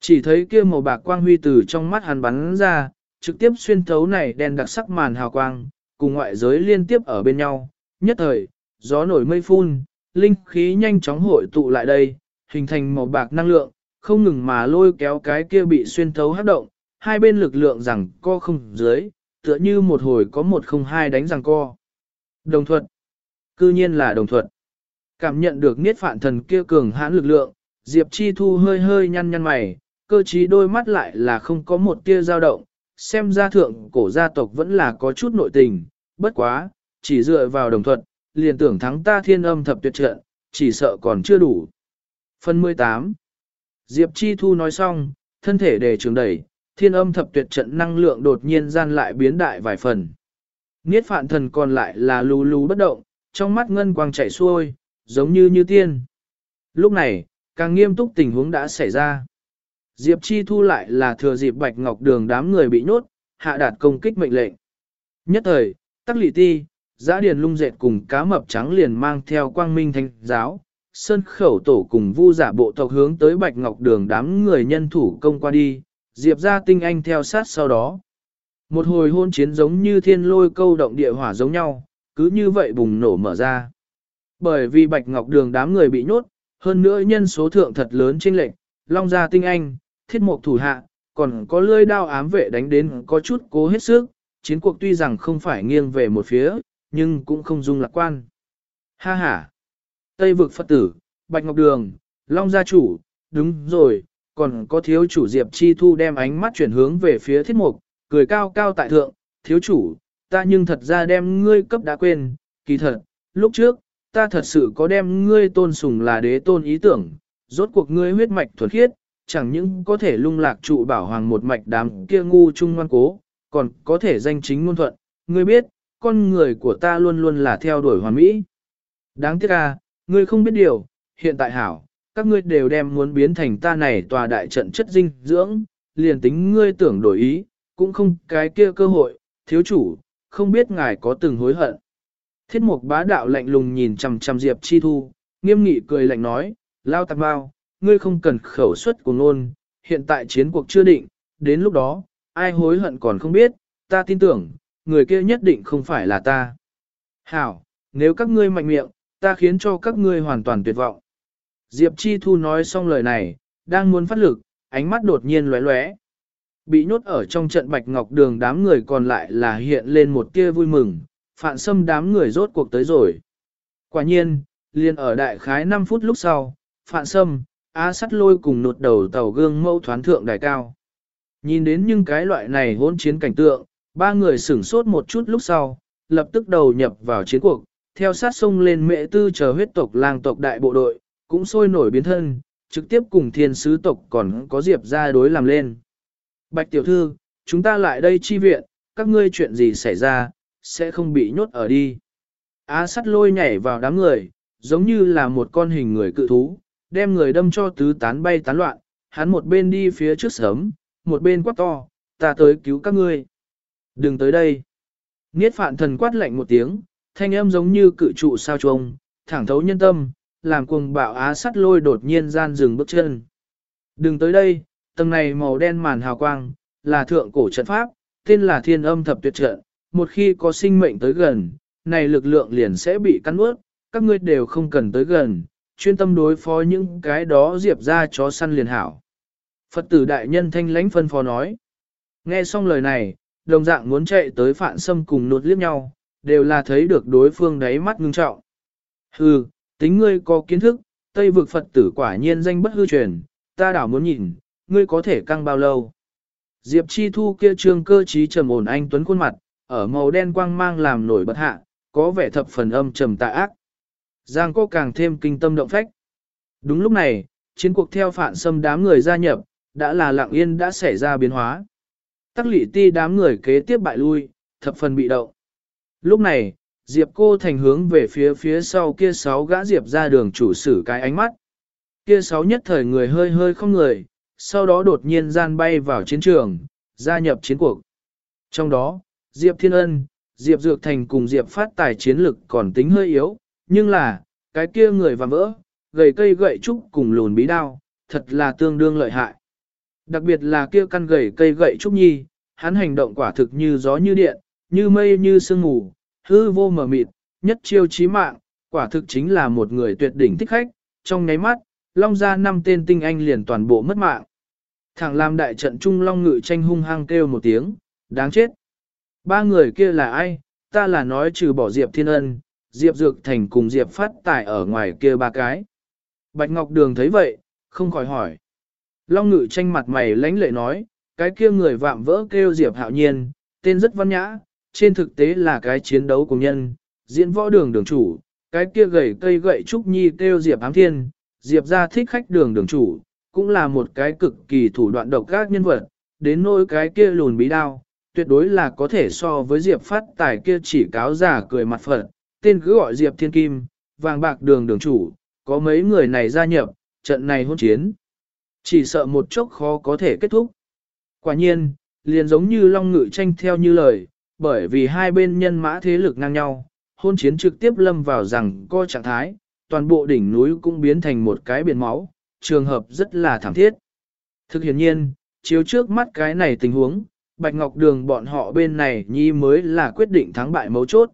Speaker 1: Chỉ thấy kia màu bạc quang huy từ trong mắt hắn bắn ra, trực tiếp xuyên thấu này đen đặc sắc màn hào quang, cùng ngoại giới liên tiếp ở bên nhau. Nhất thời, gió nổi mây phun, linh khí nhanh chóng hội tụ lại đây, hình thành màu bạc năng lượng, không ngừng mà lôi kéo cái kia bị xuyên thấu hấp động, hai bên lực lượng rằng co không dưới, tựa như một hồi có một không hai đánh rằng co. Đồng thuận. Cư nhiên là đồng thuận. Cảm nhận được niết phạn thần kia cường hãn lực lượng, Diệp Chi Thu hơi hơi nhăn nhăn mày, cơ trí đôi mắt lại là không có một tia dao động, xem ra thượng cổ gia tộc vẫn là có chút nội tình, bất quá, chỉ dựa vào đồng thuận, liền tưởng thắng ta thiên âm thập tuyệt trận, chỉ sợ còn chưa đủ. Phần 18 Diệp Chi Thu nói xong, thân thể đề trường đẩy, thiên âm thập tuyệt trận năng lượng đột nhiên gian lại biến đại vài phần. Niết phạn thần còn lại là lù lù bất động, trong mắt ngân quang chạy xuôi, giống như như tiên. Lúc này, càng nghiêm túc tình huống đã xảy ra. Diệp Chi Thu lại là thừa dịp Bạch Ngọc Đường đám người bị nhốt, hạ đạt công kích mệnh lệnh. Nhất thời, Tắc Lị Ti, Giã Điền Lung Dệt cùng cá mập trắng liền mang theo quang minh thanh giáo, sơn khẩu tổ cùng vu giả bộ tộc hướng tới Bạch Ngọc Đường đám người nhân thủ công qua đi, Diệp ra tinh anh theo sát sau đó. Một hồi hôn chiến giống như thiên lôi câu động địa hỏa giống nhau, cứ như vậy bùng nổ mở ra. Bởi vì Bạch Ngọc Đường đám người bị nhốt, hơn nữa nhân số thượng thật lớn trên lệnh, Long gia tinh anh, thiết mục thủ hạ, còn có lưỡi đao ám vệ đánh đến có chút cố hết sức, chiến cuộc tuy rằng không phải nghiêng về một phía, nhưng cũng không dung lạc quan. Ha ha! Tây vực Phật tử, Bạch Ngọc Đường, Long gia chủ, đúng rồi, còn có thiếu chủ Diệp Chi Thu đem ánh mắt chuyển hướng về phía thiết mục, cười cao cao tại thượng, thiếu chủ, ta nhưng thật ra đem ngươi cấp đã quên, kỳ thật, lúc trước, ta thật sự có đem ngươi tôn sùng là đế tôn ý tưởng, rốt cuộc ngươi huyết mạch thuần khiết, chẳng những có thể lung lạc trụ bảo hoàng một mạch đám kia ngu trung ngoan cố, còn có thể danh chính ngôn thuận, ngươi biết, con người của ta luôn luôn là theo đuổi hoàn mỹ. Đáng tiếc à, ngươi không biết điều, hiện tại hảo, các ngươi đều đem muốn biến thành ta này tòa đại trận chất dinh dưỡng, liền tính ngươi tưởng đổi ý, cũng không cái kia cơ hội, thiếu chủ, không biết ngài có từng hối hận. Thiết mục bá đạo lạnh lùng nhìn chằm chằm Diệp Chi Thu, nghiêm nghị cười lạnh nói, lao tạc bao, ngươi không cần khẩu suất của ngôn, hiện tại chiến cuộc chưa định, đến lúc đó, ai hối hận còn không biết, ta tin tưởng, người kia nhất định không phải là ta. Hảo, nếu các ngươi mạnh miệng, ta khiến cho các ngươi hoàn toàn tuyệt vọng. Diệp Chi Thu nói xong lời này, đang muốn phát lực, ánh mắt đột nhiên lóe lóe. Bị nhốt ở trong trận bạch ngọc đường đám người còn lại là hiện lên một tia vui mừng, phạn xâm đám người rốt cuộc tới rồi. Quả nhiên, liền ở đại khái 5 phút lúc sau, phạn xâm, á sắt lôi cùng nụt đầu tàu gương mẫu thoán thượng đài cao. Nhìn đến những cái loại này hỗn chiến cảnh tượng, ba người sửng sốt một chút lúc sau, lập tức đầu nhập vào chiến cuộc, theo sát sông lên mẹ tư chờ huyết tộc lang tộc đại bộ đội, cũng sôi nổi biến thân, trực tiếp cùng thiên sứ tộc còn có diệp ra đối làm lên. Bạch tiểu thư, chúng ta lại đây chi viện, các ngươi chuyện gì xảy ra, sẽ không bị nhốt ở đi. Á sắt lôi nhảy vào đám người, giống như là một con hình người cự thú, đem người đâm cho tứ tán bay tán loạn, hắn một bên đi phía trước sớm, một bên quát to, ta tới cứu các ngươi. Đừng tới đây. Niết phạn thần quát lạnh một tiếng, thanh âm giống như cự trụ sao trông, thẳng thấu nhân tâm, làm cuồng bạo á sắt lôi đột nhiên gian dừng bước chân. Đừng tới đây, tầng này màu đen màn hào quang, là thượng cổ trận pháp, tên là thiên âm thập tuyệt trận, một khi có sinh mệnh tới gần, này lực lượng liền sẽ bị cắn ướt, các ngươi đều không cần tới gần, chuyên tâm đối phó những cái đó diệp ra chó săn liền hảo. Phật tử đại nhân thanh lãnh phân phó nói. Nghe xong lời này, đồng dạng muốn chạy tới phản sâm cùng nụt liếc nhau, đều là thấy được đối phương đáy mắt ngưng trọng. Hừ, tính ngươi có kiến thức, Tây vực Phật tử quả nhiên danh bất hư truyền, ta đảo muốn nhìn, ngươi có thể căng bao lâu. Diệp Chi Thu kia trương cơ trí trầm ổn anh tuấn khuôn mặt, ở màu đen quang mang làm nổi bật hạ, có vẻ thập phần âm trầm tà ác. Giang có càng thêm kinh tâm động phách. Đúng lúc này, chiến cuộc theo phản xâm đám người gia nhập, đã là lặng yên đã xảy ra biến hóa. Tắc lị ti đám người kế tiếp bại lui, thập phần bị động. Lúc này, Diệp cô thành hướng về phía phía sau kia sáu gã Diệp ra đường chủ sử cái ánh mắt. Kia sáu nhất thời người hơi hơi không người, sau đó đột nhiên gian bay vào chiến trường, gia nhập chiến cuộc. Trong đó, Diệp Thiên Ân, Diệp Dược Thành cùng Diệp Phát Tài chiến lực còn tính hơi yếu, nhưng là, cái kia người và vỡ, gầy cây gậy trúc cùng lùn bí đao, thật là tương đương lợi hại. Đặc biệt là kia căn gầy cây gậy trúc nhi, hắn hành động quả thực như gió như điện, như mây như sương mù, hư vô mờ mịt, nhất chiêu chí mạng, quả thực chính là một người tuyệt đỉnh thích khách, trong nháy mắt, long ra năm tên tinh anh liền toàn bộ mất mạng. Thẳng làm đại trận trung long ngự tranh hung hăng kêu một tiếng, đáng chết. Ba người kia là ai, ta là nói trừ bỏ Diệp Thiên Ân, Diệp Dược Thành cùng Diệp Phát Tài ở ngoài kia ba cái. Bạch Ngọc Đường thấy vậy, không khỏi hỏi. Long ngự tranh mặt mày lãnh lệ nói, cái kia người vạm vỡ kêu Diệp Hạo Nhiên, tên rất văn nhã, trên thực tế là cái chiến đấu của nhân, diễn võ đường đường chủ, cái kia gầy cây gậy trúc nhi kêu Diệp Ám Thiên, Diệp ra thích khách đường đường chủ, cũng là một cái cực kỳ thủ đoạn độc các nhân vật, đến nỗi cái kia lùn bí đao, tuyệt đối là có thể so với Diệp phát tài kia chỉ cáo giả cười mặt phật, tên cứ gọi Diệp Thiên Kim, vàng bạc đường đường chủ, có mấy người này gia nhập, trận này hôn chiến. Chỉ sợ một chốc khó có thể kết thúc. Quả nhiên, liền giống như Long Ngự tranh theo như lời, bởi vì hai bên nhân mã thế lực ngang nhau, hôn chiến trực tiếp lâm vào rằng co trạng thái, toàn bộ đỉnh núi cũng biến thành một cái biển máu, trường hợp rất là thảm thiết. Thực hiện nhiên, chiếu trước mắt cái này tình huống, Bạch Ngọc Đường bọn họ bên này nhi mới là quyết định thắng bại mấu chốt.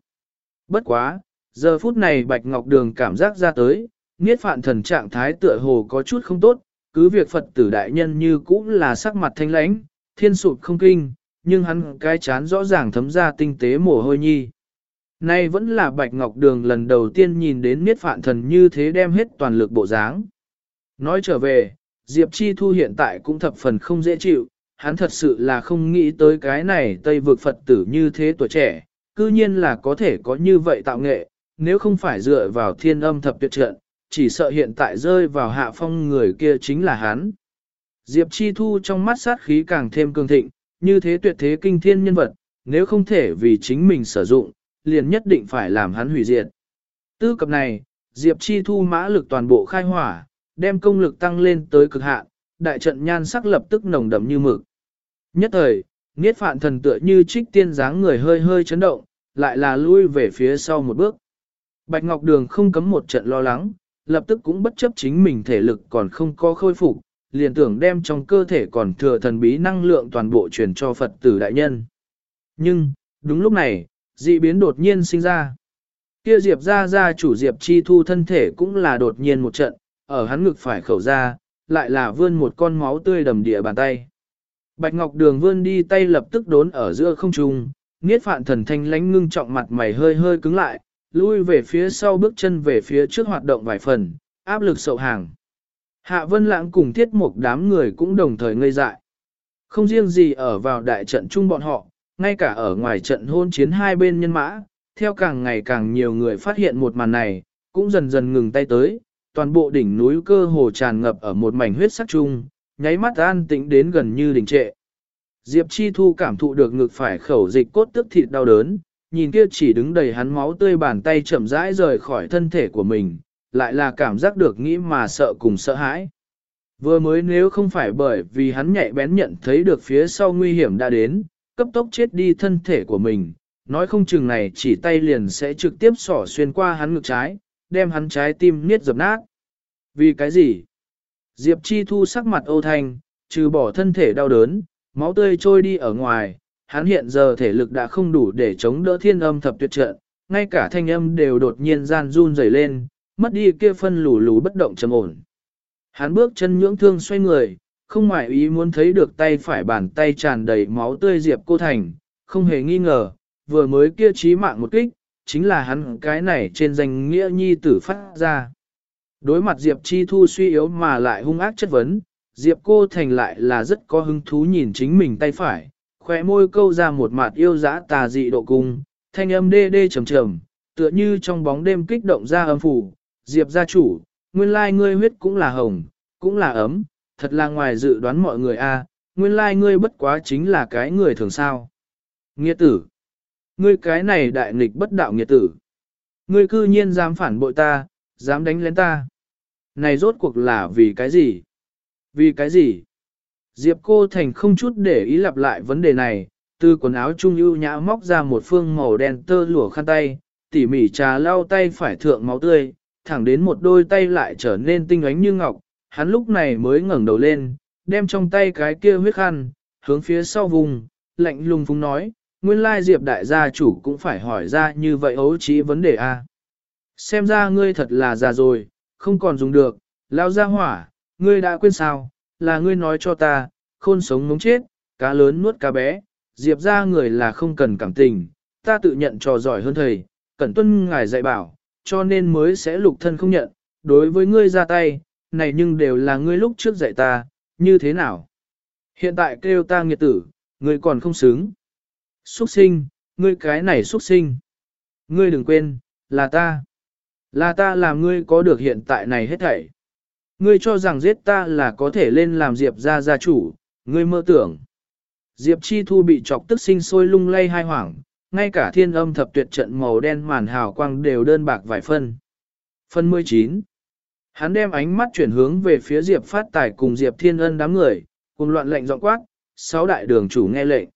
Speaker 1: Bất quá, giờ phút này Bạch Ngọc Đường cảm giác ra tới, Niết phạn thần trạng thái tựa hồ có chút không tốt, cứ việc Phật tử đại nhân như cũng là sắc mặt thanh lãnh, thiên sụp không kinh, nhưng hắn cái chán rõ ràng thấm ra tinh tế mồ hôi nhi. Nay vẫn là Bạch Ngọc Đường lần đầu tiên nhìn đến Niết phạn thần như thế đem hết toàn lực bộ dáng. Nói trở về, Diệp Chi Thu hiện tại cũng thập phần không dễ chịu, hắn thật sự là không nghĩ tới cái này Tây vực Phật tử như thế tuổi trẻ, cư nhiên là có thể có như vậy tạo nghệ, nếu không phải dựa vào thiên âm thập tuyệt trận, chỉ sợ hiện tại rơi vào hạ phong người kia chính là hắn. Diệp Chi Thu trong mắt sát khí càng thêm cường thịnh, như thế tuyệt thế kinh thiên nhân vật, nếu không thể vì chính mình sử dụng, liền nhất định phải làm hắn hủy diệt. Tư cập này, Diệp Chi Thu mã lực toàn bộ khai hỏa, đem công lực tăng lên tới cực hạn, đại trận nhan sắc lập tức nồng đậm như mực. Nhất thời, Niết Phạn thần tựa như trích tiên dáng người hơi hơi chấn động, lại là lui về phía sau một bước. Bạch Ngọc Đường không cấm một trận lo lắng, lập tức cũng bất chấp chính mình thể lực còn không có khôi phục, liền tưởng đem trong cơ thể còn thừa thần bí năng lượng toàn bộ truyền cho Phật tử đại nhân. Nhưng, đúng lúc này, dị biến đột nhiên sinh ra. Kia Diệp ra ra chủ Diệp chi thu thân thể cũng là đột nhiên một trận, ở hắn ngực phải khẩu ra, lại là vươn một con máu tươi đầm địa bàn tay. Bạch Ngọc Đường vươn đi tay lập tức đốn ở giữa không trung, Niết phạn thần thanh lánh ngưng trọng mặt mày hơi hơi cứng lại, lui về phía sau bước chân về phía trước hoạt động vài phần, áp lực sậu hàng. Hạ Vân Lãng cùng thiết một đám người cũng đồng thời ngây dại. Không riêng gì ở vào đại trận chung bọn họ, ngay cả ở ngoài trận hôn chiến hai bên nhân mã, theo càng ngày càng nhiều người phát hiện một màn này, cũng dần dần ngừng tay tới, toàn bộ đỉnh núi cơ hồ tràn ngập ở một mảnh huyết sắc chung, nháy mắt an tĩnh đến gần như đỉnh trệ. Diệp Chi Thu cảm thụ được ngực phải khẩu dịch cốt tức thịt đau đớn, nhìn kia chỉ đứng đầy hắn máu tươi bàn tay chậm rãi rời khỏi thân thể của mình, lại là cảm giác được nghĩ mà sợ cùng sợ hãi. Vừa mới nếu không phải bởi vì hắn nhạy bén nhận thấy được phía sau nguy hiểm đã đến, cấp tốc chết đi thân thể của mình, nói không chừng này chỉ tay liền sẽ trực tiếp sỏ xuyên qua hắn ngực trái, đem hắn trái tim niết dập nát. Vì cái gì? Diệp Chi Thu sắc mặt ô thanh, trừ bỏ thân thể đau đớn, máu tươi trôi đi ở ngoài, hắn hiện giờ thể lực đã không đủ để chống đỡ thiên âm thập tuyệt trận, ngay cả thanh âm đều đột nhiên gian run rẩy lên, mất đi kia phân lù lù bất động trầm ổn. Hắn bước chân nhưỡng thương xoay người, không ngoại ý muốn thấy được tay phải bàn tay tràn đầy máu tươi Diệp Cô Thành, không hề nghi ngờ, vừa mới kia chí mạng một kích, chính là hắn cái này trên danh nghĩa nhi tử phát ra. Đối mặt Diệp Chi Thu suy yếu mà lại hung ác chất vấn, Diệp Cô Thành lại là rất có hứng thú nhìn chính mình tay phải, khóe môi câu ra một mặt yêu dã tà dị độ cung, thanh âm đê đê trầm trầm, tựa như trong bóng đêm kích động ra âm phủ, Diệp gia chủ, nguyên lai ngươi huyết cũng là hồng, cũng là ấm, thật là ngoài dự đoán mọi người a, nguyên lai ngươi bất quá chính là cái người thường sao. Nghĩa tử, ngươi cái này đại nghịch bất đạo nghiệt tử, ngươi cư nhiên dám phản bội ta, dám đánh lén ta. Này rốt cuộc là vì cái gì? Vì cái gì? Diệp cô thành không chút để ý lặp lại vấn đề này, Từ quần áo trung ưu nhã móc ra một phương màu đen tơ lụa khăn tay, tỉ mỉ trà lau tay phải thượng máu tươi, thẳng đến một đôi tay lại trở nên tinh ánh như ngọc, hắn lúc này mới ngẩng đầu lên, đem trong tay cái kia huyết khăn, hướng phía sau vùng, lạnh lùng phúng nói, nguyên lai diệp đại gia chủ cũng phải hỏi ra như vậy ấu trí vấn đề a. Xem ra ngươi thật là già rồi, không còn dùng được, lao ra hỏa, ngươi đã quên sao, là ngươi nói cho ta, khôn sống ngống chết, cá lớn nuốt cá bé, diệp ra người là không cần cảm tình, ta tự nhận trò giỏi hơn thầy, cẩn tuân ngài dạy bảo, cho nên mới sẽ lục thân không nhận, đối với ngươi ra tay, này nhưng đều là ngươi lúc trước dạy ta, như thế nào? Hiện tại kêu ta nghiệt tử, ngươi còn không xứng. Xuất sinh, ngươi cái này xuất sinh. Ngươi đừng quên, là ta. Là ta làm ngươi có được hiện tại này hết thảy. Ngươi cho rằng giết ta là có thể lên làm Diệp ra gia chủ, ngươi mơ tưởng. Diệp Chi Thu bị chọc tức sinh sôi lung lay hai hoảng, ngay cả thiên âm thập tuyệt trận màu đen màn hào quang đều đơn bạc vài phân. Phân 19 Hắn đem ánh mắt chuyển hướng về phía Diệp Phát Tài cùng Diệp Thiên Ân đám người, cùng loạn lệnh giọng quát, sáu đại đường chủ nghe lệnh.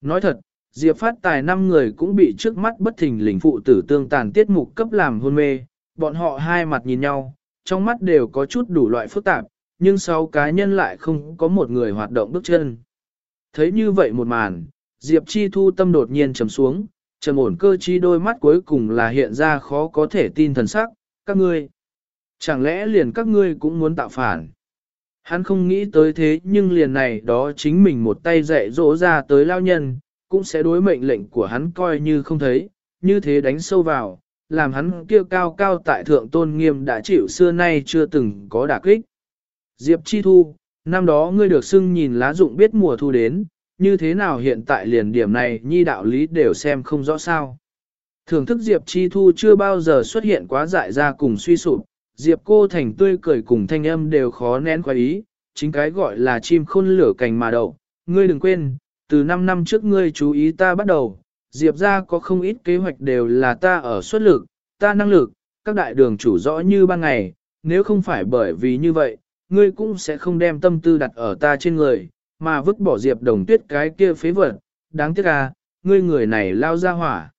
Speaker 1: Nói thật, Diệp Phát Tài năm người cũng bị trước mắt bất thình lình phụ tử tương tàn tiết mục cấp làm hôn mê, bọn họ hai mặt nhìn nhau, trong mắt đều có chút đủ loại phức tạp, nhưng sáu cá nhân lại không có một người hoạt động bước chân. Thấy như vậy một màn, Diệp Chi Thu tâm đột nhiên trầm xuống, trầm ổn cơ chi đôi mắt cuối cùng là hiện ra khó có thể tin thần sắc, các ngươi. Chẳng lẽ liền các ngươi cũng muốn tạo phản? Hắn không nghĩ tới thế nhưng liền này đó chính mình một tay dạy dỗ ra tới lao nhân, cũng sẽ đối mệnh lệnh của hắn coi như không thấy, như thế đánh sâu vào, làm hắn kia cao cao tại thượng tôn nghiêm đã chịu xưa nay chưa từng có đả kích. Diệp Chi Thu, năm đó ngươi được xưng nhìn lá dụng biết mùa thu đến, như thế nào hiện tại liền điểm này nhi đạo lý đều xem không rõ sao. Thưởng thức Diệp Chi Thu chưa bao giờ xuất hiện quá dại ra cùng suy sụp, Diệp cô thành tươi cười cùng thanh âm đều khó nén khoái ý, chính cái gọi là chim khôn lửa cành mà đậu. Ngươi đừng quên, từ 5 năm trước ngươi chú ý ta bắt đầu, Diệp ra có không ít kế hoạch đều là ta ở xuất lực, ta năng lực, các đại đường chủ rõ như ban ngày, nếu không phải bởi vì như vậy, ngươi cũng sẽ không đem tâm tư đặt ở ta trên người, mà vứt bỏ Diệp đồng tuyết cái kia phế vật, đáng tiếc à, ngươi người này lao ra hỏa.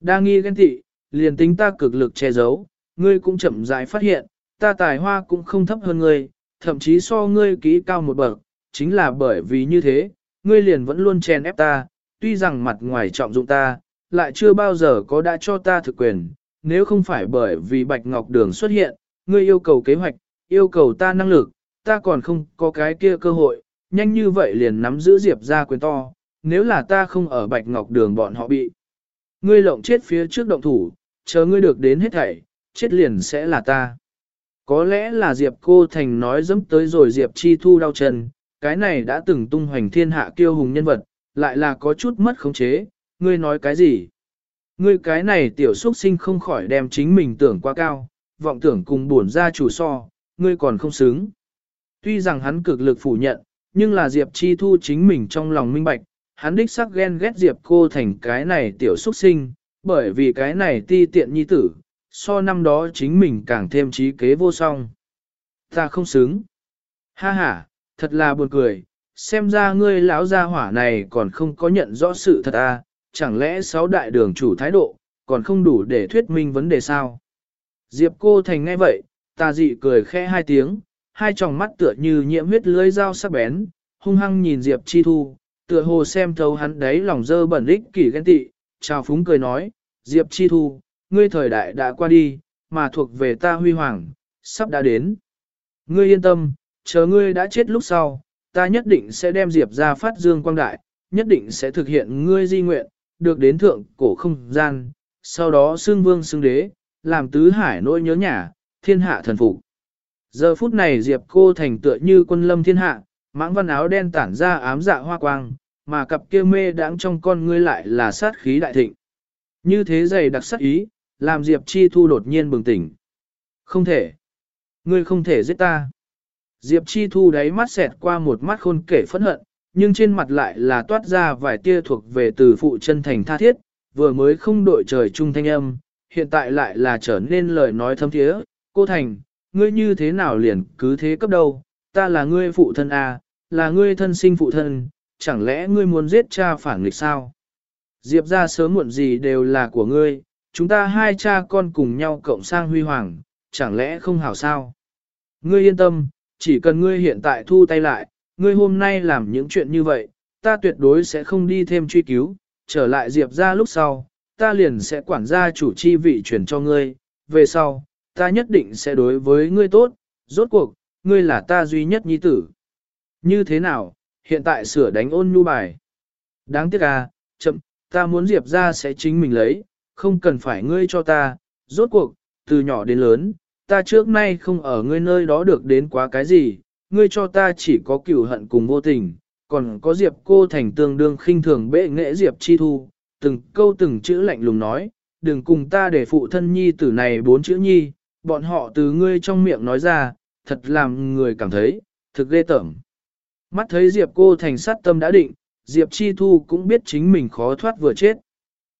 Speaker 1: Đa nghi ghen tị, liền tính ta cực lực che giấu, ngươi cũng chậm rãi phát hiện, ta tài hoa cũng không thấp hơn ngươi, thậm chí so ngươi kỹ cao một bậc, chính là bởi vì như thế, ngươi liền vẫn luôn chèn ép ta, tuy rằng mặt ngoài trọng dụng ta, lại chưa bao giờ có đã cho ta thực quyền, nếu không phải bởi vì Bạch Ngọc Đường xuất hiện, ngươi yêu cầu kế hoạch, yêu cầu ta năng lực, ta còn không có cái kia cơ hội, nhanh như vậy liền nắm giữ Diệp ra quyền to, nếu là ta không ở Bạch Ngọc Đường bọn họ bị. Ngươi lộng chết phía trước động thủ, chờ ngươi được đến hết thảy, chết liền sẽ là ta. Có lẽ là Diệp cô thành nói dẫm tới rồi Diệp chi thu đau chân, cái này đã từng tung hoành thiên hạ kiêu hùng nhân vật, lại là có chút mất khống chế, ngươi nói cái gì? Ngươi cái này tiểu xuất sinh không khỏi đem chính mình tưởng quá cao, vọng tưởng cùng buồn ra chủ so, ngươi còn không xứng. Tuy rằng hắn cực lực phủ nhận, nhưng là Diệp Chi Thu chính mình trong lòng minh bạch, hắn đích sắc ghen ghét Diệp cô thành cái này tiểu xuất sinh, bởi vì cái này ti tiện nhi tử, so năm đó chính mình càng thêm trí kế vô song. Ta không xứng. Ha ha, thật là buồn cười, xem ra ngươi lão gia hỏa này còn không có nhận rõ sự thật à, chẳng lẽ sáu đại đường chủ thái độ, còn không đủ để thuyết minh vấn đề sao? Diệp cô thành ngay vậy, ta dị cười khẽ hai tiếng, hai tròng mắt tựa như nhiễm huyết lưới dao sắc bén, hung hăng nhìn Diệp chi thu, tựa hồ xem thấu hắn đấy lòng dơ bẩn ích kỷ ghen tị, chào phúng cười nói, Diệp chi thu, ngươi thời đại đã qua đi, mà thuộc về ta huy hoàng, sắp đã đến. Ngươi yên tâm, chờ ngươi đã chết lúc sau, ta nhất định sẽ đem Diệp ra phát dương quang đại, nhất định sẽ thực hiện ngươi di nguyện, được đến thượng cổ không gian, sau đó xương vương xương đế, làm tứ hải nỗi nhớ nhà, thiên hạ thần phục. Giờ phút này Diệp cô thành tựa như quân lâm thiên hạ, mãng văn áo đen tản ra ám dạ hoa quang, mà cặp kia mê đãng trong con ngươi lại là sát khí đại thịnh. Như thế dày đặc sát ý, làm Diệp Chi Thu đột nhiên bừng tỉnh. Không thể. Ngươi không thể giết ta. Diệp Chi Thu đáy mắt xẹt qua một mắt khôn kể phẫn hận, nhưng trên mặt lại là toát ra vài tia thuộc về từ phụ chân thành tha thiết, vừa mới không đội trời trung thanh âm, hiện tại lại là trở nên lời nói thâm thiế. Cô Thành, ngươi như thế nào liền cứ thế cấp đâu, ta là ngươi phụ thân à, là ngươi thân sinh phụ thân, chẳng lẽ ngươi muốn giết cha phản nghịch sao? Diệp ra sớm muộn gì đều là của ngươi, chúng ta hai cha con cùng nhau cộng sang huy hoàng, chẳng lẽ không hảo sao? Ngươi yên tâm, chỉ cần ngươi hiện tại thu tay lại, ngươi hôm nay làm những chuyện như vậy, ta tuyệt đối sẽ không đi thêm truy cứu, trở lại Diệp ra lúc sau, ta liền sẽ quản gia chủ chi vị chuyển cho ngươi, về sau, ta nhất định sẽ đối với ngươi tốt, rốt cuộc, ngươi là ta duy nhất nhi tử. Như thế nào, hiện tại sửa đánh ôn nhu bài. Đáng tiếc à, chậm, ta muốn Diệp ra sẽ chính mình lấy, không cần phải ngươi cho ta, rốt cuộc, từ nhỏ đến lớn, ta trước nay không ở ngươi nơi đó được đến quá cái gì, ngươi cho ta chỉ có cửu hận cùng vô tình, còn có Diệp cô thành tương đương khinh thường bệ nghệ Diệp chi thu, từng câu từng chữ lạnh lùng nói, đừng cùng ta để phụ thân nhi tử này bốn chữ nhi, bọn họ từ ngươi trong miệng nói ra, thật làm người cảm thấy, thực ghê tởm. Mắt thấy Diệp cô thành sát tâm đã định, Diệp chi thu cũng biết chính mình khó thoát vừa chết.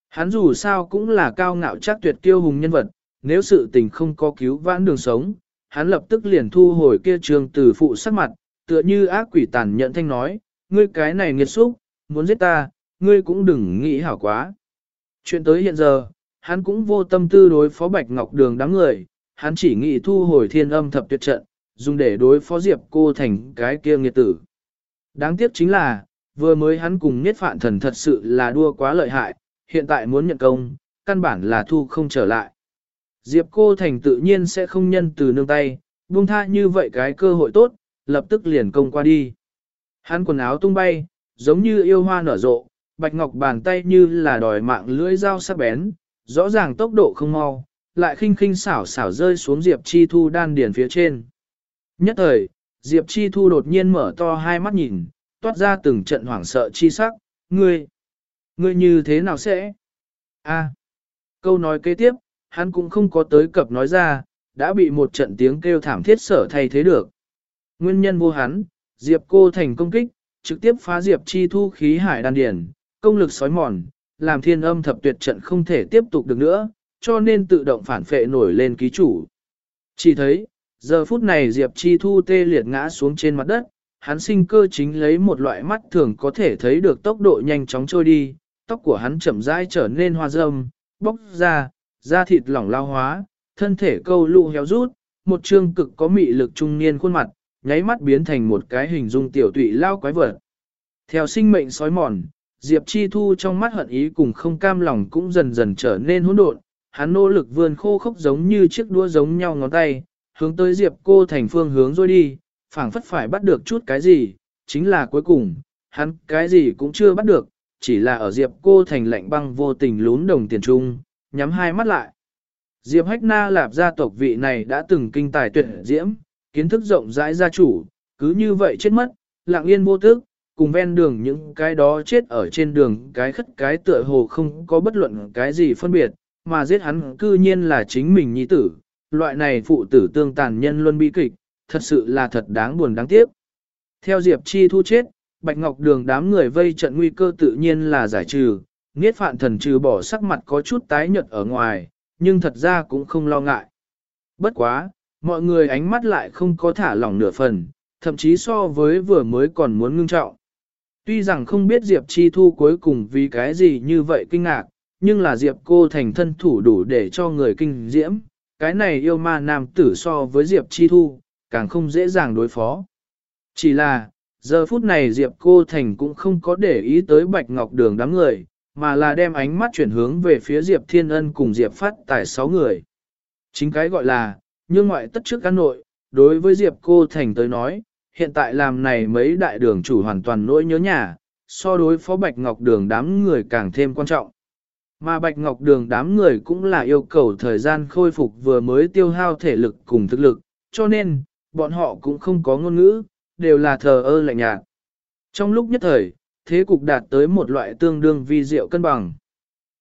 Speaker 1: Hắn dù sao cũng là cao ngạo chắc tuyệt kiêu hùng nhân vật, nếu sự tình không có cứu vãn đường sống, hắn lập tức liền thu hồi kia trường tử phụ sắc mặt, tựa như ác quỷ tàn nhận thanh nói, ngươi cái này nghiệt xúc, muốn giết ta, ngươi cũng đừng nghĩ hảo quá. Chuyện tới hiện giờ, hắn cũng vô tâm tư đối phó Bạch Ngọc Đường đám người, hắn chỉ nghĩ thu hồi thiên âm thập tuyệt trận, dùng để đối phó Diệp cô thành cái kia nghiệt tử. Đáng tiếc chính là, vừa mới hắn cùng Niết Phạn Thần thật sự là đua quá lợi hại, hiện tại muốn nhận công, căn bản là thu không trở lại. Diệp cô thành tự nhiên sẽ không nhân từ nương tay, buông tha như vậy cái cơ hội tốt, lập tức liền công qua đi. Hắn quần áo tung bay, giống như yêu hoa nở rộ, bạch ngọc bàn tay như là đòi mạng lưỡi dao sắc bén, rõ ràng tốc độ không mau, lại khinh khinh xảo xảo rơi xuống Diệp Chi Thu đan điền phía trên. Nhất thời, Diệp Chi Thu đột nhiên mở to hai mắt nhìn, toát ra từng trận hoảng sợ chi sắc, ngươi, ngươi như thế nào sẽ? A. câu nói kế tiếp, hắn cũng không có tới cập nói ra, đã bị một trận tiếng kêu thảm thiết sở thay thế được. Nguyên nhân vô hắn, Diệp cô thành công kích, trực tiếp phá Diệp chi thu khí hải đan điển, công lực sói mòn, làm thiên âm thập tuyệt trận không thể tiếp tục được nữa, cho nên tự động phản phệ nổi lên ký chủ. Chỉ thấy, giờ phút này Diệp chi thu tê liệt ngã xuống trên mặt đất, hắn sinh cơ chính lấy một loại mắt thường có thể thấy được tốc độ nhanh chóng trôi đi, tóc của hắn chậm rãi trở nên hoa râm, bóc ra, da thịt lỏng lao hóa, thân thể câu lụ héo rút, một trương cực có mị lực trung niên khuôn mặt, nháy mắt biến thành một cái hình dung tiểu tụy lao quái vật. Theo sinh mệnh sói mòn, Diệp Chi Thu trong mắt hận ý cùng không cam lòng cũng dần dần trở nên hỗn độn, hắn nỗ lực vươn khô khốc giống như chiếc đũa giống nhau ngón tay, hướng tới Diệp cô thành phương hướng rồi đi, phảng phất phải bắt được chút cái gì, chính là cuối cùng, hắn cái gì cũng chưa bắt được, chỉ là ở Diệp cô thành lạnh băng vô tình lún đồng tiền trung, nhắm hai mắt lại. Diệp Hách Na lạp gia tộc vị này đã từng kinh tài tuyệt diễm, kiến thức rộng rãi gia chủ, cứ như vậy chết mất, lặng yên vô tức, cùng ven đường những cái đó chết ở trên đường cái khất cái tựa hồ không có bất luận cái gì phân biệt, mà giết hắn cư nhiên là chính mình nhi tử, loại này phụ tử tương tàn nhân luân bi kịch, thật sự là thật đáng buồn đáng tiếc. Theo Diệp Chi thu chết, Bạch Ngọc Đường đám người vây trận nguy cơ tự nhiên là giải trừ, Niết phạn thần trừ bỏ sắc mặt có chút tái nhợt ở ngoài, nhưng thật ra cũng không lo ngại. Bất quá, mọi người ánh mắt lại không có thả lỏng nửa phần, thậm chí so với vừa mới còn muốn ngưng trọng. Tuy rằng không biết Diệp Chi Thu cuối cùng vì cái gì như vậy kinh ngạc, nhưng là Diệp cô thành thân thủ đủ để cho người kinh diễm, cái này yêu ma nam tử so với Diệp Chi Thu, càng không dễ dàng đối phó. Chỉ là, giờ phút này Diệp cô thành cũng không có để ý tới Bạch Ngọc Đường đám người, mà là đem ánh mắt chuyển hướng về phía Diệp Thiên Ân cùng Diệp Phát Tài sáu người. Chính cái gọi là, như ngoại tất trước cán nội, đối với Diệp Cô Thành tới nói, hiện tại làm này mấy đại đường chủ hoàn toàn nỗi nhớ nhà, so đối phó Bạch Ngọc Đường đám người càng thêm quan trọng. Mà Bạch Ngọc Đường đám người cũng là yêu cầu thời gian khôi phục vừa mới tiêu hao thể lực cùng thực lực, cho nên, bọn họ cũng không có ngôn ngữ, đều là thờ ơ lạnh nhạt. Trong lúc nhất thời, thế cục đạt tới một loại tương đương vi diệu cân bằng.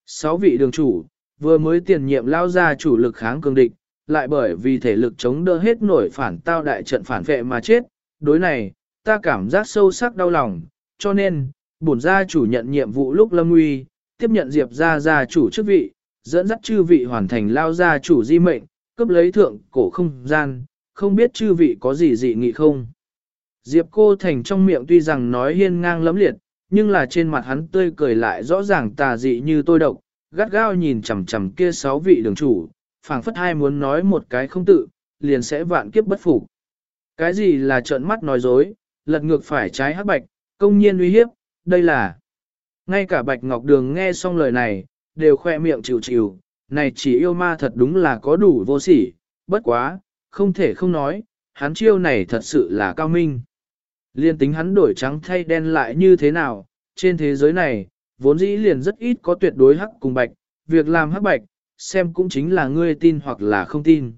Speaker 1: Sáu vị đường chủ, vừa mới tiền nhiệm lao ra chủ lực kháng cường địch, lại bởi vì thể lực chống đỡ hết nổi phản tao đại trận phản vệ mà chết, đối này, ta cảm giác sâu sắc đau lòng, cho nên, bổn gia chủ nhận nhiệm vụ lúc lâm nguy, tiếp nhận diệp gia gia chủ chức vị, dẫn dắt chư vị hoàn thành lao gia chủ di mệnh, cấp lấy thượng cổ không gian, không biết chư vị có gì dị nghị không. Diệp cô thành trong miệng tuy rằng nói hiên ngang lấm liệt, nhưng là trên mặt hắn tươi cười lại rõ ràng tà dị như tôi độc, gắt gao nhìn chằm chằm kia sáu vị đường chủ, phảng phất hai muốn nói một cái không tự, liền sẽ vạn kiếp bất phục. Cái gì là trợn mắt nói dối, lật ngược phải trái hắc bạch, công nhiên uy hiếp, đây là. Ngay cả Bạch Ngọc Đường nghe xong lời này, đều khoe miệng chịu chịu, này chỉ yêu ma thật đúng là có đủ vô sỉ, bất quá, không thể không nói, hắn chiêu này thật sự là cao minh. Liên tính hắn đổi trắng thay đen lại như thế nào, trên thế giới này, vốn dĩ liền rất ít có tuyệt đối hắc cùng bạch, việc làm hắc bạch, xem cũng chính là ngươi tin hoặc là không tin.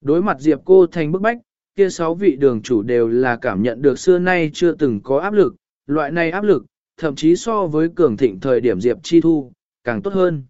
Speaker 1: Đối mặt Diệp cô thành bức bách, kia sáu vị đường chủ đều là cảm nhận được xưa nay chưa từng có áp lực, loại này áp lực, thậm chí so với cường thịnh thời điểm Diệp chi thu, càng tốt hơn.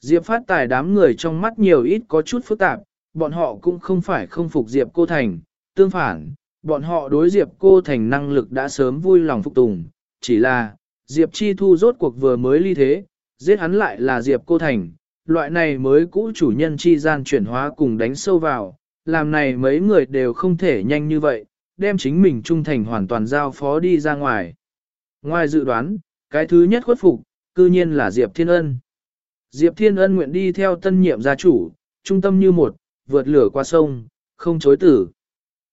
Speaker 1: Diệp phát tài đám người trong mắt nhiều ít có chút phức tạp, bọn họ cũng không phải không phục Diệp cô thành, tương phản, bọn họ đối Diệp cô thành năng lực đã sớm vui lòng phục tùng, chỉ là, Diệp chi thu rốt cuộc vừa mới ly thế, giết hắn lại là Diệp cô thành, loại này mới cũ chủ nhân chi gian chuyển hóa cùng đánh sâu vào, làm này mấy người đều không thể nhanh như vậy, đem chính mình trung thành hoàn toàn giao phó đi ra ngoài. Ngoài dự đoán, cái thứ nhất khuất phục, cư nhiên là Diệp Thiên Ân. Diệp Thiên Ân nguyện đi theo tân nhiệm gia chủ, trung tâm như một, vượt lửa qua sông, không chối tử.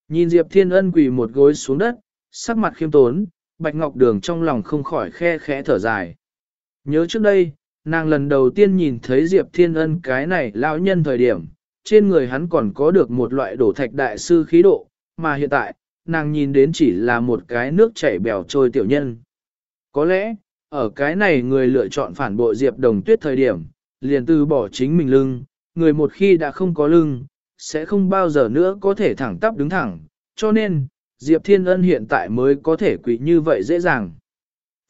Speaker 1: Nhìn Diệp Thiên Ân quỳ một gối xuống đất, sắc mặt khiêm tốn, Bạch Ngọc Đường trong lòng không khỏi khe khẽ thở dài. Nhớ trước đây, nàng lần đầu tiên nhìn thấy Diệp Thiên Ân cái này lão nhân thời điểm, trên người hắn còn có được một loại đổ thạch đại sư khí độ, mà hiện tại, nàng nhìn đến chỉ là một cái nước chảy bèo trôi tiểu nhân. Có lẽ, ở cái này người lựa chọn phản bội Diệp Đồng Tuyết thời điểm, liền từ bỏ chính mình lưng, người một khi đã không có lưng, sẽ không bao giờ nữa có thể thẳng tắp đứng thẳng, cho nên, Diệp Thiên Ân hiện tại mới có thể quỷ như vậy dễ dàng.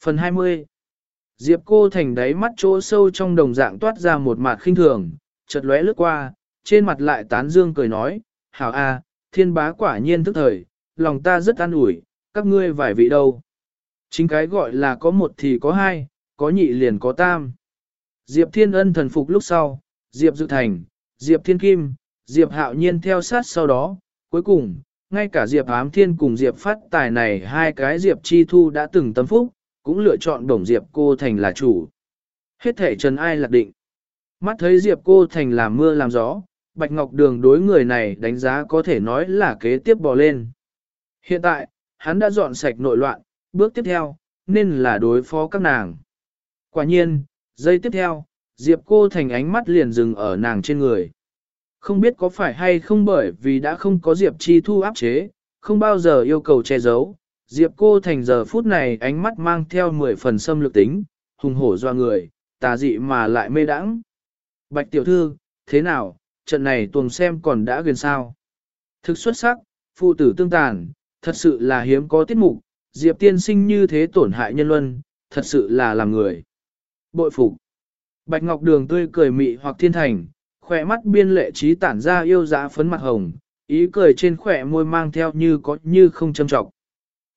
Speaker 1: Phần 20 Diệp cô thành đáy mắt chỗ sâu trong đồng dạng toát ra một mặt khinh thường, chợt lóe lướt qua, trên mặt lại tán dương cười nói, hảo a, thiên bá quả nhiên thức thời, lòng ta rất an ủi, các ngươi vài vị đâu. Chính cái gọi là có một thì có hai, có nhị liền có tam. Diệp Thiên Ân thần phục lúc sau, Diệp Dự Thành, Diệp Thiên Kim, Diệp Hạo Nhiên theo sát sau đó, cuối cùng, ngay cả Diệp Ám Thiên cùng Diệp Phát Tài này hai cái Diệp Chi Thu đã từng tâm phúc, cũng lựa chọn đồng Diệp cô thành là chủ. Hết thể trần ai lạc định. Mắt thấy Diệp cô thành làm mưa làm gió, Bạch Ngọc Đường đối người này đánh giá có thể nói là kế tiếp bò lên. Hiện tại, hắn đã dọn sạch nội loạn, bước tiếp theo, nên là đối phó các nàng. Quả nhiên, giây tiếp theo, Diệp cô thành ánh mắt liền dừng ở nàng trên người. Không biết có phải hay không bởi vì đã không có Diệp chi thu áp chế, không bao giờ yêu cầu che giấu. Diệp cô thành giờ phút này ánh mắt mang theo 10 phần xâm lược tính, hùng hổ doa người, tà dị mà lại mê đãng. Bạch tiểu thư, thế nào, trận này tuần xem còn đã gần sao. Thực xuất sắc, phụ tử tương tàn, thật sự là hiếm có tiết mục, Diệp tiên sinh như thế tổn hại nhân luân, thật sự là làm người. Bội phục. Bạch Ngọc Đường tươi cười mị hoặc thiên thành, khỏe mắt biên lệ trí tản ra yêu dã phấn mặt hồng, ý cười trên khỏe môi mang theo như có như không châm trọng.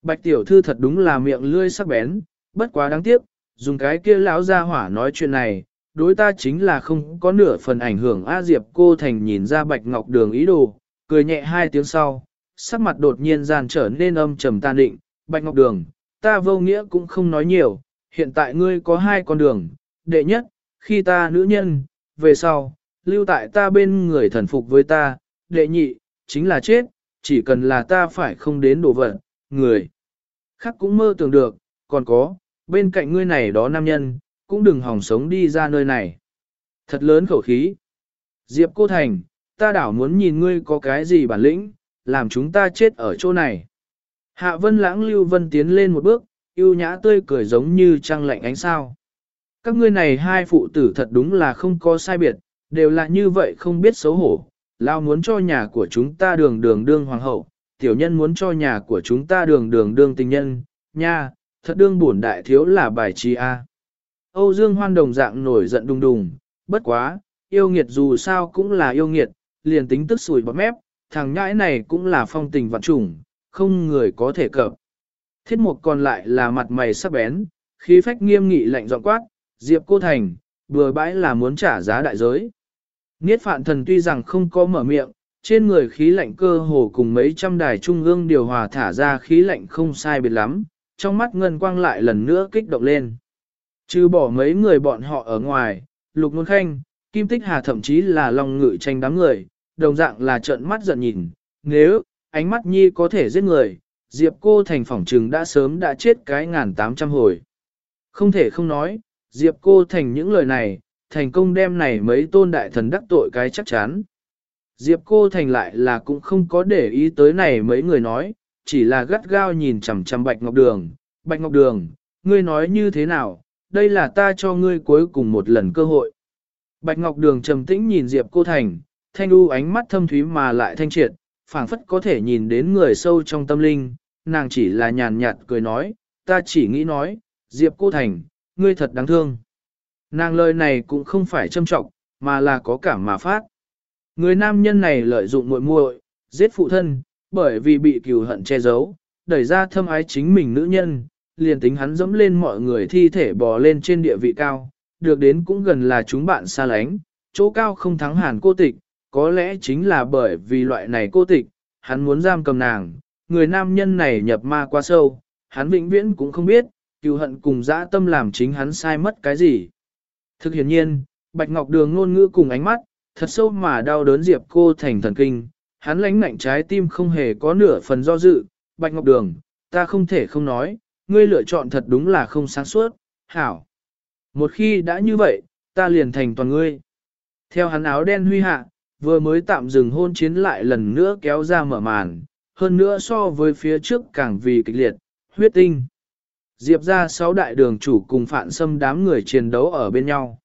Speaker 1: Bạch tiểu thư thật đúng là miệng lươi sắc bén, bất quá đáng tiếc, dùng cái kia lão ra hỏa nói chuyện này, đối ta chính là không có nửa phần ảnh hưởng A Diệp cô thành nhìn ra Bạch Ngọc Đường ý đồ, cười nhẹ hai tiếng sau, sắc mặt đột nhiên gian trở nên âm trầm tan định, Bạch Ngọc Đường, ta vô nghĩa cũng không nói nhiều, hiện tại ngươi có hai con đường, đệ nhất, khi ta nữ nhân, về sau, lưu tại ta bên người thần phục với ta, đệ nhị, chính là chết, chỉ cần là ta phải không đến đổ vật, người. Khác cũng mơ tưởng được, còn có, bên cạnh ngươi này đó nam nhân, cũng đừng hỏng sống đi ra nơi này. Thật lớn khẩu khí. Diệp Cô Thành, ta đảo muốn nhìn ngươi có cái gì bản lĩnh, làm chúng ta chết ở chỗ này. Hạ vân lãng lưu vân tiến lên một bước, yêu nhã tươi cười giống như trăng lạnh ánh sao. Các ngươi này hai phụ tử thật đúng là không có sai biệt, đều là như vậy không biết xấu hổ. Lao muốn cho nhà của chúng ta đường đường đương hoàng hậu, tiểu nhân muốn cho nhà của chúng ta đường đường đương tình nhân, nha, thật đương bổn đại thiếu là bài trí A. Âu Dương Hoan đồng dạng nổi giận đùng đùng, bất quá, yêu nghiệt dù sao cũng là yêu nghiệt, liền tính tức sùi bọt mép, thằng nhãi này cũng là phong tình vạn trùng, không người có thể cập. Thiết mục còn lại là mặt mày sắc bén, khí phách nghiêm nghị lạnh giọng quát, Diệp Cô Thành, vừa bãi là muốn trả giá đại giới. Niết phạn thần tuy rằng không có mở miệng, trên người khí lạnh cơ hồ cùng mấy trăm đài trung ương điều hòa thả ra khí lạnh không sai biệt lắm, trong mắt ngân quang lại lần nữa kích động lên. Chứ bỏ mấy người bọn họ ở ngoài, lục nôn khanh, kim tích hà thậm chí là lòng ngự tranh đám người, đồng dạng là trợn mắt giận nhìn, nếu, ánh mắt nhi có thể giết người, Diệp cô thành phỏng trừng đã sớm đã chết cái ngàn tám trăm hồi. Không thể không nói, Diệp cô thành những lời này, thành công đem này mấy tôn đại thần đắc tội cái chắc chắn. Diệp cô thành lại là cũng không có để ý tới này mấy người nói, chỉ là gắt gao nhìn chằm chằm Bạch Ngọc Đường. Bạch Ngọc Đường, ngươi nói như thế nào, đây là ta cho ngươi cuối cùng một lần cơ hội. Bạch Ngọc Đường trầm tĩnh nhìn Diệp cô thành, thanh u ánh mắt thâm thúy mà lại thanh triệt, phảng phất có thể nhìn đến người sâu trong tâm linh, nàng chỉ là nhàn nhạt cười nói, ta chỉ nghĩ nói, Diệp cô thành, ngươi thật đáng thương. Nàng lời này cũng không phải châm trọng, mà là có cảm mà phát. Người nam nhân này lợi dụng muội muội, giết phụ thân, bởi vì bị cừu hận che giấu, đẩy ra thâm ái chính mình nữ nhân, liền tính hắn dẫm lên mọi người thi thể bò lên trên địa vị cao, được đến cũng gần là chúng bạn xa lánh, chỗ cao không thắng hàn cô tịch, có lẽ chính là bởi vì loại này cô tịch, hắn muốn giam cầm nàng, người nam nhân này nhập ma quá sâu, hắn vĩnh viễn cũng không biết, cừu hận cùng dã tâm làm chính hắn sai mất cái gì. Thực hiện nhiên, Bạch Ngọc Đường ngôn ngữ cùng ánh mắt, thật sâu mà đau đớn Diệp cô thành thần kinh, hắn lãnh ngạnh trái tim không hề có nửa phần do dự, Bạch Ngọc Đường, ta không thể không nói, ngươi lựa chọn thật đúng là không sáng suốt, hảo. Một khi đã như vậy, ta liền thành toàn ngươi. Theo hắn áo đen huy hạ, vừa mới tạm dừng hôn chiến lại lần nữa kéo ra mở màn, hơn nữa so với phía trước càng vì kịch liệt, huyết tinh. Diệp ra sáu đại đường chủ cùng phản xâm đám người chiến đấu ở bên nhau.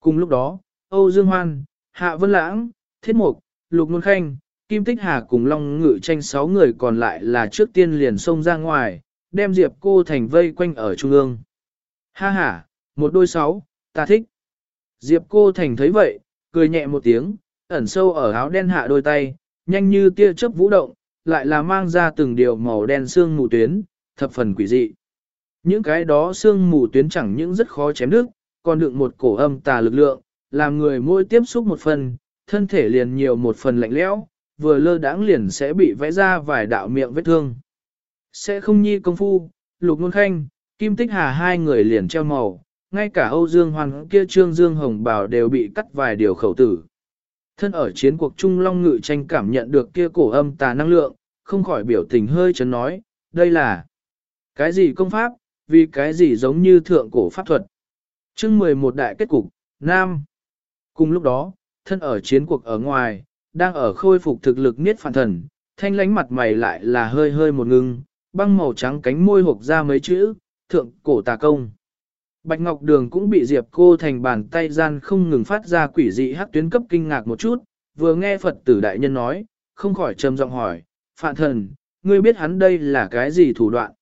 Speaker 1: Cùng lúc đó, Âu Dương Hoan, Hạ Vân Lãng, Thiết Mục, Lục Nôn Khanh, Kim Tích Hà cùng Long Ngự tranh sáu người còn lại là trước tiên liền xông ra ngoài, đem Diệp cô thành vây quanh ở trung ương. Ha ha, một đôi sáu, ta thích. Diệp cô thành thấy vậy, cười nhẹ một tiếng, ẩn sâu ở áo đen hạ đôi tay, nhanh như tia chớp vũ động, lại là mang ra từng điều màu đen xương mù tuyến, thập phần quỷ dị. Những cái đó xương mù tuyến chẳng những rất khó chém đứt, còn đựng một cổ âm tà lực lượng, làm người môi tiếp xúc một phần, thân thể liền nhiều một phần lạnh lẽo, vừa lơ đãng liền sẽ bị vẽ ra vài đạo miệng vết thương. Sẽ không nhi công phu, lục ngôn khanh, kim tích hà hai người liền treo màu, ngay cả Âu Dương Hoàng kia Trương Dương Hồng Bảo đều bị cắt vài điều khẩu tử. Thân ở chiến cuộc Trung Long Ngự tranh cảm nhận được kia cổ âm tà năng lượng, không khỏi biểu tình hơi chấn nói, đây là cái gì công pháp, vì cái gì giống như thượng cổ pháp thuật. chương 11 đại kết cục, Nam. Cùng lúc đó, thân ở chiến cuộc ở ngoài, đang ở khôi phục thực lực niết phản thần, thanh lánh mặt mày lại là hơi hơi một ngưng, băng màu trắng cánh môi hộp ra mấy chữ, thượng cổ tà công. Bạch Ngọc Đường cũng bị Diệp cô thành bàn tay gian không ngừng phát ra quỷ dị hắc tuyến cấp kinh ngạc một chút, vừa nghe Phật tử đại nhân nói, không khỏi trầm giọng hỏi, Phạn thần, ngươi biết hắn đây là cái gì thủ đoạn?